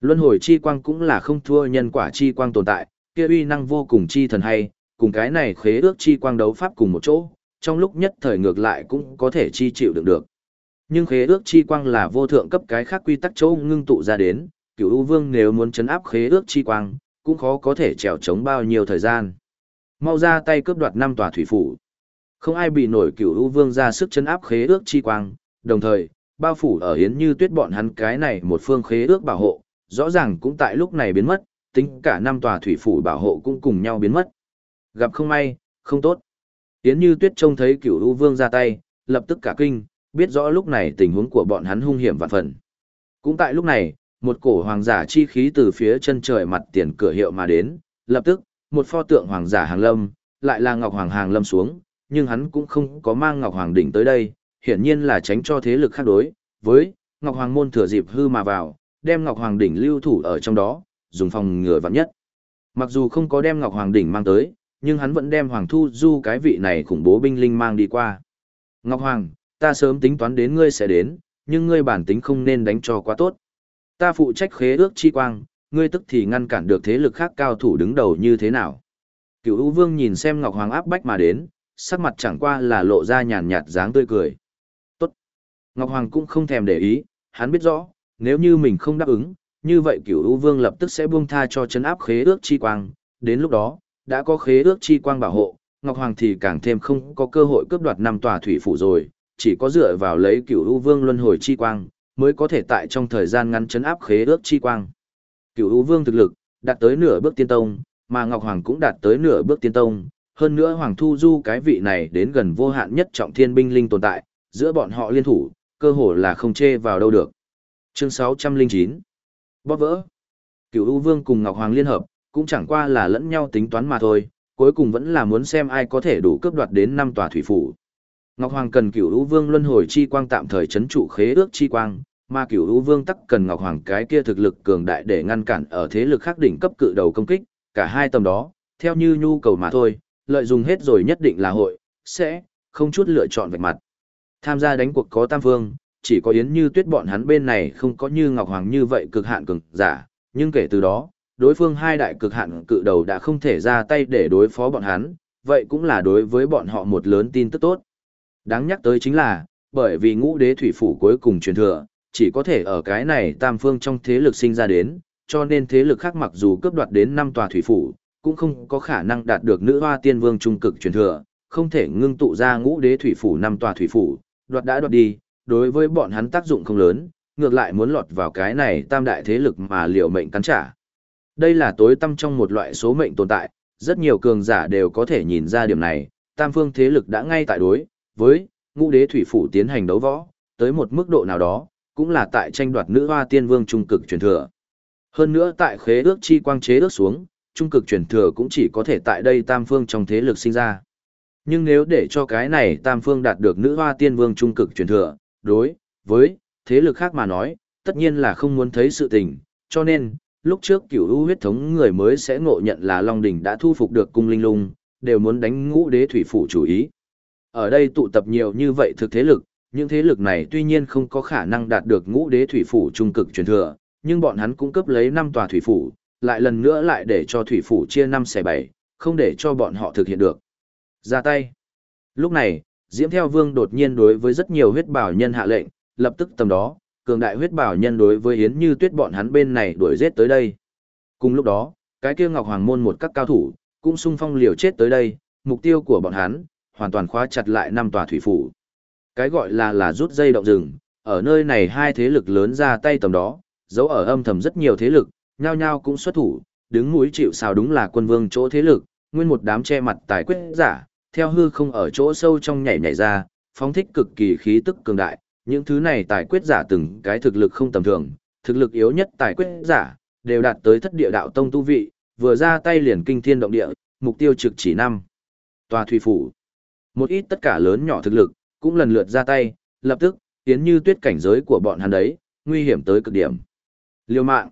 Speaker 1: Luân hồi chi quang cũng là không thua nhân quả chi quang tồn tại, kia uy năng vô cùng chi thần hay, cùng cái này khế ước chi quang đấu pháp cùng một chỗ, trong lúc nhất thời ngược lại cũng có thể chi chịu đựng được. Nhưng khế ước chi quang là vô thượng cấp cái khác quy tắc chỗ ngưng tụ ra đến, Cựu u vương nếu muốn chấn áp khế ước chi quang, cũng khó có thể trèo chống bao nhiêu thời gian. Mau ra tay cướp đoạt năm tòa thủy phủ. Không ai bị nổi Cựu u vương ra sức chấn áp khế ước chi quang, đồng thời, bao phủ ở hiến như tuyết bọn hắn cái này một phương khế ước bảo hộ, rõ ràng cũng tại lúc này biến mất, tính cả năm tòa thủy phủ bảo hộ cũng cùng nhau biến mất. Gặp không may, không tốt. Yến Như Tuyết trông thấy Cửu U Vương ra tay, lập tức cả kinh, biết rõ lúc này tình huống của bọn hắn hung hiểm vạn phần. Cũng tại lúc này, một cổ hoàng giả chi khí từ phía chân trời mặt tiền cửa hiệu mà đến, lập tức, một pho tượng hoàng giả hàng lâm, lại là Ngọc Hoàng hàng lâm xuống, nhưng hắn cũng không có mang Ngọc Hoàng đỉnh tới đây, hiển nhiên là tránh cho thế lực khác đối, với Ngọc Hoàng môn thừa dịp hư mà vào, đem Ngọc Hoàng đỉnh lưu thủ ở trong đó, dùng phòng ngừa vạn nhất. Mặc dù không có đem Ngọc Hoàng đỉnh mang tới, nhưng hắn vẫn đem Hoàng Thu Du cái vị này khủng bố binh linh mang đi qua. Ngọc Hoàng, ta sớm tính toán đến ngươi sẽ đến, nhưng ngươi bản tính không nên đánh cho quá tốt. Ta phụ trách khế ước chi quang, ngươi tức thì ngăn cản được thế lực khác cao thủ đứng đầu như thế nào. Cựu U Vương nhìn xem Ngọc Hoàng áp bách mà đến, sắc mặt chẳng qua là lộ ra nhàn nhạt dáng tươi cười. Tốt. Ngọc Hoàng cũng không thèm để ý, hắn biết rõ, nếu như mình không đáp ứng, như vậy Cựu U Vương lập tức sẽ buông tha cho chấn áp khế ước chi quang, đến lúc đó, đã có khế ước chi quang bảo hộ, Ngọc Hoàng thì càng thêm không có cơ hội cướp đoạt năm tòa thủy phủ rồi, chỉ có dựa vào lấy Cựu U Vương luân hồi chi quang, mới có thể tại trong thời gian ngắn chấn áp khế ước chi quang. Cựu U Vương thực lực đạt tới nửa bước tiên tông, mà Ngọc Hoàng cũng đạt tới nửa bước tiên tông, hơn nữa Hoàng Thu Du cái vị này đến gần vô hạn nhất trọng thiên binh linh tồn tại, giữa bọn họ liên thủ, cơ hồ là không chê vào đâu được. Chương 609 Bóp vỡ Cựu U Vương cùng Ngọc Hoàng liên hợp, cũng chẳng qua là lẫn nhau tính toán mà thôi, cuối cùng vẫn là muốn xem ai có thể đủ cướp đoạt đến năm tòa thủy phủ. Ngọc Hoàng cần Cửu U Vương luân hồi chi quang tạm thời chấn trụ khế ước chi quang, mà Cửu U Vương tắc cần Ngọc Hoàng cái kia thực lực cường đại để ngăn cản ở thế lực khác đỉnh cấp cự đầu công kích, cả hai tầm đó, theo như nhu cầu mà thôi, lợi dụng hết rồi nhất định là hội, sẽ, không chút lựa chọn vạch mặt. Tham gia đánh cuộc có tam vương chỉ có Yến Như Tuyết bọn hắn bên này không có như Ngọc Hoàng như vậy cực hạn cường giả, nhưng kể từ đó, đối phương hai đại cực hạn cự đầu đã không thể ra tay để đối phó bọn hắn, vậy cũng là đối với bọn họ một lớn tin tức tốt. Đáng nhắc tới chính là, bởi vì ngũ đế thủy phủ cuối cùng truyền thừa, chỉ có thể ở cái này tam phương trong thế lực sinh ra đến, cho nên thế lực khác mặc dù cướp đoạt đến năm tòa thủy phủ, cũng không có khả năng đạt được nữ hoa tiên vương trung cực truyền thừa, không thể ngưng tụ ra ngũ đế thủy phủ năm tòa thủy phủ, đoạt đã đoạt đi, đối với bọn hắn tác dụng không lớn, ngược lại muốn lọt vào cái này tam đại thế lực mà liều mệnh cắn trả. Đây là tối tâm trong một loại số mệnh tồn tại, rất nhiều cường giả đều có thể nhìn ra điểm này, tam phương thế lực đã ngay tại đối, với ngũ đế thủy phủ tiến hành đấu võ, tới một mức độ nào đó, cũng là tại tranh đoạt nữ hoa tiên vương trung cực truyền thừa. Hơn nữa tại khế ước chi quang chế ước xuống, trung cực truyền thừa cũng chỉ có thể tại đây tam phương trong thế lực sinh ra. Nhưng nếu để cho cái này tam phương đạt được nữ hoa tiên vương trung cực truyền thừa, đối với thế lực khác mà nói, tất nhiên là không muốn thấy sự tình, cho nên, lúc trước cửu u huyết thống người mới sẽ ngộ nhận là Long Đỉnh đã thu phục được cung linh lung, đều muốn đánh ngũ đế thủy phủ chủ ý. Ở đây tụ tập nhiều như vậy thực thế lực, những thế lực này tuy nhiên không có khả năng đạt được ngũ đế thủy phủ trung cực truyền thừa, nhưng bọn hắn cũng cấp lấy năm tòa thủy phủ, lại lần nữa lại để cho thủy phủ chia năm xẻ bảy, không để cho bọn họ thực hiện được. Ra tay. Lúc này, Diễm Theo Vương đột nhiên đối với rất nhiều huyết bảo nhân hạ lệnh, lập tức tầm đó, cường đại huyết bảo nhân đối với Yến Như Tuyết bọn hắn bên này đuổi giết tới đây. Cùng lúc đó, cái kia Ngọc Hoàng môn một các cao thủ, cũng xung phong liều chết tới đây, mục tiêu của bọn hắn, hoàn toàn khóa chặt lại năm tòa thủy phủ. Cái gọi là là rút dây động rừng, ở nơi này hai thế lực lớn ra tay tầm đó, dấu ở âm thầm rất nhiều thế lực, nhao nhao cũng xuất thủ, đứng mũi chịu sào đúng là quân vương chỗ thế lực, nguyên một đám che mặt tài quyết giả, theo hư không ở chỗ sâu trong nhảy nhảy ra, phóng thích cực kỳ khí tức cường đại, những thứ này tài quyết giả từng cái thực lực không tầm thường, thực lực yếu nhất tài quyết giả, đều đạt tới thất địa đạo tông tu vị, vừa ra tay liền kinh thiên động địa, mục tiêu trực chỉ năm. Tòa thủy phủ. Một ít tất cả lớn nhỏ thực lực, cũng lần lượt ra tay, lập tức, tiến như tuyết cảnh giới của bọn hắn đấy, nguy hiểm tới cực điểm. Liêu mạng.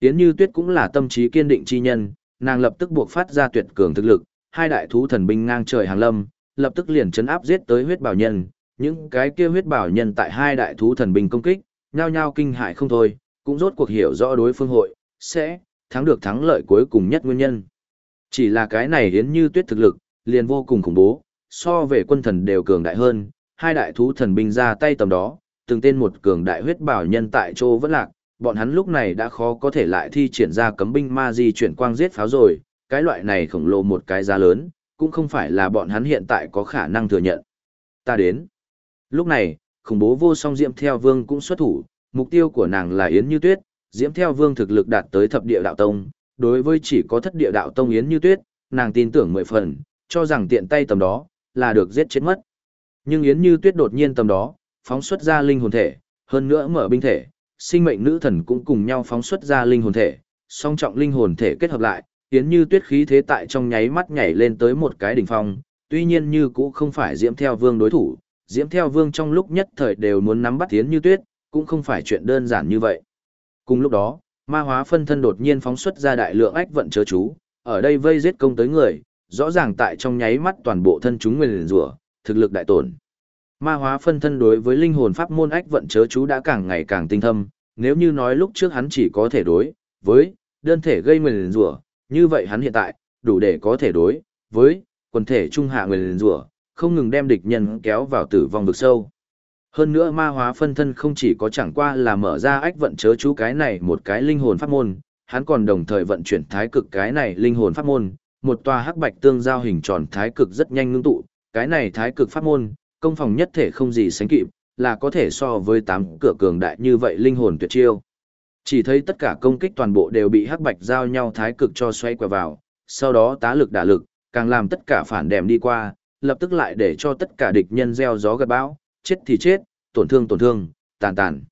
Speaker 1: Tiến như tuyết cũng là tâm trí kiên định chi nhân, nàng lập tức buộc phát ra tuyệt cường thực lực, hai đại thú thần binh ngang trời hàng lâm, lập tức liền chấn áp giết tới huyết bảo nhân, những cái kia huyết bảo nhân tại hai đại thú thần binh công kích, nhao nhao kinh hại không thôi, cũng rốt cuộc hiểu rõ đối phương hội, sẽ thắng được thắng lợi cuối cùng nhất nguyên nhân. Chỉ là cái này hiến như tuyết thực lực, liền vô cùng khủng bố, so về quân thần đều cường đại hơn, hai đại thú thần binh ra tay tầm đó, từng tên một cường đại huyết bảo nhân tại chỗ vẫn lạc, bọn hắn lúc này đã khó có thể lại thi triển ra cấm binh ma di chuyển quang giết pháo rồi, cái loại này khổng lồ một cái giá lớn, cũng không phải là bọn hắn hiện tại có khả năng thừa nhận. Ta đến. Lúc này, khủng bố vô song Diễm Theo Vương cũng xuất thủ, mục tiêu của nàng là Yến Như Tuyết, Diễm Theo Vương thực lực đạt tới thập địa đạo tông, đối với chỉ có thất địa đạo tông Yến Như Tuyết, nàng tin tưởng mười phần, cho rằng tiện tay tầm đó, là được giết chết mất. Nhưng Yến Như Tuyết đột nhiên tầm đó, phóng xuất ra linh hồn thể, hơn nữa mở binh thể, sinh mệnh nữ thần cũng cùng nhau phóng xuất ra linh hồn thể, song trọng linh hồn thể kết hợp lại, Yến như tuyết khí thế tại trong nháy mắt nhảy lên tới một cái đỉnh phong, tuy nhiên như cũng không phải diễm theo vương đối thủ, diễm theo vương trong lúc nhất thời đều muốn nắm bắt Yến như tuyết, cũng không phải chuyện đơn giản như vậy. Cùng lúc đó, ma hóa phân thân đột nhiên phóng xuất ra đại lượng ách vận chớ chú, ở đây vây giết công tới người, rõ ràng tại trong nháy mắt toàn bộ thân chúng nguyên rủa, thực lực đại tổn. Ma hóa phân thân đối với linh hồn pháp môn ách vận chớ chú đã càng ngày càng tinh thâm, nếu như nói lúc trước hắn chỉ có thể đối với đơn thể gây nguyên rủa, như vậy hắn hiện tại đủ để có thể đối với quần thể trung hạ nguyên rủa, không ngừng đem địch nhân kéo vào tử vong vực sâu. Hơn nữa ma hóa phân thân không chỉ có chẳng qua là mở ra ách vận chớ chú cái này một cái linh hồn pháp môn, hắn còn đồng thời vận chuyển thái cực cái này linh hồn pháp môn, một tòa hắc bạch tương giao hình tròn thái cực rất nhanh ngưng tụ, cái này thái cực pháp môn, công phòng nhất thể không gì sánh kịp, là có thể so với tám cửa cường đại như vậy linh hồn tuyệt chiêu. Chỉ thấy tất cả công kích toàn bộ đều bị hắc bạch giao nhau thái cực cho xoay quẹo vào, sau đó tá lực đả lực, càng làm tất cả phản đèm đi qua, lập tức lại để cho tất cả địch nhân gieo gió gặt bão, chết thì chết, tổn thương tổn thương, tàn tàn.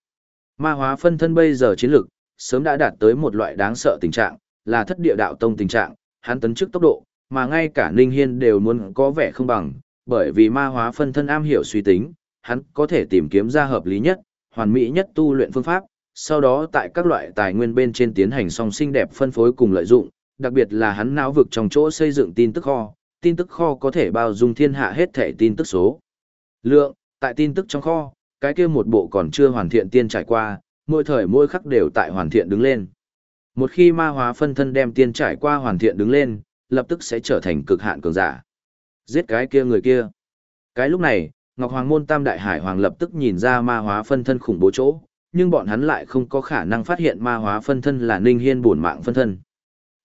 Speaker 1: Ma hóa phân thân bây giờ chiến lực, sớm đã đạt tới một loại đáng sợ tình trạng, là thất địa đạo tông tình trạng, hắn tấn trước tốc độ, mà ngay cả Ninh Hiên đều muốn có vẻ không bằng, bởi vì ma hóa phân thân am hiểu suy tính, hắn có thể tìm kiếm ra hợp lý nhất, hoàn mỹ nhất tu luyện phương pháp, sau đó tại các loại tài nguyên bên trên tiến hành song sinh đẹp phân phối cùng lợi dụng, đặc biệt là hắn não vực trong chỗ xây dựng tin tức kho, tin tức kho có thể bao dung thiên hạ hết thể tin tức số. Lượng, tại tin tức trong kho, cái kia một bộ còn chưa hoàn thiện tiên trải qua, mỗi thời mỗi khắc đều tại hoàn thiện đứng lên. Một khi ma hóa phân thân đem tiên trải qua hoàn thiện đứng lên, lập tức sẽ trở thành cực hạn cường giả. Giết cái kia người kia. Cái lúc này, Ngọc Hoàng môn Tam Đại Hải Hoàng lập tức nhìn ra ma hóa phân thân khủng bố chỗ, nhưng bọn hắn lại không có khả năng phát hiện ma hóa phân thân là Ninh Hiên bổn mạng phân thân.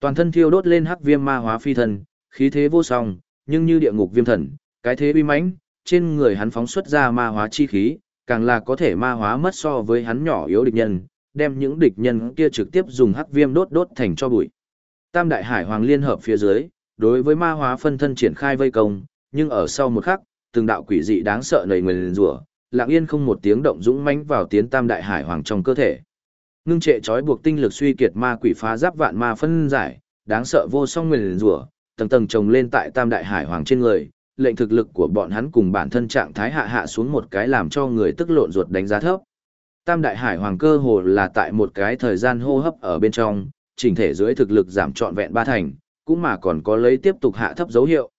Speaker 1: Toàn thân thiêu đốt lên hắc viêm ma hóa phi thân, khí thế vô song, nhưng như địa ngục viêm thần, cái thế uy mãnh, trên người hắn phóng xuất ra ma hóa chi khí, càng là có thể ma hóa mất so với hắn nhỏ yếu địch nhân, đem những địch nhân kia trực tiếp dùng hắc viêm đốt đốt thành cho bụi. Tam đại hải hoàng liên hợp phía dưới, đối với ma hóa phân thân triển khai vây công, nhưng ở sau một khắc, từng đạo quỷ dị đáng sợ nảy nguyền rủa, lặng yên không một tiếng động dũng mãnh vào tiến tam đại hải hoàng trong cơ thể. Ngưng trệ trói buộc tinh lực suy kiệt ma quỷ phá giáp vạn ma phân giải, đáng sợ vô song nguyền rủa, tầng tầng chồng lên tại tam đại hải hoàng trên người, lệnh thực lực của bọn hắn cùng bản thân trạng thái hạ hạ xuống một cái làm cho người tức lộn ruột đánh giá thấp. Tam đại hải hoàng cơ hồ là tại một cái thời gian hô hấp ở bên trong, chỉnh thể dưới thực lực giảm trọn vẹn ba thành, cũng mà còn có lấy tiếp tục hạ thấp dấu hiệu.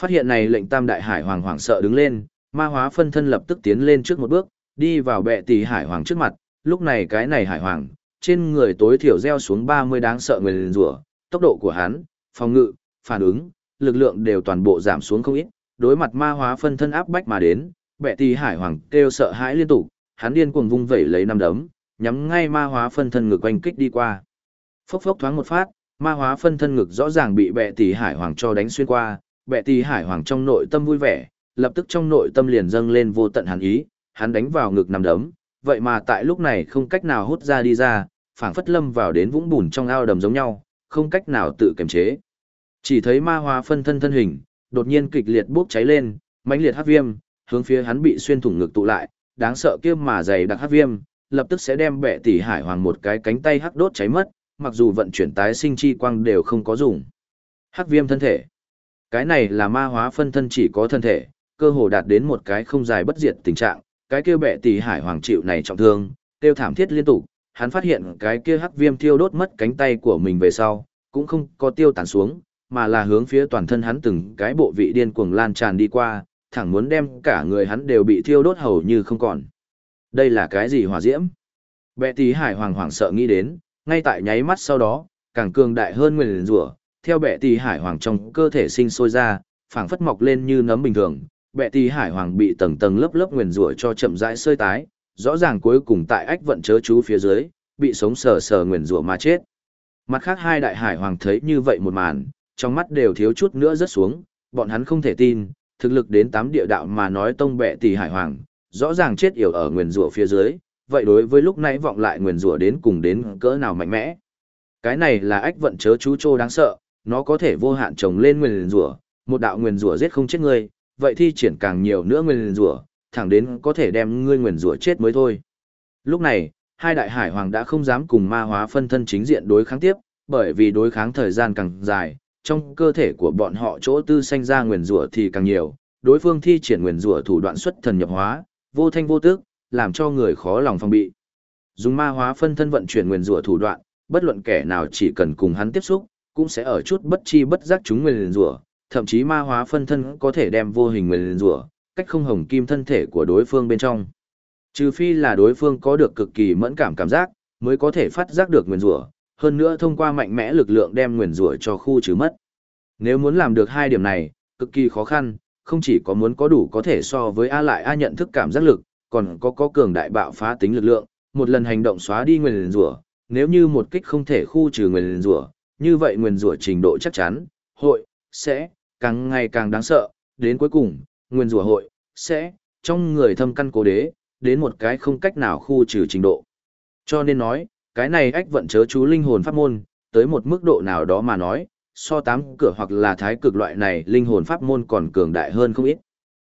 Speaker 1: Phát hiện này lệnh tam đại hải hoàng hoàng sợ đứng lên, ma hóa phân thân lập tức tiến lên trước một bước, đi vào bệ tỷ hải hoàng trước mặt, lúc này cái này hải hoàng, trên người tối thiểu gieo xuống 30 đáng sợ người liền rủa, tốc độ của hắn, phòng ngự, phản ứng, lực lượng đều toàn bộ giảm xuống không ít, đối mặt ma hóa phân thân áp bách mà đến, bệ tỷ hải hoàng kêu sợ hãi liên tục, hắn điên cuồng vung vẩy lấy năm đấm, nhắm ngay ma hóa phân thân ngực quanh kích đi qua. Phốc phốc thoáng một phát, ma hóa phân thân ngực rõ ràng bị bệ tỷ hải hoàng cho đánh xuyên qua, bệ tỷ hải hoàng trong nội tâm vui vẻ, lập tức trong nội tâm liền dâng lên vô tận hàn ý, hắn đánh vào ngực nằm đấm, vậy mà tại lúc này không cách nào hút ra đi ra, phảng phất lâm vào đến vũng bùn trong ao đầm giống nhau, không cách nào tự kiềm chế. Chỉ thấy ma hóa phân thân thân hình, đột nhiên kịch liệt bốc cháy lên, mãnh liệt hắc viêm, hướng phía hắn bị xuyên thủng ngực tụ lại, đáng sợ kia mà dày đặc hắc viêm, lập tức sẽ đem bệ tỷ hải hoàng một cái cánh tay hắc đốt cháy mất, mặc dù vận chuyển tái sinh chi quang đều không có dùng. Hắc viêm thân thể. Cái này là ma hóa phân thân chỉ có thân thể, cơ hồ đạt đến một cái không dài bất diệt tình trạng, cái kia bệ tỷ hải hoàng chịu này trọng thương, tiêu thảm thiết liên tục, hắn phát hiện cái kia hắc viêm thiêu đốt mất cánh tay của mình về sau, cũng không có tiêu tàn xuống, mà là hướng phía toàn thân hắn từng cái bộ vị điên cuồng lan tràn đi qua, thẳng muốn đem cả người hắn đều bị thiêu đốt hầu như không còn. Đây là cái gì hỏa diễm? Bệ tỷ hải hoàng hoàng sợ nghĩ đến, ngay tại nháy mắt sau đó, càng cường đại hơn nguyên rủa, theo bệ tỷ hải hoàng trong cơ thể sinh sôi ra, phảng phất mọc lên như nấm bình thường, bệ tỷ hải hoàng bị tầng tầng lớp lớp nguyên rủa cho chậm rãi sơi tái, rõ ràng cuối cùng tại ách vận chớ chú phía dưới, bị sống sờ sờ nguyên rủa mà chết. Mặt khác hai đại hải hoàng thấy như vậy một màn, trong mắt đều thiếu chút nữa rớt xuống, bọn hắn không thể tin, thực lực đến tám địa đạo mà nói tông bệ tỷ hải hoàng, rõ ràng chết yểu ở nguyên rủa phía dưới, vậy đối với lúc nãy vọng lại nguyền rủa đến cùng đến cỡ nào mạnh mẽ. Cái này là ách vận chớ chú trô đáng sợ, nó có thể vô hạn trồng lên nguyền rủa, một đạo nguyền rủa giết không chết ngươi, vậy thì triển càng nhiều nữa nguyền rủa, thẳng đến có thể đem ngươi nguyền rủa chết mới thôi. Lúc này, hai đại hải hoàng đã không dám cùng ma hóa phân thân chính diện đối kháng tiếp, bởi vì đối kháng thời gian càng dài, trong cơ thể của bọn họ chỗ tư sanh ra nguyền rủa thì càng nhiều, đối phương thi triển nguyền rủa thủ đoạn xuất thần nhập hóa, vô thanh vô tức, làm cho người khó lòng phòng bị. Dùng ma hóa phân thân vận chuyển nguyền rủa thủ đoạn, bất luận kẻ nào chỉ cần cùng hắn tiếp xúc, cũng sẽ ở chút bất chi bất giác chúng nguyền rủa, thậm chí ma hóa phân thân có thể đem vô hình nguyền rủa, cách không hồng kim thân thể của đối phương bên trong. Trừ phi là đối phương có được cực kỳ mẫn cảm cảm giác, mới có thể phát giác được nguyền rủa, hơn nữa thông qua mạnh mẽ lực lượng đem nguyền rủa cho khu trừ mất. Nếu muốn làm được hai điểm này, cực kỳ khó khăn, không chỉ có muốn có đủ có thể so với A lại A nhận thức cảm giác lực, còn có có cường đại bạo phá tính lực lượng, một lần hành động xóa đi nguyền rủa, nếu như một kích không thể khu trừ nguyền rủa, như vậy nguyền rủa trình độ chắc chắn, hội, sẽ, càng ngày càng đáng sợ, đến cuối cùng, nguyên rủa hội, sẽ, trong người thâm căn cố đế, đến một cái không cách nào khu trừ trình độ. Cho nên nói, cái này ách vận chớ chú linh hồn pháp môn, tới một mức độ nào đó mà nói, so tám cửa hoặc là thái cực loại này linh hồn pháp môn còn cường đại hơn không ít.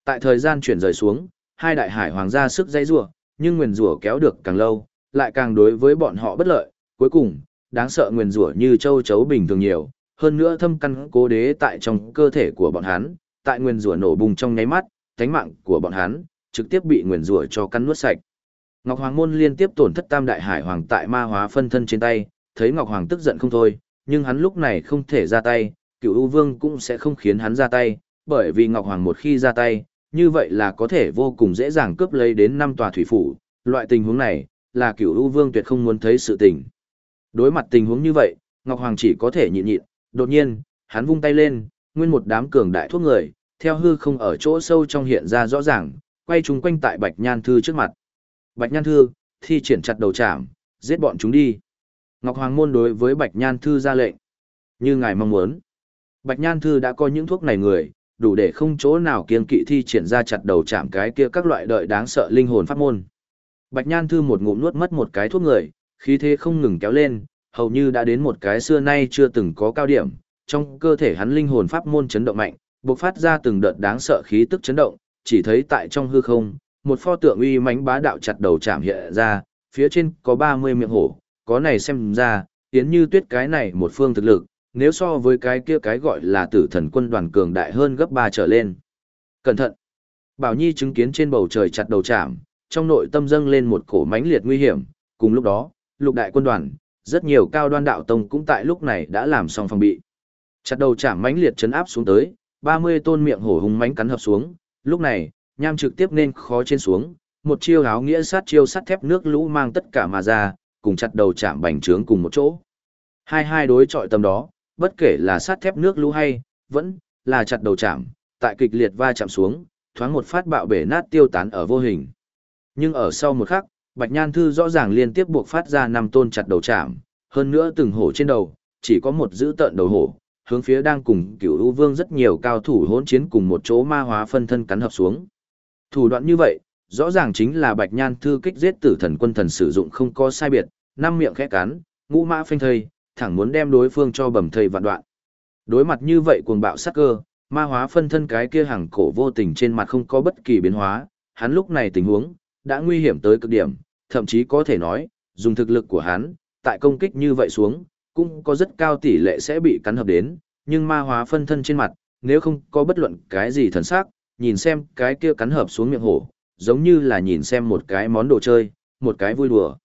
Speaker 1: Tại thời gian chuyển rời xuống, hai đại hải hoàng gia sức dây rủa, nhưng nguyên rủa kéo được càng lâu, lại càng đối với bọn họ bất lợi, cuối cùng, đáng sợ nguyên rủa như châu chấu bình thường nhiều, hơn nữa thâm căn cố đế tại trong cơ thể của bọn hắn, tại nguyên rủa nổ bùng trong nháy mắt, thánh mạng của bọn hắn trực tiếp bị nguyên rủa cho căn nuốt sạch. Ngọc Hoàng môn liên tiếp tổn thất Tam đại hải hoàng tại ma hóa phân thân trên tay, thấy Ngọc Hoàng tức giận không thôi, nhưng hắn lúc này không thể ra tay, Cửu U Vương cũng sẽ không khiến hắn ra tay, bởi vì Ngọc Hoàng một khi ra tay, như vậy là có thể vô cùng dễ dàng cướp lấy đến năm tòa thủy phủ, loại tình huống này là Cửu U Vương tuyệt không muốn thấy sự tình. Đối mặt tình huống như vậy, Ngọc Hoàng chỉ có thể nhịn nhịn, Đột nhiên, hắn vung tay lên, nguyên một đám cường đại thuốc người, theo hư không ở chỗ sâu trong hiện ra rõ ràng, quay chúng quanh tại Bạch Nhan Thư trước mặt. Bạch Nhan Thư, thi triển chặt đầu chạm, giết bọn chúng đi. Ngọc Hoàng môn đối với Bạch Nhan Thư ra lệnh. Như ngài mong muốn. Bạch Nhan Thư đã có những thuốc này người, đủ để không chỗ nào kiên kỵ thi triển ra chặt đầu chạm cái kia các loại đợi đáng sợ linh hồn pháp môn. Bạch Nhan Thư một ngụm nuốt mất một cái thuốc người, khí thế không ngừng kéo lên, hầu như đã đến một cái xưa nay chưa từng có cao điểm, trong cơ thể hắn linh hồn pháp môn chấn động mạnh, bộc phát ra từng đợt đáng sợ khí tức chấn động, chỉ thấy tại trong hư không, một pho tượng uy mãnh bá đạo chặt đầu chạm hiện ra, phía trên có 30 miệng hổ, có này xem ra, tiến như tuyết cái này một phương thực lực, nếu so với cái kia cái gọi là tử thần quân đoàn cường đại hơn gấp 3 trở lên. Cẩn thận! Bảo Nhi chứng kiến trên bầu trời chặt đầu chạm, trong nội tâm dâng lên một cổ mãnh liệt nguy hiểm, cùng lúc đó, lục đại quân đoàn, rất nhiều cao đoan đạo tông cũng tại lúc này đã làm xong phòng bị. Chặt đầu chạm mãnh liệt chấn áp xuống tới, 30 tôn miệng hổ hùng mãnh cắn hợp xuống, lúc này, nham trực tiếp nên khó trên xuống, một chiêu áo nghĩa sát chiêu sắt thép nước lũ mang tất cả mà ra, cùng chặt đầu chạm bành trướng cùng một chỗ. Hai hai đối chọi tầm đó, bất kể là sắt thép nước lũ hay, vẫn là chặt đầu chạm, tại kịch liệt va chạm xuống, thoáng một phát bạo bể nát tiêu tán ở vô hình. Nhưng ở sau một khắc, Bạch Nhan Thư rõ ràng liên tiếp buộc phát ra năm tôn chặt đầu chạm, hơn nữa từng hổ trên đầu, chỉ có một giữ tợn đầu hổ, hướng phía đang cùng cửu u vương rất nhiều cao thủ hỗn chiến cùng một chỗ ma hóa phân thân cắn hợp xuống. Thủ đoạn như vậy, rõ ràng chính là Bạch Nhan Thư kích giết tử thần quân thần sử dụng không có sai biệt, năm miệng khẽ cắn, ngũ mã phanh thây, thẳng muốn đem đối phương cho bầm thây vạn đoạn. Đối mặt như vậy cuồng bạo sát cơ, ma hóa phân thân cái kia hàng cổ vô tình trên mặt không có bất kỳ biến hóa, hắn lúc này tình huống, đã nguy hiểm tới cực điểm, thậm chí có thể nói, dùng thực lực của hắn, tại công kích như vậy xuống, cũng có rất cao tỷ lệ sẽ bị cắn hợp đến, nhưng ma hóa phân thân trên mặt, nếu không có bất luận cái gì thần sắc, nhìn xem cái kia cắn hợp xuống miệng hổ, giống như là nhìn xem một cái món đồ chơi, một cái vui đùa.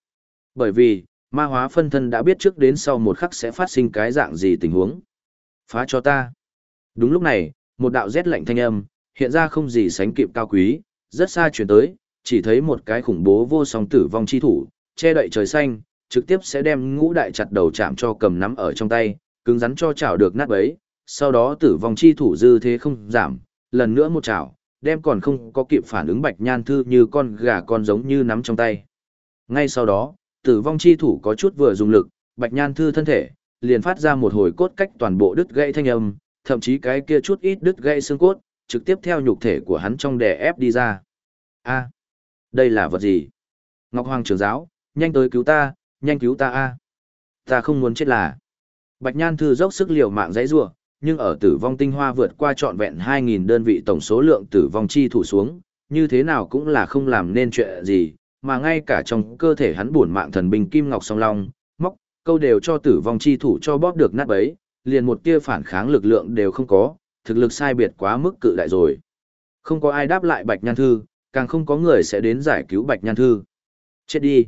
Speaker 1: Bởi vì, ma hóa phân thân đã biết trước đến sau một khắc sẽ phát sinh cái dạng gì tình huống. Phá cho ta. Đúng lúc này, một đạo rét lạnh thanh âm, hiện ra không gì sánh kịp cao quý, rất xa chuyển tới, chỉ thấy một cái khủng bố vô song tử vong chi thủ, che đậy trời xanh, trực tiếp sẽ đem ngũ đại chặt đầu chạm cho cầm nắm ở trong tay, cứng rắn cho chảo được nát bấy, sau đó tử vong chi thủ dư thế không giảm, lần nữa một chảo, đem còn không có kịp phản ứng bạch nhan thư như con gà con giống như nắm trong tay. Ngay sau đó, tử vong chi thủ có chút vừa dùng lực, bạch nhan thư thân thể, liền phát ra một hồi cốt cách toàn bộ đứt gãy thanh âm, thậm chí cái kia chút ít đứt gãy xương cốt, trực tiếp theo nhục thể của hắn trong đè ép đi ra. A, đây là vật gì? Ngọc Hoàng trưởng giáo, nhanh tới cứu ta, nhanh cứu ta a. Ta không muốn chết là. Bạch Nhan Thư dốc sức liều mạng dãy rủa, nhưng ở tử vong tinh hoa vượt qua trọn vẹn 2000 đơn vị tổng số lượng tử vong chi thủ xuống, như thế nào cũng là không làm nên chuyện gì, mà ngay cả trong cơ thể hắn buồn mạng thần binh kim ngọc song long, móc, câu đều cho tử vong chi thủ cho bóp được nát bấy, liền một tia phản kháng lực lượng đều không có, thực lực sai biệt quá mức cự đại rồi. Không có ai đáp lại Bạch Nhan Thư, càng không có người sẽ đến giải cứu Bạch Nhan Thư. Chết đi.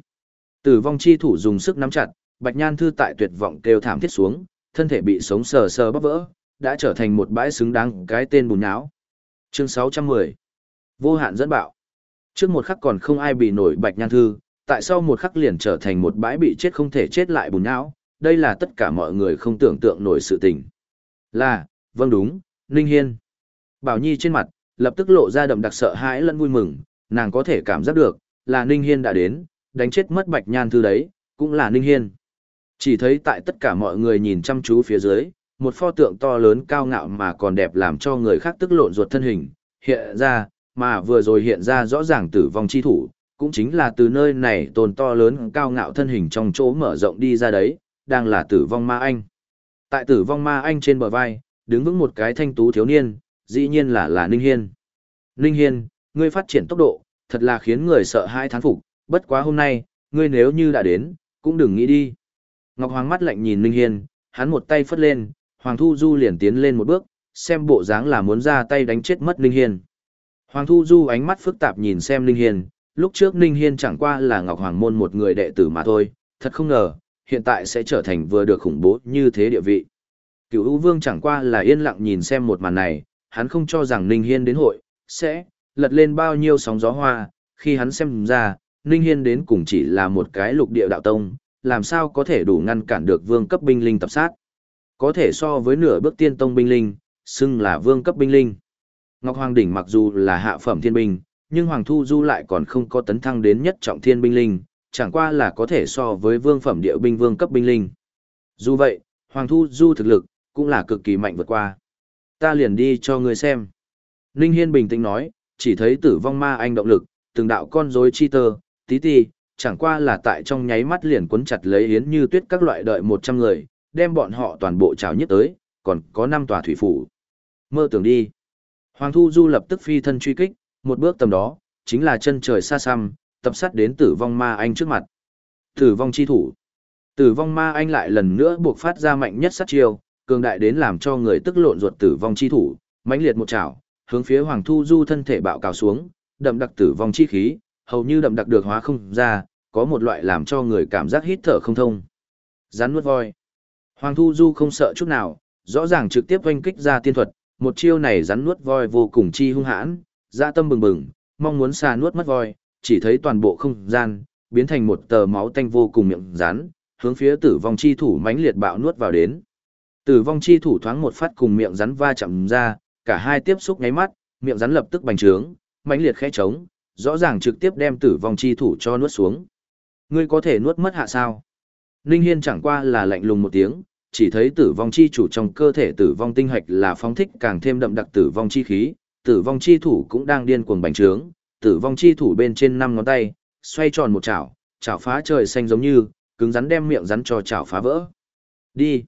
Speaker 1: Tử vong chi thủ dùng sức nắm chặt, Bạch Nhan Thư tại tuyệt vọng kêu thảm thiết xuống, thân thể bị sống sờ sờ bắp vỡ, đã trở thành một bãi xứng đáng cái tên bùn nháo. Chương 610 Vô hạn dẫn bạo Trước một khắc còn không ai bị nổi Bạch Nhan Thư, tại sao một khắc liền trở thành một bãi bị chết không thể chết lại bùn nhão, đây là tất cả mọi người không tưởng tượng nổi sự tình. Là, vâng đúng, Ninh Hiên. Bảo Nhi trên mặt, lập tức lộ ra đậm đặc sợ hãi lẫn vui mừng, nàng có thể cảm giác được, là Ninh Hiên đã đến, đánh chết mất Bạch Nhan Thư đấy, cũng là Ninh Hiên. Chỉ thấy tại tất cả mọi người nhìn chăm chú phía dưới, một pho tượng to lớn cao ngạo mà còn đẹp làm cho người khác tức lộn ruột thân hình, hiện ra, mà vừa rồi hiện ra rõ ràng tử vong chi thủ, cũng chính là từ nơi này tồn to lớn cao ngạo thân hình trong chỗ mở rộng đi ra đấy, đang là tử vong ma anh. Tại tử vong ma anh trên bờ vai, đứng vững một cái thanh tú thiếu niên, dĩ nhiên là là Ninh Hiên. Ninh Hiên, ngươi phát triển tốc độ, thật là khiến người sợ hai thán phục, bất quá hôm nay, ngươi nếu như đã đến, cũng đừng nghĩ đi. Ngọc Hoàng mắt lạnh nhìn Ninh Hiên, hắn một tay phất lên, Hoàng Thu Du liền tiến lên một bước, xem bộ dáng là muốn ra tay đánh chết mất Ninh Hiên. Hoàng Thu Du ánh mắt phức tạp nhìn xem Ninh Hiên, lúc trước Ninh Hiên chẳng qua là Ngọc Hoàng môn một người đệ tử mà thôi, thật không ngờ, hiện tại sẽ trở thành vừa được khủng bố như thế địa vị. Cửu U Vương chẳng qua là yên lặng nhìn xem một màn này, hắn không cho rằng Ninh Hiên đến hội, sẽ, lật lên bao nhiêu sóng gió hoa, khi hắn xem ra, Ninh Hiên đến cùng chỉ là một cái lục địa đạo tông, làm sao có thể đủ ngăn cản được vương cấp binh linh tập sát. Có thể so với nửa bước tiên tông binh linh, xưng là vương cấp binh linh. Ngọc Hoàng Đỉnh mặc dù là hạ phẩm thiên binh, nhưng Hoàng Thu Du lại còn không có tấn thăng đến nhất trọng thiên binh linh, chẳng qua là có thể so với vương phẩm địa binh vương cấp binh linh. Dù vậy, Hoàng Thu Du thực lực, cũng là cực kỳ mạnh vượt qua. Ta liền đi cho ngươi xem. Ninh Hiên bình tĩnh nói, chỉ thấy tử vong ma anh động lực, từng đạo con rối chi tơ, tí ti, chẳng qua là tại trong nháy mắt liền cuốn chặt lấy yến như tuyết các loại đợi 100 người, đem bọn họ toàn bộ trào nhất tới, còn có 5 tòa thủy phủ. Mơ tưởng đi. Hoàng Thu Du lập tức phi thân truy kích, một bước tầm đó, chính là chân trời xa xăm, tập sát đến tử vong ma anh trước mặt. Tử vong chi thủ. Tử vong ma anh lại lần nữa buộc phát ra mạnh nhất sát chiêu, cường đại đến làm cho người tức lộn ruột tử vong chi thủ, mãnh liệt một chảo, hướng phía Hoàng Thu Du thân thể bạo cào xuống, đậm đặc tử vong chi khí, hầu như đậm đặc được hóa không ra, có một loại làm cho người cảm giác hít thở không thông. Rắn nuốt voi. Hoàng Thu Du không sợ chút nào, rõ ràng trực tiếp oanh kích ra tiên thuật, một chiêu này rắn nuốt voi vô cùng chi hung hãn, dạ tâm bừng bừng, mong muốn xà nuốt mất voi, chỉ thấy toàn bộ không gian, biến thành một tờ máu tanh vô cùng miệng rắn, hướng phía tử vong chi thủ mãnh liệt bạo nuốt vào đến. Tử vong chi thủ thoáng một phát cùng miệng rắn va chạm ra, cả hai tiếp xúc nháy mắt, miệng rắn lập tức bành trướng, mãnh liệt khẽ trống, rõ ràng trực tiếp đem tử vong chi thủ cho nuốt xuống. Ngươi có thể nuốt mất hạ sao? Ninh Hiên chẳng qua là lạnh lùng một tiếng, chỉ thấy tử vong chi chủ trong cơ thể tử vong tinh hạch là phóng thích càng thêm đậm đặc tử vong chi khí, tử vong chi thủ cũng đang điên cuồng bành trướng, tử vong chi thủ bên trên năm ngón tay, xoay tròn một chảo, chảo phá trời xanh giống như, cứng rắn đem miệng rắn cho chảo phá vỡ. Đi.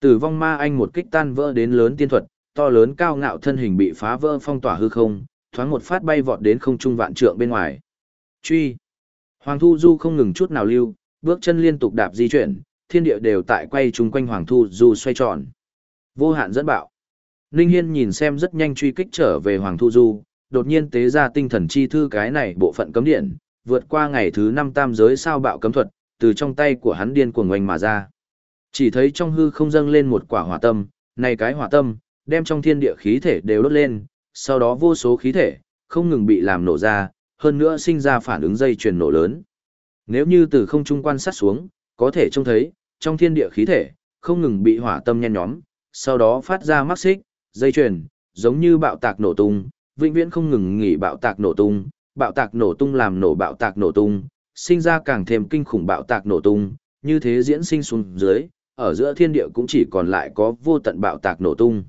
Speaker 1: Tử vong ma anh một kích tan vỡ đến lớn tiên thuật, to lớn cao ngạo thân hình bị phá vỡ phong tỏa hư không, thoáng một phát bay vọt đến không trung vạn trượng bên ngoài. Truy. Hoàng Thu Du không ngừng chút nào lưu, bước chân liên tục đạp di chuyển, thiên địa đều tại quay chung quanh Hoàng Thu Du xoay tròn. Vô hạn dẫn bạo. Ninh Hiên nhìn xem rất nhanh truy kích trở về Hoàng Thu Du, đột nhiên tế ra tinh thần chi thư cái này bộ phận cấm điện, vượt qua ngày thứ năm tam giới sao bạo cấm thuật, từ trong tay của hắn điên cuồng oanh mà ra. Chỉ thấy trong hư không dâng lên một quả hỏa tâm, này cái hỏa tâm, đem trong thiên địa khí thể đều đốt lên, sau đó vô số khí thể, không ngừng bị làm nổ ra, hơn nữa sinh ra phản ứng dây chuyền nổ lớn. Nếu như từ không trung quan sát xuống, có thể trông thấy, trong thiên địa khí thể, không ngừng bị hỏa tâm nhen nhóm, sau đó phát ra mắc xích, dây chuyền, giống như bạo tạc nổ tung, vĩnh viễn không ngừng nghỉ bạo tạc nổ tung, bạo tạc nổ tung làm nổ bạo tạc nổ tung, sinh ra càng thêm kinh khủng bạo tạc nổ tung, như thế diễn sinh xuống dưới, ở giữa thiên địa cũng chỉ còn lại có vô tận bạo tạc nổ tung.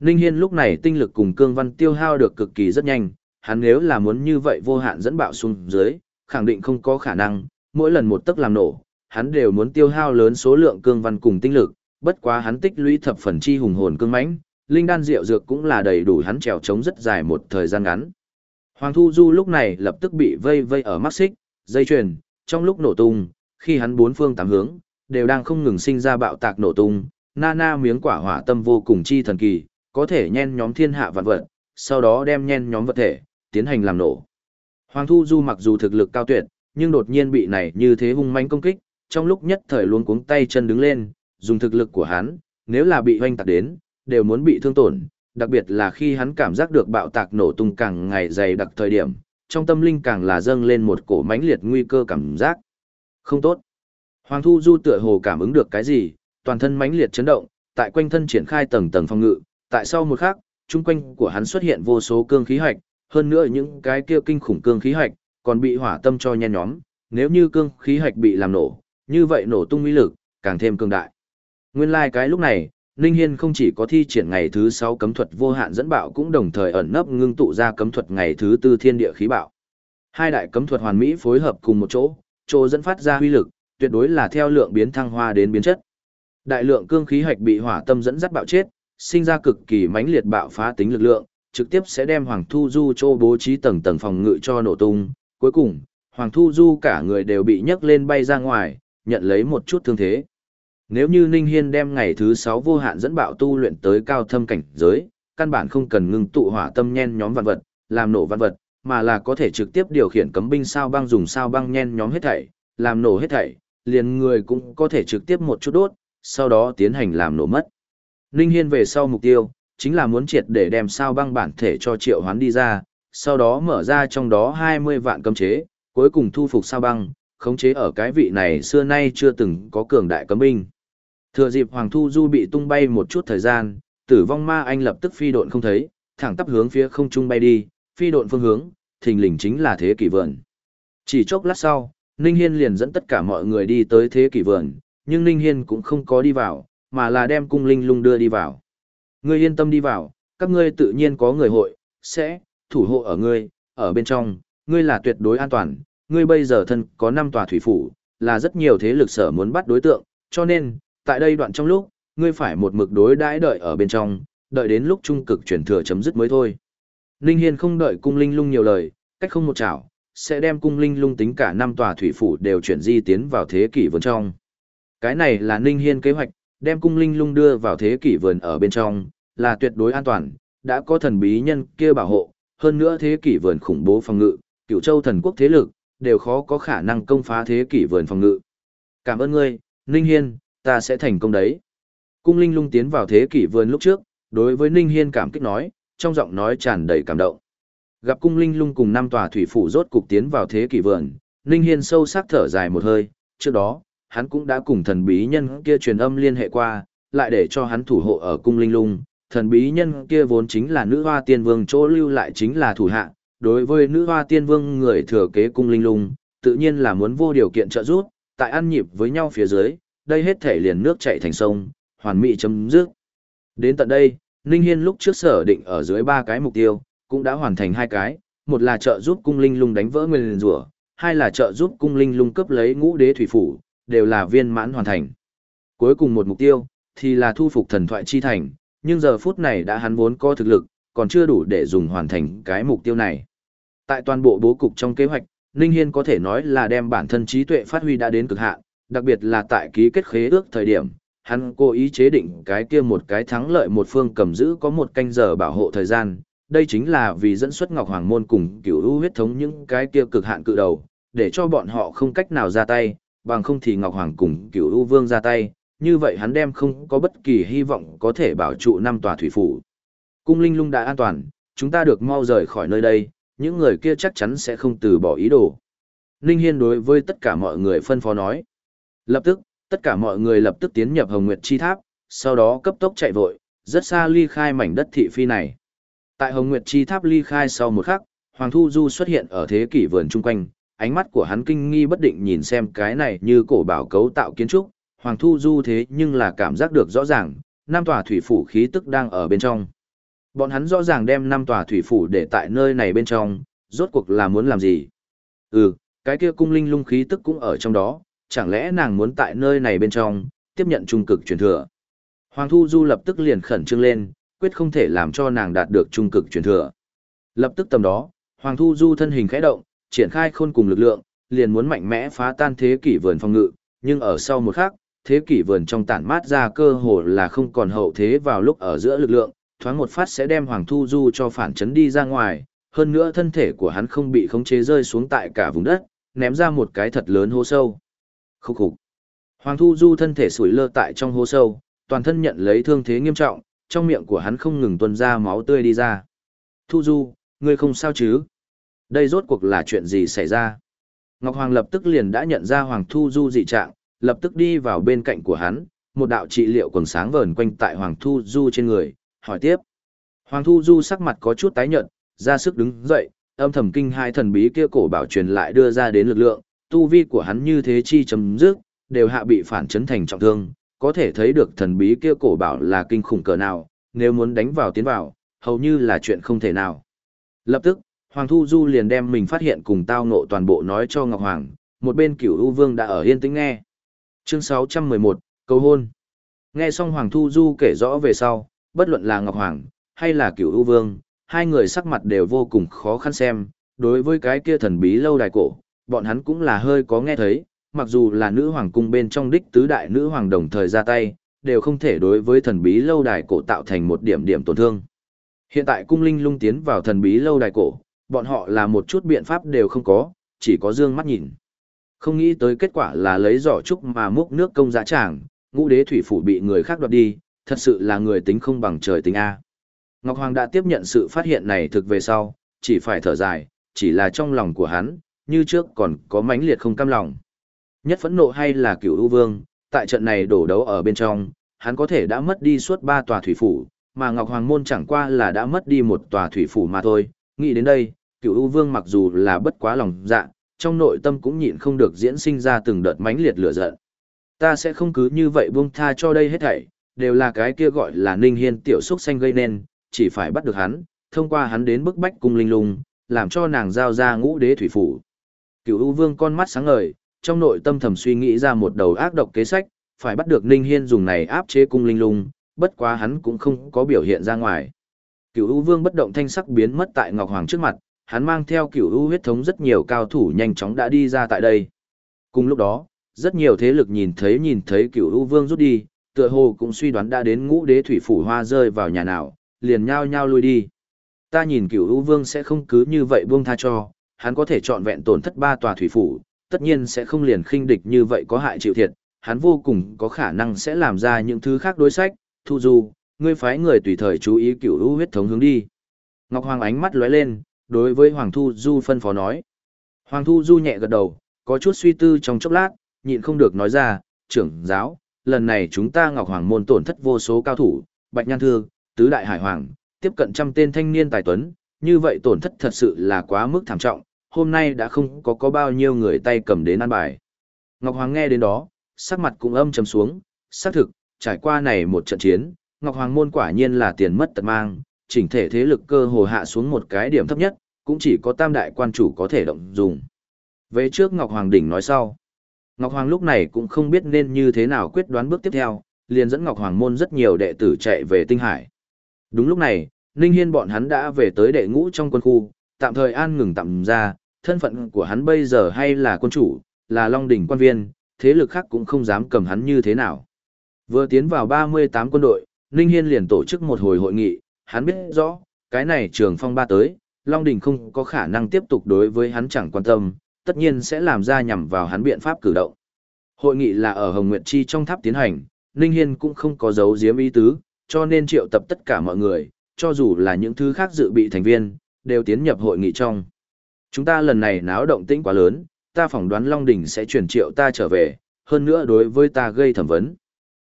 Speaker 1: Ninh Hiên lúc này tinh lực cùng cương văn tiêu hao được cực kỳ rất nhanh, hắn nếu là muốn như vậy vô hạn dẫn bạo xuống dưới, khẳng định không có khả năng, mỗi lần một tức làm nổ, hắn đều muốn tiêu hao lớn số lượng cương văn cùng tinh lực, bất quá hắn tích lũy thập phần chi hùng hồn cương mãnh, linh đan rượu dược cũng là đầy đủ hắn trèo chống rất dài một thời gian ngắn. Hoàng Thu Du lúc này lập tức bị vây vây ở mắt xích, dây chuyền, trong lúc nổ tung, khi hắn bốn phương tám hướng, đều đang không ngừng sinh ra bạo tạc nổ tung, Nana miếng quả hỏa tâm vô cùng chi thần kỳ, có thể nhen nhóm thiên hạ vạn vật, sau đó đem nhen nhóm vật thể, tiến hành làm nổ. Hoàng Thu Du mặc dù thực lực cao tuyệt, nhưng đột nhiên bị này như thế hung mãnh công kích, trong lúc nhất thời luôn cuống tay chân đứng lên, dùng thực lực của hắn, nếu là bị hoanh tạc đến, đều muốn bị thương tổn, đặc biệt là khi hắn cảm giác được bạo tạc nổ tung càng ngày dày đặc thời điểm, trong tâm linh càng là dâng lên một cổ mãnh liệt nguy cơ cảm giác. Không tốt. Hoàng Thu Du tựa hồ cảm ứng được cái gì, toàn thân mãnh liệt chấn động, tại quanh thân triển khai tầng tầng phòng ngự, tại sau một khắc, trung quanh của hắn xuất hiện vô số cương khí hoạch, hơn nữa những cái kia kinh khủng cương khí hoạch còn bị hỏa tâm cho nhen nhóm, nếu như cương khí hoạch bị làm nổ, như vậy nổ tung uy lực, càng thêm cường đại. Nguyên lai like cái lúc này, Ninh Hiên không chỉ có thi triển ngày thứ 6 cấm thuật vô hạn dẫn bạo cũng đồng thời ẩn nấp ngưng tụ ra cấm thuật ngày thứ 4 thiên địa khí bạo. Hai đại cấm thuật hoàn mỹ phối hợp cùng một chỗ, chỗ dẫn phát ra uy lực, tuyệt đối là theo lượng biến thăng hoa đến biến chất. Đại lượng cương khí hạch bị hỏa tâm dẫn dắt bạo chết, sinh ra cực kỳ mãnh liệt bạo phá tính lực lượng, trực tiếp sẽ đem Hoàng Thu Du chỗ bố trí tầng tầng phòng ngự cho nổ tung. Cuối cùng, Hoàng Thu Du cả người đều bị nhấc lên bay ra ngoài, nhận lấy một chút thương thế. Nếu như Ninh Hiên đem ngày thứ 6 vô hạn dẫn bạo tu luyện tới cao thâm cảnh giới, căn bản không cần ngưng tụ hỏa tâm nhen nhóm vạn vật, làm nổ vạn vật, mà là có thể trực tiếp điều khiển cấm binh sao băng dùng sao băng nhen nhóm hết thảy, làm nổ hết thảy, liền người cũng có thể trực tiếp một chút đốt, sau đó tiến hành làm nổ mất. Ninh Hiên về sau mục tiêu, chính là muốn triệt để đem sao băng bản thể cho triệu hoán đi ra, sau đó mở ra trong đó 20 vạn cấm chế, cuối cùng thu phục sao băng, khống chế ở cái vị này xưa nay chưa từng có cường đại cấm binh. Thừa dịp Hoàng Thu Du bị tung bay một chút thời gian, tử vong ma anh lập tức phi độn không thấy, thẳng tắp hướng phía không trung bay đi, phi độn phương hướng, thình lình chính là thế kỷ vườn. Chỉ chốc lát sau, Ninh Hiên liền dẫn tất cả mọi người đi tới thế kỷ vườn, nhưng Ninh Hiên cũng không có đi vào, mà là đem cung linh lung đưa đi vào. Ngươi yên tâm đi vào, các ngươi tự nhiên có người hội, sẽ, thủ hộ ở ngươi, ở bên trong, ngươi là tuyệt đối an toàn, ngươi bây giờ thân có 5 tòa thủy phủ, là rất nhiều thế lực sở muốn bắt đối tượng, cho nên, tại đây đoạn trong lúc, ngươi phải một mực đối đãi đợi ở bên trong, đợi đến lúc trung cực chuyển thừa chấm dứt mới thôi. Ninh Hiên không đợi cung linh lung nhiều lời, cách không một chảo, sẽ đem cung linh lung tính cả năm tòa thủy phủ đều chuyển di tiến vào thế kỷ vườn trong. Cái này là Ninh Hiên kế hoạch, đem cung linh lung đưa vào thế kỷ vườn ở bên trong, là tuyệt đối an toàn, đã có thần bí nhân kia bảo hộ, hơn nữa thế kỷ vườn khủng bố phòng ngự, cửu châu thần quốc thế lực, đều khó có khả năng công phá thế kỷ vườn phòng ngự. Cảm ơn ngươi, Ninh Hiên, ta sẽ thành công đấy. Cung linh lung tiến vào thế kỷ vườn lúc trước, đối với Ninh Hiên cảm kích nói, trong giọng nói tràn đầy cảm động. Gặp cung linh lung cùng năm tòa thủy phủ rốt cục tiến vào thế kỷ vườn, Ninh Hiên sâu sắc thở dài một hơi, trước đó, hắn cũng đã cùng thần bí nhân kia truyền âm liên hệ qua, lại để cho hắn thủ hộ ở cung linh lung. Thần bí nhân kia vốn chính là nữ hoa tiên vương chỗ lưu lại chính là thủ hạ, đối với nữ hoa tiên vương người thừa kế cung linh lung, tự nhiên là muốn vô điều kiện trợ giúp, tại ăn nhịp với nhau phía dưới, đây hết thể liền nước chảy thành sông, hoàn mỹ chấm dứt. Đến tận đây, Ninh Hiên lúc trước sở định ở dưới ba cái mục tiêu, cũng đã hoàn thành hai cái, một là trợ giúp cung linh lung đánh vỡ nguyên rủa, hai là trợ giúp cung linh lung cấp lấy ngũ đế thủy phủ, đều là viên mãn hoàn thành. Cuối cùng một mục tiêu, thì là thu phục thần thoại chi thành, nhưng giờ phút này đã hắn vốn có thực lực, còn chưa đủ để dùng hoàn thành cái mục tiêu này. Tại toàn bộ bố cục trong kế hoạch, Ninh Hiên có thể nói là đem bản thân trí tuệ phát huy đã đến cực hạn, đặc biệt là tại ký kết khế ước thời điểm, hắn cố ý chế định cái kia một cái thắng lợi một phương cầm giữ có một canh giờ bảo hộ thời gian, đây chính là vì dẫn xuất Ngọc Hoàng Môn cùng cửu ưu huyết thống những cái kia cực hạn cự đầu, để cho bọn họ không cách nào ra tay, bằng không thì Ngọc Hoàng cùng cửu ưu vương ra tay, như vậy hắn đem không có bất kỳ hy vọng có thể bảo trụ năm tòa thủy phủ. Cung linh lung đã an toàn, chúng ta được mau rời khỏi nơi đây, những người kia chắc chắn sẽ không từ bỏ ý đồ. Ninh Hiên đối với tất cả mọi người phân phó nói. Lập tức, tất cả mọi người lập tức tiến nhập Hồng Nguyệt Chi Tháp, sau đó cấp tốc chạy vội, rất xa ly khai mảnh đất thị phi này. Tại Hồng Nguyệt Chi Tháp ly khai sau một khắc, Hoàng Thu Du xuất hiện ở thế kỷ vườn chung quanh, ánh mắt của hắn kinh nghi bất định nhìn xem cái này như cổ bảo cấu tạo kiến trúc, Hoàng Thu Du thế nhưng là cảm giác được rõ ràng, Nam tòa thủy phủ khí tức đang ở bên trong. Bọn hắn rõ ràng đem năm tòa thủy phủ để tại nơi này bên trong, rốt cuộc là muốn làm gì? Ừ, cái kia cung linh lung khí tức cũng ở trong đó, chẳng lẽ nàng muốn tại nơi này bên trong, tiếp nhận trung cực truyền thừa. Hoàng Thu Du lập tức liền khẩn trương lên, quyết không thể làm cho nàng đạt được trung cực truyền thừa. Lập tức tầm đó, Hoàng Thu Du thân hình khẽ động, triển khai khôn cùng lực lượng, liền muốn mạnh mẽ phá tan thế kỷ vườn phòng ngự, nhưng ở sau một khắc, thế kỷ vườn trong tản mát ra cơ hồ là không còn hậu thế vào lúc ở giữa lực lượng, thoáng một phát sẽ đem Hoàng Thu Du cho phản chấn đi ra ngoài, hơn nữa thân thể của hắn không bị khống chế rơi xuống tại cả vùng đất, ném ra một cái thật lớn hố sâu. Khúc khục. Hoàng Thu Du thân thể sủi lơ tại trong hố sâu, toàn thân nhận lấy thương thế nghiêm trọng, trong miệng của hắn không ngừng tuôn ra máu tươi đi ra. Thu Du, ngươi không sao chứ? Đây rốt cuộc là chuyện gì xảy ra? Ngọc Hoàng lập tức liền đã nhận ra Hoàng Thu Du dị trạng, lập tức đi vào bên cạnh của hắn, một đạo trị liệu quần sáng vờn quanh tại Hoàng Thu Du trên người, hỏi tiếp. Hoàng Thu Du sắc mặt có chút tái nhợt, ra sức đứng dậy, âm thầm kinh hai thần bí kia cổ bảo truyền lại đưa ra đến lực lượng, tu vi của hắn như thế chi chấm dứt, đều hạ bị phản chấn thành trọng thương, có thể thấy được thần bí kia cổ bảo là kinh khủng cỡ nào, nếu muốn đánh vào tiến vào, hầu như là chuyện không thể nào. Lập tức, Hoàng Thu Du liền đem mình phát hiện cùng tao ngộ toàn bộ nói cho Ngọc Hoàng, một bên cửu U Vương đã ở yên tĩnh nghe. Chương 611, Cầu hôn. Nghe xong Hoàng Thu Du kể rõ về sau, bất luận là Ngọc Hoàng, hay là cửu U Vương, hai người sắc mặt đều vô cùng khó khăn xem, đối với cái kia thần bí lâu đài cổ, bọn hắn cũng là hơi có nghe thấy, mặc dù là nữ hoàng cung bên trong đích tứ đại nữ hoàng đồng thời ra tay, đều không thể đối với thần bí lâu đài cổ tạo thành một điểm điểm tổn thương. Hiện tại cung linh lung tiến vào thần bí lâu đài cổ, bọn họ là một chút biện pháp đều không có, chỉ có dương mắt nhìn. Không nghĩ tới kết quả là lấy giỏ trúc mà múc nước công giá tràng, ngũ đế thủy phủ bị người khác đoạt đi, thật sự là người tính không bằng trời tính A. Ngọc Hoàng đã tiếp nhận sự phát hiện này thực về sau, chỉ phải thở dài, chỉ là trong lòng của hắn, như trước còn có mãnh liệt không cam lòng. Nhất phẫn nộ hay là cửu ưu vương, tại trận này đổ đấu ở bên trong, hắn có thể đã mất đi suốt ba tòa thủy phủ, mà Ngọc Hoàng Môn chẳng qua là đã mất đi một tòa thủy phủ mà thôi. Nghĩ đến đây, cửu ưu vương mặc dù là bất quá lòng dạ, trong nội tâm cũng nhịn không được diễn sinh ra từng đợt mãnh liệt lửa giận. Ta sẽ không cứ như vậy buông tha cho đây hết thảy, đều là cái kia gọi là Ninh Hiên tiểu xúc xanh gây nên, chỉ phải bắt được hắn, thông qua hắn đến bức bách cung linh lung, làm cho nàng giao ra ngũ đế thủy phủ. Cửu U Vương con mắt sáng ngời, trong nội tâm thầm suy nghĩ ra một đầu ác độc kế sách, phải bắt được Ninh Hiên dùng này áp chế cung linh lung, bất quá hắn cũng không có biểu hiện ra ngoài. Cửu U Vương bất động thanh sắc biến mất tại Ngọc Hoàng trước mặt, hắn mang theo Cửu U huyết thống rất nhiều cao thủ nhanh chóng đã đi ra tại đây. Cùng lúc đó, rất nhiều thế lực nhìn thấy nhìn thấy Cửu U Vương rút đi, tựa hồ cũng suy đoán đã đến ngũ đế thủy phủ hoa rơi vào nhà nào, liền nhao nhao lui đi. Ta nhìn Cửu U Vương sẽ không cứ như vậy buông tha cho, hắn có thể chọn vẹn tổn thất ba tòa thủy phủ, tất nhiên sẽ không liền khinh địch như vậy có hại chịu thiệt, hắn vô cùng có khả năng sẽ làm ra những thứ khác đối sách, thu du, ngươi phái người tùy thời chú ý cửu u huyết thống hướng đi. Ngọc Hoàng ánh mắt lóe lên, đối với Hoàng Thu Du phân phó nói. Hoàng Thu Du nhẹ gật đầu, có chút suy tư trong chốc lát, nhịn không được nói ra, trưởng giáo, lần này chúng ta Ngọc Hoàng môn tổn thất vô số cao thủ, Bạch Nhan Thương, Tứ Đại Hải Hoàng, tiếp cận trăm tên thanh niên tài tuấn, như vậy tổn thất thật sự là quá mức thảm trọng, hôm nay đã không có có bao nhiêu người tay cầm đến ăn bài. Ngọc Hoàng nghe đến đó, sắc mặt cũng âm trầm xuống, xác thực, trải qua này một trận chiến, Ngọc Hoàng môn quả nhiên là tiền mất tật mang, chỉnh thể thế lực cơ hồ hạ xuống một cái điểm thấp nhất, cũng chỉ có tam đại quan chủ có thể động dùng. Về trước Ngọc Hoàng đỉnh nói sau. Ngọc Hoàng lúc này cũng không biết nên như thế nào quyết đoán bước tiếp theo, liền dẫn Ngọc Hoàng môn rất nhiều đệ tử chạy về Tinh Hải. Đúng lúc này, Ninh Hiên bọn hắn đã về tới đệ ngũ trong quân khu, tạm thời an ngừng tạm ra, thân phận của hắn bây giờ hay là quân chủ, là Long đỉnh quan viên, thế lực khác cũng không dám cầm hắn như thế nào. Vừa tiến vào 38 quân đội, Ninh Hiên liền tổ chức một hồi hội nghị, hắn biết rõ, cái này trường phong ba tới, Long Đỉnh không có khả năng tiếp tục đối với hắn chẳng quan tâm, tất nhiên sẽ làm ra nhằm vào hắn biện pháp cử động. Hội nghị là ở Hồng Nguyệt Chi trong tháp tiến hành, Ninh Hiên cũng không có dấu giếm ý tứ, cho nên triệu tập tất cả mọi người, cho dù là những thứ khác dự bị thành viên, đều tiến nhập hội nghị trong. Chúng ta lần này náo động tĩnh quá lớn, ta phỏng đoán Long Đình sẽ chuyển triệu ta trở về, hơn nữa đối với ta gây thẩm vấn.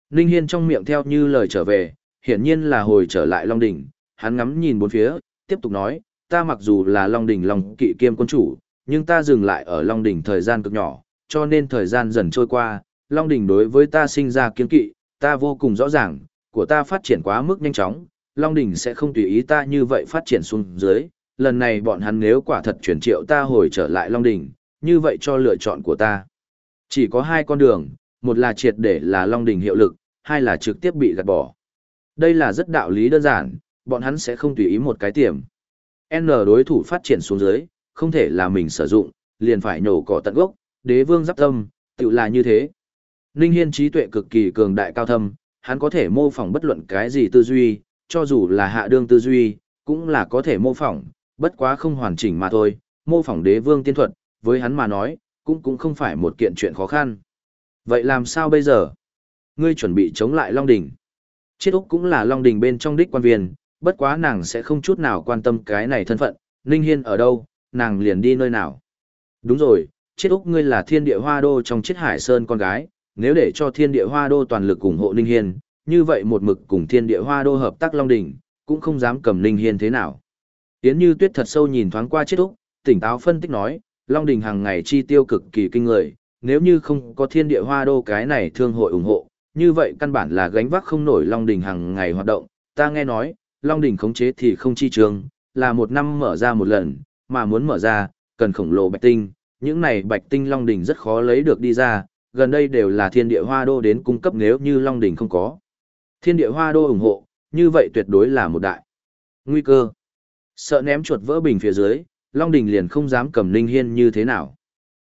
Speaker 1: Ninh Hiên trong miệng theo như lời trở về, hiển nhiên là hồi trở lại Long Đỉnh, hắn ngắm nhìn bốn phía, tiếp tục nói, ta mặc dù là Long Đỉnh Long kỵ kiêm quân chủ, nhưng ta dừng lại ở Long Đỉnh thời gian cực nhỏ, cho nên thời gian dần trôi qua, Long Đỉnh đối với ta sinh ra kiên kỵ, ta vô cùng rõ ràng, của ta phát triển quá mức nhanh chóng, Long Đỉnh sẽ không tùy ý ta như vậy phát triển xuống dưới, lần này bọn hắn nếu quả thật chuyển triệu ta hồi trở lại Long Đỉnh, như vậy cho lựa chọn của ta. Chỉ có hai con đường, một là triệt để là Long Đỉnh hiệu lực, hai là trực tiếp bị gạt bỏ. Đây là rất đạo lý đơn giản, bọn hắn sẽ không tùy ý một cái tiềm. N đối thủ phát triển xuống dưới, không thể là mình sử dụng, liền phải nhổ cỏ tận gốc, đế vương giáp tâm, tự là như thế. Ninh Hiên trí tuệ cực kỳ cường đại cao thâm, hắn có thể mô phỏng bất luận cái gì tư duy, cho dù là hạ đương tư duy, cũng là có thể mô phỏng, bất quá không hoàn chỉnh mà thôi, mô phỏng đế vương tiên thuật, với hắn mà nói, cũng cũng không phải một kiện chuyện khó khăn. Vậy làm sao bây giờ? Ngươi chuẩn bị chống lại Long đình. Chiết Úc cũng là Long đình bên trong đích quan viên, bất quá nàng sẽ không chút nào quan tâm cái này thân phận, Ninh Hiên ở đâu, nàng liền đi nơi nào. Đúng rồi, chết Úc ngươi là thiên địa hoa đô trong chết hải sơn con gái, nếu để cho thiên địa hoa đô toàn lực ủng hộ Ninh Hiên, như vậy một mực cùng thiên địa hoa đô hợp tác Long Đỉnh, cũng không dám cầm Ninh Hiên thế nào. Yến Như Tuyết thật sâu nhìn thoáng qua chết Úc, tỉnh táo phân tích nói, Long Đình hàng ngày chi tiêu cực kỳ kinh người, nếu như không có thiên địa hoa đô cái này thương hội ủng hộ, như vậy căn bản là gánh vác không nổi Long Đình hàng ngày hoạt động. Ta nghe nói, Long Đình khống chế thì không chi trường, là một năm mở ra một lần, mà muốn mở ra, cần khổng lồ bạch tinh, những này bạch tinh Long đỉnh rất khó lấy được đi ra, gần đây đều là thiên địa hoa đô đến cung cấp nếu như Long đỉnh không có. Thiên địa hoa đô ủng hộ, như vậy tuyệt đối là một đại nguy cơ. Sợ ném chuột vỡ bình phía dưới, Long Đình liền không dám cầm Ninh Hiên như thế nào.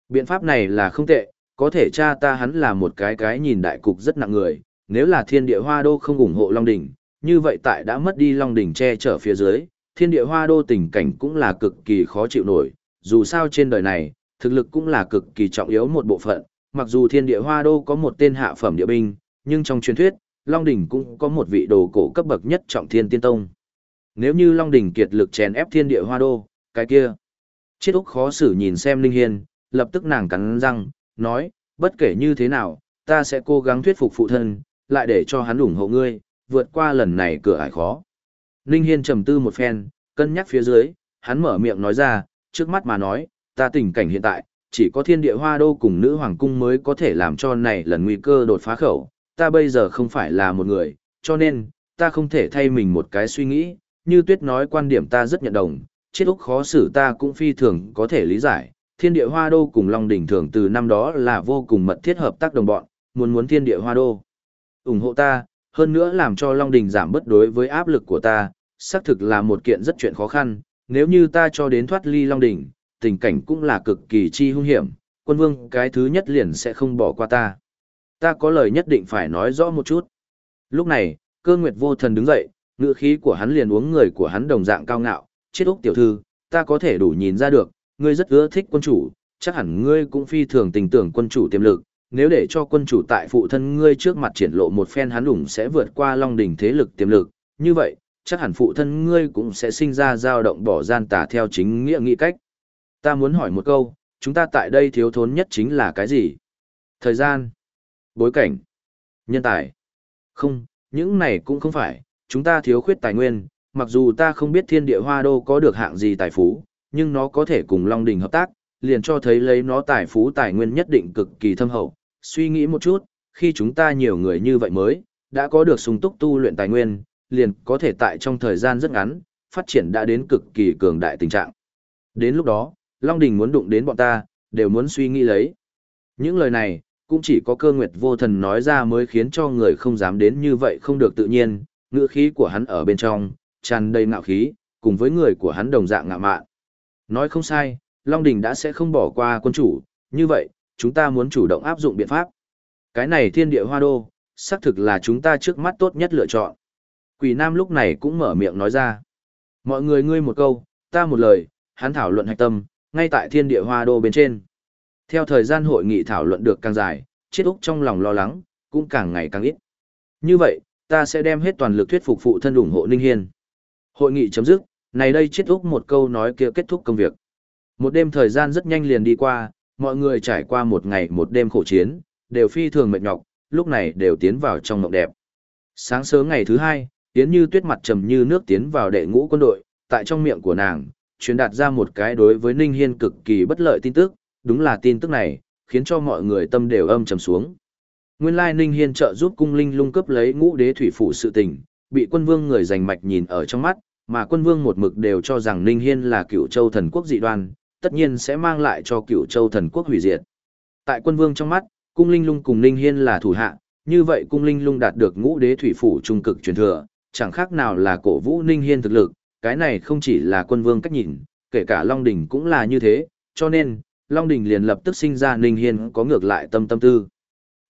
Speaker 1: Biện pháp này là không tệ, có thể cha ta hắn là một cái cái nhìn đại cục rất nặng người, nếu là thiên địa hoa đô không ủng hộ Long Đình, như vậy tại đã mất đi Long Đình che chở phía dưới, thiên địa hoa đô tình cảnh cũng là cực kỳ khó chịu nổi, dù sao trên đời này, thực lực cũng là cực kỳ trọng yếu một bộ phận, mặc dù thiên địa hoa đô có một tên hạ phẩm địa binh, nhưng trong truyền thuyết, Long đỉnh cũng có một vị đồ cổ cấp bậc nhất trọng thiên tiên tông. Nếu như Long đỉnh kiệt lực chèn ép thiên địa hoa đô, cái kia. Chiết Úc khó xử nhìn xem Linh Hiên, lập tức nàng cắn răng, nói, bất kể như thế nào, ta sẽ cố gắng thuyết phục phụ thân, lại để cho hắn ủng hộ ngươi, vượt qua lần này cửa ải khó. Ninh Hiên trầm tư một phen, cân nhắc phía dưới, hắn mở miệng nói ra, trước mắt mà nói, ta tình cảnh hiện tại, chỉ có thiên địa hoa đô cùng nữ hoàng cung mới có thể làm cho này lần nguy cơ đột phá khẩu, ta bây giờ không phải là một người, cho nên, ta không thể thay mình một cái suy nghĩ, như tuyết nói quan điểm ta rất nhận đồng, chết úc khó xử ta cũng phi thường có thể lý giải, thiên địa hoa đô cùng Long Đỉnh thường từ năm đó là vô cùng mật thiết hợp tác đồng bọn, muốn muốn thiên địa hoa đô. ủng hộ ta, hơn nữa làm cho Long Đình giảm bất đối với áp lực của ta, xác thực là một kiện rất chuyện khó khăn, nếu như ta cho đến thoát ly Long Đỉnh, tình cảnh cũng là cực kỳ chi hung hiểm, quân vương cái thứ nhất liền sẽ không bỏ qua ta. Ta có lời nhất định phải nói rõ một chút. Lúc này, cơ nguyệt vô thần đứng dậy, ngựa khí của hắn liền uống người của hắn đồng dạng cao ngạo, chết úc tiểu thư, ta có thể đủ nhìn ra được, ngươi rất ưa thích quân chủ, chắc hẳn ngươi cũng phi thường tình tưởng quân chủ tiềm lực, nếu để cho quân chủ tại phụ thân ngươi trước mặt triển lộ một phen hắn đủng sẽ vượt qua long đỉnh thế lực tiềm lực, như vậy, chắc hẳn phụ thân ngươi cũng sẽ sinh ra dao động bỏ gian tà theo chính nghĩa nghĩ cách. Ta muốn hỏi một câu, chúng ta tại đây thiếu thốn nhất chính là cái gì? Thời gian, bối cảnh, nhân tài. Không, những này cũng không phải, chúng ta thiếu khuyết tài nguyên, mặc dù ta không biết thiên địa hoa đô có được hạng gì tài phú, nhưng nó có thể cùng Long Đình hợp tác, liền cho thấy lấy nó tài phú tài nguyên nhất định cực kỳ thâm hậu. Suy nghĩ một chút, khi chúng ta nhiều người như vậy mới, đã có được sung túc tu luyện tài nguyên, liền có thể tại trong thời gian rất ngắn, phát triển đã đến cực kỳ cường đại tình trạng. Đến lúc đó, Long Đình muốn đụng đến bọn ta, đều muốn suy nghĩ lấy. Những lời này, cũng chỉ có cơ nguyệt vô thần nói ra mới khiến cho người không dám đến như vậy không được tự nhiên, ngữ khí của hắn ở bên trong, tràn đầy ngạo khí, cùng với người của hắn đồng dạng ngạo mạn. Nói không sai, Long Đình đã sẽ không bỏ qua quân chủ, như vậy, chúng ta muốn chủ động áp dụng biện pháp. Cái này thiên địa hoa đô, xác thực là chúng ta trước mắt tốt nhất lựa chọn. Quỷ Nam lúc này cũng mở miệng nói ra. Mọi người ngươi một câu, ta một lời, hắn thảo luận hạch tâm, ngay tại thiên địa hoa đô bên trên. Theo thời gian hội nghị thảo luận được càng dài, chết úc trong lòng lo lắng, cũng càng ngày càng ít. Như vậy, ta sẽ đem hết toàn lực thuyết phục phụ thân ủng hộ Ninh Hiên. Hội nghị chấm dứt, này đây chết úc một câu nói kia kết thúc công việc. Một đêm thời gian rất nhanh liền đi qua, mọi người trải qua một ngày một đêm khổ chiến, đều phi thường mệt nhọc, lúc này đều tiến vào trong mộng đẹp. Sáng sớm ngày thứ hai, Yến Như tuyết mặt trầm như nước tiến vào đệ ngũ quân đội, tại trong miệng của nàng, truyền đạt ra một cái đối với Ninh Hiên cực kỳ bất lợi tin tức, đúng là tin tức này, khiến cho mọi người tâm đều âm trầm xuống. Nguyên lai Ninh Hiên trợ giúp cung linh lung cấp lấy ngũ đế thủy phủ sự tình, bị quân vương người giành mạch nhìn ở trong mắt, mà quân vương một mực đều cho rằng Ninh Hiên là cựu châu thần quốc dị đoan, tất nhiên sẽ mang lại cho cựu châu thần quốc hủy diệt. Tại quân vương trong mắt, cung linh lung cùng Ninh Hiên là thủ hạ, như vậy cung linh lung đạt được ngũ đế thủy phủ trung cực truyền thừa, chẳng khác nào là cổ vũ Ninh Hiên thực lực, cái này không chỉ là quân vương cách nhìn, kể cả Long Đình cũng là như thế, cho nên, Long Đình liền lập tức sinh ra Ninh Hiên có ngược lại tâm tâm tư.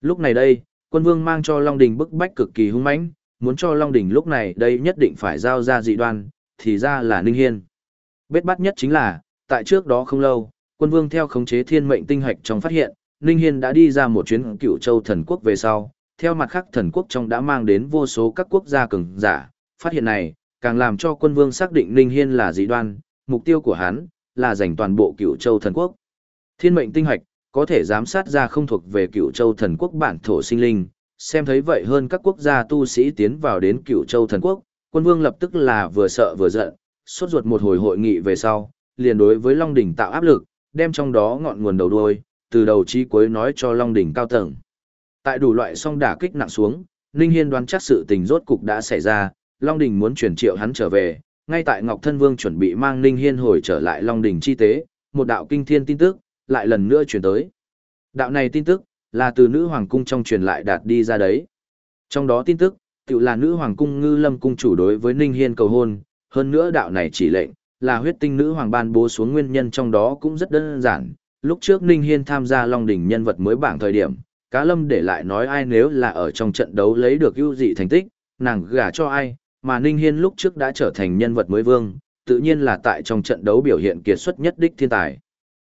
Speaker 1: Lúc này đây, quân vương mang cho Long Đình bức bách cực kỳ hung mãnh, muốn cho Long Đình lúc này đây nhất định phải giao ra dị đoan, thì ra là Ninh Hiên. Bết bắt nhất chính là, tại trước đó không lâu, quân vương theo khống chế thiên mệnh tinh hạch trong phát hiện, Ninh Hiên đã đi ra một chuyến cựu châu thần quốc về sau, theo mặt khác thần quốc trong đã mang đến vô số các quốc gia cường giả, phát hiện này, càng làm cho quân vương xác định Ninh Hiên là dị đoan, mục tiêu của hắn, là giành toàn bộ cựu châu thần quốc. Thiên mệnh tinh hạch, có thể giám sát ra không thuộc về cựu châu thần quốc bản thổ sinh linh, xem thấy vậy hơn các quốc gia tu sĩ tiến vào đến cựu châu thần quốc, quân vương lập tức là vừa sợ vừa giận, suốt ruột một hồi hội nghị về sau, liền đối với Long Đỉnh tạo áp lực, đem trong đó ngọn nguồn đầu đuôi, từ đầu chí cuối nói cho Long Đỉnh cao tầng. Tại đủ loại song đả kích nặng xuống, Ninh Hiên đoán chắc sự tình rốt cục đã xảy ra, Long Đình muốn chuyển triệu hắn trở về, ngay tại Ngọc Thân Vương chuẩn bị mang Ninh Hiên hồi trở lại Long Đình chi tế, một đạo kinh thiên tin tức, lại lần nữa truyền tới. Đạo này tin tức, là từ nữ hoàng cung trong truyền lại đạt đi ra đấy. Trong đó tin tức, tự là nữ hoàng cung ngư lâm cung chủ đối với Ninh Hiên cầu hôn, hơn nữa đạo này chỉ lệnh, là huyết tinh nữ hoàng ban bố xuống nguyên nhân trong đó cũng rất đơn giản. Lúc trước Ninh Hiên tham gia Long đỉnh nhân vật mới bảng thời điểm, Cá Lâm để lại nói ai nếu là ở trong trận đấu lấy được ưu dị thành tích, nàng gả cho ai, mà Ninh Hiên lúc trước đã trở thành nhân vật mới vương, tự nhiên là tại trong trận đấu biểu hiện kiệt xuất nhất đích thiên tài.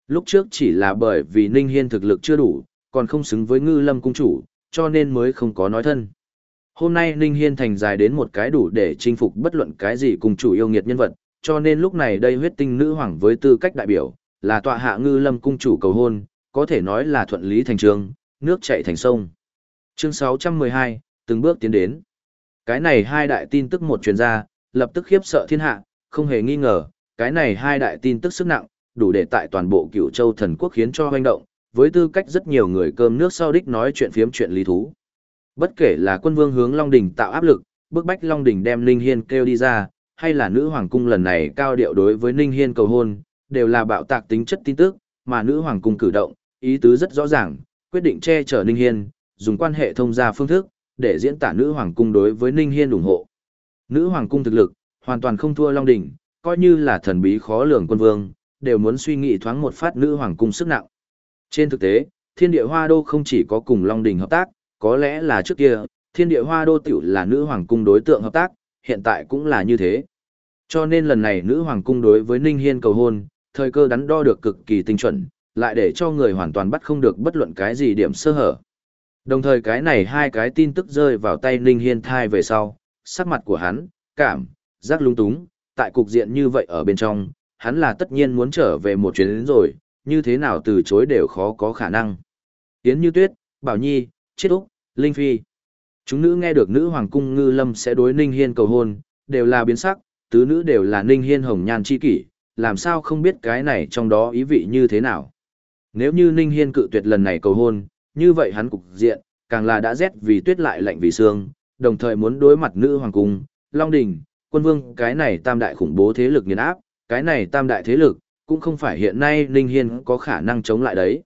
Speaker 1: Lúc trước chỉ là bởi vì Ninh Hiên thực lực chưa đủ, còn không xứng với ngư lâm cung chủ, cho nên mới không có nói thân. Hôm nay Ninh Hiên thành dài đến một cái đủ để chinh phục bất luận cái gì cung chủ yêu nghiệt nhân vật, cho nên lúc này đây huyết tinh nữ hoàng với tư cách đại biểu, là tọa hạ ngư lâm cung chủ cầu hôn, có thể nói là thuận lý thành trường, nước chảy thành sông. Chương 612, từng bước tiến đến. Cái này hai đại tin tức một truyền ra, lập tức khiếp sợ thiên hạ, không hề nghi ngờ, cái này hai đại tin tức sức nặng, đủ để tại toàn bộ cựu châu thần quốc khiến cho hoành động, với tư cách rất nhiều người cơm nước sau đích nói chuyện phiếm chuyện lý thú. Bất kể là quân vương hướng Long Đình tạo áp lực, bức bách Long Đình đem Ninh Hiên kêu đi ra, hay là nữ hoàng cung lần này cao điệu đối với Ninh Hiên cầu hôn, đều là bạo tạc tính chất tin tức, mà nữ hoàng cung cử động, ý tứ rất rõ ràng, quyết định che chở Ninh Hiên, dùng quan hệ thông gia phương thức, để diễn tả nữ hoàng cung đối với Ninh Hiên ủng hộ. Nữ hoàng cung thực lực, hoàn toàn không thua Long Đỉnh, coi như là thần bí khó lường quân vương, đều muốn suy nghĩ thoáng một phát nữ hoàng cung sức nặng. Trên thực tế, thiên địa hoa đô không chỉ có cùng Long Đỉnh hợp tác, có lẽ là trước kia, thiên địa hoa đô tiểu là nữ hoàng cung đối tượng hợp tác, hiện tại cũng là như thế. Cho nên lần này nữ hoàng cung đối với Ninh Hiên cầu hôn, thời cơ đắn đo được cực kỳ tinh chuẩn, lại để cho người hoàn toàn bắt không được bất luận cái gì điểm sơ hở. Đồng thời cái này hai cái tin tức rơi vào tay Ninh Hiên thai về sau, sắc mặt của hắn, cảm, giác lung túng, tại cục diện như vậy ở bên trong, hắn là tất nhiên muốn trở về một chuyến đến rồi, như thế nào từ chối đều khó có khả năng. Yến Như Tuyết, Bảo Nhi, Chiết Úc, Linh Phi. Chúng nữ nghe được nữ hoàng cung ngư lâm sẽ đối Ninh Hiên cầu hôn, đều là biến sắc, tứ nữ đều là Ninh Hiên hồng nhan chi kỷ, làm sao không biết cái này trong đó ý vị như thế nào. Nếu như Ninh Hiên cự tuyệt lần này cầu hôn, như vậy hắn cục diện, càng là đã rét vì tuyết lại lạnh vì xương, đồng thời muốn đối mặt nữ hoàng cung, Long Đình, quân vương cái này tam đại khủng bố thế lực nghiền áp, cái này tam đại thế lực, cũng không phải hiện nay Ninh Hiên có khả năng chống lại đấy.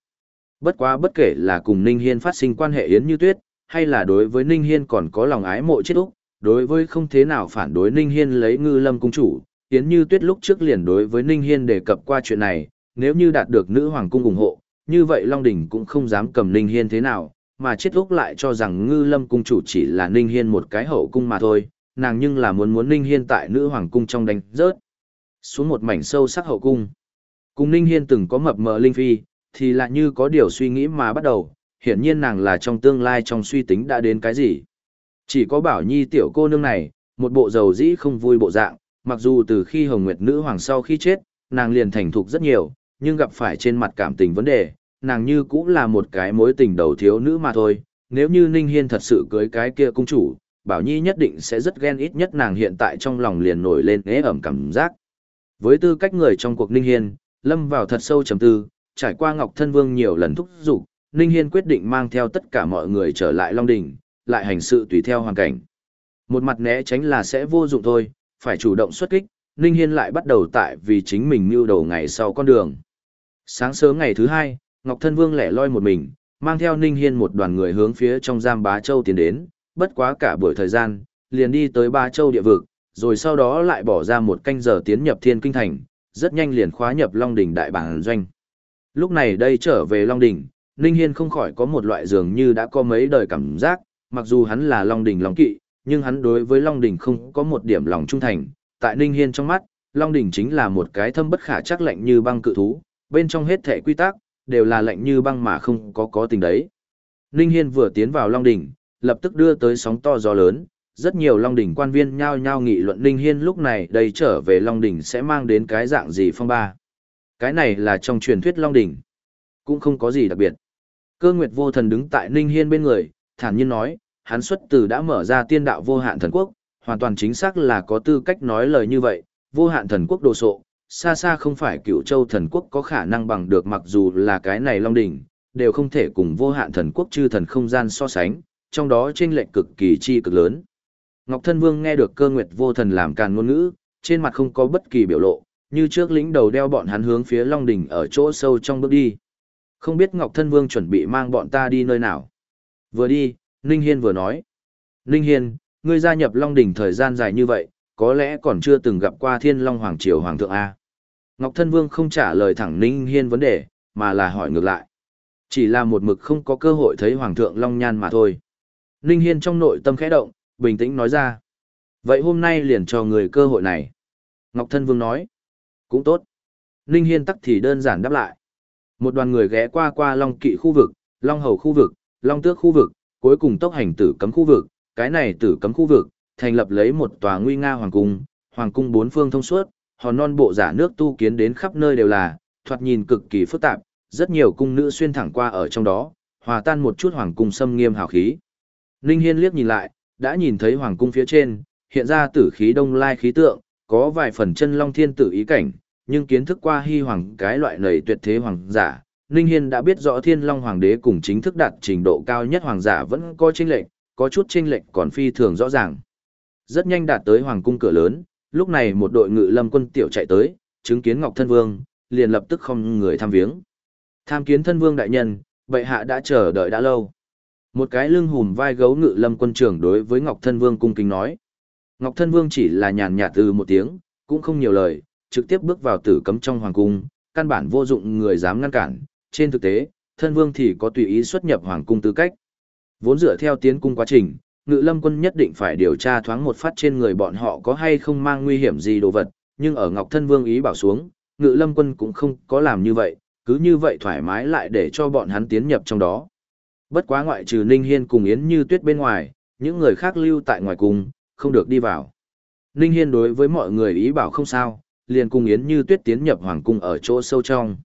Speaker 1: Bất quá bất kể là cùng Ninh Hiên phát sinh quan hệ Yến Như Tuyết, hay là đối với Ninh Hiên còn có lòng ái mộ chết úc, đối với không thế nào phản đối Ninh Hiên lấy ngư lâm cung chủ, Yến Như Tuyết lúc trước liền đối với Ninh Hiên đề cập qua chuyện này, nếu như đạt được nữ hoàng cung ủng hộ, như vậy Long Đỉnh cũng không dám cầm Ninh Hiên thế nào, mà chết úc lại cho rằng ngư lâm cung chủ chỉ là Ninh Hiên một cái hậu cung mà thôi, nàng nhưng là muốn muốn Ninh Hiên tại nữ hoàng cung trong đánh rớt xuống một mảnh sâu sắc hậu cung. Cùng Ninh Hiên từng có mập mờ linh phi, thì lại như có điều suy nghĩ mà bắt đầu, hiển nhiên nàng là trong tương lai trong suy tính đã đến cái gì. Chỉ có bảo nhi tiểu cô nương này, một bộ dầu dĩ không vui bộ dạng, mặc dù từ khi Hồng Nguyệt Nữ Hoàng sau khi chết, nàng liền thành thục rất nhiều, nhưng gặp phải trên mặt cảm tình vấn đề, nàng như cũng là một cái mối tình đầu thiếu nữ mà thôi. Nếu như Ninh Hiên thật sự cưới cái kia cung chủ, Bảo Nhi nhất định sẽ rất ghen ít nhất nàng hiện tại trong lòng liền nổi lên ế ẩm cảm giác. Với tư cách người trong cuộc Ninh Hiên, lâm vào thật sâu trầm tư, trải qua Ngọc Thân Vương nhiều lần thúc giục, Ninh Hiên quyết định mang theo tất cả mọi người trở lại Long Đỉnh, lại hành sự tùy theo hoàn cảnh. Một mặt né tránh là sẽ vô dụng thôi, phải chủ động xuất kích, Ninh Hiên lại bắt đầu tại vì chính mình mưu đầu ngày sau con đường. Sáng sớm ngày thứ hai, Ngọc Thân Vương lẻ loi một mình, mang theo Ninh Hiên một đoàn người hướng phía trong giam Bá Châu tiến đến, bất quá cả buổi thời gian, liền đi tới Bá Châu địa vực, rồi sau đó lại bỏ ra một canh giờ tiến nhập Thiên Kinh Thành, rất nhanh liền khóa nhập Long Đỉnh đại bản doanh. Lúc này đây trở về Long Đỉnh, Ninh Hiên không khỏi có một loại dường như đã có mấy đời cảm giác, mặc dù hắn là Long Đỉnh Long Kỵ, nhưng hắn đối với Long Đỉnh không có một điểm lòng trung thành. Tại Ninh Hiên trong mắt, Long Đỉnh chính là một cái thâm bất khả chắc lạnh như băng cự thú, bên trong hết thể quy tắc, đều là lạnh như băng mà không có có tình đấy. Ninh Hiên vừa tiến vào Long Đỉnh, lập tức đưa tới sóng to gió lớn, rất nhiều Long Đỉnh quan viên nhao nhao nghị luận Ninh Hiên lúc này đây trở về Long Đỉnh sẽ mang đến cái dạng gì phong ba. Cái này là trong truyền thuyết Long Đỉnh, cũng không có gì đặc biệt. Cơ Nguyệt Vô Thần đứng tại Ninh Hiên bên người, thản nhiên nói, hắn xuất từ đã mở ra tiên đạo vô hạn thần quốc, hoàn toàn chính xác là có tư cách nói lời như vậy, vô hạn thần quốc đồ sộ, xa xa không phải cựu châu thần quốc có khả năng bằng được mặc dù là cái này Long Đỉnh, đều không thể cùng vô hạn thần quốc chư thần không gian so sánh, trong đó chênh lệch cực kỳ chi cực lớn. Ngọc Thân Vương nghe được cơ nguyệt vô thần làm càn ngôn ngữ, trên mặt không có bất kỳ biểu lộ, như trước lĩnh đầu đeo bọn hắn hướng phía Long Đỉnh ở chỗ sâu trong bước đi. Không biết Ngọc Thân Vương chuẩn bị mang bọn ta đi nơi nào. Vừa đi, Ninh Hiên vừa nói. Ninh Hiên, ngươi gia nhập Long Đỉnh thời gian dài như vậy, có lẽ còn chưa từng gặp qua Thiên Long Hoàng Triều Hoàng thượng A. Ngọc Thân Vương không trả lời thẳng Ninh Hiên vấn đề, mà là hỏi ngược lại. Chỉ là một mực không có cơ hội thấy Hoàng thượng Long Nhan mà thôi. Ninh Hiên trong nội tâm khẽ động, bình tĩnh nói ra. Vậy hôm nay liền cho người cơ hội này. Ngọc Thân Vương nói. Cũng tốt. Ninh Hiên tắc thì đơn giản đáp lại. Một đoàn người ghé qua qua Long Kỵ khu vực, Long Hầu khu vực, Long Tước khu vực, cuối cùng tốc hành tử cấm khu vực. Cái này tử cấm khu vực, thành lập lấy một tòa nguy nga hoàng cung, hoàng cung bốn phương thông suốt, hòn non bộ giả nước tu kiến đến khắp nơi đều là, thoạt nhìn cực kỳ phức tạp, rất nhiều cung nữ xuyên thẳng qua ở trong đó, hòa tan một chút hoàng cung xâm nghiêm hào khí. Ninh Hiên liếc nhìn lại, đã nhìn thấy hoàng cung phía trên, hiện ra tử khí đông lai khí tượng, có vài phần chân long thiên tử ý cảnh, nhưng kiến thức qua hy hoàng cái loại nầy tuyệt thế hoàng giả, Ninh Hiên đã biết rõ thiên long hoàng đế cùng chính thức đạt trình độ cao nhất hoàng giả vẫn có chênh lệch, có chút chênh lệch còn phi thường rõ ràng. Rất nhanh đạt tới hoàng cung cửa lớn, lúc này một đội ngự lâm quân tiểu chạy tới, chứng kiến Ngọc Thân Vương, liền lập tức không người thăm viếng. Tham kiến thân vương đại nhân, bệ hạ đã chờ đợi đã lâu. Một cái lưng hùm vai gấu ngự lâm quân trưởng đối với Ngọc Thân Vương cung kính nói. Ngọc Thân Vương chỉ là nhàn nhạt từ một tiếng, cũng không nhiều lời, trực tiếp bước vào tử cấm trong hoàng cung, căn bản vô dụng người dám ngăn cản. Trên thực tế, Thân Vương thì có tùy ý xuất nhập hoàng cung tư cách. Vốn dựa theo tiến cung quá trình, ngự lâm quân nhất định phải điều tra thoáng một phát trên người bọn họ có hay không mang nguy hiểm gì đồ vật, nhưng ở Ngọc Thân Vương ý bảo xuống, ngự lâm quân cũng không có làm như vậy, cứ như vậy thoải mái lại để cho bọn hắn tiến nhập trong đó. Bất quá ngoại trừ Ninh Hiên cùng Yến Như Tuyết bên ngoài, những người khác lưu tại ngoài cung, không được đi vào. Ninh Hiên đối với mọi người ý bảo không sao, liền cùng Yến Như Tuyết tiến nhập hoàng cung ở chỗ sâu trong.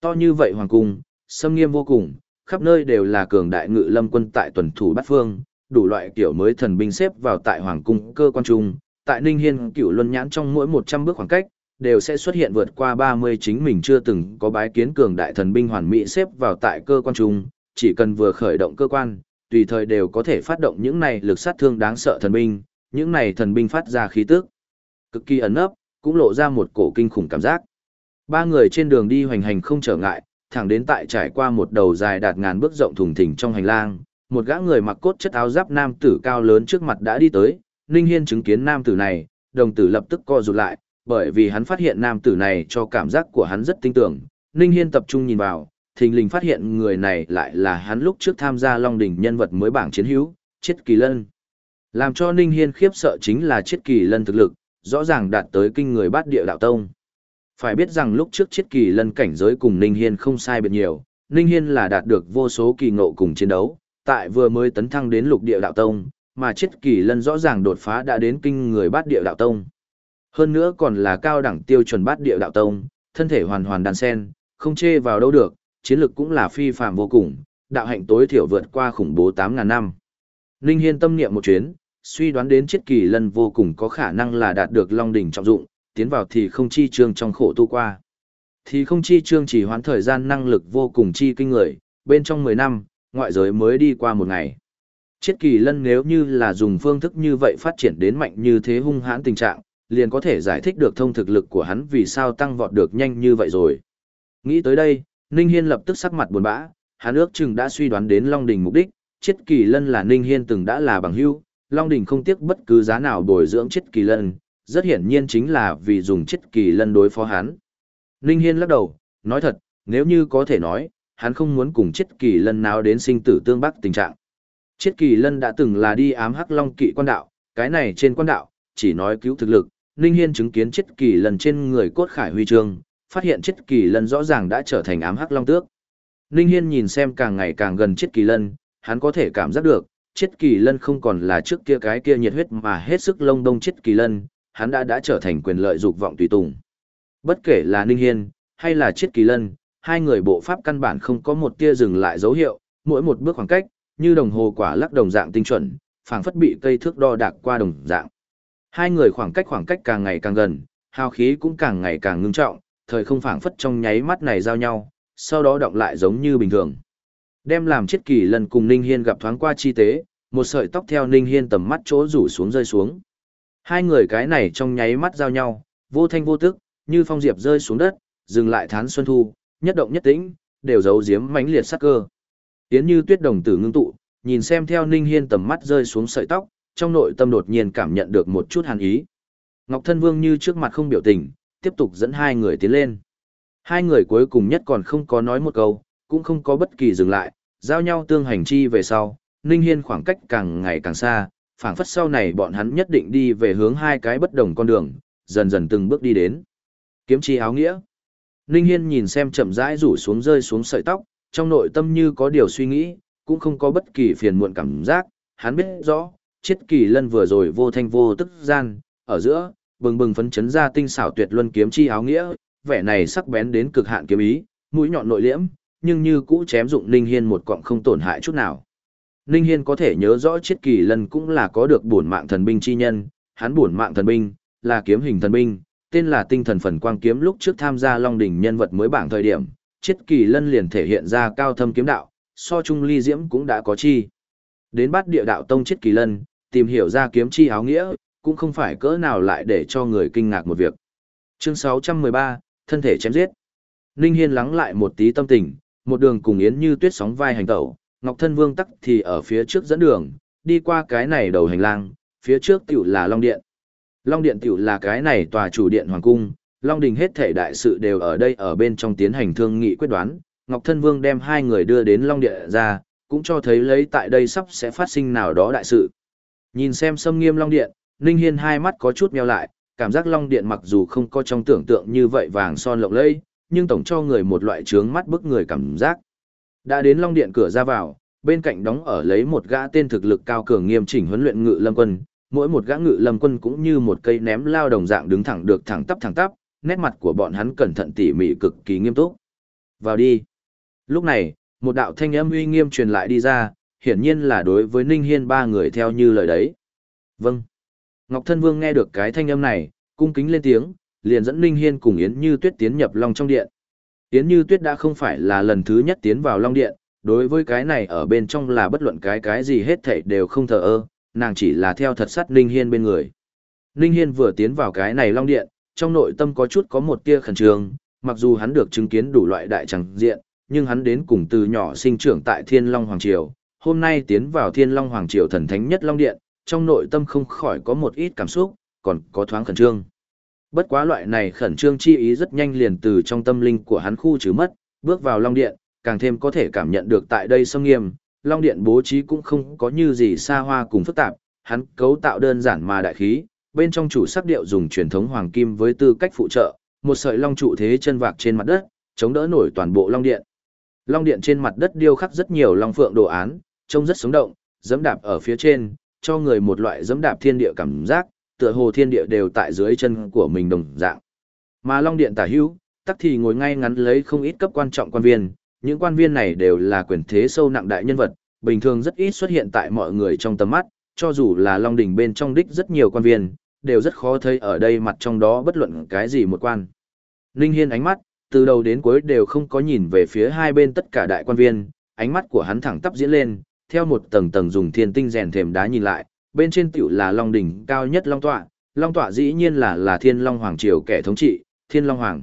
Speaker 1: To như vậy hoàng cung, xâm nghiêm vô cùng, khắp nơi đều là cường đại ngự lâm quân tại tuần thủ bát phương, đủ loại kiểu mới thần binh xếp vào tại hoàng cung cơ quan trung, tại Ninh Hiên cửu luân nhãn trong mỗi 100 bước khoảng cách, đều sẽ xuất hiện vượt qua 30 chính mình chưa từng có bái kiến cường đại thần binh hoàn mỹ xếp vào tại cơ quan trung, chỉ cần vừa khởi động cơ quan, tùy thời đều có thể phát động những này lực sát thương đáng sợ thần binh, những này thần binh phát ra khí tức cực kỳ ẩn ấp, cũng lộ ra một cổ kinh khủng cảm giác. Ba người trên đường đi hoành hành không trở ngại, thẳng đến tại trải qua một đầu dài đạt ngàn bước rộng thùng thình trong hành lang, một gã người mặc cốt chất áo giáp nam tử cao lớn trước mặt đã đi tới, Ninh Hiên chứng kiến nam tử này, đồng tử lập tức co rụt lại, bởi vì hắn phát hiện nam tử này cho cảm giác của hắn rất tinh tưởng. Ninh Hiên tập trung nhìn vào, thình lình phát hiện người này lại là hắn lúc trước tham gia Long Đỉnh nhân vật mới bảng chiến hữu, Chiết Kỳ Lân. Làm cho Ninh Hiên khiếp sợ chính là Chiết Kỳ Lân thực lực, rõ ràng đạt tới kinh người bát địa đạo tông. Phải biết rằng lúc trước Chiết Kỳ Lân cảnh giới cùng Ninh Hiên không sai biệt nhiều, Ninh Hiên là đạt được vô số kỳ ngộ cùng chiến đấu, tại vừa mới tấn thăng đến lục địa đạo tông, mà Chiết Kỳ Lân rõ ràng đột phá đã đến kinh người bát địa đạo tông. Hơn nữa còn là cao đẳng tiêu chuẩn bát địa đạo tông, thân thể hoàn hoàn đan sen, không chê vào đâu được, chiến lực cũng là phi phàm vô cùng, đạo hạnh tối thiểu vượt qua khủng bố 8.000 năm. Ninh Hiên tâm niệm một chuyến, suy đoán đến chết kỳ lân vô cùng có khả năng là đạt được long đỉnh trọng dụng, tiến vào thì không chi trương trong khổ tu qua. Thì không chi trương chỉ hoán thời gian năng lực vô cùng chi kinh người, bên trong 10 năm, ngoại giới mới đi qua một ngày. chiết kỳ lân nếu như là dùng phương thức như vậy phát triển đến mạnh như thế hung hãn tình trạng, liền có thể giải thích được thông thực lực của hắn vì sao tăng vọt được nhanh như vậy rồi. Nghĩ tới đây, Ninh Hiên lập tức sắc mặt buồn bã, hắn ước chừng đã suy đoán đến Long Đình mục đích, chiết kỳ lân là Ninh Hiên từng đã là bằng hữu, Long Đình không tiếc bất cứ giá nào bồi dưỡng chiết kỳ lân, rất hiển nhiên chính là vì dùng chiết kỳ lân đối phó hắn. Ninh Hiên lắc đầu, nói thật, nếu như có thể nói, hắn không muốn cùng chết kỳ lân nào đến sinh tử tương bắc tình trạng. Chết kỳ lân đã từng là đi ám hắc long kỵ quan đạo, cái này trên quan đạo, chỉ nói cứu thực lực, Ninh Hiên chứng kiến chết kỳ lân trên người cốt khải huy chương, phát hiện chết kỳ lân rõ ràng đã trở thành ám hắc long tước. Ninh Hiên nhìn xem càng ngày càng gần chết kỳ lân, hắn có thể cảm giác được, chết kỳ lân không còn là trước kia cái kia nhiệt huyết mà hết sức lông đông chết kỳ lân, hắn đã đã trở thành quyền lợi dục vọng tùy tùng. Bất kể là Ninh Hiên, hay là chết kỳ lân, hai người bộ pháp căn bản không có một tia dừng lại dấu hiệu, mỗi một bước khoảng cách, như đồng hồ quả lắc đồng dạng tinh chuẩn, phảng phất bị cây thước đo đạc qua đồng dạng. Hai người khoảng cách khoảng cách càng ngày càng gần, hào khí cũng càng ngày càng ngưng trọng, thời không phảng phất trong nháy mắt này giao nhau, sau đó động lại giống như bình thường. Đem làm chết kỳ lần cùng Ninh Hiên gặp thoáng qua chi tế, một sợi tóc theo Ninh Hiên tầm mắt chỗ rủ xuống rơi xuống. Hai người cái này trong nháy mắt giao nhau, vô thanh vô tức, như phong diệp rơi xuống đất, dừng lại thán xuân thu, nhất động nhất tĩnh, đều giấu giếm mãnh liệt sắc cơ. Yến Như Tuyết đồng tử ngưng tụ, nhìn xem theo Ninh Hiên tầm mắt rơi xuống sợi tóc, trong nội tâm đột nhiên cảm nhận được một chút hàn ý. Ngọc Thân Vương như trước mặt không biểu tình, tiếp tục dẫn hai người tiến lên. Hai người cuối cùng nhất còn không có nói một câu, cũng không có bất kỳ dừng lại, giao nhau tương hành chi về sau, Ninh Hiên khoảng cách càng ngày càng xa, phảng phất sau này bọn hắn nhất định đi về hướng hai cái bất đồng con đường, dần dần từng bước đi đến. Kiếm chi áo nghĩa. Ninh Hiên nhìn xem chậm rãi rủ xuống rơi xuống sợi tóc, trong nội tâm như có điều suy nghĩ, cũng không có bất kỳ phiền muộn cảm giác, hắn biết rõ, chết kỳ lân vừa rồi vô thanh vô tức gian, ở giữa, bừng bừng phấn chấn ra tinh xảo tuyệt luân kiếm chi áo nghĩa, vẻ này sắc bén đến cực hạn kiếm ý, mũi nhọn nội liễm, nhưng như cũ chém dụng Ninh Hiên một quọng không tổn hại chút nào. Ninh Hiên có thể nhớ rõ chết kỳ lân cũng là có được bổn mạng thần binh chi nhân, hắn bổn mạng thần binh, là kiếm hình thần binh, tên là tinh thần phần quang kiếm lúc trước tham gia Long đỉnh nhân vật mới bảng thời điểm, chết kỳ lân liền thể hiện ra cao thâm kiếm đạo, so trung ly diễm cũng đã có chi. Đến bát địa đạo tông chết kỳ lân, tìm hiểu ra kiếm chi áo nghĩa, cũng không phải cỡ nào lại để cho người kinh ngạc một việc. Chương 613, thân thể chém giết. Ninh Hiên lắng lại một tí tâm tình, một đường cùng Yến Như Tuyết sóng vai hành tẩu, Ngọc Thân Vương tắc thì ở phía trước dẫn đường, đi qua cái này đầu hành lang, phía trước tiểu là Long Điện. Long Điện tiểu là cái này tòa chủ điện hoàng cung, Long Đình hết thể đại sự đều ở đây ở bên trong tiến hành thương nghị quyết đoán, Ngọc Thân Vương đem hai người đưa đến Long Điện ra, cũng cho thấy lấy tại đây sắp sẽ phát sinh nào đó đại sự. Nhìn xem sâm nghiêm Long Điện, Ninh Hiên hai mắt có chút meo lại, cảm giác Long Điện mặc dù không có trong tưởng tượng như vậy vàng son lộng lẫy, nhưng tổng cho người một loại trướng mắt bức người cảm giác. Đã đến Long Điện cửa ra vào, bên cạnh đóng ở lấy một gã tên thực lực cao cường nghiêm chỉnh huấn luyện ngự lâm quân, mỗi một gã ngự lâm quân cũng như một cây ném lao đồng dạng đứng thẳng được thẳng tắp thẳng tắp, nét mặt của bọn hắn cẩn thận tỉ mỉ cực kỳ nghiêm túc. Vào đi. Lúc này, một đạo thanh âm uy nghiêm truyền lại đi ra, hiển nhiên là đối với Ninh Hiên ba người theo như lời đấy. Vâng. Ngọc Thân Vương nghe được cái thanh âm này, cung kính lên tiếng, liền dẫn Ninh Hiên cùng Yến Như Tuyết tiến nhập Long trong điện. Yến Như Tuyết đã không phải là lần thứ nhất tiến vào Long điện, đối với cái này ở bên trong là bất luận cái cái gì hết thảy đều không thờ ơ, nàng chỉ là theo thật sát Ninh Hiên bên người. Ninh Hiên vừa tiến vào cái này Long điện, trong nội tâm có chút có một tia khẩn trương, mặc dù hắn được chứng kiến đủ loại đại chẳng diện, nhưng hắn đến cùng từ nhỏ sinh trưởng tại Thiên Long Hoàng Triều, hôm nay tiến vào Thiên Long Hoàng Triều thần thánh nhất Long Điện, trong nội tâm không khỏi có một ít cảm xúc, còn có thoáng khẩn trương. Bất quá loại này khẩn trương chi ý rất nhanh liền từ trong tâm linh của hắn khu trừ mất, bước vào Long Điện, càng thêm có thể cảm nhận được tại đây sông nghiêm, Long Điện bố trí cũng không có như gì xa hoa cùng phức tạp, hắn cấu tạo đơn giản mà đại khí, bên trong chủ sắc điệu dùng truyền thống hoàng kim với tư cách phụ trợ, một sợi long trụ thế chân vạc trên mặt đất, chống đỡ nổi toàn bộ long điện. Long điện trên mặt đất điêu khắc rất nhiều long phượng đồ án, trông rất sống động, dẫm đạp ở phía trên, cho người một loại dẫm đạp thiên địa cảm giác, tựa hồ thiên địa đều tại dưới chân của mình đồng dạng. Mà long điện tả hữu, tắc thì ngồi ngay ngắn lấy không ít cấp quan trọng quan viên, những quan viên này đều là quyền thế sâu nặng đại nhân vật, bình thường rất ít xuất hiện tại mọi người trong tầm mắt, cho dù là long đỉnh bên trong đích rất nhiều quan viên, đều rất khó thấy ở đây mặt trong đó bất luận cái gì một quan. Ninh Hiên ánh mắt, từ đầu đến cuối đều không có nhìn về phía hai bên tất cả đại quan viên, ánh mắt của hắn thẳng tắp diễn lên, theo một tầng tầng dùng thiên tinh rèn thềm đá nhìn lại, bên trên tiểu là Long đỉnh cao nhất Long tọa, Long tọa dĩ nhiên là là Thiên Long Hoàng triều kẻ thống trị, Thiên Long Hoàng.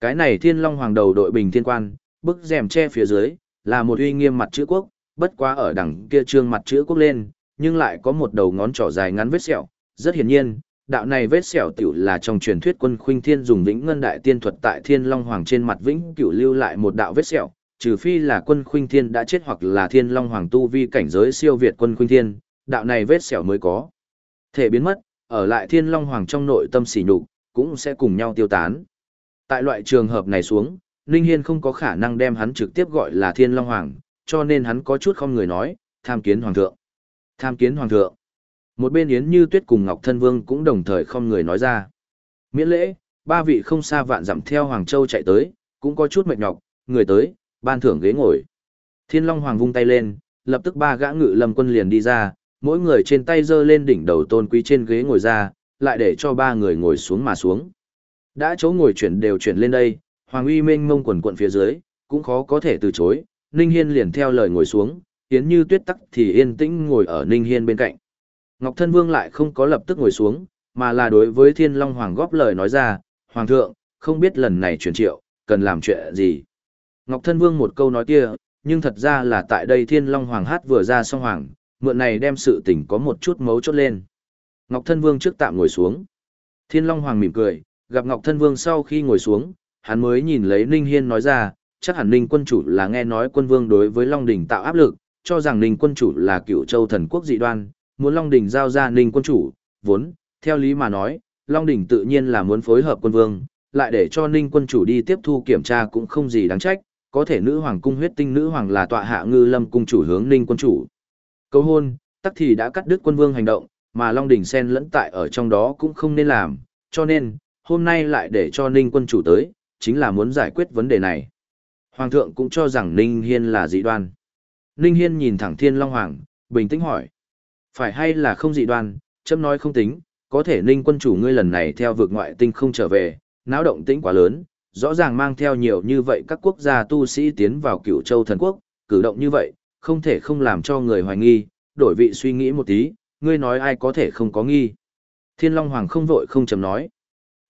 Speaker 1: Cái này Thiên Long Hoàng đầu đội bình thiên quan, bức rèm che phía dưới, là một uy nghiêm mặt chữ quốc, bất quá ở đằng kia trương mặt chữ quốc lên, nhưng lại có một đầu ngón trỏ dài ngắn vết sẹo, rất hiển nhiên, Đạo này vết sẹo tiểu là trong truyền thuyết quân khuynh thiên dùng vĩnh ngân đại tiên thuật tại thiên long hoàng trên mặt vĩnh cửu lưu lại một đạo vết sẹo, trừ phi là quân khuynh thiên đã chết hoặc là thiên long hoàng tu vi cảnh giới siêu việt quân khuynh thiên, đạo này vết sẹo mới có. Thể biến mất, ở lại thiên long hoàng trong nội tâm sỉ nhục cũng sẽ cùng nhau tiêu tán. Tại loại trường hợp này xuống, Ninh Hiên không có khả năng đem hắn trực tiếp gọi là thiên long hoàng, cho nên hắn có chút không người nói, tham kiến hoàng thượng. Tham kiến hoàng thượng. Một bên Yến Như Tuyết cùng Ngọc Thân Vương cũng đồng thời không người nói ra. Miễn lễ, ba vị không xa vạn dặm theo Hoàng Châu chạy tới, cũng có chút mệt nhọc, người tới, ban thưởng ghế ngồi. Thiên Long Hoàng vung tay lên, lập tức ba gã ngự lâm quân liền đi ra, mỗi người trên tay giơ lên đỉnh đầu tôn quý trên ghế ngồi ra, lại để cho ba người ngồi xuống mà xuống. Đã chỗ ngồi chuyển đều chuyển lên đây, Hoàng uy mênh mông quần quận phía dưới, cũng khó có thể từ chối, Ninh Hiên liền theo lời ngồi xuống, Yến Như Tuyết tắc thì yên tĩnh ngồi ở Ninh Hiên bên cạnh. Ngọc Thân Vương lại không có lập tức ngồi xuống, mà là đối với Thiên Long Hoàng góp lời nói ra, Hoàng thượng, không biết lần này truyền triệu, cần làm chuyện gì. Ngọc Thân Vương một câu nói kia, nhưng thật ra là tại đây Thiên Long Hoàng hát vừa ra xong hoàng, mượn này đem sự tình có một chút mấu chốt lên. Ngọc Thân Vương trước tạm ngồi xuống. Thiên Long Hoàng mỉm cười, gặp Ngọc Thân Vương sau khi ngồi xuống, hắn mới nhìn lấy Ninh Hiên nói ra, chắc hẳn Ninh quân chủ là nghe nói quân vương đối với Long Đỉnh tạo áp lực, cho rằng Ninh quân chủ là cựu châu thần quốc dị đoan, muốn Long Đỉnh giao ra Ninh quân chủ, vốn, theo lý mà nói, Long Đỉnh tự nhiên là muốn phối hợp quân vương, lại để cho Ninh quân chủ đi tiếp thu kiểm tra cũng không gì đáng trách, có thể nữ hoàng cung huyết tinh nữ hoàng là tọa hạ ngư lâm cung chủ hướng Ninh quân chủ. Câu hôn, tắc thì đã cắt đứt quân vương hành động, mà Long Đỉnh xen lẫn tại ở trong đó cũng không nên làm, cho nên, hôm nay lại để cho Ninh quân chủ tới, chính là muốn giải quyết vấn đề này. Hoàng thượng cũng cho rằng Ninh Hiên là dị đoan. Ninh Hiên nhìn thẳng Thiên Long Hoàng, bình tĩnh hỏi. Phải hay là không dị đoan, chấm nói không tính, có thể Ninh quân chủ ngươi lần này theo vực ngoại tinh không trở về, náo động tĩnh quá lớn, rõ ràng mang theo nhiều như vậy các quốc gia tu sĩ tiến vào cựu châu thần quốc, cử động như vậy, không thể không làm cho người hoài nghi, đổi vị suy nghĩ một tí, ngươi nói ai có thể không có nghi. Thiên Long Hoàng không vội không chậm nói.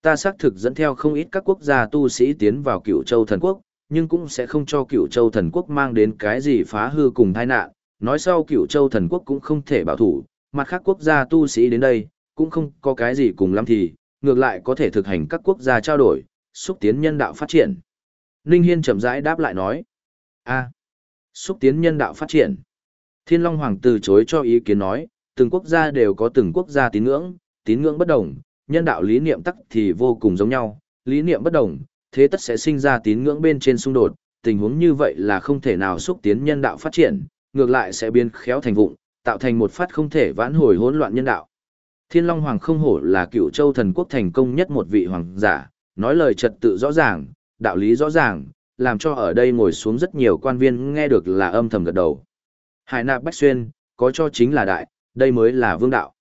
Speaker 1: Ta xác thực dẫn theo không ít các quốc gia tu sĩ tiến vào cựu châu thần quốc, nhưng cũng sẽ không cho cựu châu thần quốc mang đến cái gì phá hư cùng tai nạn. Nói sau cựu châu thần quốc cũng không thể bảo thủ, mặt khác quốc gia tu sĩ đến đây, cũng không có cái gì cùng lắm thì, ngược lại có thể thực hành các quốc gia trao đổi, xúc tiến nhân đạo phát triển. Ninh Hiên chậm rãi đáp lại nói, a, xúc tiến nhân đạo phát triển. Thiên Long Hoàng từ chối cho ý kiến nói, từng quốc gia đều có từng quốc gia tín ngưỡng, tín ngưỡng bất đồng, nhân đạo lý niệm tắc thì vô cùng giống nhau, lý niệm bất đồng, thế tất sẽ sinh ra tín ngưỡng bên trên xung đột, tình huống như vậy là không thể nào xúc tiến nhân đạo phát triển, ngược lại sẽ biến khéo thành vụng, tạo thành một phát không thể vãn hồi hỗn loạn nhân đạo. Thiên Long Hoàng không hổ là cựu châu thần quốc thành công nhất một vị hoàng giả, nói lời trật tự rõ ràng, đạo lý rõ ràng, làm cho ở đây ngồi xuống rất nhiều quan viên nghe được là âm thầm gật đầu. Hải nạp bách xuyên, có cho chính là đại, đây mới là vương đạo.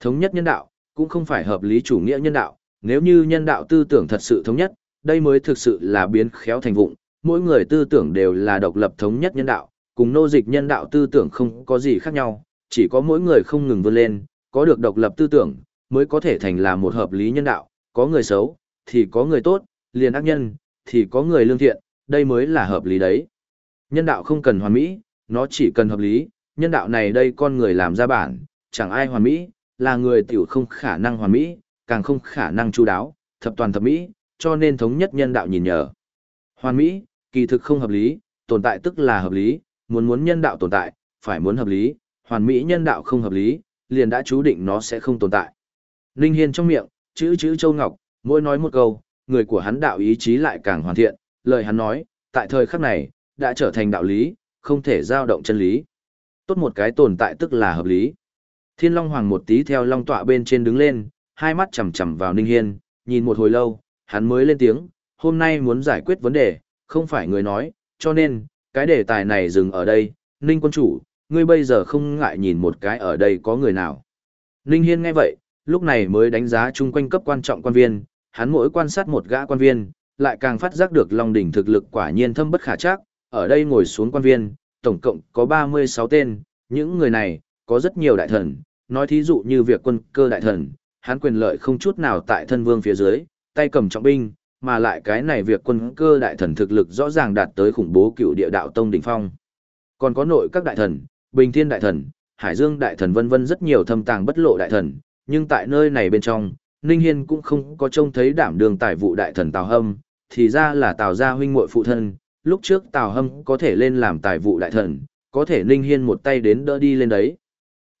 Speaker 1: Thống nhất nhân đạo, cũng không phải hợp lý chủ nghĩa nhân đạo, nếu như nhân đạo tư tưởng thật sự thống nhất, đây mới thực sự là biến khéo thành vụng, mỗi người tư tưởng đều là độc lập thống nhất nhân đạo, cùng nô dịch nhân đạo tư tưởng không có gì khác nhau, chỉ có mỗi người không ngừng vươn lên, có được độc lập tư tưởng, mới có thể thành là một hợp lý nhân đạo, có người xấu, thì có người tốt, liền ác nhân, thì có người lương thiện, đây mới là hợp lý đấy. Nhân đạo không cần hoàn mỹ, nó chỉ cần hợp lý, nhân đạo này đây con người làm ra bản, chẳng ai hoàn mỹ, là người tiểu không khả năng hoàn mỹ, càng không khả năng chu đáo, thập toàn thập mỹ, cho nên thống nhất nhân đạo nhìn nhờ. Hoàn mỹ, kỳ thực không hợp lý, tồn tại tức là hợp lý, muốn muốn nhân đạo tồn tại, phải muốn hợp lý, hoàn mỹ nhân đạo không hợp lý, liền đã chú định nó sẽ không tồn tại. Linh Hiên trong miệng, chữ chữ Châu Ngọc, mỗi nói một câu, người của hắn đạo ý chí lại càng hoàn thiện, lời hắn nói, tại thời khắc này, đã trở thành đạo lý, không thể dao động chân lý. Tốt một cái tồn tại tức là hợp lý. Thiên Long Hoàng một tí theo long tọa bên trên đứng lên, hai mắt chằm chằm vào Ninh Hiên, nhìn một hồi lâu, hắn mới lên tiếng, hôm nay muốn giải quyết vấn đề, không phải người nói, cho nên, cái đề tài này dừng ở đây, Ninh quân chủ, ngươi bây giờ không ngại nhìn một cái ở đây có người nào. Ninh Hiên nghe vậy, lúc này mới đánh giá chung quanh cấp quan trọng quan viên, hắn mỗi quan sát một gã quan viên, lại càng phát giác được Long đỉnh thực lực quả nhiên thâm bất khả trắc, ở đây ngồi xuống quan viên, tổng cộng có 36 tên, những người này, có rất nhiều đại thần, nói thí dụ như việc quân cơ đại thần, hắn quyền lợi không chút nào tại thân vương phía dưới, tay cầm trọng binh, mà lại cái này việc quân cơ đại thần thực lực rõ ràng đạt tới khủng bố cựu địa đạo tông đỉnh phong. Còn có nội các đại thần, Bình Thiên đại thần, Hải Dương đại thần vân vân rất nhiều thâm tàng bất lộ đại thần, nhưng tại nơi này bên trong, Ninh Hiên cũng không có trông thấy đảm đường tài vụ đại thần Tào Hâm, thì ra là Tào gia huynh muội phụ thân, lúc trước Tào Hâm có thể lên làm tài vụ đại thần, có thể Ninh Hiên một tay đến đỡ đi lên đấy.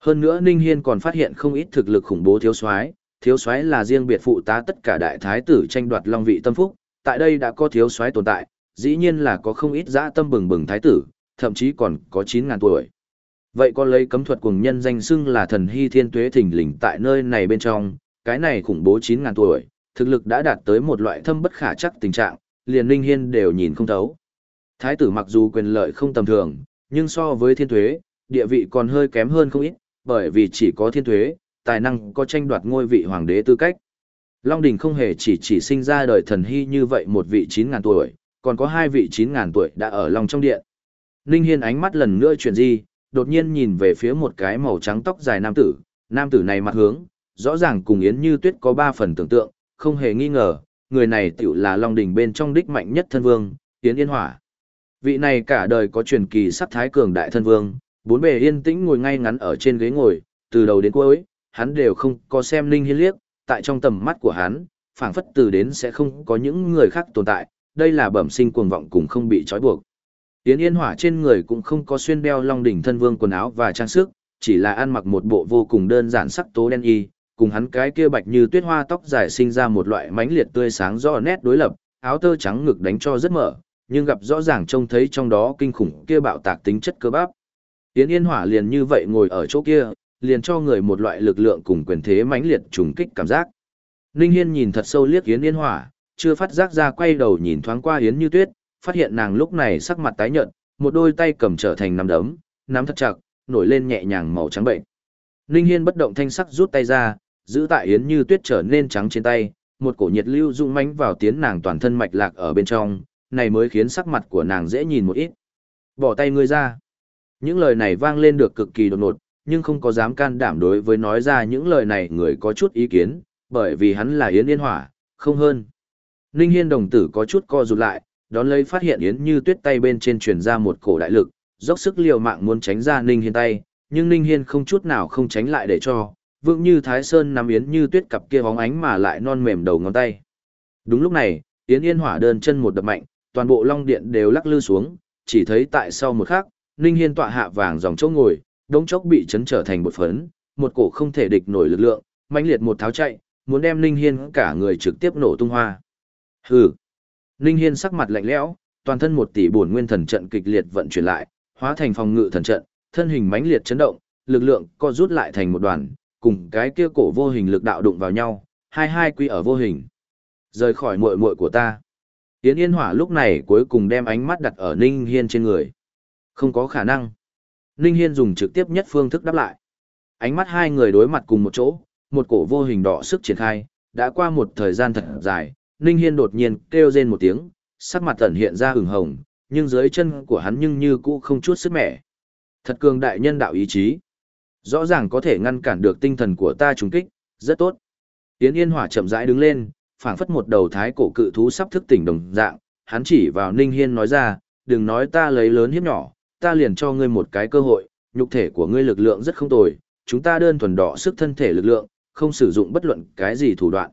Speaker 1: Hơn nữa Ninh Hiên còn phát hiện không ít thực lực khủng bố thiếu soái, thiếu soái là riêng biệt phụ tá tất cả đại thái tử tranh đoạt long vị tâm phúc, tại đây đã có thiếu soái tồn tại, dĩ nhiên là có không ít dã tâm bừng bừng thái tử, thậm chí còn có 9.000 tuổi. Vậy có lấy cấm thuật cùng nhân danh xưng là thần hy thiên tuế thỉnh lình tại nơi này bên trong, cái này khủng bố 9.000 tuổi, thực lực đã đạt tới một loại thâm bất khả chắc tình trạng, liền Ninh Hiên đều nhìn không thấu. Thái tử mặc dù quyền lợi không tầm thường, nhưng so với thiên tuế, địa vị còn hơi kém hơn không ít, bởi vì chỉ có thiên thuế tài năng có tranh đoạt ngôi vị hoàng đế tư cách. Long Đình không hề chỉ chỉ sinh ra đời thần hy như vậy một vị 9.000 tuổi, còn có hai vị 9.000 tuổi đã ở Long trong điện. Ninh Hiên ánh mắt lần nữa chuyển di, đột nhiên nhìn về phía một cái màu trắng tóc dài nam tử, nam tử này mặt hướng, rõ ràng cùng Yến Như Tuyết có ba phần tưởng tượng, không hề nghi ngờ, người này tiểu là Long Đình bên trong đích mạnh nhất thân vương, Yến Yên Hỏa. Vị này cả đời có truyền kỳ sắc thái cường đại thân vương, bốn bề yên tĩnh ngồi ngay ngắn ở trên ghế ngồi, từ đầu đến cuối, hắn đều không có xem Ninh Hiên liếc, tại trong tầm mắt của hắn, phảng phất từ đến sẽ không có những người khác tồn tại, đây là bẩm sinh cuồng vọng cùng không bị trói buộc. Yến Yên Hỏa trên người cũng không có xuyên đeo long đỉnh thân vương quần áo và trang sức, chỉ là ăn mặc một bộ vô cùng đơn giản sắc tố đen y, cùng hắn cái kia bạch như tuyết hoa tóc dài sinh ra một loại mánh liệt tươi sáng rõ nét đối lập, áo tơ trắng ngực đánh cho rất mở, nhưng gặp rõ ràng trông thấy trong đó kinh khủng kia bạo tạc tính chất cơ bắp. Yến Yên Hỏa liền như vậy ngồi ở chỗ kia, liền cho người một loại lực lượng cùng quyền thế mãnh liệt trùng kích cảm giác. Ninh Hiên nhìn thật sâu liếc Yến Yên Hỏa, chưa phát giác ra quay đầu nhìn thoáng qua Yến Như Tuyết, phát hiện nàng lúc này sắc mặt tái nhợt, một đôi tay cầm trở thành nắm đấm, nắm thật chặt, nổi lên nhẹ nhàng màu trắng bệnh. Ninh Hiên bất động thanh sắc rút tay ra, giữ tại Yến Như Tuyết trở nên trắng trên tay, một cổ nhiệt lưu rung mãnh vào tiến nàng toàn thân mạch lạc ở bên trong, này mới khiến sắc mặt của nàng dễ nhìn một ít. Bỏ tay ngươi ra. Những lời này vang lên được cực kỳ đột ngột, nhưng không có dám can đảm đối với nói ra những lời này người có chút ý kiến, bởi vì hắn là Yến Yên Hỏa, không hơn. Ninh Hiên đồng tử có chút co rụt lại, đón lấy phát hiện Yến Như Tuyết tay bên trên truyền ra một cổ đại lực, dốc sức liều mạng muốn tránh ra Ninh Hiên tay, nhưng Ninh Hiên không chút nào không tránh lại để cho, vượng như Thái Sơn nắm Yến Như Tuyết cặp kia bóng ánh mà lại non mềm đầu ngón tay. Đúng lúc này, Yến Yên Hỏa đơn chân một đập mạnh, toàn bộ long điện đều lắc lư xuống, chỉ thấy tại sau một khắc, Ninh Hiên tọa hạ vàng dòng chỗ ngồi, đống chốc bị chấn trở thành một phấn, một cổ không thể địch nổi lực lượng, mãnh liệt một tháo chạy, muốn đem Ninh Hiên cả người trực tiếp nổ tung hoa. Hừ. Ninh Hiên sắc mặt lạnh lẽo, toàn thân một tỷ bổn nguyên thần trận kịch liệt vận chuyển lại, hóa thành phòng ngự thần trận, thân hình mãnh liệt chấn động, lực lượng co rút lại thành một đoàn, cùng cái kia cổ vô hình lực đạo đụng vào nhau, hai hai quy ở vô hình. Rời khỏi muội muội của ta. Yến Yên Hỏa lúc này cuối cùng đem ánh mắt đặt ở Ninh Hiên trên người. Không có khả năng. Ninh Hiên dùng trực tiếp nhất phương thức đáp lại. Ánh mắt hai người đối mặt cùng một chỗ, một cổ vô hình đỏ sức triển khai, đã qua một thời gian thật dài, Ninh Hiên đột nhiên kêu rên một tiếng, sắc mặt tẩn hiện ra hừng hồng, nhưng dưới chân của hắn nhưng như cũ không chút sức mẻ. Thật cường đại nhân đạo ý chí. Rõ ràng có thể ngăn cản được tinh thần của ta trùng kích, rất tốt. Tiến Yên Hỏa chậm rãi đứng lên, phảng phất một đầu thái cổ cự thú sắp thức tỉnh đồng dạng, hắn chỉ vào Ninh Hiên nói ra, đừng nói ta lấy lớn hiếp nhỏ, ta liền cho ngươi một cái cơ hội, nhục thể của ngươi lực lượng rất không tồi, chúng ta đơn thuần đỏ sức thân thể lực lượng, không sử dụng bất luận cái gì thủ đoạn.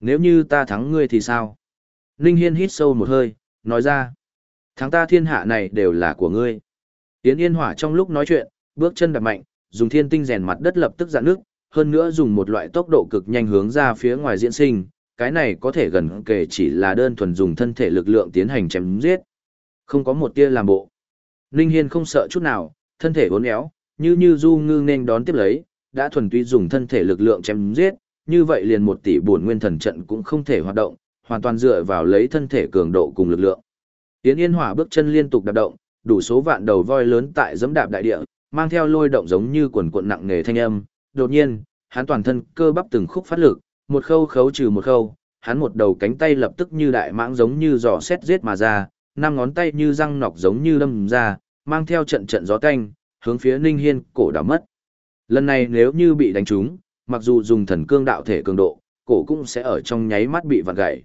Speaker 1: Nếu như ta thắng ngươi thì sao? Ninh Hiên hít sâu một hơi, nói ra, thắng ta thiên hạ này đều là của ngươi. Yến Yên Hỏa trong lúc nói chuyện, bước chân đạp mạnh, dùng thiên tinh rèn mặt đất lập tức dạn nước, hơn nữa dùng một loại tốc độ cực nhanh hướng ra phía ngoài diễn sinh, cái này có thể gần kể chỉ là đơn thuần dùng thân thể lực lượng tiến hành chém giết. Không có một tia làm bộ. Ninh Hiên không sợ chút nào, thân thể uốn éo, như như du ngư nên đón tiếp lấy, đã thuần túy dùng thân thể lực lượng chém giết, như vậy liền một tỷ bổn nguyên thần trận cũng không thể hoạt động, hoàn toàn dựa vào lấy thân thể cường độ cùng lực lượng. Tiến Yên Hỏa bước chân liên tục đạp động, đủ số vạn đầu voi lớn tại giẫm đạp đại địa, mang theo lôi động giống như quần cuộn nặng nề thanh âm, đột nhiên, hắn toàn thân cơ bắp từng khúc phát lực, một khâu khấu trừ một khâu, hắn một đầu cánh tay lập tức như đại mãng giống như giò xét giết mà ra, năm ngón tay như răng nọc giống như đâm ra, mang theo trận trận gió tanh, hướng phía Ninh Hiên cổ đã mất. Lần này nếu như bị đánh trúng, mặc dù dùng thần cương đạo thể cường độ, cổ cũng sẽ ở trong nháy mắt bị vặn gãy.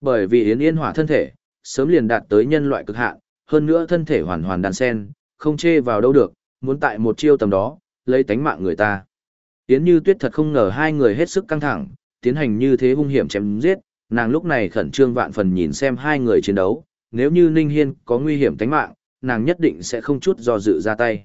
Speaker 1: Bởi vì Yến Yên Hỏa thân thể, sớm liền đạt tới nhân loại cực hạn, hơn nữa thân thể hoàn hoàn đàn sen, không chê vào đâu được, muốn tại một chiêu tầm đó, lấy tánh mạng người ta. Yến Như Tuyết thật không ngờ hai người hết sức căng thẳng, tiến hành như thế hung hiểm chém giết, nàng lúc này khẩn trương vạn phần nhìn xem hai người chiến đấu, nếu như Ninh Hiên có nguy hiểm tính mạng, nàng nhất định sẽ không chút do dự ra tay.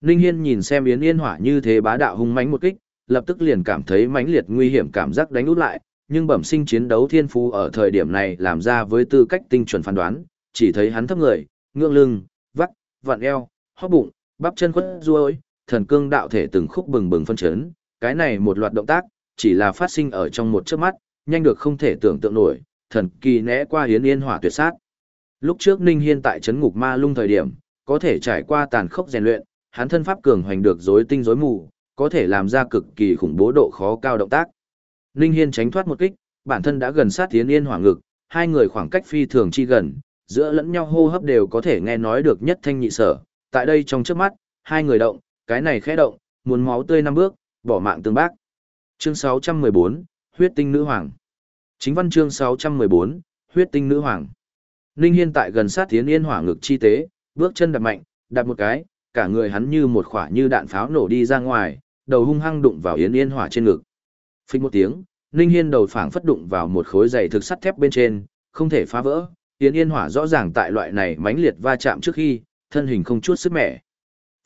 Speaker 1: Ninh Hiên nhìn xem Yến Yên Hỏa như thế bá đạo hung mãnh một kích, lập tức liền cảm thấy mãnh liệt nguy hiểm cảm giác đánh út lại, nhưng bẩm sinh chiến đấu thiên phú ở thời điểm này làm ra với tư cách tinh chuẩn phán đoán, chỉ thấy hắn thấp người, ngưỡng lưng, vắt, vặn eo, hóp bụng, bắp chân quất ruôi, thần cương đạo thể từng khúc bừng bừng phân chấn, cái này một loạt động tác, chỉ là phát sinh ở trong một chớp mắt, nhanh được không thể tưởng tượng nổi, thần kỳ né qua Yến yên hỏa tuyệt sát. Lúc trước Ninh Hiên tại chấn ngục ma lung thời điểm, có thể trải qua tàn khốc rèn luyện, hắn thân pháp cường hoành được rối tinh rối mù, có thể làm ra cực kỳ khủng bố độ khó cao động tác. Ninh Hiên tránh thoát một kích, bản thân đã gần sát tiến Yên hỏa ngực, hai người khoảng cách phi thường chi gần, giữa lẫn nhau hô hấp đều có thể nghe nói được nhất thanh nhị sở. Tại đây trong trước mắt, hai người động, cái này khẽ động, muốn máu tươi năm bước, bỏ mạng tương bác. Chương 614, Huyết tinh nữ hoàng. Chính văn chương 614, Huyết tinh nữ hoàng. Ninh Hiên tại gần sát Yến Yên hỏa ngực chi tế, bước chân đạp mạnh, đạp một cái, cả người hắn như một quả như đạn pháo nổ đi ra ngoài, đầu hung hăng đụng vào Yến Yên hỏa trên ngực. Phích một tiếng, Ninh Hiên đầu phảng phất đụng vào một khối dày thực sắt thép bên trên, không thể phá vỡ. Yến Yên Hỏa rõ ràng tại loại này mãnh liệt va chạm trước khi, thân hình không chút sức mẻ.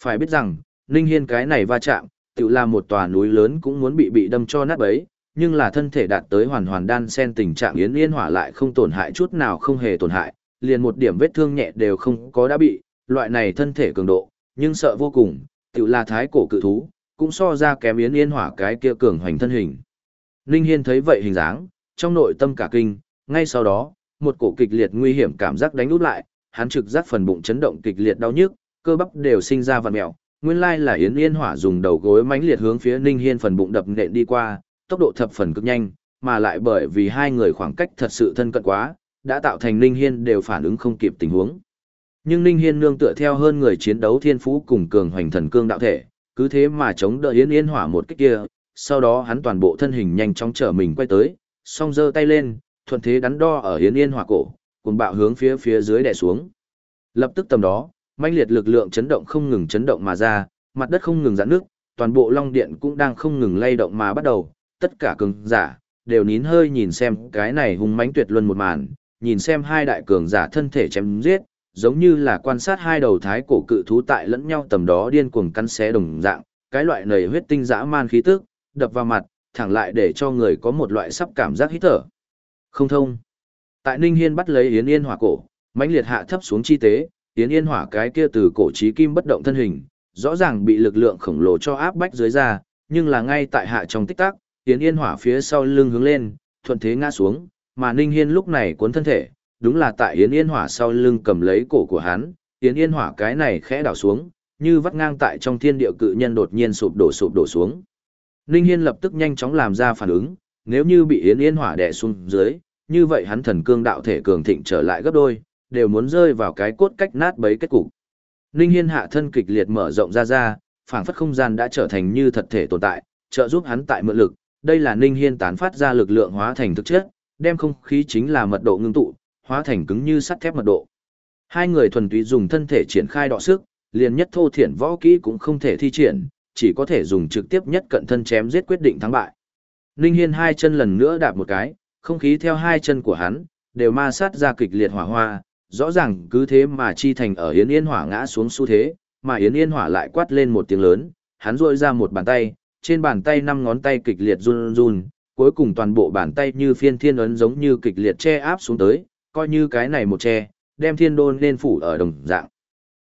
Speaker 1: Phải biết rằng, Ninh Hiên cái này va chạm, tự là một tòa núi lớn cũng muốn bị bị đâm cho nát bấy, nhưng là thân thể đạt tới hoàn hoàn đan sen tình trạng Yến Yên Hỏa lại không tổn hại chút nào không hề tổn hại, liền một điểm vết thương nhẹ đều không có đã bị, loại này thân thể cường độ, nhưng sợ vô cùng, tự là thái cổ cự thú, cũng so ra kém Yến Yên Hỏa cái kia cường hoành thân hình. Ninh Hiên thấy vậy hình dáng, trong nội tâm cả kinh, ngay sau đó, một cổ kịch liệt nguy hiểm cảm giác đánh út lại, hắn trực giác phần bụng chấn động kịch liệt đau nhức, cơ bắp đều sinh ra vằn mèo. Nguyên lai là Yến Yên Hỏa dùng đầu gối mãnh liệt hướng phía Ninh Hiên phần bụng đập nện đi qua, tốc độ thập phần cực nhanh, mà lại bởi vì hai người khoảng cách thật sự thân cận quá, đã tạo thành Ninh Hiên đều phản ứng không kịp tình huống. Nhưng Ninh Hiên nương tựa theo hơn người chiến đấu thiên phú cùng cường hoành thần cương đạo thể, cứ thế mà chống đỡ Yến Yến Hỏa một kích kia, sau đó hắn toàn bộ thân hình nhanh chóng trở mình quay tới, song giơ tay lên, thuận thế đắn đo ở Yến Yến hỏa cổ, cùng bạo hướng phía phía dưới đè xuống. Lập tức tầm đó, mãnh liệt lực lượng chấn động không ngừng chấn động mà ra, mặt đất không ngừng giãn nước, toàn bộ long điện cũng đang không ngừng lay động mà bắt đầu, tất cả cường giả đều nín hơi nhìn xem cái này hung mãnh tuyệt luân một màn, nhìn xem hai đại cường giả thân thể chém giết, giống như là quan sát hai đầu thái cổ cự thú tại lẫn nhau tầm đó điên cuồng cắn xé đồng dạng, cái loại nầy huyết tinh dã man khí tức, đập vào mặt, thẳng lại để cho người có một loại sắp cảm giác hít thở. Không thông. Tại Ninh Hiên bắt lấy Yến Yên hỏa cổ, mãnh liệt hạ thấp xuống chi tế, Yến Yên hỏa cái kia từ cổ chí kim bất động thân hình, rõ ràng bị lực lượng khổng lồ cho áp bách dưới ra, nhưng là ngay tại hạ trong tích tắc, Yến Yên hỏa phía sau lưng hướng lên, thuận thế ngã xuống, mà Ninh Hiên lúc này cuốn thân thể, đúng là tại Yến Yên hỏa sau lưng cầm lấy cổ của hắn, Yến Yên hỏa cái này khẽ đảo xuống, như vắt ngang tại trong thiên địa cự nhân đột nhiên sụp đổ sụp đổ xuống. Ninh Hiên lập tức nhanh chóng làm ra phản ứng, nếu như bị Yến Yên hỏa đè xuống dưới, như vậy hắn thần cương đạo thể cường thịnh trở lại gấp đôi, đều muốn rơi vào cái cốt cách nát bấy kết cục. Ninh Hiên hạ thân kịch liệt mở rộng ra ra, phảng phất không gian đã trở thành như thật thể tồn tại, trợ giúp hắn tại mượn lực. Đây là Ninh Hiên tán phát ra lực lượng hóa thành thực chất, đem không khí chính là mật độ ngưng tụ, hóa thành cứng như sắt thép mật độ. Hai người thuần túy dùng thân thể triển khai đọ sức, liền nhất thô thiển võ kỹ cũng không thể thi triển, chỉ có thể dùng trực tiếp nhất cận thân chém giết quyết định thắng bại. Ninh Hiên hai chân lần nữa đạp một cái, không khí theo hai chân của hắn, đều ma sát ra kịch liệt hỏa hoa, rõ ràng cứ thế mà chi thành ở Yến Yên Hỏa ngã xuống xu thế, mà Yến Yên Hỏa lại quát lên một tiếng lớn, hắn rôi ra một bàn tay, trên bàn tay năm ngón tay kịch liệt run run, cuối cùng toàn bộ bàn tay như phiên thiên ấn giống như kịch liệt che áp xuống tới, coi như cái này một che, đem thiên đôn lên phủ ở đồng dạng.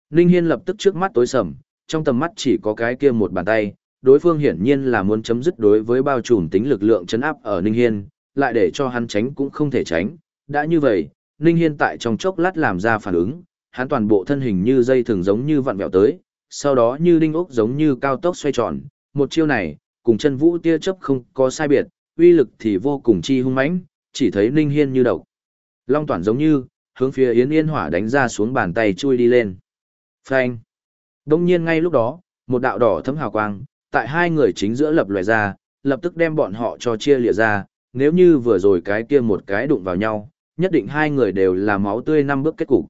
Speaker 1: Ninh Hiên lập tức trước mắt tối sầm, trong tầm mắt chỉ có cái kia một bàn tay, đối phương hiển nhiên là muốn chấm dứt đối với bao trùm tính lực lượng chấn áp ở Ninh Hiên, lại để cho hắn tránh cũng không thể tránh. Đã như vậy, Ninh Hiên tại trong chốc lát làm ra phản ứng, hắn toàn bộ thân hình như dây thường giống như vặn vẹo tới, sau đó như đinh ốc giống như cao tốc xoay tròn, một chiêu này, cùng chân vũ tia chớp không có sai biệt, uy lực thì vô cùng chi hung mãnh, chỉ thấy Ninh Hiên như độc. Long toàn giống như, hướng phía Yến Yên Hỏa đánh ra xuống bàn tay chui đi lên. Phanh. Đông nhiên ngay lúc đó, một đạo đỏ thấm hào quang, tại hai người chính giữa lập loè ra, lập tức đem bọn họ cho chia lìa ra, nếu như vừa rồi cái kia một cái đụng vào nhau, nhất định hai người đều là máu tươi năm bước kết cục.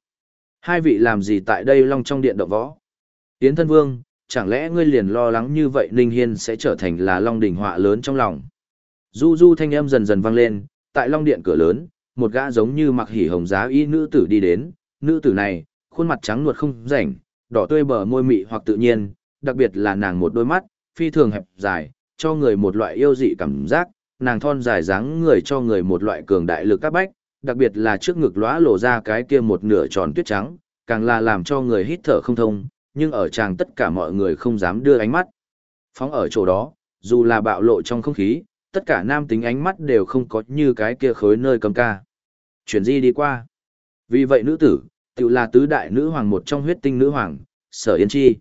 Speaker 1: Hai vị làm gì tại đây long trong điện động võ? Yến thân vương, chẳng lẽ ngươi liền lo lắng như vậy Ninh Hiên sẽ trở thành là Long đỉnh họa lớn trong lòng. Du du thanh âm dần dần vang lên, tại Long điện cửa lớn, một gã giống như mặc hỉ hồng giá y nữ tử đi đến, nữ tử này, khuôn mặt trắng nuột không rảnh, đỏ tươi bờ môi mị hoặc tự nhiên, đặc biệt là nàng một đôi mắt, phi thường hẹp dài, cho người một loại yêu dị cảm giác, nàng thon dài dáng người cho người một loại cường đại lực các bách, đặc biệt là trước ngực lóa lộ ra cái kia một nửa tròn tuyết trắng, càng là làm cho người hít thở không thông, nhưng ở chàng tất cả mọi người không dám đưa ánh mắt. Phóng ở chỗ đó, dù là bạo lộ trong không khí, tất cả nam tính ánh mắt đều không có như cái kia khối nơi cầm ca. Chuyển di đi qua. Vì vậy nữ tử, tự là tứ đại nữ hoàng một trong huyết tinh nữ hoàng, sở yên chi.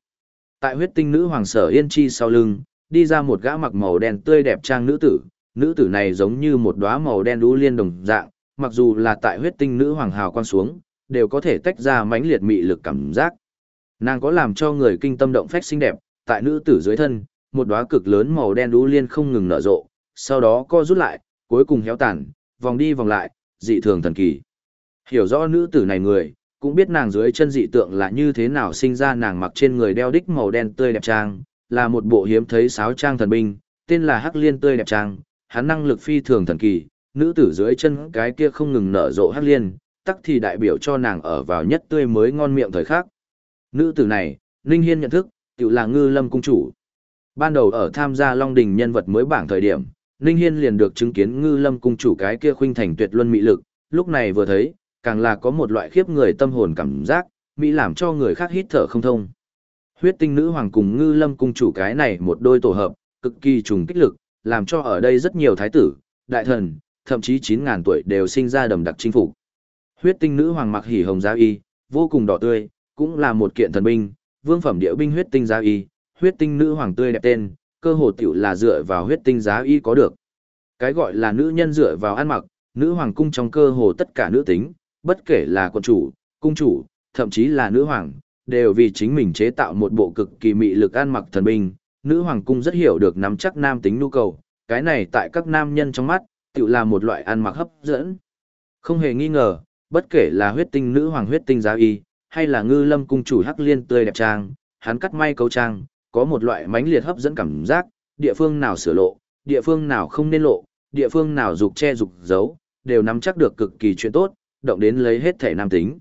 Speaker 1: Tại huyết tinh nữ hoàng sở yên chi sau lưng, đi ra một gã mặc màu đen tươi đẹp trang nữ tử, nữ tử này giống như một đóa màu đen đu liên đồng dạng, mặc dù là tại huyết tinh nữ hoàng hào quang xuống, đều có thể tách ra mãnh liệt mị lực cảm giác. Nàng có làm cho người kinh tâm động phách xinh đẹp, tại nữ tử dưới thân, một đóa cực lớn màu đen đu liên không ngừng nở rộ, sau đó co rút lại, cuối cùng héo tàn, vòng đi vòng lại, dị thường thần kỳ. Hiểu rõ nữ tử này người, cũng biết nàng dưới chân dị tượng là như thế nào sinh ra nàng mặc trên người đeo đích màu đen tươi đẹp trang, là một bộ hiếm thấy sáo trang thần binh, tên là Hắc Liên tươi đẹp trang, hắn năng lực phi thường thần kỳ, nữ tử dưới chân cái kia không ngừng nở rộ Hắc Liên, tắc thì đại biểu cho nàng ở vào nhất tươi mới ngon miệng thời khắc. Nữ tử này, Ninh Hiên nhận thức, tự là Ngư Lâm cung chủ. Ban đầu ở tham gia Long Đình nhân vật mới bảng thời điểm, Ninh Hiên liền được chứng kiến Ngư Lâm cung chủ cái kia khuynh thành tuyệt luân mỹ lực, lúc này vừa thấy, càng là có một loại khiếp người tâm hồn cảm giác, mỹ làm cho người khác hít thở không thông. Huyết tinh nữ hoàng cùng Ngư Lâm cung chủ cái này một đôi tổ hợp, cực kỳ trùng kích lực, làm cho ở đây rất nhiều thái tử, đại thần, thậm chí 9000 tuổi đều sinh ra đầm đặc chinh phục. Huyết tinh nữ hoàng mặc hỉ hồng giá y, vô cùng đỏ tươi, cũng là một kiện thần binh, vương phẩm địa binh huyết tinh giá y, huyết tinh nữ hoàng tươi đẹp tên, cơ hồ tiểu là dựa vào huyết tinh giá y có được. Cái gọi là nữ nhân dựa vào ăn mặc, nữ hoàng cung trong cơ hồ tất cả nữ tính, bất kể là quân chủ, cung chủ, thậm chí là nữ hoàng, đều vì chính mình chế tạo một bộ cực kỳ mị lực ăn mặc thần binh. Nữ hoàng cung rất hiểu được nắm chắc nam tính nhu cầu, cái này tại các nam nhân trong mắt, tự là một loại ăn mặc hấp dẫn. Không hề nghi ngờ, bất kể là huyết tinh nữ hoàng huyết tinh giá y, hay là ngư lâm cung chủ hắc liên tươi đẹp trang, hắn cắt may cấu trang, có một loại mãnh liệt hấp dẫn cảm giác, địa phương nào sửa lộ, địa phương nào không nên lộ, địa phương nào dục che dục giấu, đều nắm chắc được cực kỳ chuyện tốt, động đến lấy hết thể nam tính.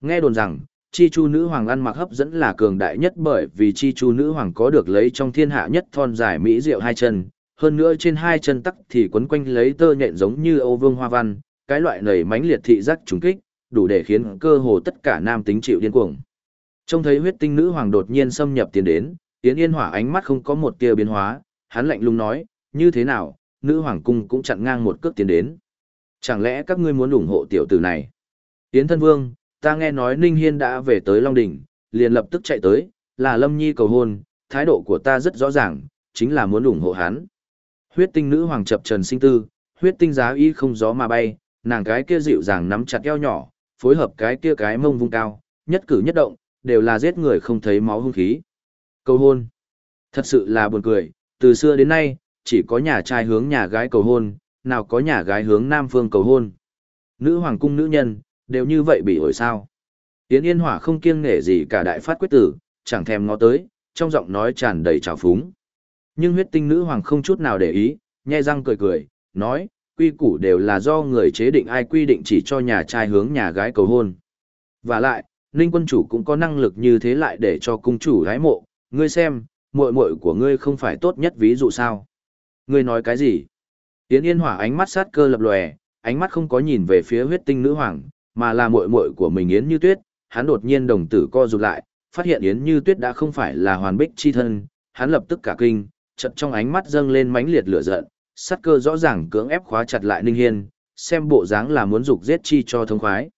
Speaker 1: Nghe đồn rằng, chi chu nữ hoàng ăn mặc hấp dẫn là cường đại nhất bởi vì chi chu nữ hoàng có được lấy trong thiên hạ nhất thon dài mỹ diệu hai chân, hơn nữa trên hai chân tắc thì quấn quanh lấy tơ nhện giống như Âu Vương Hoa Văn, cái loại nầy mãnh liệt thị giác trùng kích, đủ để khiến cơ hồ tất cả nam tính chịu điên cuồng. Trông thấy huyết tinh nữ hoàng đột nhiên xâm nhập tiến đến, Yến Yên Hỏa ánh mắt không có một tia biến hóa, hắn lạnh lùng nói, như thế nào, nữ hoàng cung cũng chặn ngang một cước tiến đến. Chẳng lẽ các ngươi muốn ủng hộ tiểu tử này? Yến thân vương, ta nghe nói Ninh Hiên đã về tới Long Đỉnh, liền lập tức chạy tới, là Lâm Nhi cầu hôn, thái độ của ta rất rõ ràng, chính là muốn ủng hộ hắn. Huyết tinh nữ hoàng chập trần sinh tư, huyết tinh giá y không gió mà bay, nàng cái kia dịu dàng nắm chặt eo nhỏ, phối hợp cái kia cái mông vung cao, nhất cử nhất động, đều là giết người không thấy máu hung khí. Cầu hôn. Thật sự là buồn cười, từ xưa đến nay, chỉ có nhà trai hướng nhà gái cầu hôn, nào có nhà gái hướng nam phương cầu hôn. Nữ hoàng cung nữ nhân, đều như vậy bị ổi sao. Tiến yên hỏa không kiêng nể gì cả đại phát quyết tử, chẳng thèm ngó tới, trong giọng nói tràn đầy trào phúng. Nhưng huyết tinh nữ hoàng không chút nào để ý, nhe răng cười cười, nói, quy củ đều là do người chế định ai quy định chỉ cho nhà trai hướng nhà gái cầu hôn. Và lại, Ninh quân chủ cũng có năng lực như thế lại để cho cung chủ gái mộ, ngươi xem, muội muội của ngươi không phải tốt nhất ví dụ sao. Ngươi nói cái gì? Yến Yên Hỏa ánh mắt sát cơ lập lòe, ánh mắt không có nhìn về phía huyết tinh nữ hoàng, mà là muội muội của mình Yến Như Tuyết, hắn đột nhiên đồng tử co rụt lại, phát hiện Yến Như Tuyết đã không phải là hoàn bích chi thân, hắn lập tức cả kinh, chợt trong ánh mắt dâng lên mãnh liệt lửa giận, sát cơ rõ ràng cưỡng ép khóa chặt lại Ninh Hiên, xem bộ dáng là muốn dục giết chi cho thông khoái.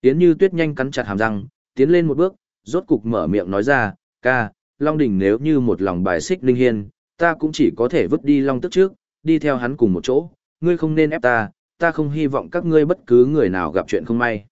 Speaker 1: Yến Như Tuyết nhanh cắn chặt hàm răng, tiến lên một bước, rốt cục mở miệng nói ra, ca, Long Đình nếu như một lòng bài xích Ninh Hiên, ta cũng chỉ có thể vứt đi Long tức trước, đi theo hắn cùng một chỗ, ngươi không nên ép ta, ta không hy vọng các ngươi bất cứ người nào gặp chuyện không may.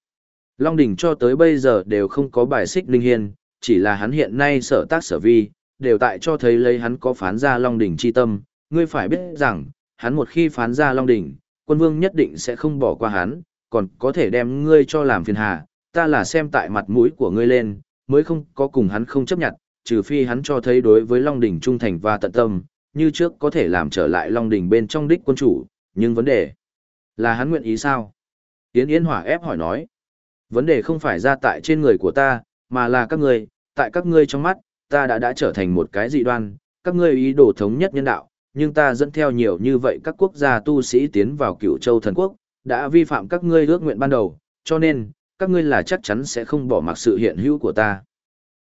Speaker 1: Long Đình cho tới bây giờ đều không có bài xích Ninh Hiên, chỉ là hắn hiện nay sở tác sở vi, đều tại cho thấy lấy hắn có phán ra Long Đình chi tâm, ngươi phải biết rằng, hắn một khi phán ra Long Đình, quân vương nhất định sẽ không bỏ qua hắn, còn có thể đem ngươi cho làm phiền hà, ta là xem tại mặt mũi của ngươi lên, mới không có cùng hắn không chấp nhận, trừ phi hắn cho thấy đối với Long Đỉnh trung thành và tận tâm, như trước có thể làm trở lại Long Đỉnh bên trong đích quân chủ, nhưng vấn đề là hắn nguyện ý sao? Yến Yến Hỏa ép hỏi nói, vấn đề không phải ra tại trên người của ta, mà là các ngươi, tại các ngươi trong mắt, ta đã đã trở thành một cái dị đoan, các ngươi ý đồ thống nhất nhân đạo, nhưng ta dẫn theo nhiều như vậy các quốc gia tu sĩ tiến vào cựu châu thần quốc, đã vi phạm các ngươi ước nguyện ban đầu, cho nên, các ngươi là chắc chắn sẽ không bỏ mặc sự hiện hữu của ta.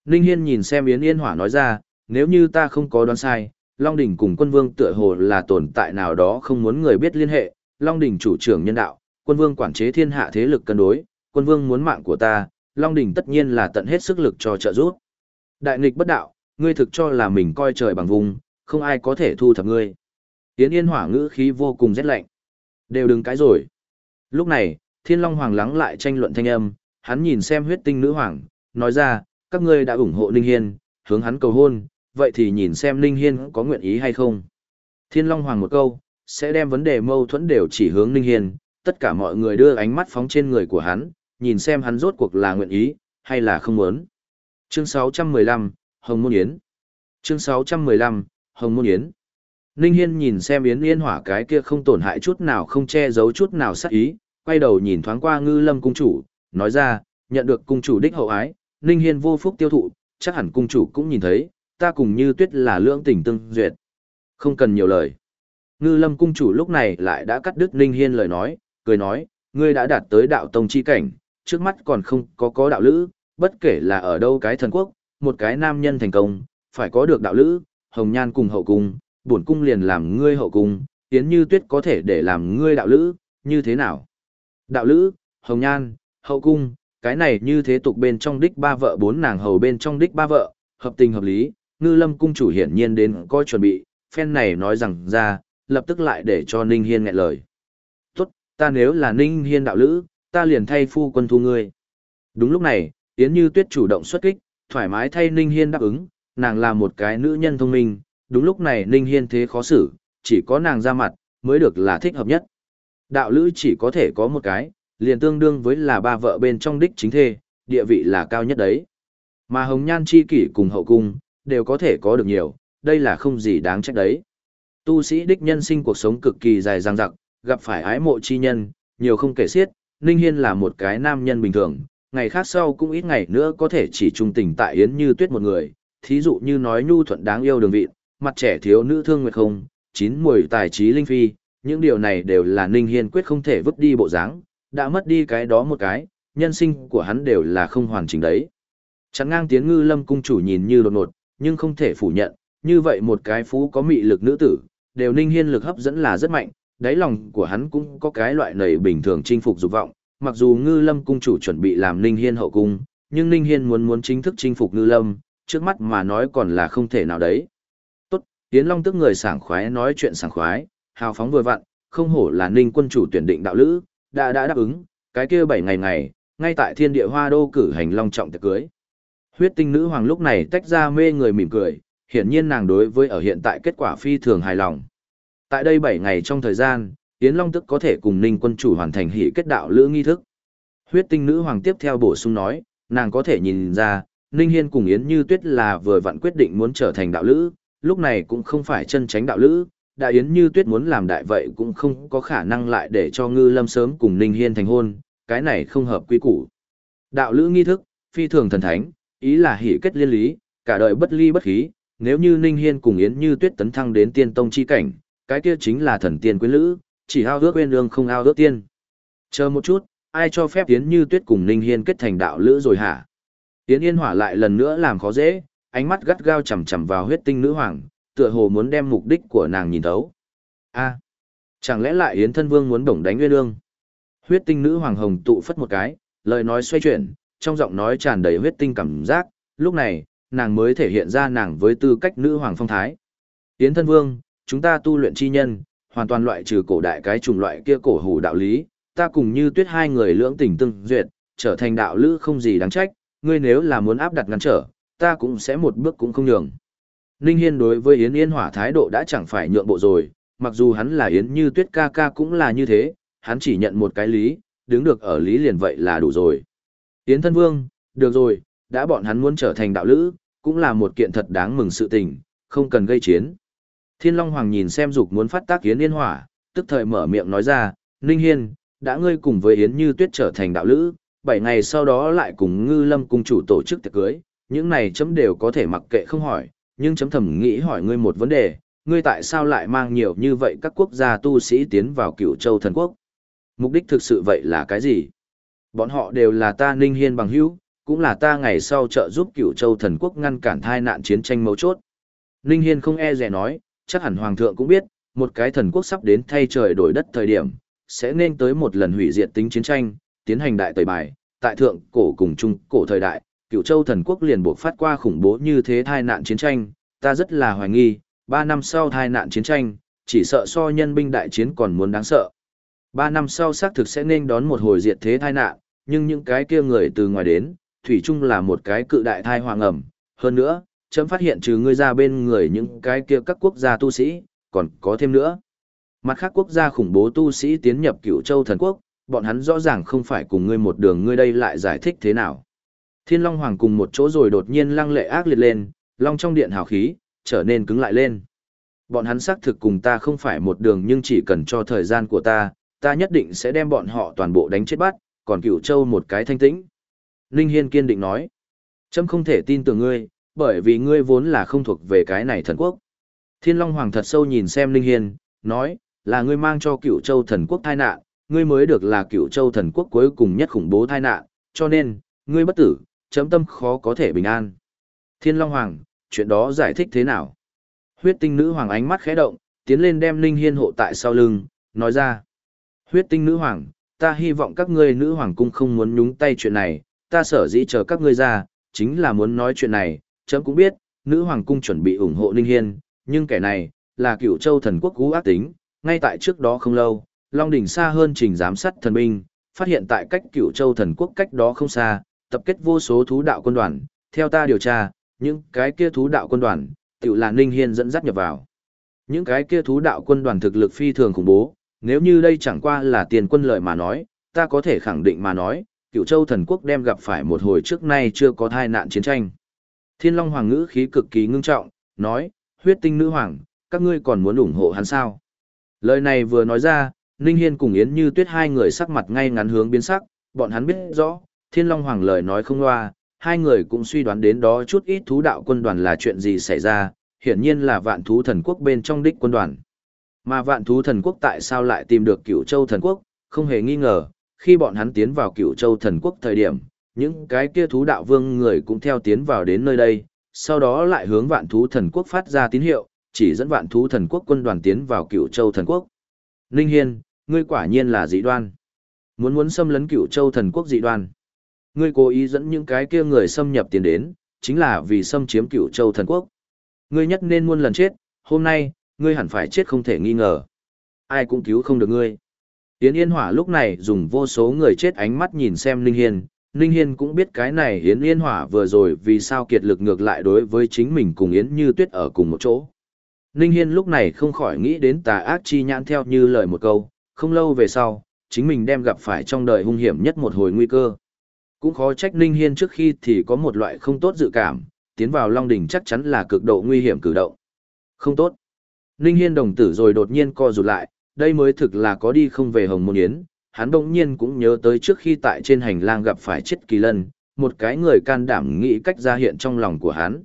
Speaker 1: Ninh Hiên nhìn xem Yến Yên Hỏa nói ra, nếu như ta không có đoán sai, Long Đỉnh cùng quân vương tựa hồ là tồn tại nào đó không muốn người biết liên hệ, Long Đỉnh chủ trưởng nhân đạo, quân vương quản chế thiên hạ thế lực cân đối, quân vương muốn mạng của ta, Long Đỉnh tất nhiên là tận hết sức lực cho trợ giúp. Đại nghịch bất đạo, ngươi thực cho là mình coi trời bằng vùng, không ai có thể thu thập ngươi. Yến Yên Hỏa ngữ khí vô cùng rét lạnh. Đều đừng cái rồi. Lúc này, Thiên Long Hoàng lắng lại tranh luận thanh âm, hắn nhìn xem huyết tinh nữ hoàng, nói ra, các ngươi đã ủng hộ Ninh Hiên, hướng hắn cầu hôn, vậy thì nhìn xem Ninh Hiên có nguyện ý hay không. Thiên Long Hoàng một câu, sẽ đem vấn đề mâu thuẫn đều chỉ hướng Ninh Hiên, tất cả mọi người đưa ánh mắt phóng trên người của hắn, nhìn xem hắn rốt cuộc là nguyện ý, hay là không muốn. Chương 615, Hồng Môn Yến Chương 615, Hồng Môn Yến Ninh Hiên nhìn xem Yến Yên Hỏa cái kia không tổn hại chút nào không che giấu chút nào sát ý, quay đầu nhìn thoáng qua ngư lâm cung chủ, nói ra, nhận được cung chủ đích hậu ái, Ninh Hiên vô phúc tiêu thụ, chắc hẳn cung chủ cũng nhìn thấy, ta cùng như tuyết là lưỡng tình tương duyệt. Không cần nhiều lời. Ngư lâm cung chủ lúc này lại đã cắt đứt Ninh Hiên lời nói, cười nói, ngươi đã đạt tới đạo tông chi cảnh, trước mắt còn không có có đạo lữ, bất kể là ở đâu cái thần quốc, một cái nam nhân thành công, phải có được đạo lữ, hồng nhan cùng hậu cung, bổn cung liền làm ngươi hậu cung, tiến như tuyết có thể để làm ngươi đạo lữ, như thế nào? Đạo lữ, hồng nhan, hậu cung, cái này như thế tục bên trong đích ba vợ bốn nàng hầu bên trong đích ba vợ, hợp tình hợp lý, ngư lâm cung chủ hiển nhiên đến coi chuẩn bị, phen này nói rằng ra, lập tức lại để cho Ninh Hiên nghẹn lời. Tốt, ta nếu là Ninh Hiên đạo lữ, ta liền thay phu quân thu ngươi. Đúng lúc này, Yến Như Tuyết chủ động xuất kích, thoải mái thay Ninh Hiên đáp ứng, nàng là một cái nữ nhân thông minh, đúng lúc này Ninh Hiên thế khó xử, chỉ có nàng ra mặt, mới được là thích hợp nhất. Đạo lữ chỉ có thể có một cái, liền tương đương với là ba vợ bên trong đích chính thê, địa vị là cao nhất đấy. Mà hồng nhan chi kỷ cùng hậu cung, đều có thể có được nhiều, đây là không gì đáng trách đấy. Tu sĩ đích nhân sinh cuộc sống cực kỳ dài dằng dặc, gặp phải ái mộ chi nhân, nhiều không kể xiết, Ninh Hiên là một cái nam nhân bình thường, ngày khác sau cũng ít ngày nữa có thể chỉ trung tình tại Yến như tuyết một người, thí dụ như nói nhu thuận đáng yêu đường vị, mặt trẻ thiếu nữ thương nguyệt không, chín mùi tài trí linh phi, những điều này đều là Ninh Hiên quyết không thể vứt đi bộ dáng, đã mất đi cái đó một cái, nhân sinh của hắn đều là không hoàn chỉnh đấy. Chẳng ngang tiến ngư lâm cung chủ nhìn như đột ngột, nhưng không thể phủ nhận, như vậy một cái phú có mị lực nữ tử, đều Ninh Hiên lực hấp dẫn là rất mạnh, đáy lòng của hắn cũng có cái loại nảy bình thường chinh phục dục vọng, mặc dù ngư lâm cung chủ chuẩn bị làm Ninh Hiên hậu cung, nhưng Ninh Hiên muốn muốn chính thức chinh phục ngư lâm, trước mắt mà nói còn là không thể nào đấy. Tốt, Tiến Long tức người sảng khoái nói chuyện sảng khoái, hào phóng vừa vặn, không hổ là Ninh quân chủ tuyển định đạo lữ, đã đã đáp ứng, cái kia bảy ngày ngày, ngay tại thiên địa hoa đô cử hành long trọng tiệc cưới. Huyết tinh nữ hoàng lúc này tách ra mê người mỉm cười, hiển nhiên nàng đối với ở hiện tại kết quả phi thường hài lòng. Tại đây bảy ngày trong thời gian, Yến Long tức có thể cùng Ninh quân chủ hoàn thành hỷ kết đạo lữ nghi thức. Huyết tinh nữ hoàng tiếp theo bổ sung nói, nàng có thể nhìn ra, Ninh Hiên cùng Yến Như Tuyết là vừa vặn quyết định muốn trở thành đạo lữ, lúc này cũng không phải chân tránh đạo lữ, đại Yến Như Tuyết muốn làm đại vậy cũng không có khả năng lại để cho Ngư Lâm sớm cùng Ninh Hiên thành hôn, cái này không hợp quy củ. Đạo lữ nghi thức, phi thường thần thánh, ý là hỷ kết liên lý, cả đời bất ly bất khí, nếu như Ninh Hiên cùng Yến Như Tuyết tấn thăng đến tiên tông chi cảnh, cái kia chính là thần tiên quyến lữ, chỉ ao ước quên lương không ao ước tiên. Chờ một chút, ai cho phép Yến Như Tuyết cùng Ninh Hiên kết thành đạo lữ rồi hả? Yến Yên Hỏa lại lần nữa làm khó dễ, ánh mắt gắt gao chằm chằm vào huyết tinh nữ hoàng, tựa hồ muốn đem mục đích của nàng nhìn thấu. A, chẳng lẽ lại Yến Thân Vương muốn bổng đánh Nguyên Lương? Huyết tinh nữ hoàng hồng tụ phất một cái, lời nói xoay chuyển, trong giọng nói tràn đầy huyết tinh cảm giác, lúc này, nàng mới thể hiện ra nàng với tư cách nữ hoàng phong thái. Yến Thân Vương, chúng ta tu luyện chi nhân, hoàn toàn loại trừ cổ đại cái chủng loại kia cổ hủ đạo lý, ta cùng như tuyết hai người lưỡng tình tương duyệt, trở thành đạo lữ không gì đáng trách, ngươi nếu là muốn áp đặt ngăn trở, ta cũng sẽ một bước cũng không nhường. Ninh Hiên đối với Yến Yên Hỏa thái độ đã chẳng phải nhượng bộ rồi, mặc dù hắn là Yến Như Tuyết ca ca cũng là như thế, hắn chỉ nhận một cái lý, đứng được ở lý liền vậy là đủ rồi. Yến Thân Vương, được rồi, đã bọn hắn muốn trở thành đạo lữ, cũng là một kiện thật đáng mừng sự tình, không cần gây chiến. Thiên Long Hoàng nhìn xem dục muốn phát tác Yến Yên Hỏa, tức thời mở miệng nói ra, Ninh Hiên, đã ngươi cùng với Yến Như Tuyết trở thành đạo lữ, bảy ngày sau đó lại cùng Ngư Lâm cung chủ tổ chức tiệc cưới, những này chấm đều có thể mặc kệ không hỏi, nhưng chấm thầm nghĩ hỏi ngươi một vấn đề, ngươi tại sao lại mang nhiều như vậy các quốc gia tu sĩ tiến vào cựu châu thần quốc? Mục đích thực sự vậy là cái gì? Bọn họ đều là ta Ninh Hiên bằng hữu, cũng là ta ngày sau trợ giúp cựu châu thần quốc ngăn cản thai nạn chiến tranh mấu chốt. Ninh Hiên không e dè nói, chắc hẳn Hoàng thượng cũng biết, một cái thần quốc sắp đến thay trời đổi đất thời điểm, sẽ nên tới một lần hủy diệt tính chiến tranh, tiến hành đại tẩy bài, tại thượng cổ cùng trung cổ thời đại, cựu châu thần quốc liền buộc phát qua khủng bố như thế thai nạn chiến tranh, ta rất là hoài nghi, ba năm sau thai nạn chiến tranh, chỉ sợ so nhân binh đại chiến còn muốn đáng sợ. Ba năm sau xác thực sẽ nên đón một hồi diệt thế thai nạn, nhưng những cái kia người từ ngoài đến, thủy chung là một cái cự đại thai hoàng ẩm. Hơn nữa, chấm phát hiện trừ ngươi ra bên người những cái kia các quốc gia tu sĩ, còn có thêm nữa. Mặt khác quốc gia khủng bố tu sĩ tiến nhập cựu châu thần quốc, bọn hắn rõ ràng không phải cùng ngươi một đường ngươi đây lại giải thích thế nào. Thiên Long Hoàng cùng một chỗ rồi đột nhiên lăng lệ ác liệt lên, long trong điện hào khí, trở nên cứng lại lên. Bọn hắn xác thực cùng ta không phải một đường nhưng chỉ cần cho thời gian của ta, ta nhất định sẽ đem bọn họ toàn bộ đánh chết bắt, còn cửu châu một cái thanh tĩnh. Ninh Hiên kiên định nói, chấm không thể tin tưởng ngươi, bởi vì ngươi vốn là không thuộc về cái này thần quốc. Thiên Long Hoàng thật sâu nhìn xem Ninh Hiên, nói, là ngươi mang cho cửu châu thần quốc tai nạn, ngươi mới được là cửu châu thần quốc cuối cùng nhất khủng bố tai nạn, cho nên, ngươi bất tử, chấm tâm khó có thể bình an. Thiên Long Hoàng, chuyện đó giải thích thế nào? Huyết tinh nữ hoàng ánh mắt khẽ động, tiến lên đem Ninh Hiên hộ tại sau lưng, nói ra. Huyết tinh nữ hoàng, ta hy vọng các ngươi nữ hoàng cung không muốn nhúng tay chuyện này, ta sở dĩ chờ các ngươi ra, chính là muốn nói chuyện này, chấm cũng biết, nữ hoàng cung chuẩn bị ủng hộ Ninh Hiên, nhưng kẻ này, là cựu châu thần quốc cú ác tính, ngay tại trước đó không lâu, Long Đỉnh xa hơn trình giám sát thần binh, phát hiện tại cách cựu châu thần quốc cách đó không xa, tập kết vô số thú đạo quân đoàn, theo ta điều tra, những cái kia thú đạo quân đoàn, tự là Ninh Hiên dẫn dắt nhập vào. Những cái kia thú đạo quân đoàn thực lực phi thường khủng bố, nếu như đây chẳng qua là tiền quân lợi mà nói, ta có thể khẳng định mà nói, cựu châu thần quốc đem gặp phải một hồi trước nay chưa có tai nạn chiến tranh. Thiên Long Hoàng ngữ khí cực kỳ ngưng trọng, nói, huyết tinh nữ hoàng, các ngươi còn muốn ủng hộ hắn sao? Lời này vừa nói ra, Ninh Hiên cùng Yến Như Tuyết hai người sắc mặt ngay ngắn hướng biến sắc, bọn hắn biết rõ, Thiên Long Hoàng lời nói không loa, hai người cũng suy đoán đến đó chút ít thú đạo quân đoàn là chuyện gì xảy ra, hiển nhiên là vạn thú thần quốc bên trong đích quân đoàn. Mà vạn thú thần quốc tại sao lại tìm được cửu châu thần quốc, không hề nghi ngờ, khi bọn hắn tiến vào cửu châu thần quốc thời điểm, những cái kia thú đạo vương người cũng theo tiến vào đến nơi đây, sau đó lại hướng vạn thú thần quốc phát ra tín hiệu, chỉ dẫn vạn thú thần quốc quân đoàn tiến vào cửu châu thần quốc. Ninh Hiên, ngươi quả nhiên là dị đoan. Muốn muốn xâm lấn cửu châu thần quốc dị đoan. Ngươi cố ý dẫn những cái kia người xâm nhập tiến đến, chính là vì xâm chiếm cửu châu thần quốc. Ngươi nhất nên muôn lần chết, hôm nay, ngươi hẳn phải chết không thể nghi ngờ. Ai cũng cứu không được ngươi. Yến Yên Hỏa lúc này dùng vô số người chết ánh mắt nhìn xem Ninh Hiên, Ninh Hiên cũng biết cái này Yến Yên Hỏa vừa rồi vì sao kiệt lực ngược lại đối với chính mình cùng Yến Như Tuyết ở cùng một chỗ. Ninh Hiên lúc này không khỏi nghĩ đến tà ác chi nhãn theo như lời một câu, không lâu về sau, chính mình đem gặp phải trong đời hung hiểm nhất một hồi nguy cơ. Cũng khó trách Ninh Hiên trước khi thì có một loại không tốt dự cảm, tiến vào Long Đỉnh chắc chắn là cực độ nguy hiểm cử động. Không tốt. Ninh Hiên đồng tử rồi đột nhiên co rụt lại, đây mới thực là có đi không về Hồng Môn Yến. Hắn đồng nhiên cũng nhớ tới trước khi tại trên hành lang gặp phải chết kỳ lân, một cái người can đảm nghĩ cách ra hiện trong lòng của hắn.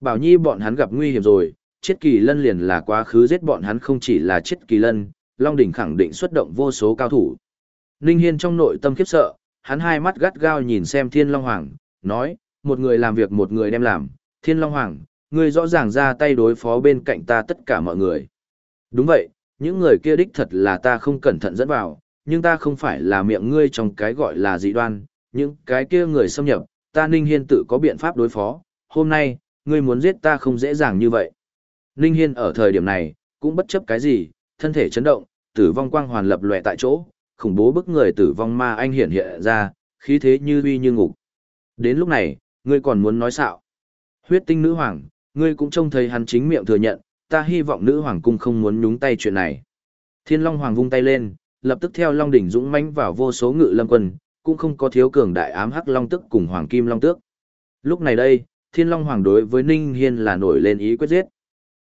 Speaker 1: Bảo Nhi bọn hắn gặp nguy hiểm rồi, chết kỳ lân liền là quá khứ giết bọn hắn không chỉ là chết kỳ lân, Long Đỉnh khẳng định xuất động vô số cao thủ. Ninh Hiên trong nội tâm khiếp sợ, hắn hai mắt gắt gao nhìn xem Thiên Long Hoàng, nói, một người làm việc một người đem làm, Thiên Long Hoàng, ngươi rõ ràng ra tay đối phó bên cạnh ta tất cả mọi người. Đúng vậy, những người kia đích thật là ta không cẩn thận dẫn vào, nhưng ta không phải là miệng ngươi trong cái gọi là dị đoan, những cái kia người xâm nhập, ta Ninh Hiên tự có biện pháp đối phó, hôm nay, ngươi muốn giết ta không dễ dàng như vậy. Ninh Hiên ở thời điểm này, cũng bất chấp cái gì, thân thể chấn động, tử vong quang hoàn lập lòe tại chỗ, khủng bố bức người tử vong ma anh hiện hiện ra, khí thế như uy như ngục. Đến lúc này, ngươi còn muốn nói xạo. Huyết tinh nữ hoàng, ngươi cũng trông thấy hắn chính miệng thừa nhận, ta hy vọng nữ hoàng cung không muốn nhúng tay chuyện này. Thiên Long Hoàng vung tay lên, lập tức theo Long đỉnh dũng mãnh vào vô số ngự lâm quân, cũng không có thiếu cường đại ám hắc long tức cùng hoàng kim long tước. Lúc này đây, Thiên Long Hoàng đối với Ninh Hiên là nổi lên ý quyết giết.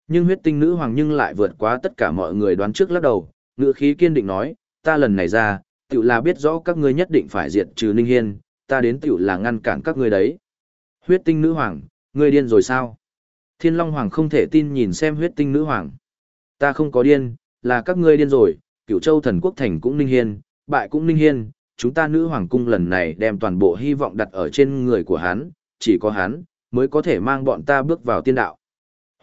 Speaker 1: Nhưng huyết tinh nữ hoàng nhưng lại vượt quá tất cả mọi người đoán trước lắc đầu, ngựa khí kiên định nói, ta lần này ra, tiểu là biết rõ các ngươi nhất định phải diệt trừ Ninh Hiên, ta đến tiểu là ngăn cản các ngươi đấy. Huyết tinh nữ hoàng, ngươi điên rồi sao? Thiên Long Hoàng không thể tin nhìn xem huyết tinh nữ hoàng. Ta không có điên, là các ngươi điên rồi, cửu châu thần quốc thành cũng Ninh Hiên, bại cũng Ninh Hiên, chúng ta nữ hoàng cung lần này đem toàn bộ hy vọng đặt ở trên người của hắn, chỉ có hắn, mới có thể mang bọn ta bước vào tiên đạo.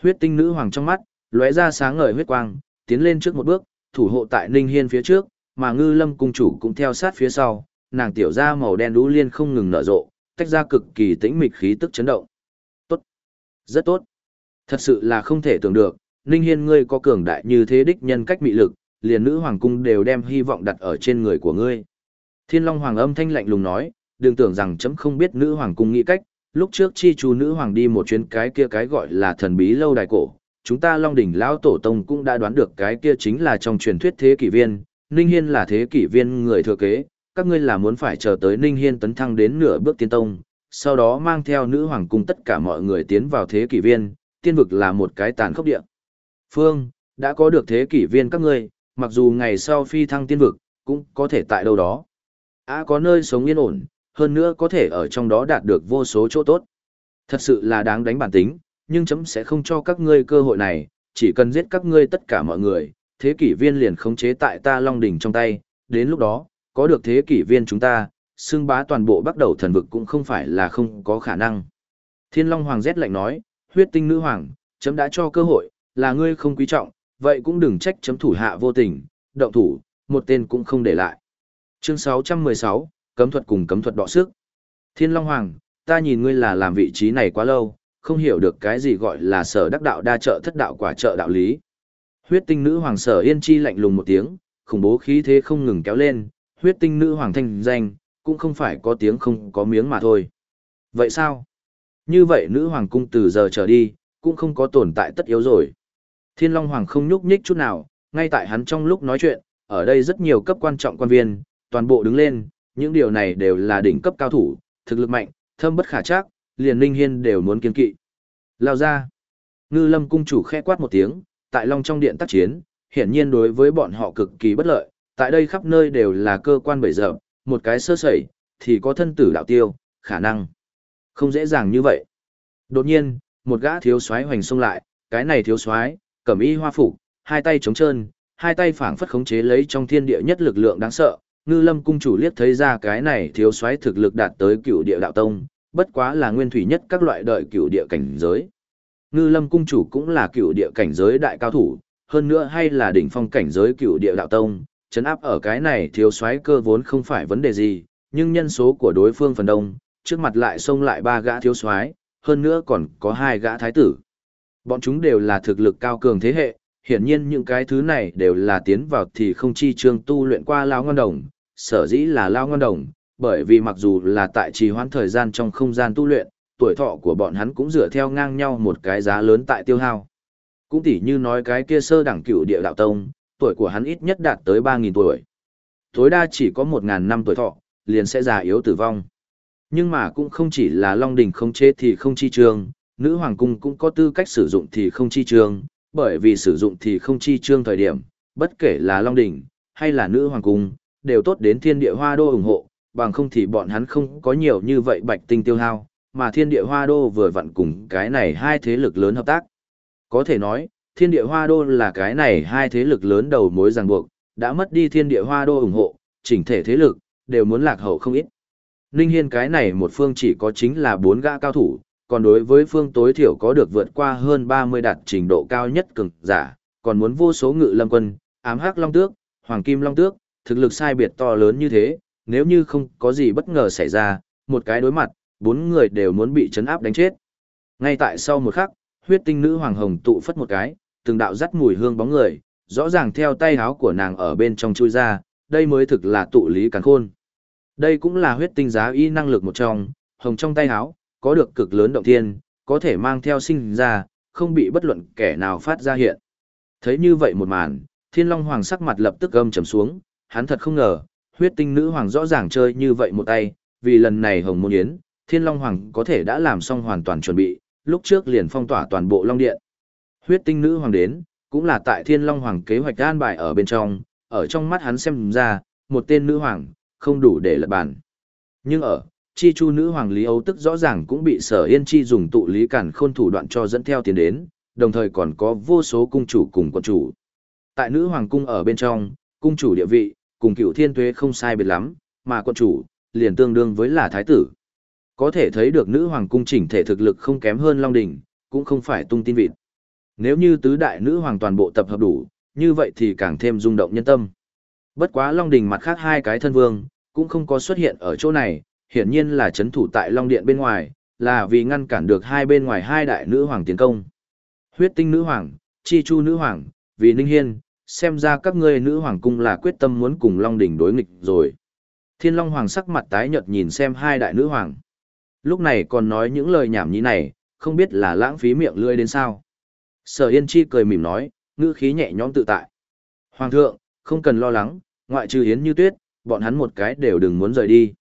Speaker 1: Huyết tinh nữ hoàng trong mắt, lóe ra sáng ngời huyết quang, tiến lên trước một bước, thủ hộ tại Ninh Hiên phía trước, mà ngư lâm cung chủ cũng theo sát phía sau, nàng tiểu ra màu đen đú liên không ngừng nở rộ, tách ra cực kỳ tĩnh mịch khí tức chấn động. Tốt. Rất tốt. Thật sự là không thể tưởng được, Ninh Hiên ngươi có cường đại như thế đích nhân cách mị lực, liền nữ hoàng cung đều đem hy vọng đặt ở trên người của ngươi. Thiên Long Hoàng âm thanh lạnh lùng nói, đừng tưởng rằng chấm không biết nữ hoàng cung nghĩ cách, lúc trước chi chú nữ hoàng đi một chuyến cái kia cái gọi là thần bí lâu đài cổ, chúng ta Long đỉnh lão tổ tông cũng đã đoán được cái kia chính là trong truyền thuyết thế kỷ viên, Ninh Hiên là thế kỷ viên người thừa kế, các ngươi là muốn phải chờ tới Ninh Hiên tấn thăng đến nửa bước tiên tông, sau đó mang theo nữ hoàng cung tất cả mọi người tiến vào thế kỷ viên, tiên vực là một cái tàn khốc địa. Phương, đã có được thế kỷ viên các ngươi, mặc dù ngày sau phi thăng tiên vực, cũng có thể tại đâu đó. À có nơi sống yên ổn, hơn nữa có thể ở trong đó đạt được vô số chỗ tốt. Thật sự là đáng đánh bản tính, nhưng chấm sẽ không cho các ngươi cơ hội này, chỉ cần giết các ngươi tất cả mọi người, thế kỷ viên liền khống chế tại ta Long Đỉnh trong tay, đến lúc đó, có được thế kỷ viên chúng ta, xưng bá toàn bộ bắt đầu thần vực cũng không phải là không có khả năng. Thiên Long Hoàng rét lạnh nói, huyết tinh nữ hoàng, chấm đã cho cơ hội, là ngươi không quý trọng, vậy cũng đừng trách chấm thủ hạ vô tình, động thủ, một tên cũng không để lại. Chương 616, cấm thuật cùng cấm thuật đọ sức. Thiên Long Hoàng, ta nhìn ngươi là làm vị trí này quá lâu, không hiểu được cái gì gọi là sở đắc đạo đa trợ thất đạo quả trợ đạo lý. Huyết tinh nữ hoàng sở yên chi lạnh lùng một tiếng, khủng bố khí thế không ngừng kéo lên, huyết tinh nữ hoàng thanh danh, cũng không phải có tiếng không có miếng mà thôi. Vậy sao? Như vậy nữ hoàng cung từ giờ trở đi, cũng không có tồn tại tất yếu rồi. Thiên Long Hoàng không nhúc nhích chút nào, ngay tại hắn trong lúc nói chuyện, ở đây rất nhiều cấp quan trọng quan viên, toàn bộ đứng lên, những điều này đều là đỉnh cấp cao thủ, thực lực mạnh, thâm bất khả chắc, liền Ninh Hiên đều muốn kiên kỵ. Lao ra. Ngư Lâm cung chủ khẽ quát một tiếng, tại Long trong điện tác chiến, hiển nhiên đối với bọn họ cực kỳ bất lợi, tại đây khắp nơi đều là cơ quan bảy dập, một cái sơ sẩy, thì có thân tử đạo tiêu, khả năng. Không dễ dàng như vậy. Đột nhiên, một gã thiếu soái hoành xông lại, cái này thiếu soái, cẩm y hoa phục, hai tay trống trơn, hai tay phảng phất khống chế lấy trong thiên địa nhất lực lượng đáng sợ. Ngư Lâm cung chủ liếc thấy ra cái này thiếu soái thực lực đạt tới cựu địa đạo tông, bất quá là nguyên thủy nhất các loại đợi cựu địa cảnh giới. Ngư Lâm cung chủ cũng là cựu địa cảnh giới đại cao thủ, hơn nữa hay là đỉnh phong cảnh giới cựu địa đạo tông, chấn áp ở cái này thiếu soái cơ vốn không phải vấn đề gì, nhưng nhân số của đối phương phần đông, trước mặt lại xông lại ba gã thiếu soái, hơn nữa còn có hai gã thái tử. Bọn chúng đều là thực lực cao cường thế hệ, hiển nhiên những cái thứ này đều là tiến vào thì không chi trương tu luyện qua lao ngon đồng, sở dĩ là lao ngon đồng, bởi vì mặc dù là tại trì hoãn thời gian trong không gian tu luyện, tuổi thọ của bọn hắn cũng dựa theo ngang nhau một cái giá lớn tại tiêu hao. Cũng tỉ như nói cái kia sơ đẳng cửu địa đạo tông, tuổi của hắn ít nhất đạt tới 3.000 tuổi. Tối đa chỉ có 1.000 năm tuổi thọ, liền sẽ già yếu tử vong. Nhưng mà cũng không chỉ là Long Đình không chế thì không chi trường nữ hoàng cung cũng có tư cách sử dụng thì không chi trường bởi vì sử dụng thì không chi trương thời điểm, bất kể là Long Đình hay là nữ hoàng cung, đều tốt đến thiên địa hoa đô ủng hộ, bằng không thì bọn hắn không có nhiều như vậy bạch tinh tiêu hao, mà thiên địa hoa đô vừa vặn cùng cái này hai thế lực lớn hợp tác. Có thể nói, thiên địa hoa đô là cái này hai thế lực lớn đầu mối ràng buộc, đã mất đi thiên địa hoa đô ủng hộ, chỉnh thể thế lực, đều muốn lạc hậu không ít. Ninh Hiên cái này một phương chỉ có chính là bốn gã cao thủ, còn đối với phương tối thiểu có được vượt qua hơn 30 đạt trình độ cao nhất cường giả, còn muốn vô số ngự lâm quân, ám hắc long tước, hoàng kim long tước, thực lực sai biệt to lớn như thế, nếu như không có gì bất ngờ xảy ra, một cái đối mặt, bốn người đều muốn bị chấn áp đánh chết. Ngay tại sau một khắc, huyết tinh nữ hoàng hồng tụ phất một cái, từng đạo dắt mùi hương bóng người, rõ ràng theo tay háo của nàng ở bên trong chui ra, đây mới thực là tụ lý càn khôn. Đây cũng là huyết tinh giá y năng lực một trong, hồng trong tay háo, có được cực lớn động thiên, có thể mang theo sinh ra, không bị bất luận kẻ nào phát ra hiện. Thấy như vậy một màn, thiên long hoàng sắc mặt lập tức gâm trầm xuống, hắn thật không ngờ, huyết tinh nữ hoàng rõ ràng chơi như vậy một tay, vì lần này hồng môn yến, thiên long hoàng có thể đã làm xong hoàn toàn chuẩn bị, lúc trước liền phong tỏa toàn bộ Long Điện. Huyết tinh nữ hoàng đến, cũng là tại Thiên Long Hoàng kế hoạch an bài ở bên trong, ở trong mắt hắn xem ra, một tên nữ hoàng, không đủ để lật bàn. Nhưng ở, chi chu nữ hoàng Lý Âu tức rõ ràng cũng bị sở yên chi dùng tụ lý cản khôn thủ đoạn cho dẫn theo tiền đến, đồng thời còn có vô số cung chủ cùng quân chủ. Tại nữ hoàng cung ở bên trong, cung chủ địa vị, cùng cựu thiên tuế không sai biệt lắm, mà quân chủ, liền tương đương với là thái tử. Có thể thấy được nữ hoàng cung chỉnh thể thực lực không kém hơn Long đình cũng không phải tung tin vịt. Nếu như tứ đại nữ hoàng toàn bộ tập hợp đủ, như vậy thì càng thêm rung động nhân tâm. Bất quá Long Đình mặt khác hai cái thân vương, cũng không có xuất hiện ở chỗ này, hiển nhiên là chấn thủ tại Long Điện bên ngoài, là vì ngăn cản được hai bên ngoài hai đại nữ hoàng tiến công. Huyết tinh nữ hoàng, chi chu nữ hoàng, vì Ninh Hiên, xem ra các ngươi nữ hoàng cung là quyết tâm muốn cùng Long Đình đối nghịch rồi. Thiên Long Hoàng sắc mặt tái nhợt nhìn xem hai đại nữ hoàng. Lúc này còn nói những lời nhảm nhí này, không biết là lãng phí miệng lưỡi đến sao. Sở Yên Chi cười mỉm nói, ngữ khí nhẹ nhõm tự tại. Hoàng thượng, không cần lo lắng, ngoại trừ Yến Như Tuyết, bọn hắn một cái đều đừng muốn rời đi.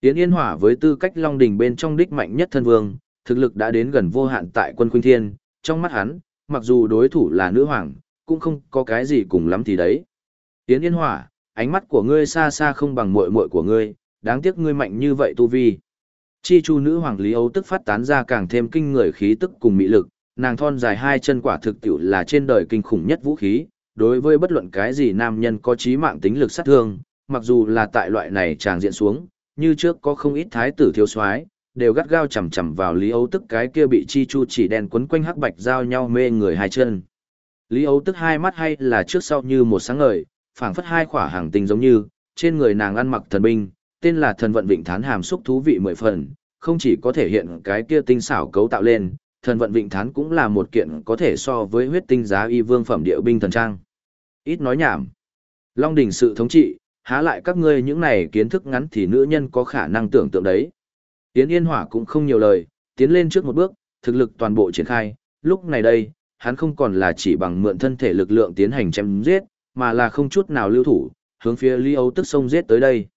Speaker 1: Yến Yên Hỏa với tư cách Long Đình bên trong đích mạnh nhất thân vương, thực lực đã đến gần vô hạn tại quân Khuynh Thiên, trong mắt hắn, mặc dù đối thủ là nữ hoàng, cũng không có cái gì cùng lắm thì đấy. Yến Yên Hỏa, ánh mắt của ngươi xa xa không bằng muội muội của ngươi, đáng tiếc ngươi mạnh như vậy tu vi. Chi chu nữ hoàng Lý Âu tức phát tán ra càng thêm kinh người khí tức cùng mị lực, nàng thon dài hai chân quả thực tiểu là trên đời kinh khủng nhất vũ khí, đối với bất luận cái gì nam nhân có trí mạng tính lực sát thương, mặc dù là tại loại này tràng diện xuống, như trước có không ít thái tử thiếu soái đều gắt gao chầm chầm vào Lý Âu tức cái kia bị chi chu chỉ đen quấn quanh hắc bạch giao nhau mê người hai chân. Lý Âu tức hai mắt hay là trước sau như một sáng ngời, phảng phất hai khỏa hàng tình giống như, trên người nàng ăn mặc thần binh, tên là thần vận vịnh thán hàm xúc thú vị mười phần, không chỉ có thể hiện cái kia tinh xảo cấu tạo lên, thần vận vịnh thán cũng là một kiện có thể so với huyết tinh giá y vương phẩm địa binh thần trang. Ít nói nhảm. Long đỉnh sự thống trị, há lại các ngươi những này kiến thức ngắn thì nữ nhân có khả năng tưởng tượng đấy. Tiến Yên Hỏa cũng không nhiều lời, tiến lên trước một bước, thực lực toàn bộ triển khai, lúc này đây, hắn không còn là chỉ bằng mượn thân thể lực lượng tiến hành chém giết, mà là không chút nào lưu thủ, hướng phía Lý Âu tức sông giết tới đây.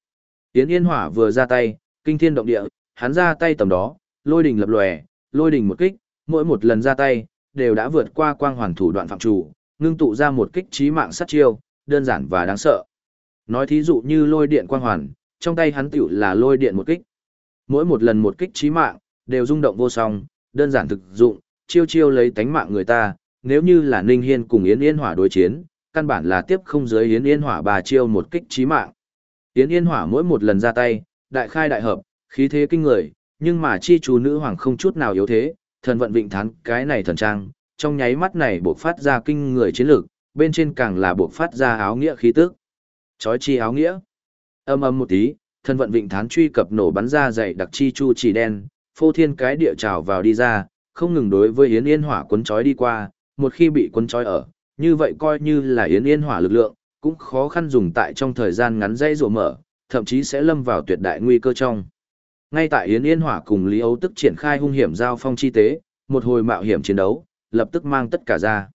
Speaker 1: Yến Yên Hỏa vừa ra tay, kinh thiên động địa, hắn ra tay tầm đó, lôi đỉnh lập lòe, lôi đỉnh một kích, mỗi một lần ra tay, đều đã vượt qua quang hoàn thủ đoạn phạm chủ, ngưng tụ ra một kích trí mạng sát chiêu, đơn giản và đáng sợ. Nói thí dụ như lôi điện quang hoàn, trong tay hắn tiểu là lôi điện một kích. Mỗi một lần một kích trí mạng, đều rung động vô song, đơn giản thực dụng, chiêu chiêu lấy tánh mạng người ta, nếu như là Ninh Hiên cùng Yến Yên Hỏa đối chiến, căn bản là tiếp không dưới Yến Yên Hỏa bà chiêu một kích trí mạng. Yến Yên Hỏa mỗi một lần ra tay, đại khai đại hợp, khí thế kinh người, nhưng mà chi chú nữ hoàng không chút nào yếu thế, thần vận vịnh thắng. cái này thần trang, trong nháy mắt này buộc phát ra kinh người chiến lược, bên trên càng là buộc phát ra áo nghĩa khí tức. Chói chi áo nghĩa. Âm âm một tí, thần vận vịnh thán truy cập nổ bắn ra dày đặc chi chu chỉ đen, phô thiên cái địa trào vào đi ra, không ngừng đối với Yến Yên Hỏa cuốn chói đi qua, một khi bị cuốn chói ở, như vậy coi như là Yến Yên Hỏa lực lượng, cũng khó khăn dùng tại trong thời gian ngắn dây rùa mở, thậm chí sẽ lâm vào tuyệt đại nguy cơ trong. Ngay tại Yến Yên Hỏa cùng Lý Âu tức triển khai hung hiểm giao phong chi tế, một hồi mạo hiểm chiến đấu, lập tức mang tất cả ra.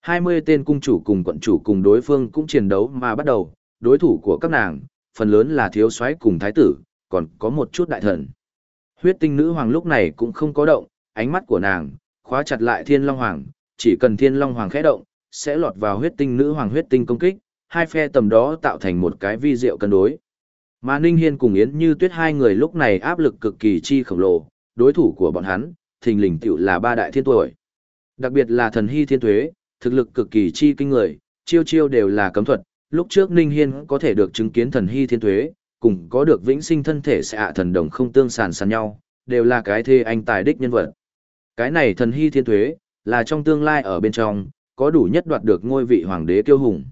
Speaker 1: 20 tên cung chủ cùng quận chủ cùng đối phương cũng chiến đấu mà bắt đầu, đối thủ của các nàng, phần lớn là thiếu soái cùng thái tử, còn có một chút đại thần. Huyết tinh nữ hoàng lúc này cũng không có động, ánh mắt của nàng, khóa chặt lại thiên long hoàng, chỉ cần thiên long hoàng khẽ động, sẽ lọt vào huyết tinh nữ hoàng huyết tinh công kích, hai phe tầm đó tạo thành một cái vi diệu cân đối. Mà Ninh Hiên cùng Yến Như Tuyết hai người lúc này áp lực cực kỳ chi khổng lồ, đối thủ của bọn hắn, thình lình tiểu là ba đại thiên tuổi. Đặc biệt là thần hy thiên tuế, thực lực cực kỳ chi kinh người, chiêu chiêu đều là cấm thuật, lúc trước Ninh Hiên có thể được chứng kiến thần hy thiên tuế, cùng có được vĩnh sinh thân thể sẽ ạ thần đồng không tương sàn sàn nhau, đều là cái thê anh tài đích nhân vật. Cái này thần hy thiên tuế, là trong tương lai ở bên trong, có đủ nhất đoạt được ngôi vị hoàng đế kiêu hùng.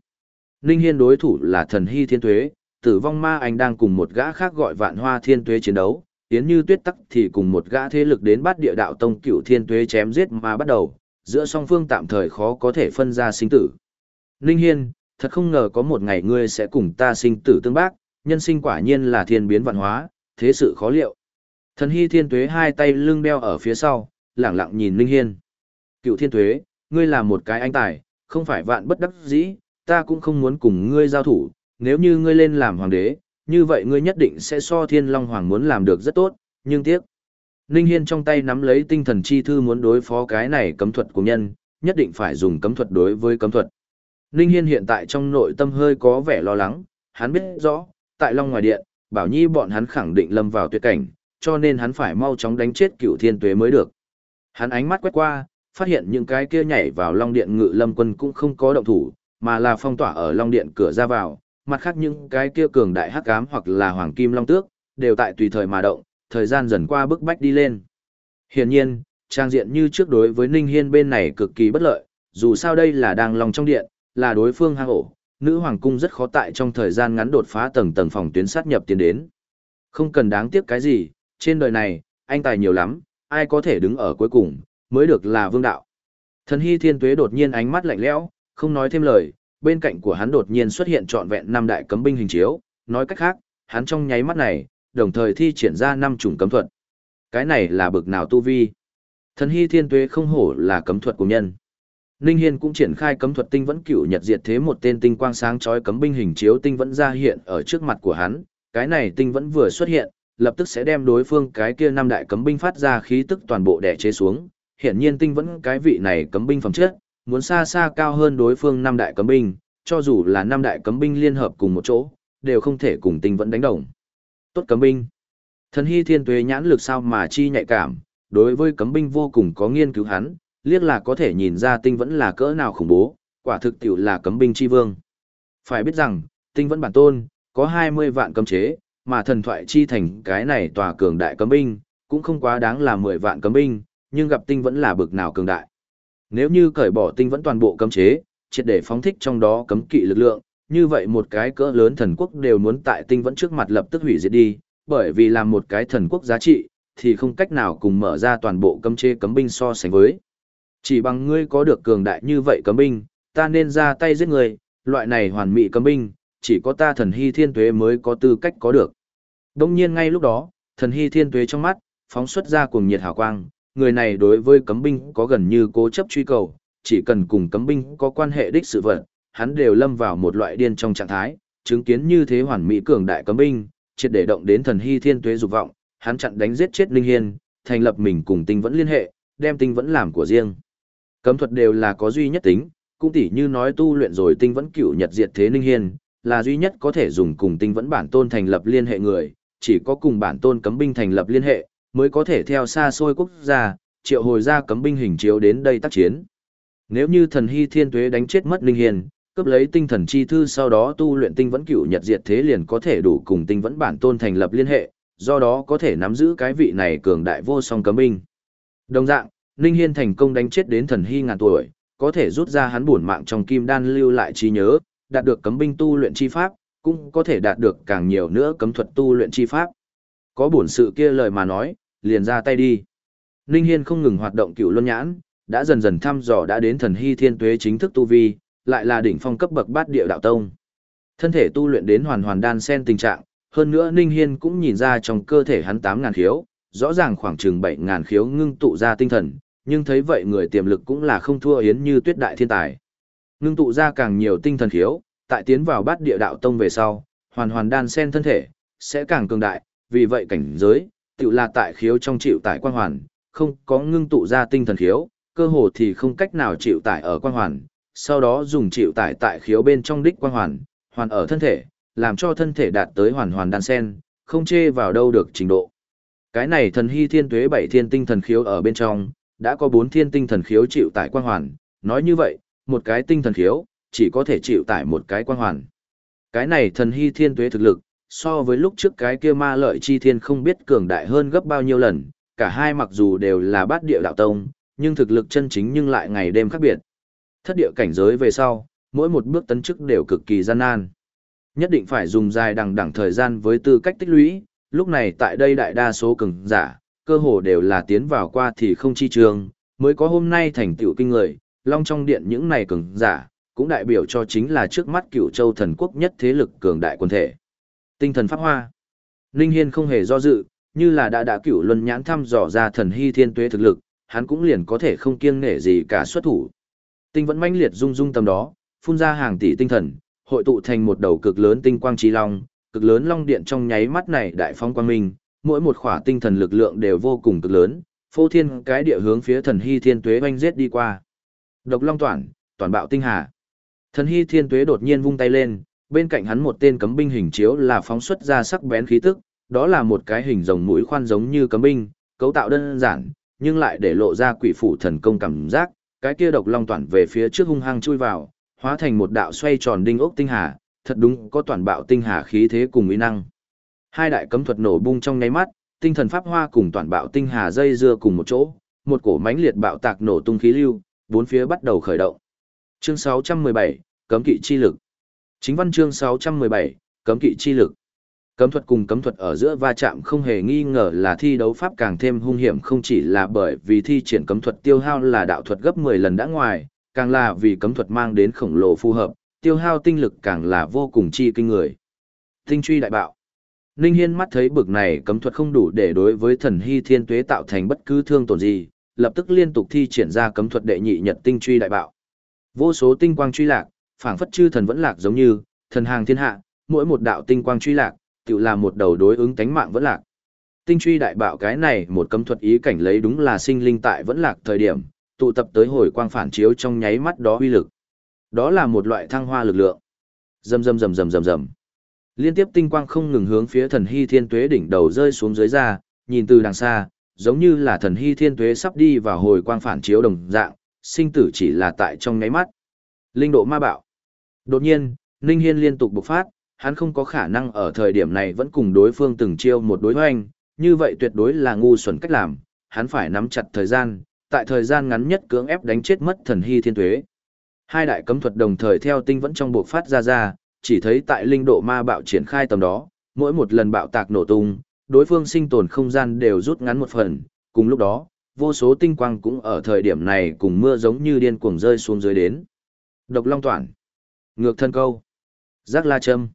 Speaker 1: Ninh Hiên đối thủ là thần hy thiên tuế, tử vong ma anh đang cùng một gã khác gọi vạn hoa thiên tuế chiến đấu, tiến như tuyết tắc thì cùng một gã thế lực đến bắt địa đạo tông cửu thiên tuế chém giết mà bắt đầu, giữa song phương tạm thời khó có thể phân ra sinh tử. Ninh Hiên, thật không ngờ có một ngày ngươi sẽ cùng ta sinh tử tương bác, nhân sinh quả nhiên là thiên biến vạn hóa, thế sự khó liệu. Thần hy thiên tuế hai tay lưng đeo ở phía sau, lẳng lặng nhìn Ninh Hiên. Cựu thiên tuế, ngươi là một cái anh tài, không phải vạn bất đắc dĩ, ta cũng không muốn cùng ngươi giao thủ, nếu như ngươi lên làm hoàng đế, như vậy ngươi nhất định sẽ so thiên long hoàng muốn làm được rất tốt, nhưng tiếc. Ninh Hiên trong tay nắm lấy tinh thần chi thư muốn đối phó cái này cấm thuật của nhân, nhất định phải dùng cấm thuật đối với cấm thuật. Ninh Hiên hiện tại trong nội tâm hơi có vẻ lo lắng, hắn biết rõ, tại Long ngoài điện, Bảo Nhi bọn hắn khẳng định lâm vào tuyệt cảnh, cho nên hắn phải mau chóng đánh chết cựu thiên tuế mới được. Hắn ánh mắt quét qua, phát hiện những cái kia nhảy vào Long Điện ngự lâm quân cũng không có động thủ, mà là phong tỏa ở Long Điện cửa ra vào, mặt khác những cái kia cường đại hắc ám hoặc là hoàng kim long tước, đều tại tùy thời mà động, thời gian dần qua bức bách đi lên. Hiển nhiên, trang diện như trước đối với Ninh Hiên bên này cực kỳ bất lợi, dù sao đây là đang lòng trong điện, là đối phương hang ổ, nữ hoàng cung rất khó tại trong thời gian ngắn đột phá tầng tầng phòng tuyến sát nhập tiến đến. Không cần đáng tiếc cái gì, trên đời này, anh tài nhiều lắm, ai có thể đứng ở cuối cùng, mới được là vương đạo. Thần Hy Thiên Tuế đột nhiên ánh mắt lạnh lẽo, không nói thêm lời, bên cạnh của hắn đột nhiên xuất hiện trọn vẹn năm đại cấm binh hình chiếu, nói cách khác, hắn trong nháy mắt này, đồng thời thi triển ra năm chủng cấm thuật. Cái này là bực nào tu vi? Thần Hy Thiên Tuế không hổ là cấm thuật của nhân. Ninh Hiên cũng triển khai cấm thuật tinh vẫn cửu nhật diệt thế một tên tinh quang sáng chói cấm binh hình chiếu tinh vẫn ra hiện ở trước mặt của hắn, cái này tinh vẫn vừa xuất hiện, lập tức sẽ đem đối phương cái kia năm đại cấm binh phát ra khí tức toàn bộ đè chế xuống. Hiển nhiên tinh vẫn cái vị này cấm binh phẩm chất, muốn xa xa cao hơn đối phương năm đại cấm binh, cho dù là năm đại cấm binh liên hợp cùng một chỗ, đều không thể cùng tinh vẫn đánh đồng. Tốt cấm binh. Thần hy thiên tuế nhãn lực sao mà chi nhạy cảm, đối với cấm binh vô cùng có nghiên cứu hắn, liếc là có thể nhìn ra tinh vẫn là cỡ nào khủng bố, quả thực tiểu là cấm binh chi vương. Phải biết rằng, tinh vẫn bản tôn, có 20 vạn cấm chế, mà thần thoại chi thành cái này tòa cường đại cấm binh, cũng không quá đáng là 10 vạn cấm binh, nhưng gặp tinh vẫn là bực nào cường đại. Nếu như cởi bỏ tinh vẫn toàn bộ cấm chế, triệt để phóng thích trong đó cấm kỵ lực lượng, như vậy một cái cỡ lớn thần quốc đều muốn tại tinh vẫn trước mặt lập tức hủy diệt đi, bởi vì làm một cái thần quốc giá trị, thì không cách nào cùng mở ra toàn bộ cấm chế cấm binh so sánh với. Chỉ bằng ngươi có được cường đại như vậy cấm binh, ta nên ra tay giết người, loại này hoàn mỹ cấm binh, chỉ có ta thần hy thiên tuế mới có tư cách có được. Đông nhiên ngay lúc đó, thần hy thiên tuế trong mắt, phóng xuất ra cuồng nhiệt hào quang, người này đối với cấm binh có gần như cố chấp truy cầu, chỉ cần cùng cấm binh có quan hệ đích sự vật, hắn đều lâm vào một loại điên trong trạng thái, chứng kiến như thế hoàn mỹ cường đại cấm binh, triệt để động đến thần hy thiên tuế dục vọng, hắn chặn đánh giết chết Linh Hiên, thành lập mình cùng tinh vẫn liên hệ, đem tinh vẫn làm của riêng. Cấm thuật đều là có duy nhất tính, cũng tỉ như nói tu luyện rồi tinh vẫn cựu nhật diệt thế Linh Hiên, là duy nhất có thể dùng cùng tinh vẫn bản tôn thành lập liên hệ người, chỉ có cùng bản tôn cấm binh thành lập liên hệ, mới có thể theo xa xôi quốc gia, triệu hồi ra cấm binh hình chiếu đến đây tác chiến. Nếu như thần hy thiên tuế đánh chết mất linh hiền, cướp lấy tinh thần chi thư sau đó tu luyện tinh vẫn cửu nhật diệt thế liền có thể đủ cùng tinh vẫn bản tôn thành lập liên hệ, do đó có thể nắm giữ cái vị này cường đại vô song cấm binh. Đồng dạng, linh Hiên thành công đánh chết đến thần hy ngàn tuổi, có thể rút ra hắn buồn mạng trong kim đan lưu lại trí nhớ, đạt được cấm binh tu luyện chi pháp, cũng có thể đạt được càng nhiều nữa cấm thuật tu luyện chi pháp. Có bổn sự kia lời mà nói, liền ra tay đi. Ninh Hiên không ngừng hoạt động cựu luân nhãn, đã dần dần thăm dò đã đến thần hy thiên tuế chính thức tu vi, lại là đỉnh phong cấp bậc bát địa đạo tông. Thân thể tu luyện đến hoàn hoàn đan sen tình trạng, hơn nữa Ninh Hiên cũng nhìn ra trong cơ thể hắn 8.000 khiếu, rõ ràng khoảng chừng 7.000 khiếu ngưng tụ ra tinh thần, nhưng thấy vậy người tiềm lực cũng là không thua yến như tuyết đại thiên tài. Ngưng tụ ra càng nhiều tinh thần khiếu, tại tiến vào bát địa đạo tông về sau, hoàn hoàn đan sen thân thể, sẽ càng cường đại, vì vậy cảnh giới, tự là tại khiếu trong chịu tải quan hoàn, không có ngưng tụ ra tinh thần khiếu, cơ hồ thì không cách nào chịu tải ở quan hoàn, sau đó dùng chịu tải tại khiếu bên trong đích quan hoàn, hoàn ở thân thể, làm cho thân thể đạt tới hoàn hoàn đan sen, không chê vào đâu được trình độ. Cái này thần hy thiên tuế bảy thiên tinh thần khiếu ở bên trong, đã có bốn thiên tinh thần khiếu chịu tải quan hoàn, nói như vậy, một cái tinh thần khiếu, chỉ có thể chịu tải một cái quan hoàn. Cái này thần hy thiên tuế thực lực, so với lúc trước cái kia ma lợi chi thiên không biết cường đại hơn gấp bao nhiêu lần, cả hai mặc dù đều là bát địa đạo tông, nhưng thực lực chân chính nhưng lại ngày đêm khác biệt. Thất địa cảnh giới về sau, mỗi một bước tấn chức đều cực kỳ gian nan. Nhất định phải dùng dài đằng đẳng thời gian với tư cách tích lũy, lúc này tại đây đại đa số cường giả, cơ hồ đều là tiến vào qua thì không chi trường, mới có hôm nay thành tựu kinh người, long trong điện những này cường giả, cũng đại biểu cho chính là trước mắt cựu châu thần quốc nhất thế lực cường đại quân thể. Tinh thần pháp hoa. Ninh Hiên không hề do dự, như là đã đã cựu luân nhãn thăm dò ra thần hy thiên tuế thực lực, hắn cũng liền có thể không kiêng nể gì cả xuất thủ. Tinh vẫn mãnh liệt rung rung tầm đó, phun ra hàng tỷ tinh thần, hội tụ thành một đầu cực lớn tinh quang trí long, cực lớn long điện trong nháy mắt này đại phong quang minh, mỗi một khỏa tinh thần lực lượng đều vô cùng cực lớn, phô thiên cái địa hướng phía thần hy thiên tuế oanh giết đi qua. Độc long toàn, toàn bạo tinh hà. Thần hy thiên tuế đột nhiên vung tay lên, bên cạnh hắn một tên cấm binh hình chiếu là phóng xuất ra sắc bén khí tức, đó là một cái hình rồng mũi khoan giống như cấm binh, cấu tạo đơn giản, nhưng lại để lộ ra quỷ phủ thần công cảm giác, cái kia độc long toàn về phía trước hung hăng chui vào, hóa thành một đạo xoay tròn đinh ốc tinh hà, thật đúng có toàn bạo tinh hà khí thế cùng uy năng. Hai đại cấm thuật nổ bung trong nháy mắt, tinh thần pháp hoa cùng toàn bạo tinh hà dây dưa cùng một chỗ, một cổ mãnh liệt bạo tạc nổ tung khí lưu, bốn phía bắt đầu khởi động. Chương 617, cấm kỵ chi lực. Chính văn chương 617, cấm kỵ chi lực. Cấm thuật cùng cấm thuật ở giữa va chạm không hề nghi ngờ là thi đấu pháp càng thêm hung hiểm không chỉ là bởi vì thi triển cấm thuật tiêu hao là đạo thuật gấp 10 lần đã ngoài, càng là vì cấm thuật mang đến khổng lồ phù hợp, tiêu hao tinh lực càng là vô cùng chi kinh người. Tinh truy đại bạo. Ninh Hiên mắt thấy bực này cấm thuật không đủ để đối với thần hy thiên tuế tạo thành bất cứ thương tổn gì, lập tức liên tục thi triển ra cấm thuật đệ nhị nhật tinh truy đại bạo. Vô số tinh quang truy lạc, phảng phất chư thần vẫn lạc giống như, thần hàng thiên hạ, mỗi một đạo tinh quang truy lạc, tự là một đầu đối ứng tánh mạng vẫn lạc. Tinh truy đại bạo cái này một cấm thuật ý cảnh lấy đúng là sinh linh tại vẫn lạc thời điểm, tụ tập tới hồi quang phản chiếu trong nháy mắt đó uy lực. Đó là một loại thăng hoa lực lượng. Rầm rầm rầm rầm rầm rầm. Liên tiếp tinh quang không ngừng hướng phía thần hy thiên tuế đỉnh đầu rơi xuống dưới ra, nhìn từ đằng xa, giống như là thần hy thiên tuế sắp đi vào hồi quang phản chiếu đồng dạng, sinh tử chỉ là tại trong nháy mắt. Linh độ ma bạo. Đột nhiên, Ninh Hiên liên tục bộc phát, hắn không có khả năng ở thời điểm này vẫn cùng đối phương từng chiêu một đối hoành, như vậy tuyệt đối là ngu xuẩn cách làm, hắn phải nắm chặt thời gian, tại thời gian ngắn nhất cưỡng ép đánh chết mất thần hy thiên tuế. Hai đại cấm thuật đồng thời theo tinh vẫn trong bộc phát ra ra, chỉ thấy tại linh độ ma bạo triển khai tầm đó, mỗi một lần bạo tạc nổ tung, đối phương sinh tồn không gian đều rút ngắn một phần, cùng lúc đó, vô số tinh quang cũng ở thời điểm này cùng mưa giống như điên cuồng rơi xuống dưới đến. Độc Long Toản, Ngược Thân Câu, Giác La Châm,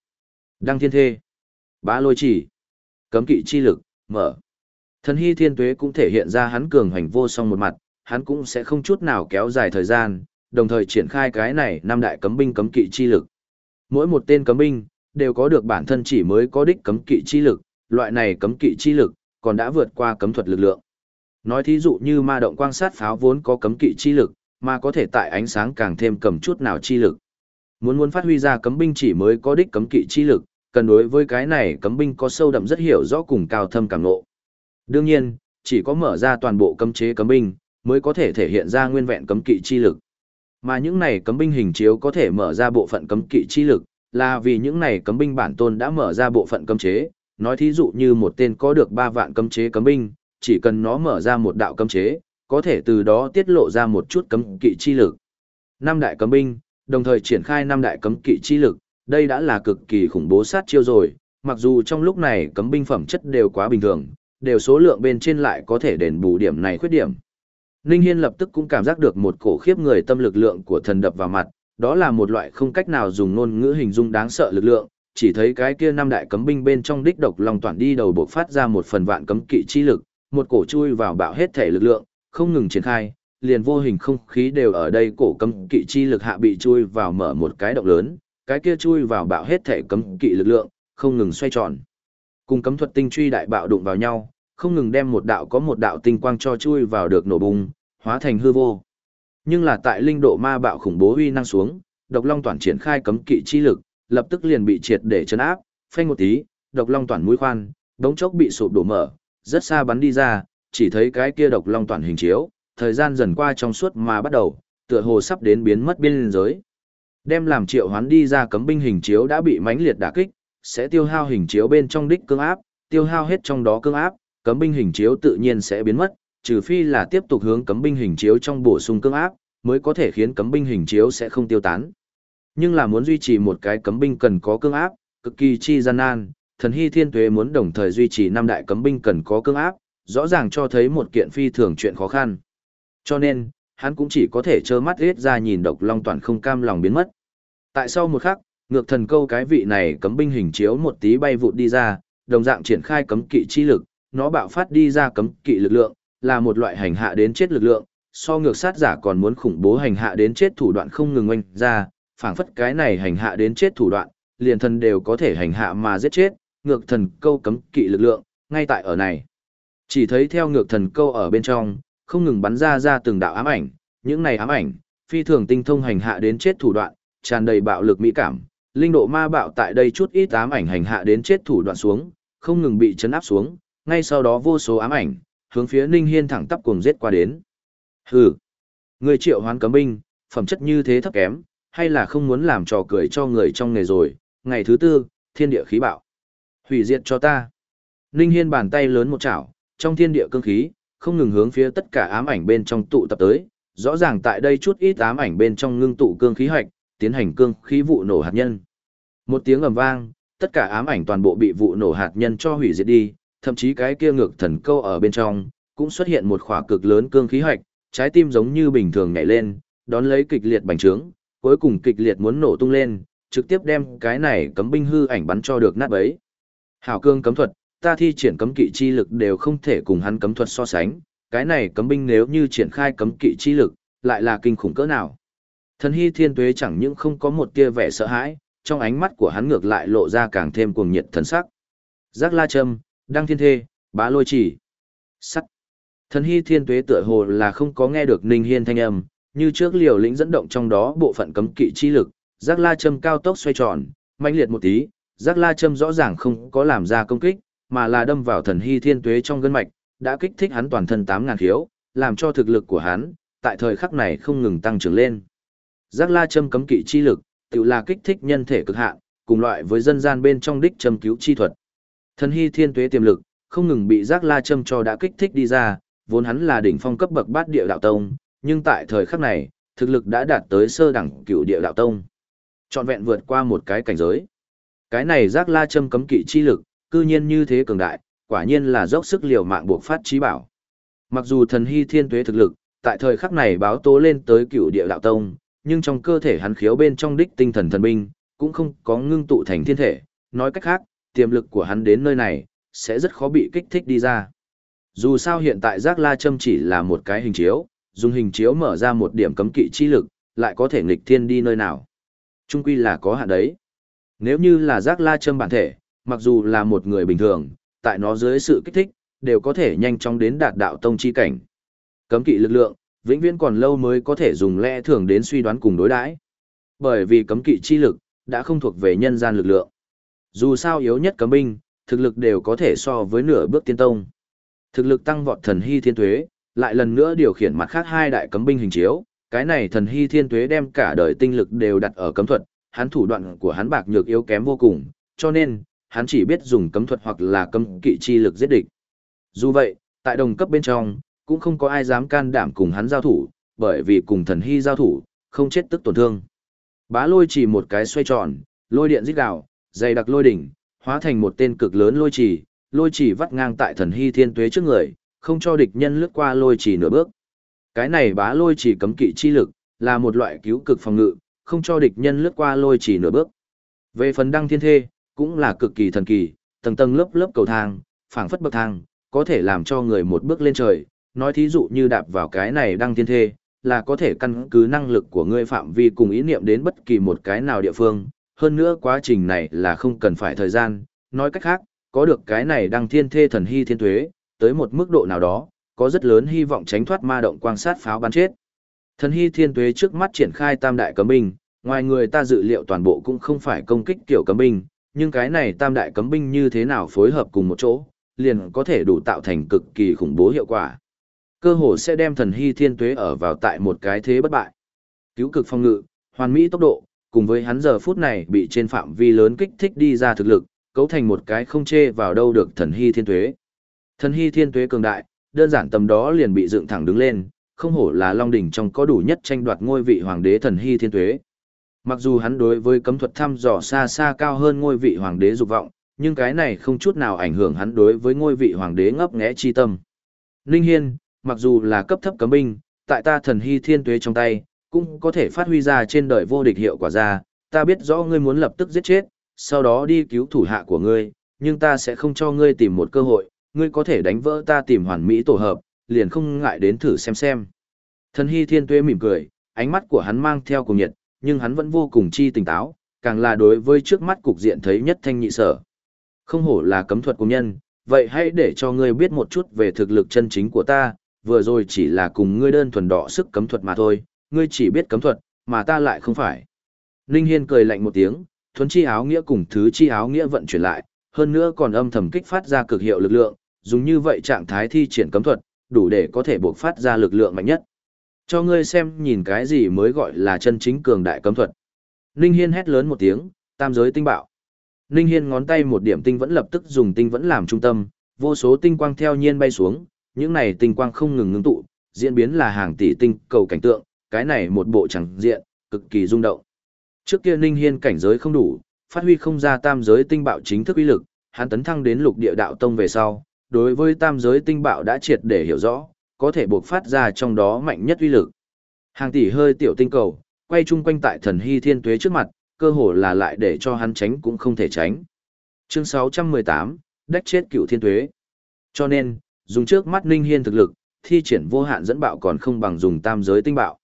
Speaker 1: Đăng Thiên Thê, Bá Lôi Chỉ, Cấm Kỵ Chi Lực, mở. Thần Hy Thiên Tuế cũng thể hiện ra hắn cường hành vô song một mặt, hắn cũng sẽ không chút nào kéo dài thời gian, đồng thời triển khai cái này năm đại cấm binh cấm kỵ chi lực. Mỗi một tên cấm binh đều có được bản thân chỉ mới có đích cấm kỵ chi lực, loại này cấm kỵ chi lực còn đã vượt qua cấm thuật lực lượng. Nói thí dụ như ma động quang sát pháo vốn có cấm kỵ chi lực, mà có thể tại ánh sáng càng thêm cầm chút nào chi lực. Muốn muốn phát huy ra cấm binh chỉ mới có đích cấm kỵ chi lực, cần đối với cái này cấm binh có sâu đậm rất hiểu rõ cùng cao thâm cảm ngộ. Đương nhiên, chỉ có mở ra toàn bộ cấm chế cấm binh, mới có thể thể hiện ra nguyên vẹn cấm kỵ chi lực. Mà những này cấm binh hình chiếu có thể mở ra bộ phận cấm kỵ chi lực, là vì những này cấm binh bản tôn đã mở ra bộ phận cấm chế, nói thí dụ như một tên có được 3 vạn cấm chế cấm binh, chỉ cần nó mở ra một đạo cấm chế, có thể từ đó tiết lộ ra một chút cấm kỵ chi lực. Năm đại cấm binh, đồng thời triển khai năm đại cấm kỵ chi lực, đây đã là cực kỳ khủng bố sát chiêu rồi, mặc dù trong lúc này cấm binh phẩm chất đều quá bình thường, đều số lượng bên trên lại có thể đền bù điểm này khuyết điểm. Ninh Hiên lập tức cũng cảm giác được một cổ khiếp người tâm lực lượng của thần đập vào mặt, đó là một loại không cách nào dùng ngôn ngữ hình dung đáng sợ lực lượng, chỉ thấy cái kia năm đại cấm binh bên trong đích độc lòng toàn đi đầu bộc phát ra một phần vạn cấm kỵ chi lực, một cổ chui vào bạo hết thể lực lượng, không ngừng triển khai, liền vô hình không khí đều ở đây cổ cấm kỵ chi lực hạ bị chui vào mở một cái động lớn, cái kia chui vào bạo hết thể cấm kỵ lực lượng, không ngừng xoay tròn. Cùng cấm thuật tinh truy đại bạo đụng vào nhau, không ngừng đem một đạo có một đạo tinh quang cho chui vào được nổ bùng, hóa thành hư vô. Nhưng là tại linh độ ma bạo khủng bố uy năng xuống, độc long toàn triển khai cấm kỵ chi lực, lập tức liền bị triệt để chấn áp, phanh một tí, độc long toàn mũi khoan, đống chốc bị sụp đổ mở, rất xa bắn đi ra, chỉ thấy cái kia độc long toàn hình chiếu, thời gian dần qua trong suốt mà bắt đầu, tựa hồ sắp đến biến mất biên giới. Đem làm triệu hoán đi ra cấm binh hình chiếu đã bị mãnh liệt đả kích, sẽ tiêu hao hình chiếu bên trong đích cương áp, tiêu hao hết trong đó cương áp, cấm binh hình chiếu tự nhiên sẽ biến mất, trừ phi là tiếp tục hướng cấm binh hình chiếu trong bổ sung cương áp, mới có thể khiến cấm binh hình chiếu sẽ không tiêu tán. Nhưng là muốn duy trì một cái cấm binh cần có cương áp, cực kỳ chi gian nan, thần hy thiên tuế muốn đồng thời duy trì năm đại cấm binh cần có cương áp, rõ ràng cho thấy một kiện phi thường chuyện khó khăn. Cho nên, hắn cũng chỉ có thể trơ mắt riết ra nhìn độc long toàn không cam lòng biến mất. Tại sau một khắc, ngược thần câu cái vị này cấm binh hình chiếu một tí bay vụt đi ra, đồng dạng triển khai cấm kỵ chi lực, nó bạo phát đi ra cấm kỵ lực lượng, là một loại hành hạ đến chết lực lượng, so ngược sát giả còn muốn khủng bố hành hạ đến chết thủ đoạn không ngừng oanh ra, phảng phất cái này hành hạ đến chết thủ đoạn, liền thần đều có thể hành hạ mà giết chết, ngược thần câu cấm kỵ lực lượng, ngay tại ở này. Chỉ thấy theo ngược thần câu ở bên trong, không ngừng bắn ra ra từng đạo ám ảnh, những này ám ảnh, phi thường tinh thông hành hạ đến chết thủ đoạn, tràn đầy bạo lực mỹ cảm, linh độ ma bạo tại đây chút ít ám ảnh hành hạ đến chết thủ đoạn xuống, không ngừng bị chấn áp xuống, ngay sau đó vô số ám ảnh, hướng phía Ninh Hiên thẳng tắp cuồng giết qua đến. Hừ, người triệu hoán cấm binh, phẩm chất như thế thấp kém, hay là không muốn làm trò cười cho người trong nghề rồi, ngày thứ tư, thiên địa khí bạo. Hủy diệt cho ta. Ninh Hiên bàn tay lớn một chảo, trong thiên địa cương khí, không ngừng hướng phía tất cả ám ảnh bên trong tụ tập tới, rõ ràng tại đây chút ít ám ảnh bên trong ngưng tụ cương khí hoạch, tiến hành cương khí vụ nổ hạt nhân. Một tiếng ầm vang, tất cả ám ảnh toàn bộ bị vụ nổ hạt nhân cho hủy diệt đi, thậm chí cái kia ngược thần câu ở bên trong, cũng xuất hiện một khỏa cực lớn cương khí hoạch, trái tim giống như bình thường nhảy lên, đón lấy kịch liệt bành trướng, cuối cùng kịch liệt muốn nổ tung lên, trực tiếp đem cái này cấm binh hư ảnh bắn cho được nát bấy. Hảo cương cấm thuật, ta thi triển cấm kỵ chi lực đều không thể cùng hắn cấm thuật so sánh, cái này cấm binh nếu như triển khai cấm kỵ chi lực, lại là kinh khủng cỡ nào. Thần hy thiên tuế chẳng những không có một tia vẻ sợ hãi, trong ánh mắt của hắn ngược lại lộ ra càng thêm cuồng nhiệt thần sắc. Giác la Trâm, đăng thiên thê, bá lôi chỉ. Sắt. Thần hy thiên tuế tựa hồ là không có nghe được ninh hiên thanh âm, như trước liều lĩnh dẫn động trong đó bộ phận cấm kỵ chi lực, giác la Trâm cao tốc xoay tròn, mãnh liệt một tí, giác la Trâm rõ ràng không có làm ra công kích, mà là đâm vào thần hy thiên tuế trong gân mạch, đã kích thích hắn toàn thân 8.000 khiếu, làm cho thực lực của hắn, tại thời khắc này không ngừng tăng trưởng lên. Giác la châm cấm kỵ chi lực, tự là kích thích nhân thể cực hạn, cùng loại với dân gian bên trong đích châm cứu chi thuật. Thần hy thiên tuế tiềm lực, không ngừng bị giác la châm cho đã kích thích đi ra, vốn hắn là đỉnh phong cấp bậc bát địa đạo tông, nhưng tại thời khắc này, thực lực đã đạt tới sơ đẳng cửu địa đạo tông. Trọn vẹn vượt qua một cái cảnh giới. Cái này giác la châm cấm kỵ chi lực, cư nhiên như thế cường đại, quả nhiên là dốc sức liều mạng buộc phát trí bảo. Mặc dù thần hy thiên tuế thực lực, tại thời khắc này báo tố lên tới cựu địa đạo tông, nhưng trong cơ thể hắn khiếu bên trong đích tinh thần thần binh, cũng không có ngưng tụ thành thiên thể, nói cách khác, tiềm lực của hắn đến nơi này, sẽ rất khó bị kích thích đi ra. Dù sao hiện tại giác la châm chỉ là một cái hình chiếu, dùng hình chiếu mở ra một điểm cấm kỵ chi lực, lại có thể nghịch thiên đi nơi nào. Trung quy là có hạn đấy. Nếu như là giác la châm bản thể, mặc dù là một người bình thường, tại nó dưới sự kích thích, đều có thể nhanh chóng đến đạt đạo tông chi cảnh. Cấm kỵ lực lượng, vĩnh viễn còn lâu mới có thể dùng lẽ thường đến suy đoán cùng đối đãi. Bởi vì cấm kỵ chi lực, đã không thuộc về nhân gian lực lượng. Dù sao yếu nhất cấm binh, thực lực đều có thể so với nửa bước tiên tông. Thực lực tăng vọt thần hy thiên tuế, lại lần nữa điều khiển mặt khác hai đại cấm binh hình chiếu, cái này thần hy thiên tuế đem cả đời tinh lực đều đặt ở cấm thuật, hắn thủ đoạn của hắn bạc nhược yếu kém vô cùng, cho nên, hắn chỉ biết dùng cấm thuật hoặc là cấm kỵ chi lực giết địch. Dù vậy, tại đồng cấp bên trong, cũng không có ai dám can đảm cùng hắn giao thủ, bởi vì cùng thần hy giao thủ, không chết tức tổn thương. Bá lôi chỉ một cái xoay tròn, lôi điện rít gào, dày đặc lôi đỉnh, hóa thành một tên cực lớn lôi chỉ, lôi chỉ vắt ngang tại thần hy thiên tuế trước người, không cho địch nhân lướt qua lôi chỉ nửa bước. Cái này bá lôi chỉ cấm kỵ chi lực, là một loại cứu cực phòng ngự, không cho địch nhân lướt qua lôi chỉ nửa bước. Về phần đăng thiên thê, cũng là cực kỳ thần kỳ, tầng tầng lớp lớp cầu thang, phảng phất bậc thang, có thể làm cho người một bước lên trời, nói thí dụ như đạp vào cái này đăng thiên thê, là có thể căn cứ năng lực của ngươi phạm vi cùng ý niệm đến bất kỳ một cái nào địa phương, hơn nữa quá trình này là không cần phải thời gian, nói cách khác, có được cái này đăng thiên thê thần hy thiên tuế, tới một mức độ nào đó, có rất lớn hy vọng tránh thoát ma động quan sát pháo bắn chết. Thần hy thiên tuế trước mắt triển khai tam đại cấm binh, ngoài người ta dự liệu toàn bộ cũng không phải công kích kiểu cấm binh, nhưng cái này tam đại cấm binh như thế nào phối hợp cùng một chỗ, liền có thể đủ tạo thành cực kỳ khủng bố hiệu quả. Cơ hồ sẽ đem thần hy thiên tuế ở vào tại một cái thế bất bại. Cứu cực phong ngự, hoàn mỹ tốc độ, cùng với hắn giờ phút này bị trên phạm vi lớn kích thích đi ra thực lực, cấu thành một cái không chê vào đâu được thần hy thiên tuế. Thần hy thiên tuế cường đại, đơn giản tầm đó liền bị dựng thẳng đứng lên, không hổ là Long đỉnh trong có đủ nhất tranh đoạt ngôi vị hoàng đế thần hy thiên tuế. Mặc dù hắn đối với cấm thuật thăm dò xa xa cao hơn ngôi vị hoàng đế dục vọng, nhưng cái này không chút nào ảnh hưởng hắn đối với ngôi vị hoàng đế ngấp nghé chi tâm. Ninh Hiên, mặc dù là cấp thấp cấm binh, tại ta thần hy thiên tuế trong tay, cũng có thể phát huy ra trên đời vô địch hiệu quả ra, ta biết rõ ngươi muốn lập tức giết chết, sau đó đi cứu thủ hạ của ngươi, nhưng ta sẽ không cho ngươi tìm một cơ hội, ngươi có thể đánh vỡ ta tìm hoàn mỹ tổ hợp, liền không ngại đến thử xem xem. Thần hy thiên tuế mỉm cười, ánh mắt của hắn mang theo cùng nhiệt, nhưng hắn vẫn vô cùng chi tỉnh táo, càng là đối với trước mắt cục diện thấy nhất thanh nhị sở. Không hổ là cấm thuật của nhân, vậy hãy để cho ngươi biết một chút về thực lực chân chính của ta, vừa rồi chỉ là cùng ngươi đơn thuần đọ sức cấm thuật mà thôi, ngươi chỉ biết cấm thuật, mà ta lại không phải. Ninh Hiên cười lạnh một tiếng, thuấn chi áo nghĩa cùng thứ chi áo nghĩa vận chuyển lại, hơn nữa còn âm thầm kích phát ra cực hiệu lực lượng, dùng như vậy trạng thái thi triển cấm thuật, đủ để có thể buộc phát ra lực lượng mạnh nhất. Cho ngươi xem nhìn cái gì mới gọi là chân chính cường đại cấm thuật. Ninh Hiên hét lớn một tiếng, tam giới tinh bạo. Ninh Hiên ngón tay một điểm tinh vẫn lập tức dùng tinh vẫn làm trung tâm, vô số tinh quang theo nhiên bay xuống, những này tinh quang không ngừng ngưng tụ, diễn biến là hàng tỷ tinh cầu cảnh tượng, cái này một bộ chẳng diện, cực kỳ rung động. Trước kia Ninh Hiên cảnh giới không đủ, phát huy không ra tam giới tinh bạo chính thức uy lực, hắn tấn thăng đến lục địa đạo tông về sau, đối với tam giới tinh bạo đã triệt để hiểu rõ, có thể buộc phát ra trong đó mạnh nhất uy lực. Hàng tỷ hơi tiểu tinh cầu, quay chung quanh tại thần hy thiên tuế trước mặt, cơ hồ là lại để cho hắn tránh cũng không thể tránh. Chương 618, đách chết cựu thiên tuế. Cho nên, dùng trước mắt Ninh Hiên thực lực, thi triển vô hạn dẫn bạo còn không bằng dùng tam giới tinh bạo.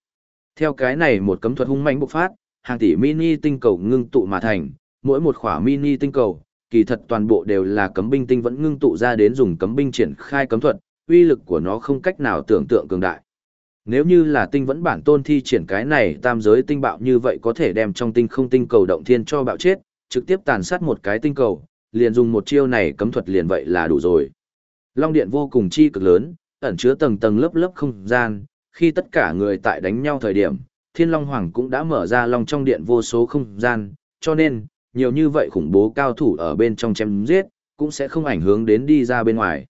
Speaker 1: Theo cái này một cấm thuật hung mãnh bộc phát, hàng tỷ mini tinh cầu ngưng tụ mà thành, mỗi một khỏa mini tinh cầu, kỳ thật toàn bộ đều là cấm binh tinh vẫn ngưng tụ ra đến dùng cấm binh triển khai cấm thuật, uy lực của nó không cách nào tưởng tượng cường đại. Nếu như là tinh vẫn bản tôn thi triển cái này tam giới tinh bạo như vậy có thể đem trong tinh không tinh cầu động thiên cho bạo chết, trực tiếp tàn sát một cái tinh cầu, liền dùng một chiêu này cấm thuật liền vậy là đủ rồi. Long điện vô cùng chi cực lớn, ẩn chứa tầng tầng lớp lớp không gian, khi tất cả người tại đánh nhau thời điểm, Thiên Long Hoàng cũng đã mở ra long trong điện vô số không gian, cho nên, nhiều như vậy khủng bố cao thủ ở bên trong chém giết, cũng sẽ không ảnh hưởng đến đi ra bên ngoài.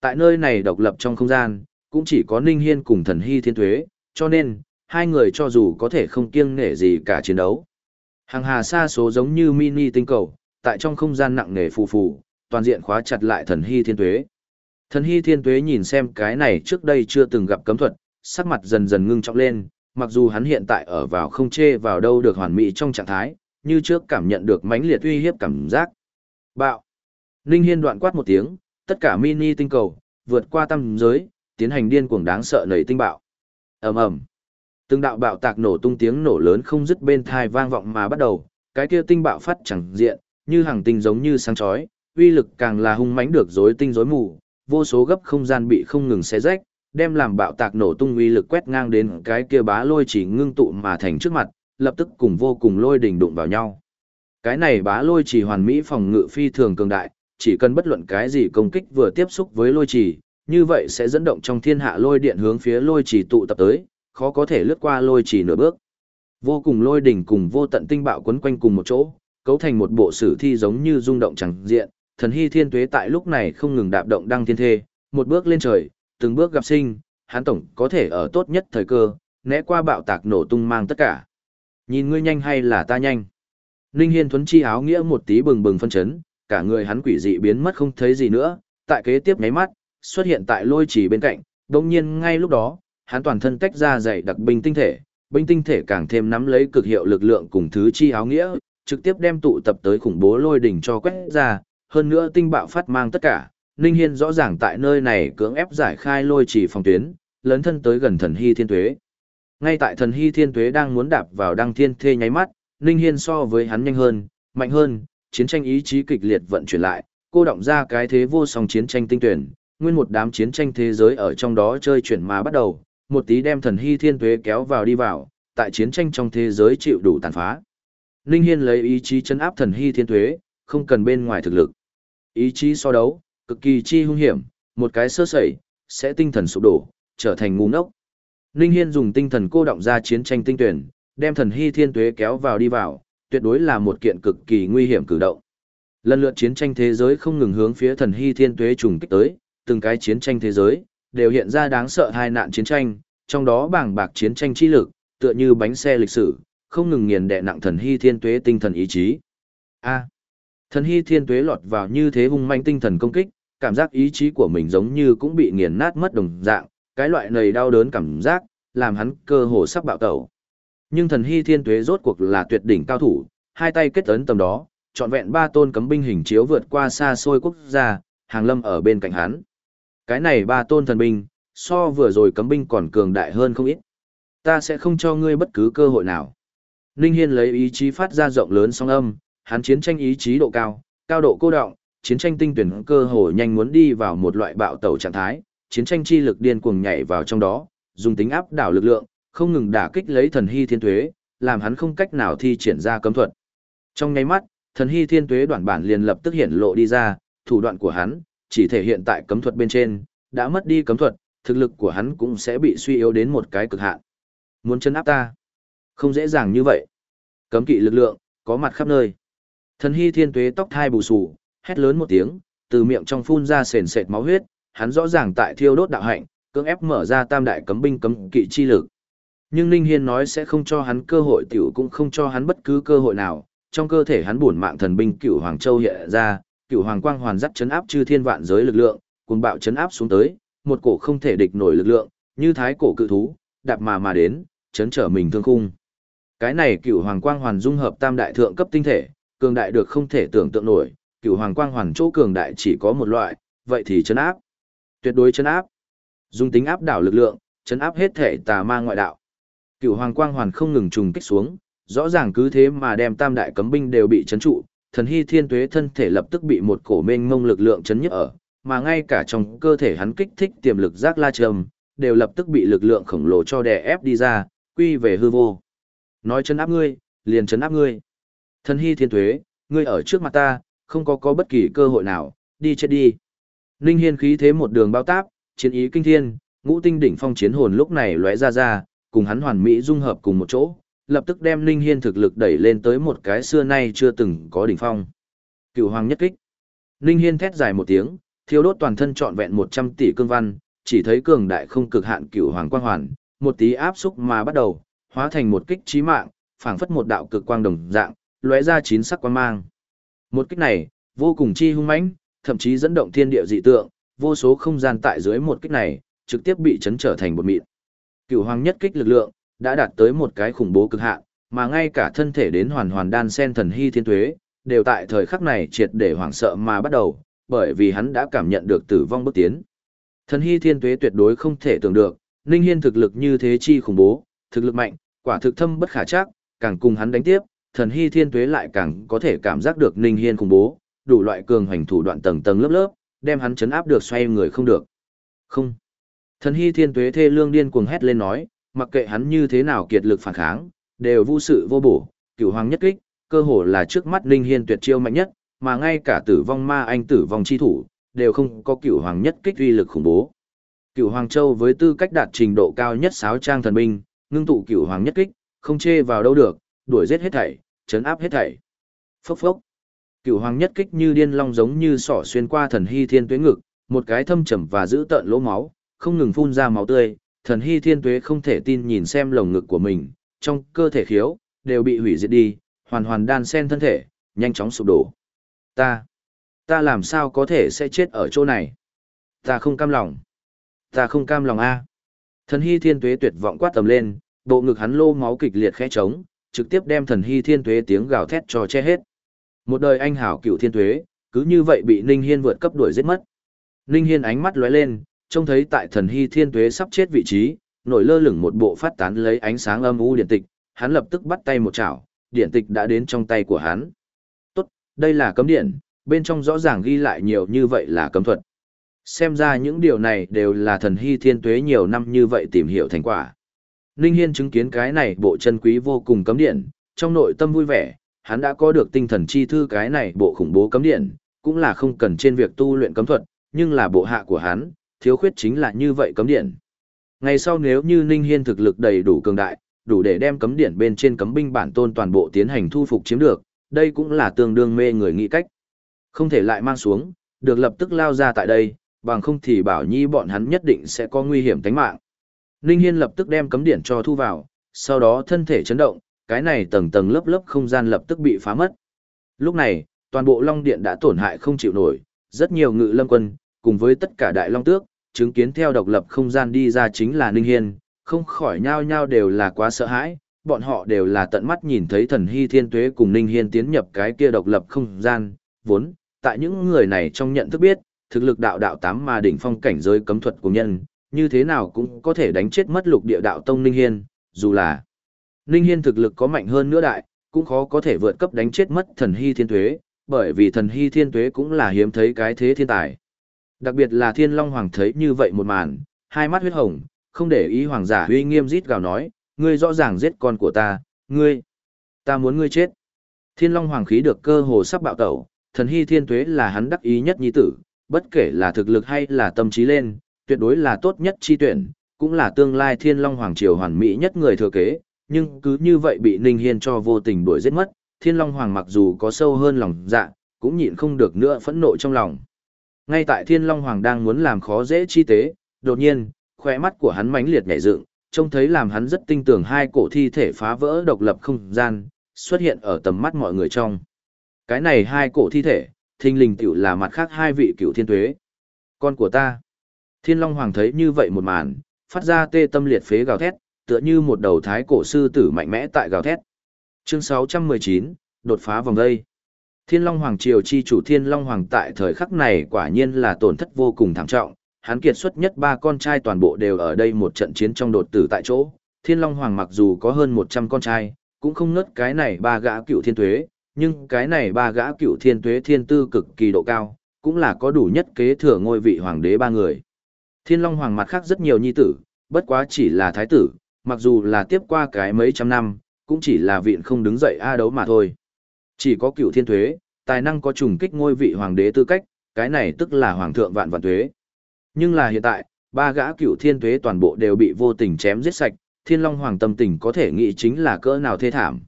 Speaker 1: Tại nơi này độc lập trong không gian, cũng chỉ có Ninh Hiên cùng thần hy thiên thuế, cho nên, hai người cho dù có thể không kiêng nể gì cả chiến đấu. Hàng hà xa số giống như mini tinh cầu, tại trong không gian nặng nề phù phù, toàn diện khóa chặt lại thần hy thiên tuế. Thần hy thiên tuế nhìn xem cái này trước đây chưa từng gặp cấm thuật, sắc mặt dần dần ngưng trọng lên, mặc dù hắn hiện tại ở vào không chê vào đâu được hoàn mỹ trong trạng thái, như trước cảm nhận được mãnh liệt uy hiếp cảm giác. Bạo. Ninh Hiên đoạn quát một tiếng, tất cả mini tinh cầu, vượt qua tam giới, tiến hành điên cuồng đáng sợ nảy tinh bạo. ầm ầm, từng đạo bạo tạc nổ tung tiếng nổ lớn không dứt bên thai vang vọng mà bắt đầu, cái kia tinh bạo phát chẳng diện, như hàng tinh giống như sáng chói, uy lực càng là hung mãnh được rối tinh rối mù, vô số gấp không gian bị không ngừng xé rách, đem làm bạo tạc nổ tung uy lực quét ngang đến cái kia bá lôi chỉ ngưng tụ mà thành trước mặt, lập tức cùng vô cùng lôi đỉnh đụng vào nhau. Cái này bá lôi chỉ hoàn mỹ phòng ngự phi thường cường đại, chỉ cần bất luận cái gì công kích vừa tiếp xúc với lôi trì như vậy sẽ dẫn động trong thiên hạ lôi điện hướng phía lôi trì tụ tập tới, khó có thể lướt qua lôi trì nửa bước. Vô cùng lôi đỉnh cùng vô tận tinh bạo quấn quanh cùng một chỗ, cấu thành một bộ sử thi giống như rung động chẳng diện, thần hy thiên tuế tại lúc này không ngừng đạp động đăng thiên thê, một bước lên trời, từng bước gặp sinh, hắn tổng có thể ở tốt nhất thời cơ, né qua bạo tạc nổ tung mang tất cả. Nhìn ngươi nhanh hay là ta nhanh? Ninh Hiên thuấn chi áo nghĩa một tí bừng bừng phân chấn, cả người hắn quỷ dị biến mất không thấy gì nữa, tại kế tiếp nháy mắt, xuất hiện tại lôi trì bên cạnh, đồng nhiên ngay lúc đó, hắn toàn thân tách ra dày đặc binh tinh thể, binh tinh thể càng thêm nắm lấy cực hiệu lực lượng cùng thứ chi áo nghĩa, trực tiếp đem tụ tập tới khủng bố lôi đỉnh cho quét ra, hơn nữa tinh bạo phát mang tất cả, Ninh Hiên rõ ràng tại nơi này cưỡng ép giải khai lôi trì phòng tuyến, lớn thân tới gần thần hy thiên tuế. Ngay tại thần hy thiên tuế đang muốn đạp vào đăng thiên thê nháy mắt, Ninh Hiên so với hắn nhanh hơn, mạnh hơn, chiến tranh ý chí kịch liệt vận chuyển lại, cô động ra cái thế vô song chiến tranh tinh tuyển, nguyên một đám chiến tranh thế giới ở trong đó chơi chuyển mà bắt đầu, một tí đem thần hy thiên tuế kéo vào đi vào, tại chiến tranh trong thế giới chịu đủ tàn phá. Ninh Hiên lấy ý chí chấn áp thần hy thiên tuế, không cần bên ngoài thực lực. Ý chí so đấu, cực kỳ chi hung hiểm, một cái sơ sẩy, sẽ tinh thần sụp đổ, trở thành ngu ngốc. Ninh Hiên dùng tinh thần cô động ra chiến tranh tinh tuyển, đem thần hy thiên tuế kéo vào đi vào, tuyệt đối là một kiện cực kỳ nguy hiểm cử động. Lần lượt chiến tranh thế giới không ngừng hướng phía thần hy thiên tuế trùng kích tới, từng cái chiến tranh thế giới, đều hiện ra đáng sợ hai nạn chiến tranh, trong đó bảng bạc chiến tranh chi lực, tựa như bánh xe lịch sử, không ngừng nghiền đè nặng thần hy thiên tuế tinh thần ý chí. A. thần hy thiên tuế lọt vào như thế hung manh tinh thần công kích, cảm giác ý chí của mình giống như cũng bị nghiền nát mất đồng dạng, cái loại này đau đớn cảm giác, làm hắn cơ hồ sắp bạo tẩu. Nhưng thần hy thiên tuế rốt cuộc là tuyệt đỉnh cao thủ, hai tay kết ấn tầm đó, trọn vẹn ba tôn cấm binh hình chiếu vượt qua xa xôi quốc gia, hàng lâm ở bên cạnh hắn. Cái này ba tôn thần binh, so vừa rồi cấm binh còn cường đại hơn không ít. Ta sẽ không cho ngươi bất cứ cơ hội nào. Ninh Hiên lấy ý chí phát ra rộng lớn song âm, hắn chiến tranh ý chí độ cao, cao độ cô động, chiến tranh tinh tuyển cơ hồ nhanh muốn đi vào một loại bạo tẩu trạng thái, chiến tranh chi lực điên cuồng nhảy vào trong đó, dùng tính áp đảo lực lượng, không ngừng đả kích lấy thần hy thiên tuế, làm hắn không cách nào thi triển ra cấm thuật. Trong nháy mắt, thần hy thiên tuế đoạn bản liền lập tức hiện lộ đi ra, thủ đoạn của hắn, chỉ thể hiện tại cấm thuật bên trên, đã mất đi cấm thuật, thực lực của hắn cũng sẽ bị suy yếu đến một cái cực hạn. Muốn chân áp ta, không dễ dàng như vậy. Cấm kỵ lực lượng, có mặt khắp nơi. Thần hy thiên tuế tóc thai bù xù, hét lớn một tiếng, từ miệng trong phun ra sền sệt máu huyết, hắn rõ ràng tại thiêu đốt đạo hạnh, cưỡng ép mở ra tam đại cấm binh cấm kỵ chi lực. Nhưng Ninh Hiên nói sẽ không cho hắn cơ hội tiểu cũng không cho hắn bất cứ cơ hội nào, trong cơ thể hắn buồn mạng thần binh cửu Hoàng Châu hiện ra, cửu Hoàng Quang hoàn dắt chấn áp chư thiên vạn giới lực lượng, cuồng bạo chấn áp xuống tới, một cổ không thể địch nổi lực lượng, như thái cổ cự thú, đạp mà mà đến, chấn trở mình thương khung. Cái này cửu Hoàng Quang hoàn dung hợp tam đại thượng cấp tinh thể, cường đại được không thể tưởng tượng nổi, cửu Hoàng Quang hoàn chỗ cường đại chỉ có một loại, vậy thì chấn áp. Tuyệt đối chấn áp. Dung tính áp đảo lực lượng, chấn áp hết thể tà ma ngoại đạo. Cựu hoàng quang hoàn không ngừng trùng kích xuống, rõ ràng cứ thế mà đem tam đại cấm binh đều bị chấn trụ, thần hy thiên tuế thân thể lập tức bị một cổ mênh mông lực lượng chấn nhức ở, mà ngay cả trong cơ thể hắn kích thích tiềm lực giác la trầm, đều lập tức bị lực lượng khổng lồ cho đè ép đi ra, quy về hư vô. Nói chấn áp ngươi, liền chấn áp ngươi. Thần hy thiên tuế, ngươi ở trước mặt ta, không có có bất kỳ cơ hội nào, đi chết đi. Ninh hiên khí thế một đường bao táp, chiến ý kinh thiên, ngũ tinh đỉnh phong chiến hồn lúc này lóe ra ra, cùng hắn hoàn mỹ dung hợp cùng một chỗ, lập tức đem Ninh Hiên thực lực đẩy lên tới một cái xưa nay chưa từng có đỉnh phong. Cửu hoàng nhất kích. Ninh Hiên thét dài một tiếng, thiêu đốt toàn thân trọn vẹn 100 tỷ cương văn, chỉ thấy cường đại không cực hạn cửu hoàng quang hoàn, một tí áp xúc mà bắt đầu, hóa thành một kích chí mạng, phảng phất một đạo cực quang đồng dạng, lóe ra chín sắc quang mang. Một kích này, vô cùng chi hung mãnh, thậm chí dẫn động thiên địa dị tượng, vô số không gian tại dưới một kích này, trực tiếp bị chấn trở thành bột mịn. Cựu hoàng nhất kích lực lượng, đã đạt tới một cái khủng bố cực hạn, mà ngay cả thân thể đến hoàn hoàn đan sen thần hy thiên tuế, đều tại thời khắc này triệt để hoảng sợ mà bắt đầu, bởi vì hắn đã cảm nhận được tử vong bước tiến. Thần hy thiên tuế tuyệt đối không thể tưởng được, Ninh Hiên thực lực như thế chi khủng bố, thực lực mạnh, quả thực thâm bất khả chắc, càng cùng hắn đánh tiếp, thần hy thiên tuế lại càng có thể cảm giác được Ninh Hiên khủng bố, đủ loại cường hành thủ đoạn tầng tầng lớp lớp, đem hắn chấn áp được xoay người không được. Không. Thần hy thiên tuế thê lương điên cuồng hét lên nói, mặc kệ hắn như thế nào kiệt lực phản kháng, đều vô sự vô bổ, cửu hoàng nhất kích, cơ hồ là trước mắt linh hiên tuyệt chiêu mạnh nhất, mà ngay cả tử vong ma anh tử vong chi thủ, đều không có cửu hoàng nhất kích uy lực khủng bố. Cửu hoàng châu với tư cách đạt trình độ cao nhất sáo trang thần binh, ngưng tụ cửu hoàng nhất kích, không chê vào đâu được, đuổi giết hết thảy, chấn áp hết thảy. Phốc phốc. Cửu hoàng nhất kích như điên long giống như sỏ xuyên qua thần hy thiên tuế ngực, một cái thâm trầm và giữ tợn lỗ máu, không ngừng phun ra máu tươi, thần hy thiên tuế không thể tin nhìn xem lồng ngực của mình, trong cơ thể khiếu, đều bị hủy diệt đi, hoàn hoàn đan sen thân thể, nhanh chóng sụp đổ. Ta, ta làm sao có thể sẽ chết ở chỗ này? Ta không cam lòng. Ta không cam lòng a. Thần hy thiên tuế tuyệt vọng quát tầm lên, bộ ngực hắn lô máu kịch liệt khẽ trống, trực tiếp đem thần hy thiên tuế tiếng gào thét cho che hết. Một đời anh hảo cựu thiên tuế, cứ như vậy bị Ninh Hiên vượt cấp đuổi giết mất. Ninh Hiên ánh mắt lóe lên, trông thấy tại thần hy thiên tuế sắp chết vị trí, nổi lơ lửng một bộ phát tán lấy ánh sáng âm u điện tịch, hắn lập tức bắt tay một chảo, điện tịch đã đến trong tay của hắn. Tốt, đây là cấm điện, bên trong rõ ràng ghi lại nhiều như vậy là cấm thuật. Xem ra những điều này đều là thần hy thiên tuế nhiều năm như vậy tìm hiểu thành quả. Ninh Hiên chứng kiến cái này bộ chân quý vô cùng cấm điện, trong nội tâm vui vẻ, hắn đã có được tinh thần chi thư cái này bộ khủng bố cấm điện, cũng là không cần trên việc tu luyện cấm thuật, nhưng là bộ hạ của hắn, thiếu khuyết chính là như vậy cấm điện. Ngày sau nếu như Ninh Hiên thực lực đầy đủ cường đại, đủ để đem cấm điện bên trên cấm binh bản tôn toàn bộ tiến hành thu phục chiếm được, đây cũng là tương đương mê người nghĩ cách. Không thể lại mang xuống, được lập tức lao ra tại đây, bằng không thì bảo nhi bọn hắn nhất định sẽ có nguy hiểm tính mạng. Ninh Hiên lập tức đem cấm điện cho thu vào, sau đó thân thể chấn động, cái này tầng tầng lớp lớp không gian lập tức bị phá mất. Lúc này, toàn bộ Long Điện đã tổn hại không chịu nổi, rất nhiều ngự lâm quân, cùng với tất cả đại long tước, chứng kiến theo độc lập không gian đi ra chính là Ninh Hiên, không khỏi nhao nhao đều là quá sợ hãi, bọn họ đều là tận mắt nhìn thấy thần hy thiên tuế cùng Ninh Hiên tiến nhập cái kia độc lập không gian, vốn, tại những người này trong nhận thức biết, thực lực đạo đạo tám mà đỉnh phong cảnh giới cấm thuật của nhân, như thế nào cũng có thể đánh chết mất lục địa đạo tông Ninh Hiên, dù là Ninh Hiên thực lực có mạnh hơn nữa đại, cũng khó có thể vượt cấp đánh chết mất thần hy thiên tuế, bởi vì thần hy thiên tuế cũng là hiếm thấy cái thế thiên tài. Đặc biệt là thiên long hoàng thấy như vậy một màn, hai mắt huyết hồng, không để ý hoàng giả uy nghiêm rít gào nói, ngươi rõ ràng giết con của ta, ngươi, ta muốn ngươi chết. Thiên long hoàng khí được cơ hồ sắp bạo tẩu, thần hy thiên tuế là hắn đắc ý nhất nhi tử, bất kể là thực lực hay là tâm trí lên, tuyệt đối là tốt nhất chi tuyển, cũng là tương lai thiên long hoàng triều hoàn mỹ nhất người thừa kế, nhưng cứ như vậy bị Ninh Hiên cho vô tình đuổi giết mất, thiên long hoàng mặc dù có sâu hơn lòng dạ, cũng nhịn không được nữa phẫn nộ trong lòng. Ngay tại thiên long hoàng đang muốn làm khó dễ chi tế, đột nhiên, khóe mắt của hắn mãnh liệt nhảy dựng, trông thấy làm hắn rất tinh tưởng hai cổ thi thể phá vỡ độc lập không gian, xuất hiện ở tầm mắt mọi người trong. Cái này hai cổ thi thể, thinh linh tiểu là mặt khác hai vị cựu thiên tuế. Con của ta. Thiên Long Hoàng thấy như vậy một màn, phát ra tê tâm liệt phế gào thét, tựa như một đầu thái cổ sư tử mạnh mẽ tại gào thét. Chương 619, đột phá vòng đây. Thiên Long Hoàng triều chi chủ Thiên Long Hoàng tại thời khắc này quả nhiên là tổn thất vô cùng thảm trọng, hắn kiệt xuất nhất ba con trai toàn bộ đều ở đây một trận chiến trong đột tử tại chỗ. Thiên Long Hoàng mặc dù có hơn 100 con trai, cũng không ngất cái này ba gã cựu thiên tuế, nhưng cái này ba gã cựu thiên tuế thiên tư cực kỳ độ cao, cũng là có đủ nhất kế thừa ngôi vị hoàng đế ba người. Thiên Long Hoàng mặt khác rất nhiều nhi tử, bất quá chỉ là thái tử, mặc dù là tiếp qua cái mấy trăm năm, cũng chỉ là viện không đứng dậy a đấu mà thôi. Chỉ có cựu thiên tuế, tài năng có trùng kích ngôi vị hoàng đế tư cách, cái này tức là hoàng thượng vạn vạn tuế. Nhưng là hiện tại, ba gã cựu thiên tuế toàn bộ đều bị vô tình chém giết sạch, thiên long hoàng tâm tình có thể nghĩ chính là cỡ nào thê thảm.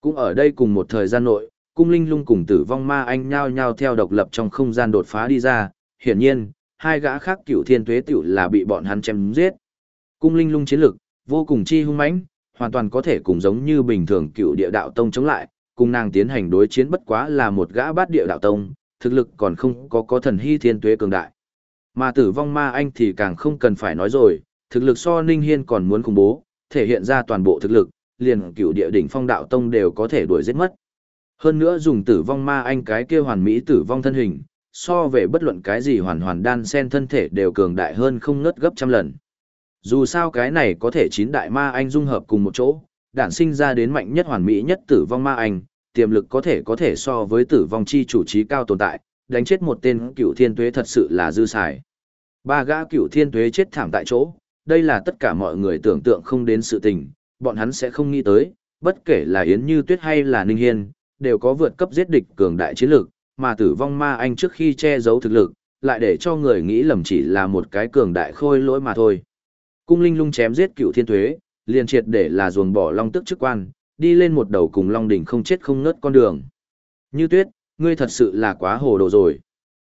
Speaker 1: Cũng ở đây cùng một thời gian nội, cung linh lung cùng tử vong ma anh nhao nhao theo độc lập trong không gian đột phá đi ra, hiển nhiên, hai gã khác cựu thiên tuế tiểu là bị bọn hắn chém giết. Cung linh lung chiến lực, vô cùng chi hung mãnh, hoàn toàn có thể cùng giống như bình thường cựu địa đạo tông chống lại, cùng nàng tiến hành đối chiến bất quá là một gã bát địa đạo tông, thực lực còn không có có thần hy thiên tuế cường đại. Mà tử vong ma anh thì càng không cần phải nói rồi, thực lực so Ninh Hiên còn muốn khủng bố, thể hiện ra toàn bộ thực lực, liền cửu địa đỉnh phong đạo tông đều có thể đuổi giết mất. Hơn nữa dùng tử vong ma anh cái kia hoàn mỹ tử vong thân hình, so về bất luận cái gì hoàn hoàn đan sen thân thể đều cường đại hơn không ngớt gấp trăm lần. Dù sao cái này có thể chín đại ma anh dung hợp cùng một chỗ, đản sinh ra đến mạnh nhất hoàn mỹ nhất tử vong ma anh, tiềm lực có thể có thể so với tử vong chi chủ trí cao tồn tại, đánh chết một tên cựu thiên tuế thật sự là dư xài. Ba gã cựu thiên tuế chết thảm tại chỗ, đây là tất cả mọi người tưởng tượng không đến sự tình, bọn hắn sẽ không nghĩ tới, bất kể là Yến Như Tuyết hay là Ninh Hiên, đều có vượt cấp giết địch cường đại chiến lực, mà tử vong ma anh trước khi che giấu thực lực, lại để cho người nghĩ lầm chỉ là một cái cường đại khôi lỗi mà thôi. Cung Linh Lung chém giết cựu thiên tuế, liền triệt để là ruồng bỏ long tức chức quan, đi lên một đầu cùng long đỉnh không chết không ngớt con đường. Như Tuyết, ngươi thật sự là quá hồ đồ rồi.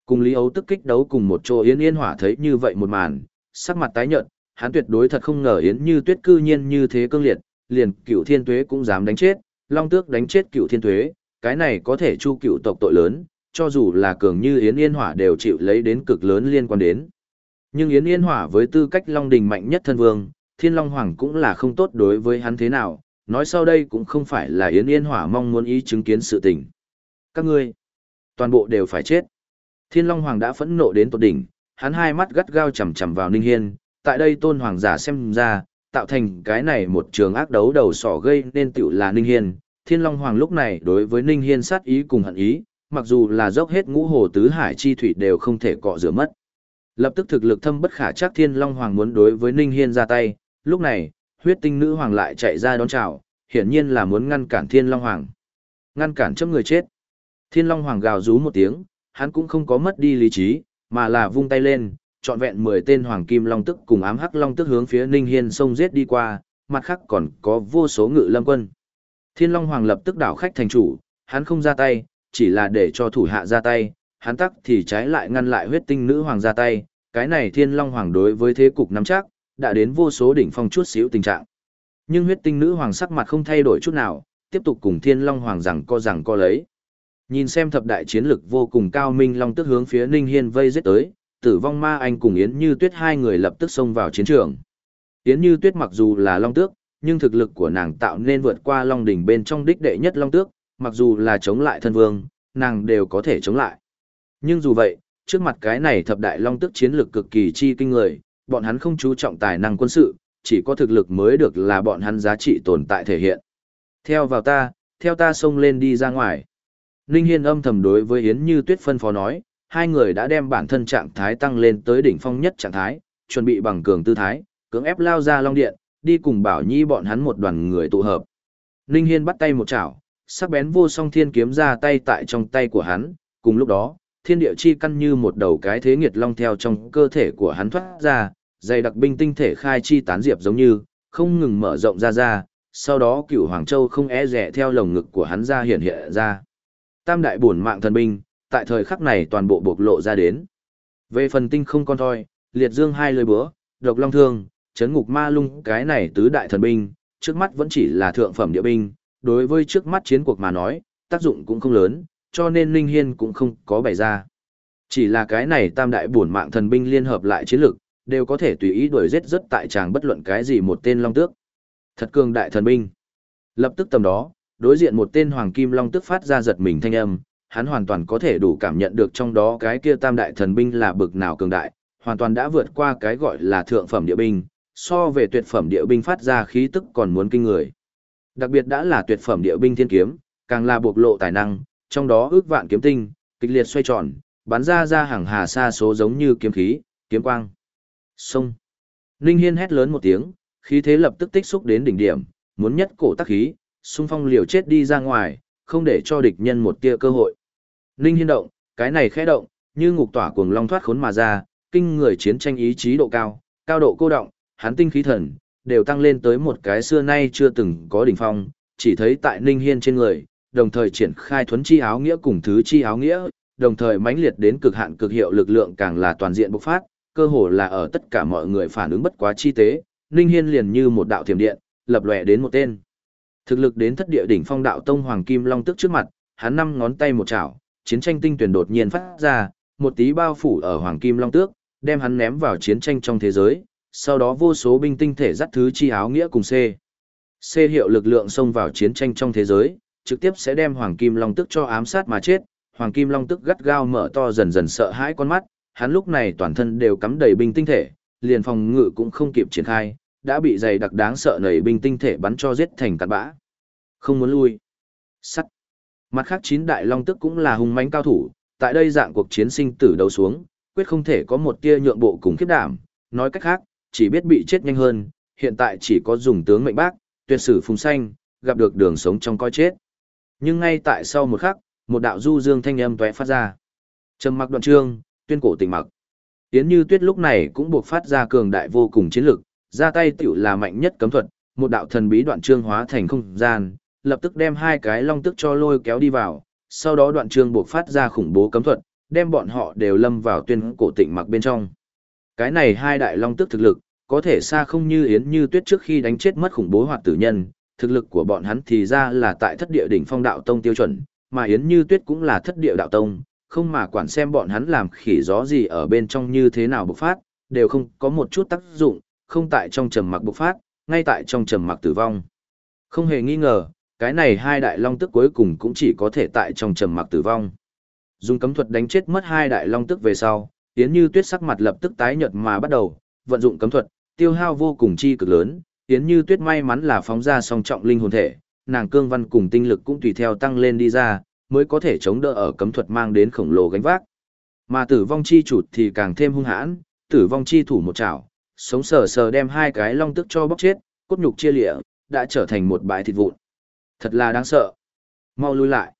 Speaker 1: Cùng Lý Âu tức kích đấu cùng một chỗ Yến Yên Hỏa thấy như vậy một màn, sắc mặt tái nhợt, hắn tuyệt đối thật không ngờ Yến Như Tuyết cư nhiên như thế cương liệt, liền Cửu Thiên Tuế cũng dám đánh chết, Long Tước đánh chết Cửu Thiên Tuế, cái này có thể chu cửu tộc tội lớn, cho dù là cường như Yến Yên Hỏa đều chịu lấy đến cực lớn liên quan đến. Nhưng Yến Yên Hỏa với tư cách Long Đình mạnh nhất thân vương, Thiên Long Hoàng cũng là không tốt đối với hắn thế nào, nói sau đây cũng không phải là Yến Yên Hỏa mong muốn ý chứng kiến sự tình. Các ngươi, toàn bộ đều phải chết. Thiên Long Hoàng đã phẫn nộ đến tột đỉnh, hắn hai mắt gắt gao chằm chằm vào Ninh Hiên, tại đây tôn hoàng giả xem ra, tạo thành cái này một trường ác đấu đầu sỏ gây nên tiểu là Ninh Hiên. Thiên Long Hoàng lúc này đối với Ninh Hiên sát ý cùng hận ý, mặc dù là dốc hết ngũ hồ tứ hải chi thủy đều không thể cọ rửa mất. Lập tức thực lực thâm bất khả chắc Thiên Long Hoàng muốn đối với Ninh Hiên ra tay, lúc này, huyết tinh nữ hoàng lại chạy ra đón chào, hiển nhiên là muốn ngăn cản Thiên Long Hoàng. Ngăn cản chấm người chết. Thiên Long Hoàng gào rú một tiếng, hắn cũng không có mất đi lý trí, mà là vung tay lên, trọn vẹn 10 tên hoàng kim long tức cùng ám hắc long tức hướng phía Ninh Hiên sông giết đi qua, mặt khác còn có vô số ngự lâm quân. Thiên Long Hoàng lập tức đảo khách thành chủ, hắn không ra tay, chỉ là để cho thủ hạ ra tay, hắn tắc thì trái lại ngăn lại huyết tinh nữ hoàng ra tay, cái này Thiên Long Hoàng đối với thế cục nắm chắc, đã đến vô số đỉnh phong chút xíu tình trạng. Nhưng huyết tinh nữ hoàng sắc mặt không thay đổi chút nào, tiếp tục cùng Thiên Long Hoàng rằng co rằng co lấy. Nhìn xem thập đại chiến lực vô cùng cao minh long tức hướng phía Ninh Hiên vây giết tới, tử vong ma anh cùng Yến Như Tuyết hai người lập tức xông vào chiến trường. Yến Như Tuyết mặc dù là long tước, nhưng thực lực của nàng tạo nên vượt qua long đỉnh bên trong đích đệ nhất long tước, mặc dù là chống lại thân vương, nàng đều có thể chống lại. Nhưng dù vậy, trước mặt cái này thập đại long tước chiến lực cực kỳ chi kinh người, bọn hắn không chú trọng tài năng quân sự, chỉ có thực lực mới được là bọn hắn giá trị tồn tại thể hiện. Theo vào ta, theo ta xông lên đi ra ngoài. Ninh Hiên âm thầm đối với Yến Như Tuyết phân phó nói, hai người đã đem bản thân trạng thái tăng lên tới đỉnh phong nhất trạng thái, chuẩn bị bằng cường tư thái, cưỡng ép lao ra long điện, đi cùng Bảo Nhi bọn hắn một đoàn người tụ hợp. Ninh Hiên bắt tay một chảo, sắc bén vô song thiên kiếm ra tay tại trong tay của hắn, cùng lúc đó, thiên địa chi căn như một đầu cái thế nghiệt long theo trong cơ thể của hắn thoát ra, dày đặc binh tinh thể khai chi tán diệp giống như, không ngừng mở rộng ra ra, sau đó cửu Hoàng Châu không e rẻ theo lồng ngực của hắn ra hiện hiện ra. Tam đại bổn mạng thần binh, tại thời khắc này toàn bộ bộc lộ ra đến. Về phần tinh không con thoi, liệt dương hai lưỡi búa, độc long thương, chấn ngục ma lung cái này tứ đại thần binh, trước mắt vẫn chỉ là thượng phẩm địa binh, đối với trước mắt chiến cuộc mà nói, tác dụng cũng không lớn, cho nên Linh Hiên cũng không có bày ra. Chỉ là cái này tam đại bổn mạng thần binh liên hợp lại chiến lực, đều có thể tùy ý đuổi giết rất tại tràng bất luận cái gì một tên long tước. Thật cường đại thần binh. Lập tức tầm đó, đối diện một tên hoàng kim long tước phát ra giật mình thanh âm, hắn hoàn toàn có thể đủ cảm nhận được trong đó cái kia tam đại thần binh là bực nào cường đại, hoàn toàn đã vượt qua cái gọi là thượng phẩm địa binh, so về tuyệt phẩm địa binh phát ra khí tức còn muốn kinh người. Đặc biệt đã là tuyệt phẩm địa binh thiên kiếm, càng là bộc lộ tài năng, trong đó ước vạn kiếm tinh, kịch liệt xoay tròn, bắn ra ra hàng hà xa số giống như kiếm khí, kiếm quang. Xông. Ninh Hiên hét lớn một tiếng, khí thế lập tức tích xúc đến đỉnh điểm, muốn nhất cổ tắc khí, xung phong liều chết đi ra ngoài, không để cho địch nhân một tia cơ hội. Ninh Hiên động, cái này khẽ động, như ngục tỏa cuồng long thoát khốn mà ra, kinh người chiến tranh ý chí độ cao, cao độ cô động, hắn tinh khí thần, đều tăng lên tới một cái xưa nay chưa từng có đỉnh phong, chỉ thấy tại Ninh Hiên trên người, đồng thời triển khai thuấn chi áo nghĩa cùng thứ chi áo nghĩa, đồng thời mãnh liệt đến cực hạn cực hiệu lực lượng càng là toàn diện bộc phát, cơ hồ là ở tất cả mọi người phản ứng bất quá chi tế, Ninh Hiên liền như một đạo thiểm điện, lập lòe đến một tên. Thực lực đến thất địa đỉnh phong đạo tông hoàng kim long tức trước mặt, hắn năm ngón tay một chảo, chiến tranh tinh tuyển đột nhiên phát ra, một tí bao phủ ở hoàng kim long tước, đem hắn ném vào chiến tranh trong thế giới, sau đó vô số binh tinh thể dắt thứ chi áo nghĩa cùng C. C hiệu lực lượng xông vào chiến tranh trong thế giới, trực tiếp sẽ đem hoàng kim long tức cho ám sát mà chết. Hoàng kim long tức gắt gao mở to dần dần sợ hãi con mắt, hắn lúc này toàn thân đều cắm đầy binh tinh thể, liền phòng ngự cũng không kịp triển khai, đã bị dày đặc đáng sợ nảy binh tinh thể bắn cho giết thành cát bã. Không muốn lui. Sắt. Mặt khác chín đại long tức cũng là hung mãnh cao thủ, tại đây dạng cuộc chiến sinh tử đấu xuống, quyết không thể có một tia nhượng bộ cùng khiếp đảm, nói cách khác, chỉ biết bị chết nhanh hơn, hiện tại chỉ có dùng tướng mệnh bác, tuyệt sử phùng xanh, gặp được đường sống trong coi chết. Nhưng ngay tại sau một khắc, một đạo du dương thanh âm tóe phát ra. Trầm mặc đoạn trương, tuyên cổ tỉnh mặc. Yến Như Tuyết lúc này cũng buộc phát ra cường đại vô cùng chiến lực, ra tay tiểu là mạnh nhất cấm thuật, một đạo thần bí đoạn trương hóa thành không gian, lập tức đem hai cái long tức cho lôi kéo đi vào, sau đó đoạn trương buộc phát ra khủng bố cấm thuật, đem bọn họ đều lâm vào tuyên cổ tịnh mặc bên trong. Cái này hai đại long tức thực lực, có thể xa không như Yến Như Tuyết trước khi đánh chết mất khủng bố hoạt tử nhân, thực lực của bọn hắn thì ra là tại thất địa đỉnh phong đạo tông tiêu chuẩn, mà Yến Như Tuyết cũng là thất địa đạo tông, không mà quản xem bọn hắn làm khỉ gió gì ở bên trong như thế nào bộc phát, đều không có một chút tác dụng, không tại trong trầm mặc bộc phát, ngay tại trong trầm mặc tử vong. Không hề nghi ngờ, cái này hai đại long tức cuối cùng cũng chỉ có thể tại trong trầm mặc tử vong. Dùng cấm thuật đánh chết mất hai đại long tức về sau, Yến Như Tuyết sắc mặt lập tức tái nhợt mà bắt đầu, vận dụng cấm thuật, tiêu hao vô cùng chi cực lớn, Yến Như Tuyết may mắn là phóng ra song trọng linh hồn thể, nàng cương văn cùng tinh lực cũng tùy theo tăng lên đi ra, mới có thể chống đỡ ở cấm thuật mang đến khổng lồ gánh vác. Mà tử vong chi chủ thì càng thêm hung hãn, tử vong chi thủ một chảo, sống sờ sờ đem hai cái long tức cho bóc chết, cốt nhục chia lịa, đã trở thành một bãi thịt vụn. Thật là đáng sợ. Mau lui lại.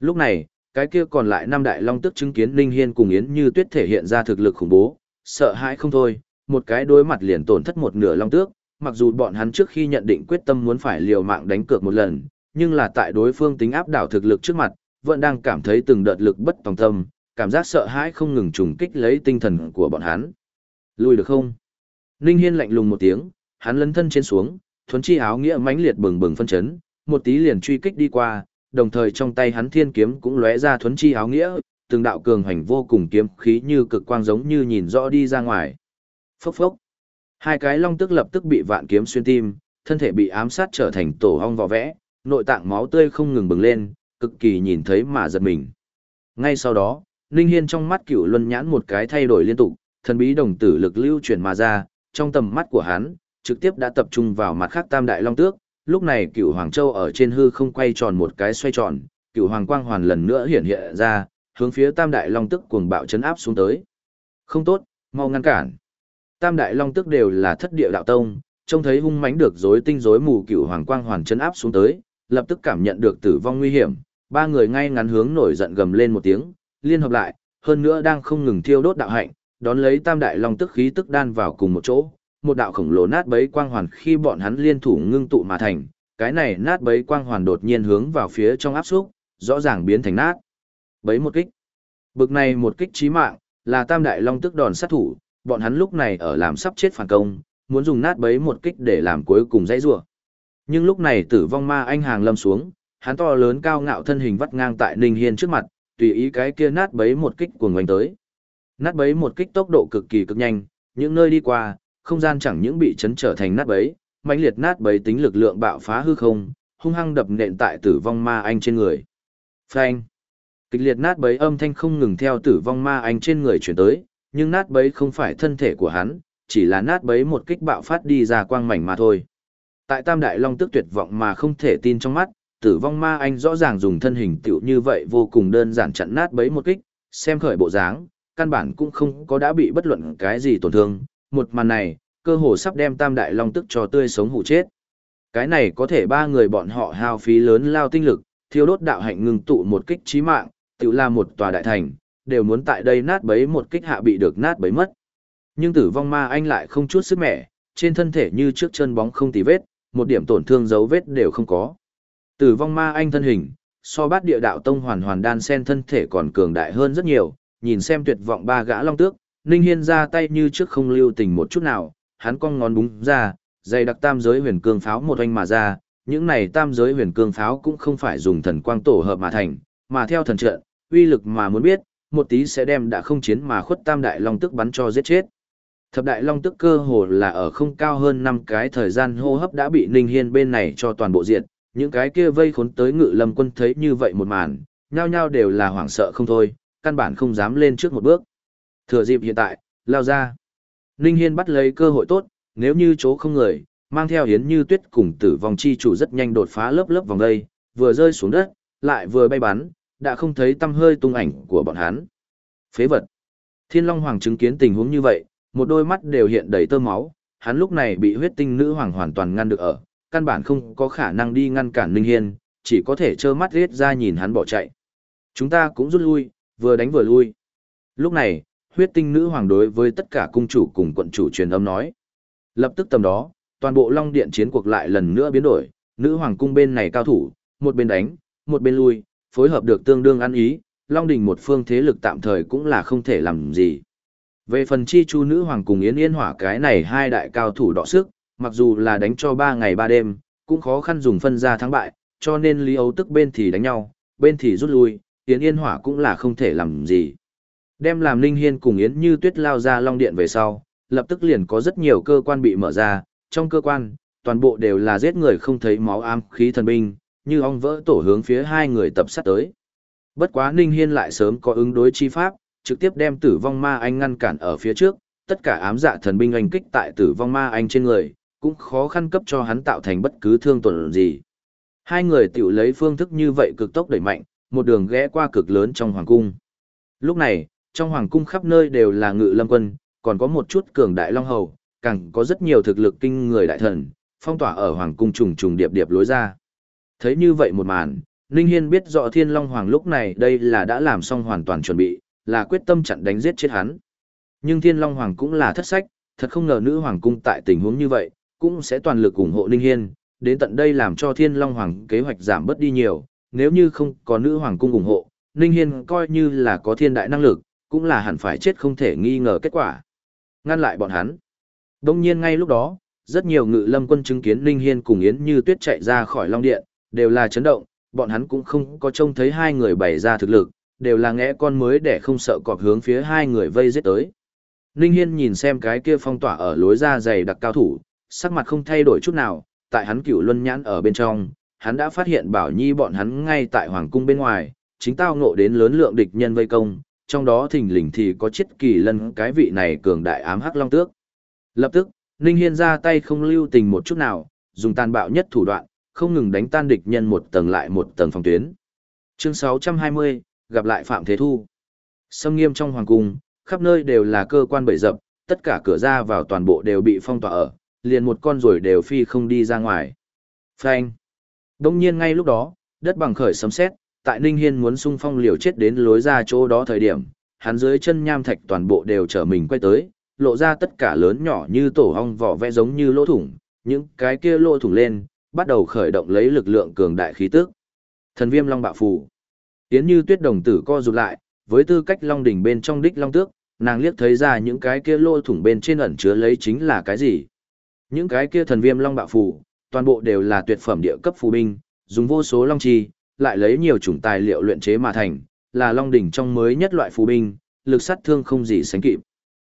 Speaker 1: Lúc này, cái kia còn lại năm đại long tức chứng kiến Linh Hiên cùng Yến Như Tuyết thể hiện ra thực lực khủng bố, sợ hãi không thôi, một cái đối mặt liền tổn thất một nửa long tước, mặc dù bọn hắn trước khi nhận định quyết tâm muốn phải liều mạng đánh cược một lần, nhưng là tại đối phương tính áp đảo thực lực trước mặt, vẫn đang cảm thấy từng đợt lực bất tòng tâm, cảm giác sợ hãi không ngừng trùng kích lấy tinh thần của bọn hắn. lùi được không? Ninh Hiên lạnh lùng một tiếng, hắn lấn thân trên xuống, thuấn chi áo nghĩa mãnh liệt bừng bừng phân chấn, một tí liền truy kích đi qua, đồng thời trong tay hắn thiên kiếm cũng lóe ra thuấn chi áo nghĩa, từng đạo cường hành vô cùng kiếm khí như cực quang giống như nhìn rõ đi ra ngoài. Phốc phốc. Hai cái long tức lập tức bị vạn kiếm xuyên tim, thân thể bị ám sát trở thành tổ ong vỏ vẽ, nội tạng máu tươi không ngừng bừng lên, cực kỳ nhìn thấy mà giật mình. Ngay sau đó, Ninh Hiên trong mắt cửu luân nhãn một cái thay đổi liên tục, thần bí đồng tử lực lưu chuyển mà ra, trong tầm mắt của hắn, trực tiếp đã tập trung vào mặt khác tam đại long tước, lúc này cửu Hoàng Châu ở trên hư không quay tròn một cái xoay tròn, Cửu hoàng quang hoàn lần nữa hiện hiện ra, hướng phía Tam Đại Long tức cuồng bạo chấn áp xuống tới. Không tốt, mau ngăn cản. Tam Đại Long tức đều là thất địa đạo tông, trông thấy hung mãnh được rối tinh rối mù cựu hoàng quang hoàn chấn áp xuống tới, lập tức cảm nhận được tử vong nguy hiểm, ba người ngay ngắn hướng nổi giận gầm lên một tiếng, liên hợp lại, hơn nữa đang không ngừng thiêu đốt đạo hạnh, đón lấy Tam Đại Long tức khí tức đan vào cùng một chỗ, một đạo khổng lồ nát bấy quang hoàn khi bọn hắn liên thủ ngưng tụ mà thành, cái này nát bấy quang hoàn đột nhiên hướng vào phía trong áp xúc, rõ ràng biến thành nát. Bấy một kích. Bực này một kích chí mạng, là Tam Đại Long tức đòn sát thủ, bọn hắn lúc này ở làm sắp chết phản công, muốn dùng nát bấy một kích để làm cuối cùng dãy rủa. Nhưng lúc này tử vong ma anh hàng lâm xuống, hắn to lớn cao ngạo thân hình vắt ngang tại Ninh Hiên trước mặt, tùy ý cái kia nát bấy một kích của ngoảnh tới. Nát bấy một kích tốc độ cực kỳ cực nhanh, những nơi đi qua, không gian chẳng những bị chấn trở thành nát bấy, mãnh liệt nát bấy tính lực lượng bạo phá hư không, hung hăng đập nện tại tử vong ma anh trên người. Phanh! Kịch liệt nát bấy âm thanh không ngừng theo tử vong ma anh trên người chuyển tới, nhưng nát bấy không phải thân thể của hắn, chỉ là nát bấy một kích bạo phát đi ra quang mảnh mà thôi. Tại Tam Đại Long tức tuyệt vọng mà không thể tin trong mắt, tử vong ma anh rõ ràng dùng thân hình tiểu như vậy vô cùng đơn giản chặn nát bấy một kích, xem khởi bộ dáng, căn bản cũng không có đã bị bất luận cái gì tổn thương, một màn này, cơ hồ sắp đem Tam Đại Long tức cho tươi sống hủ chết. Cái này có thể ba người bọn họ hao phí lớn lao tinh lực, thiêu đốt đạo hạnh ngừng tụ một kích chí mạng, tiểu là một tòa đại thành, đều muốn tại đây nát bấy một kích hạ bị được nát bấy mất. Nhưng tử vong ma anh lại không chút sức mẻ, trên thân thể như trước chân bóng không tì vết, một điểm tổn thương dấu vết đều không có. Tử vong ma anh thân hình, so bát địa đạo tông hoàn hoàn đan sen thân thể còn cường đại hơn rất nhiều, nhìn xem tuyệt vọng ba gã long tước, Ninh Hiên ra tay như trước không lưu tình một chút nào, hắn cong ngón búng ra, dày đặc tam giới huyền cương pháo một oanh mà ra, những này tam giới huyền cương pháo cũng không phải dùng thần quang tổ hợp mà thành, mà theo thần trận, uy lực mà muốn biết, một tí sẽ đem đã không chiến mà khuất tam đại long tức bắn cho giết chết. Thập đại long tức cơ hồ là ở không cao hơn 5 cái thời gian hô hấp đã bị Ninh Hiên bên này cho toàn bộ diệt, những cái kia vây khốn tới ngự lâm quân thấy như vậy một màn, nhao nhao đều là hoảng sợ không thôi, căn bản không dám lên trước một bước. Thừa dịp hiện tại, lao ra. Ninh Hiên bắt lấy cơ hội tốt, nếu như chỗ không người, mang theo hiến Như Tuyết cùng tử vong chi chủ rất nhanh đột phá lớp lớp vòng đây, vừa rơi xuống đất, lại vừa bay bắn, đã không thấy tâm hơi tung ảnh của bọn hắn. Phế vật. Thiên Long Hoàng chứng kiến tình huống như vậy, một đôi mắt đều hiện đầy tơ máu, hắn lúc này bị huyết tinh nữ hoàng hoàn toàn ngăn được ở, căn bản không có khả năng đi ngăn cản Ninh Hiên, chỉ có thể trơ mắt riết ra nhìn hắn bỏ chạy. Chúng ta cũng rút lui, vừa đánh vừa lui. Lúc này, huyết tinh nữ hoàng đối với tất cả cung chủ cùng quận chủ truyền âm nói. Lập tức tầm đó, toàn bộ Long Điện chiến cuộc lại lần nữa biến đổi, nữ hoàng cung bên này cao thủ, một bên đánh, một bên lui, phối hợp được tương đương ăn ý, Long Đình một phương thế lực tạm thời cũng là không thể làm gì. Về phần chi chu nữ hoàng cùng Yến Yên Hỏa cái này hai đại cao thủ đọ sức, mặc dù là đánh cho ba ngày ba đêm, cũng khó khăn dùng phân ra thắng bại, cho nên Lý Âu tức bên thì đánh nhau, bên thì rút lui, Yến Yên Hỏa cũng là không thể làm gì. Đem làm Ninh Hiên cùng Yến Như Tuyết lao ra Long Điện về sau, lập tức liền có rất nhiều cơ quan bị mở ra, trong cơ quan, toàn bộ đều là giết người không thấy máu ám khí thần binh, như ong vỡ tổ hướng phía hai người tập sát tới. Bất quá Ninh Hiên lại sớm có ứng đối chi pháp, trực tiếp đem tử vong ma anh ngăn cản ở phía trước, tất cả ám dạ thần binh anh kích tại tử vong ma anh trên người, cũng khó khăn cấp cho hắn tạo thành bất cứ thương tổn gì. Hai người tiểu lấy phương thức như vậy cực tốc đẩy mạnh, một đường ghé qua cực lớn trong hoàng cung. Lúc này, trong hoàng cung khắp nơi đều là ngự lâm quân, còn có một chút cường đại long hầu, càng có rất nhiều thực lực kinh người đại thần, phong tỏa ở hoàng cung trùng trùng điệp điệp lối ra. Thấy như vậy một màn, Ninh Hiên biết rõ Thiên Long Hoàng lúc này đây là đã làm xong hoàn toàn chuẩn bị, là quyết tâm chặn đánh giết chết hắn. Nhưng Thiên Long Hoàng cũng là thất sách, thật không ngờ nữ hoàng cung tại tình huống như vậy, cũng sẽ toàn lực ủng hộ Ninh Hiên, đến tận đây làm cho Thiên Long Hoàng kế hoạch giảm bớt đi nhiều, nếu như không có nữ hoàng cung ủng hộ, Ninh Hiên coi như là có thiên đại năng lực, cũng là hẳn phải chết không thể nghi ngờ kết quả. Ngăn lại bọn hắn. Đông nhiên ngay lúc đó, rất nhiều ngự lâm quân chứng kiến Ninh Hiên cùng Yến Như Tuyết chạy ra khỏi Long Điện, đều là chấn động, bọn hắn cũng không có trông thấy hai người bày ra thực lực, đều là ngẽ con mới để không sợ cọp hướng phía hai người vây giết tới. Ninh Hiên nhìn xem cái kia phong tỏa ở lối ra dày đặc cao thủ, sắc mặt không thay đổi chút nào, tại hắn cửu luân nhãn ở bên trong, hắn đã phát hiện Bảo Nhi bọn hắn ngay tại hoàng cung bên ngoài, chính tao ngộ đến lớn lượng địch nhân vây công, trong đó thình lình thì có chiết kỳ lân cái vị này cường đại ám hắc long tước. Lập tức, Ninh Hiên ra tay không lưu tình một chút nào, dùng tàn bạo nhất thủ đoạn, không ngừng đánh tan địch nhân một tầng lại một tầng phòng tuyến. Chương 620, gặp lại Phạm Thế Thu. Sâm nghiêm trong hoàng cung, khắp nơi đều là cơ quan bẫy dập, tất cả cửa ra vào toàn bộ đều bị phong tỏa ở, liền một con rồi đều phi không đi ra ngoài. Phanh. Đông nhiên ngay lúc đó, đất bằng khởi sấm sét, tại Ninh Hiên muốn xung phong liều chết đến lối ra chỗ đó thời điểm, hắn dưới chân nham thạch toàn bộ đều trở mình quay tới, lộ ra tất cả lớn nhỏ như tổ ong vỏ vẽ giống như lỗ thủng, những cái kia lỗ thủng lên, bắt đầu khởi động lấy lực lượng cường đại khí tức. Thần viêm long bạo phù. Tiến như tuyết đồng tử co rụt lại, với tư cách long đỉnh bên trong đích long tước, nàng liếc thấy ra những cái kia lỗ thủng bên trên ẩn chứa lấy chính là cái gì. Những cái kia thần viêm long bạo phù, toàn bộ đều là tuyệt phẩm địa cấp phù binh, dùng vô số long chi, lại lấy nhiều chủng tài liệu luyện chế mà thành, là long đỉnh trong mới nhất loại phù binh, lực sát thương không gì sánh kịp.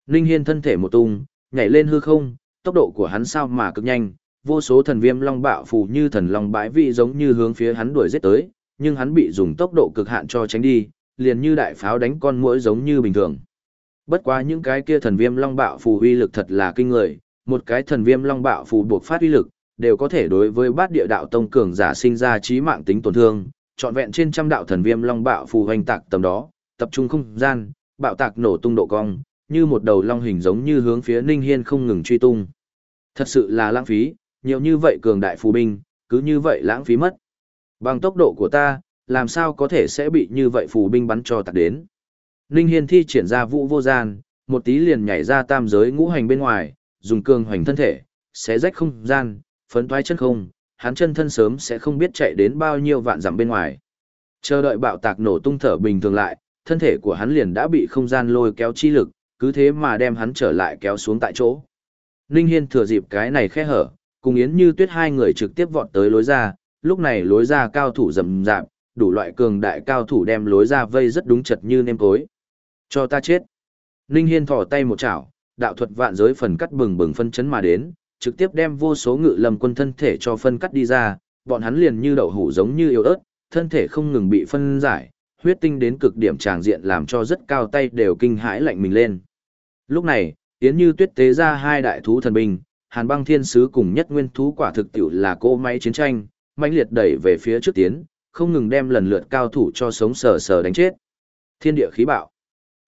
Speaker 1: Ninh Hiên thân thể một tung, nhảy lên hư không, tốc độ của hắn sao mà cực nhanh, vô số thần viêm long bạo phù như thần long bãi vị giống như hướng phía hắn đuổi giết tới, nhưng hắn bị dùng tốc độ cực hạn cho tránh đi, liền như đại pháo đánh con muỗi giống như bình thường. Bất quá những cái kia thần viêm long bạo phù uy lực thật là kinh người, một cái thần viêm long bạo phù buộc phát uy lực, đều có thể đối với bát địa đạo tông cường giả sinh ra trí mạng tính tổn thương, trọn vẹn trên trăm đạo thần viêm long bạo phù hoành tạc tầm đó, tập trung không gian, bạo tạc nổ tung độ cong, như một đầu long hình giống như hướng phía Ninh Hiên không ngừng truy tung. Thật sự là lãng phí, nhiều như vậy cường đại phù binh, cứ như vậy lãng phí mất. Bằng tốc độ của ta, làm sao có thể sẽ bị như vậy phù binh bắn cho tạc đến. Ninh Hiên thi triển ra vũ vô gian, một tí liền nhảy ra tam giới ngũ hành bên ngoài, dùng cường hoành thân thể, sẽ rách không gian, phấn toái chân không, hắn chân thân sớm sẽ không biết chạy đến bao nhiêu vạn dặm bên ngoài. Chờ đợi bạo tạc nổ tung thở bình thường lại, thân thể của hắn liền đã bị không gian lôi kéo chi lực, cứ thế mà đem hắn trở lại kéo xuống tại chỗ. Ninh Hiên thừa dịp cái này khe hở, cùng Yến Như Tuyết hai người trực tiếp vọt tới lối ra, lúc này lối ra cao thủ rầm rạp, đủ loại cường đại cao thủ đem lối ra vây rất đúng chật như nêm cối. Cho ta chết. Ninh Hiên thò tay một chảo, đạo thuật vạn giới phần cắt bừng bừng phân chấn mà đến, trực tiếp đem vô số ngự lâm quân thân thể cho phân cắt đi ra, bọn hắn liền như đậu hủ giống như yếu ớt, thân thể không ngừng bị phân giải, huyết tinh đến cực điểm tràng diện làm cho rất cao tay đều kinh hãi lạnh mình lên. Lúc này, Yến Như Tuyết tế ra hai đại thú thần binh, Hàn Băng Thiên Sứ cùng nhất nguyên thú quả thực tiểu là cô máy chiến tranh, mãnh liệt đẩy về phía trước tiến, không ngừng đem lần lượt cao thủ cho sống sờ sờ đánh chết. Thiên địa khí bạo.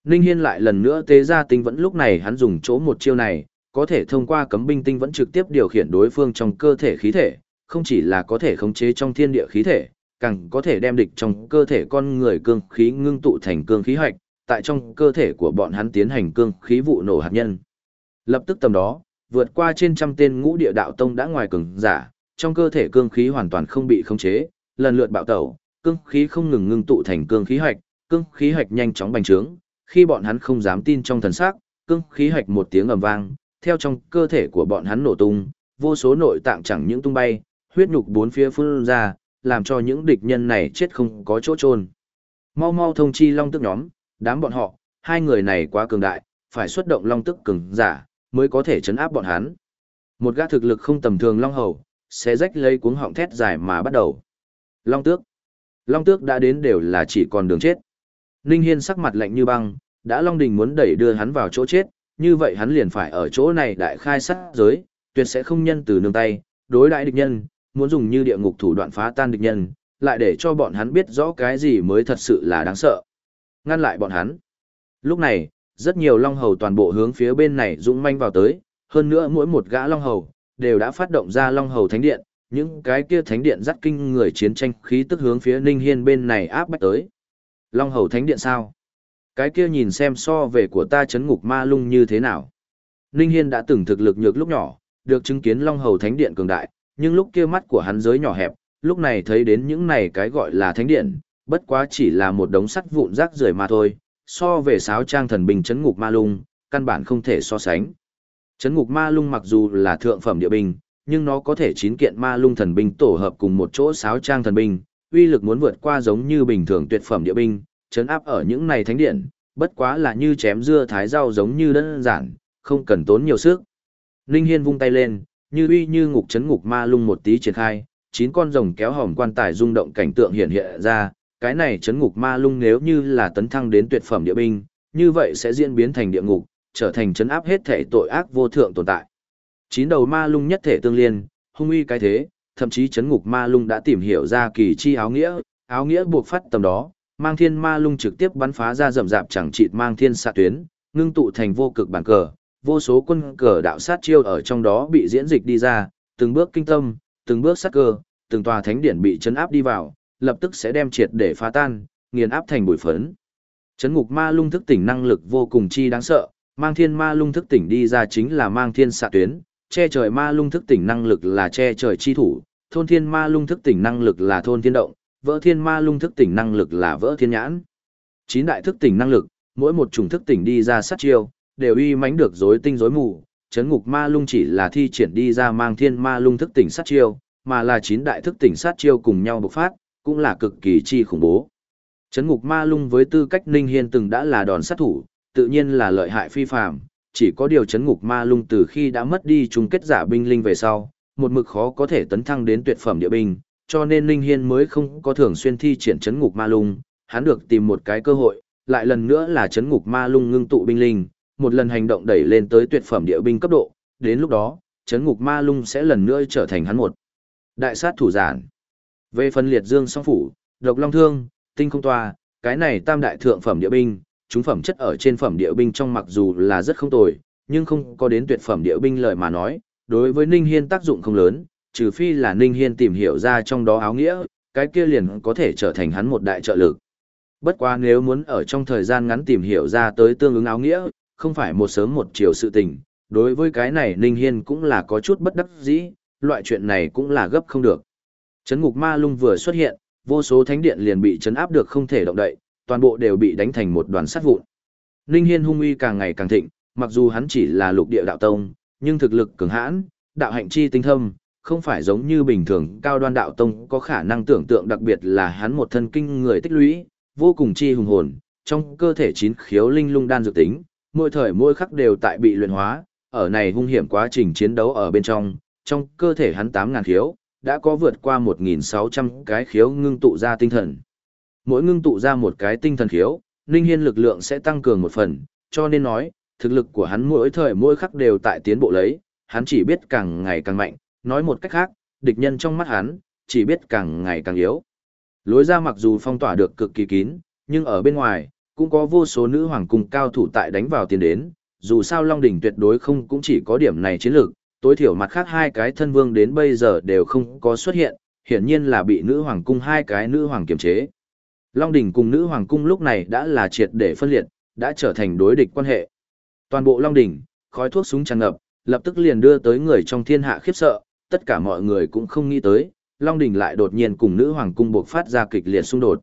Speaker 1: Ninh Hiên lại lần nữa tế ra tinh vẫn lúc này hắn dùng chỗ một chiêu này, có thể thông qua cấm binh tinh vẫn trực tiếp điều khiển đối phương trong cơ thể khí thể, không chỉ là có thể khống chế trong thiên địa khí thể, càng có thể đem địch trong cơ thể con người cương khí ngưng tụ thành cương khí hoạch, tại trong cơ thể của bọn hắn tiến hành cương khí vụ nổ hạt nhân. Lập tức tầm đó, vượt qua trên trăm tên ngũ địa đạo tông đã ngoài cường giả, trong cơ thể cương khí hoàn toàn không bị khống chế, lần lượt bạo tẩu, cương khí không ngừng ngưng tụ thành cương khí hoạch, cương khí hoạch nhanh chóng bành trướng, khi bọn hắn không dám tin trong thần sắc, cương khí hoạch một tiếng ầm vang, theo trong cơ thể của bọn hắn nổ tung, vô số nội tạng chẳng những tung bay, huyết nhục bốn phía phun ra, làm cho những địch nhân này chết không có chỗ trôn. Mau mau thông chi long tức nhóm, đám bọn họ, hai người này quá cường đại, phải xuất động long tức cường giả, mới có thể chấn áp bọn hắn. Một gã thực lực không tầm thường long hầu, sẽ rách lấy cuống họng thét dài mà bắt đầu. Long tước. Long tước đã đến đều là chỉ còn đường chết. Ninh Hiên sắc mặt lạnh như băng, đã Long Đình muốn đẩy đưa hắn vào chỗ chết, như vậy hắn liền phải ở chỗ này đại khai sát giới, tuyệt sẽ không nhân từ nương tay, đối đại địch nhân, muốn dùng như địa ngục thủ đoạn phá tan địch nhân, lại để cho bọn hắn biết rõ cái gì mới thật sự là đáng sợ. Ngăn lại bọn hắn. Lúc này, rất nhiều long hầu toàn bộ hướng phía bên này dũng manh vào tới, hơn nữa mỗi một gã long hầu, đều đã phát động ra long hầu thánh điện, những cái kia thánh điện dắt kinh người chiến tranh khí tức hướng phía Ninh Hiên bên này áp bách tới. Long hầu thánh điện sao? Cái kia nhìn xem so về của ta chấn ngục ma lung như thế nào. Ninh Hiên đã từng thực lực nhược lúc nhỏ, được chứng kiến Long Hầu Thánh Điện cường đại, nhưng lúc kia mắt của hắn giới nhỏ hẹp, lúc này thấy đến những này cái gọi là Thánh Điện, bất quá chỉ là một đống sắt vụn rác rưởi mà thôi, so về sáo trang thần binh chấn ngục ma lung, căn bản không thể so sánh. Chấn ngục ma lung mặc dù là thượng phẩm địa binh, nhưng nó có thể chín kiện ma lung thần binh tổ hợp cùng một chỗ sáo trang thần binh, uy lực muốn vượt qua giống như bình thường tuyệt phẩm địa binh, chấn áp ở những này thánh điện, bất quá là như chém dưa thái rau giống như đơn giản, không cần tốn nhiều sức. Linh Hiên vung tay lên, như uy như ngục chấn ngục ma lung một tí triển khai, chín con rồng kéo hòm quan tài rung động cảnh tượng hiện hiện ra, cái này chấn ngục ma lung nếu như là tấn thăng đến tuyệt phẩm địa binh, như vậy sẽ diễn biến thành địa ngục, trở thành chấn áp hết thể tội ác vô thượng tồn tại. Chín đầu ma lung nhất thể tương liên, hung uy cái thế, thậm chí chấn ngục ma lung đã tìm hiểu ra kỳ chi áo nghĩa, Áo nghĩa buộc phát tầm đó, mang thiên ma lung trực tiếp bắn phá ra rậm rạp chẳng chịt mang thiên xạ tuyến, ngưng tụ thành vô cực bản cờ, vô số quân cờ đạo sát chiêu ở trong đó bị diễn dịch đi ra, từng bước kinh tâm, từng bước sát cơ, từng tòa thánh điển bị chấn áp đi vào, lập tức sẽ đem triệt để phá tan, nghiền áp thành bụi phấn. Chấn ngục ma lung thức tỉnh năng lực vô cùng chi đáng sợ, mang thiên ma lung thức tỉnh đi ra chính là mang thiên xạ tuyến, che trời ma lung thức tỉnh năng lực là che trời chi thủ, thôn thiên ma lung thức tỉnh năng lực là thôn thiên động, vỡ thiên ma lung thức tỉnh năng lực là vỡ thiên nhãn. Chín đại thức tỉnh năng lực, mỗi một chủng thức tỉnh đi ra sát chiêu, đều uy mãnh được rối tinh rối mù, chấn ngục ma lung chỉ là thi triển đi ra mang thiên ma lung thức tỉnh sát chiêu, mà là chín đại thức tỉnh sát chiêu cùng nhau bộc phát, cũng là cực kỳ chi khủng bố. Chấn ngục ma lung với tư cách Ninh Hiên từng đã là đòn sát thủ, tự nhiên là lợi hại phi phàm, chỉ có điều chấn ngục ma lung từ khi đã mất đi chung kết giả binh linh về sau, một mực khó có thể tấn thăng đến tuyệt phẩm địa binh, cho nên Ninh Hiên mới không có thường xuyên thi triển chấn ngục ma lung, hắn được tìm một cái cơ hội, lại lần nữa là chấn ngục ma lung ngưng tụ binh linh, một lần hành động đẩy lên tới tuyệt phẩm địa binh cấp độ, đến lúc đó, chấn ngục ma lung sẽ lần nữa trở thành hắn một đại sát thủ giản. Về phần liệt dương song phủ, độc long thương, tinh không toa, cái này tam đại thượng phẩm địa binh, chúng phẩm chất ở trên phẩm địa binh trong mặc dù là rất không tồi, nhưng không có đến tuyệt phẩm địa binh lời mà nói, đối với Ninh Hiên tác dụng không lớn, trừ phi là Ninh Hiên tìm hiểu ra trong đó áo nghĩa, cái kia liền có thể trở thành hắn một đại trợ lực. Bất quá nếu muốn ở trong thời gian ngắn tìm hiểu ra tới tương ứng áo nghĩa, không phải một sớm một chiều sự tình, đối với cái này Ninh Hiên cũng là có chút bất đắc dĩ, loại chuyện này cũng là gấp không được. Chấn ngục ma lung vừa xuất hiện, vô số thánh điện liền bị chấn áp được không thể động đậy, toàn bộ đều bị đánh thành một đoàn sắt vụn. Ninh Hiên hung uy càng ngày càng thịnh, mặc dù hắn chỉ là lục địa đạo tông, nhưng thực lực cường hãn, đạo hạnh chi tinh thâm, không phải giống như bình thường cao đoan đạo tông có khả năng tưởng tượng đặc biệt là hắn một thân kinh người tích lũy, vô cùng chi hùng hồn, trong cơ thể chín khiếu linh lung đan dược tính, mỗi thời mỗi khắc đều tại bị luyện hóa, ở này hung hiểm quá trình chiến đấu ở bên trong, trong cơ thể hắn 8000 khiếu, đã có vượt qua 1.600 cái khiếu ngưng tụ ra tinh thần. Mỗi ngưng tụ ra một cái tinh thần khiếu, Ninh Hiên lực lượng sẽ tăng cường một phần, cho nên nói, thực lực của hắn mỗi thời mỗi khắc đều tại tiến bộ lấy, hắn chỉ biết càng ngày càng mạnh, nói một cách khác, địch nhân trong mắt hắn, chỉ biết càng ngày càng yếu. Lối ra mặc dù phong tỏa được cực kỳ kín, nhưng ở bên ngoài, cũng có vô số nữ hoàng cung cao thủ tại đánh vào tiền đến, dù sao Long Đỉnh tuyệt đối không cũng chỉ có điểm này chiến lược, tối thiểu mặt khác hai cái thân vương đến bây giờ đều không có xuất hiện, hiển nhiên là bị nữ hoàng cung hai cái nữ hoàng kiềm chế. Long Đỉnh cùng nữ hoàng cung lúc này đã là triệt để phân liệt, đã trở thành đối địch quan hệ. Toàn bộ Long Đỉnh, khói thuốc súng tràn ngập, lập tức liền đưa tới người trong thiên hạ khiếp sợ, tất cả mọi người cũng không nghĩ tới, Long Đỉnh lại đột nhiên cùng nữ hoàng cung buộc phát ra kịch liệt xung đột.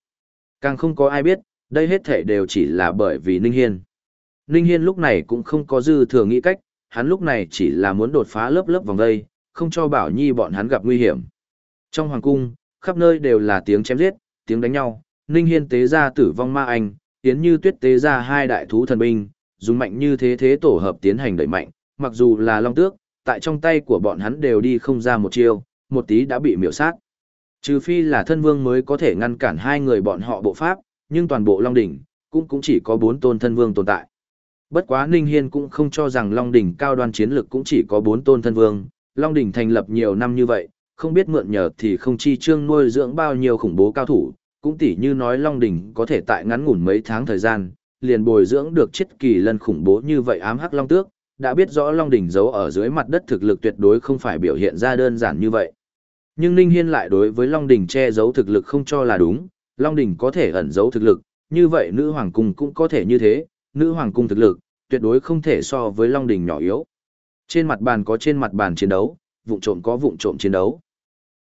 Speaker 1: Càng không có ai biết, đây hết thể đều chỉ là bởi vì Ninh Hiên. Ninh Hiên lúc này cũng không có dư thừa nghĩ cách, hắn lúc này chỉ là muốn đột phá lớp lớp vòng vây, không cho Bảo Nhi bọn hắn gặp nguy hiểm. Trong hoàng cung, khắp nơi đều là tiếng chém giết, tiếng đánh nhau, Ninh Hiên tế ra tử vong ma anh, tiến như tuyết tế ra hai đại thú thần binh, dùng mạnh như thế thế tổ hợp tiến hành đẩy mạnh, mặc dù là long tước, tại trong tay của bọn hắn đều đi không ra một chiêu, một tí đã bị miểu sát. Trừ phi là thân vương mới có thể ngăn cản hai người bọn họ bộ pháp, nhưng toàn bộ Long Đỉnh, cũng cũng chỉ có bốn tôn thân vương tồn tại. Bất quá Ninh Hiên cũng không cho rằng Long Đỉnh cao đoan chiến lực cũng chỉ có bốn tôn thân vương, Long Đỉnh thành lập nhiều năm như vậy, không biết mượn nhờ thì không chi trương nuôi dưỡng bao nhiêu khủng bố cao thủ, cũng tỉ như nói Long Đỉnh có thể tại ngắn ngủn mấy tháng thời gian, liền bồi dưỡng được chết kỳ lân khủng bố như vậy ám hắc long tước, đã biết rõ Long Đỉnh giấu ở dưới mặt đất thực lực tuyệt đối không phải biểu hiện ra đơn giản như vậy. Nhưng Ninh Hiên lại đối với Long Đỉnh che giấu thực lực không cho là đúng, Long Đỉnh có thể ẩn giấu thực lực, như vậy nữ hoàng cung cũng có thể như thế, nữ hoàng cung thực lực, tuyệt đối không thể so với Long đình nhỏ yếu. Trên mặt bàn có trên mặt bàn chiến đấu, vụng trộm có vụng trộm chiến đấu.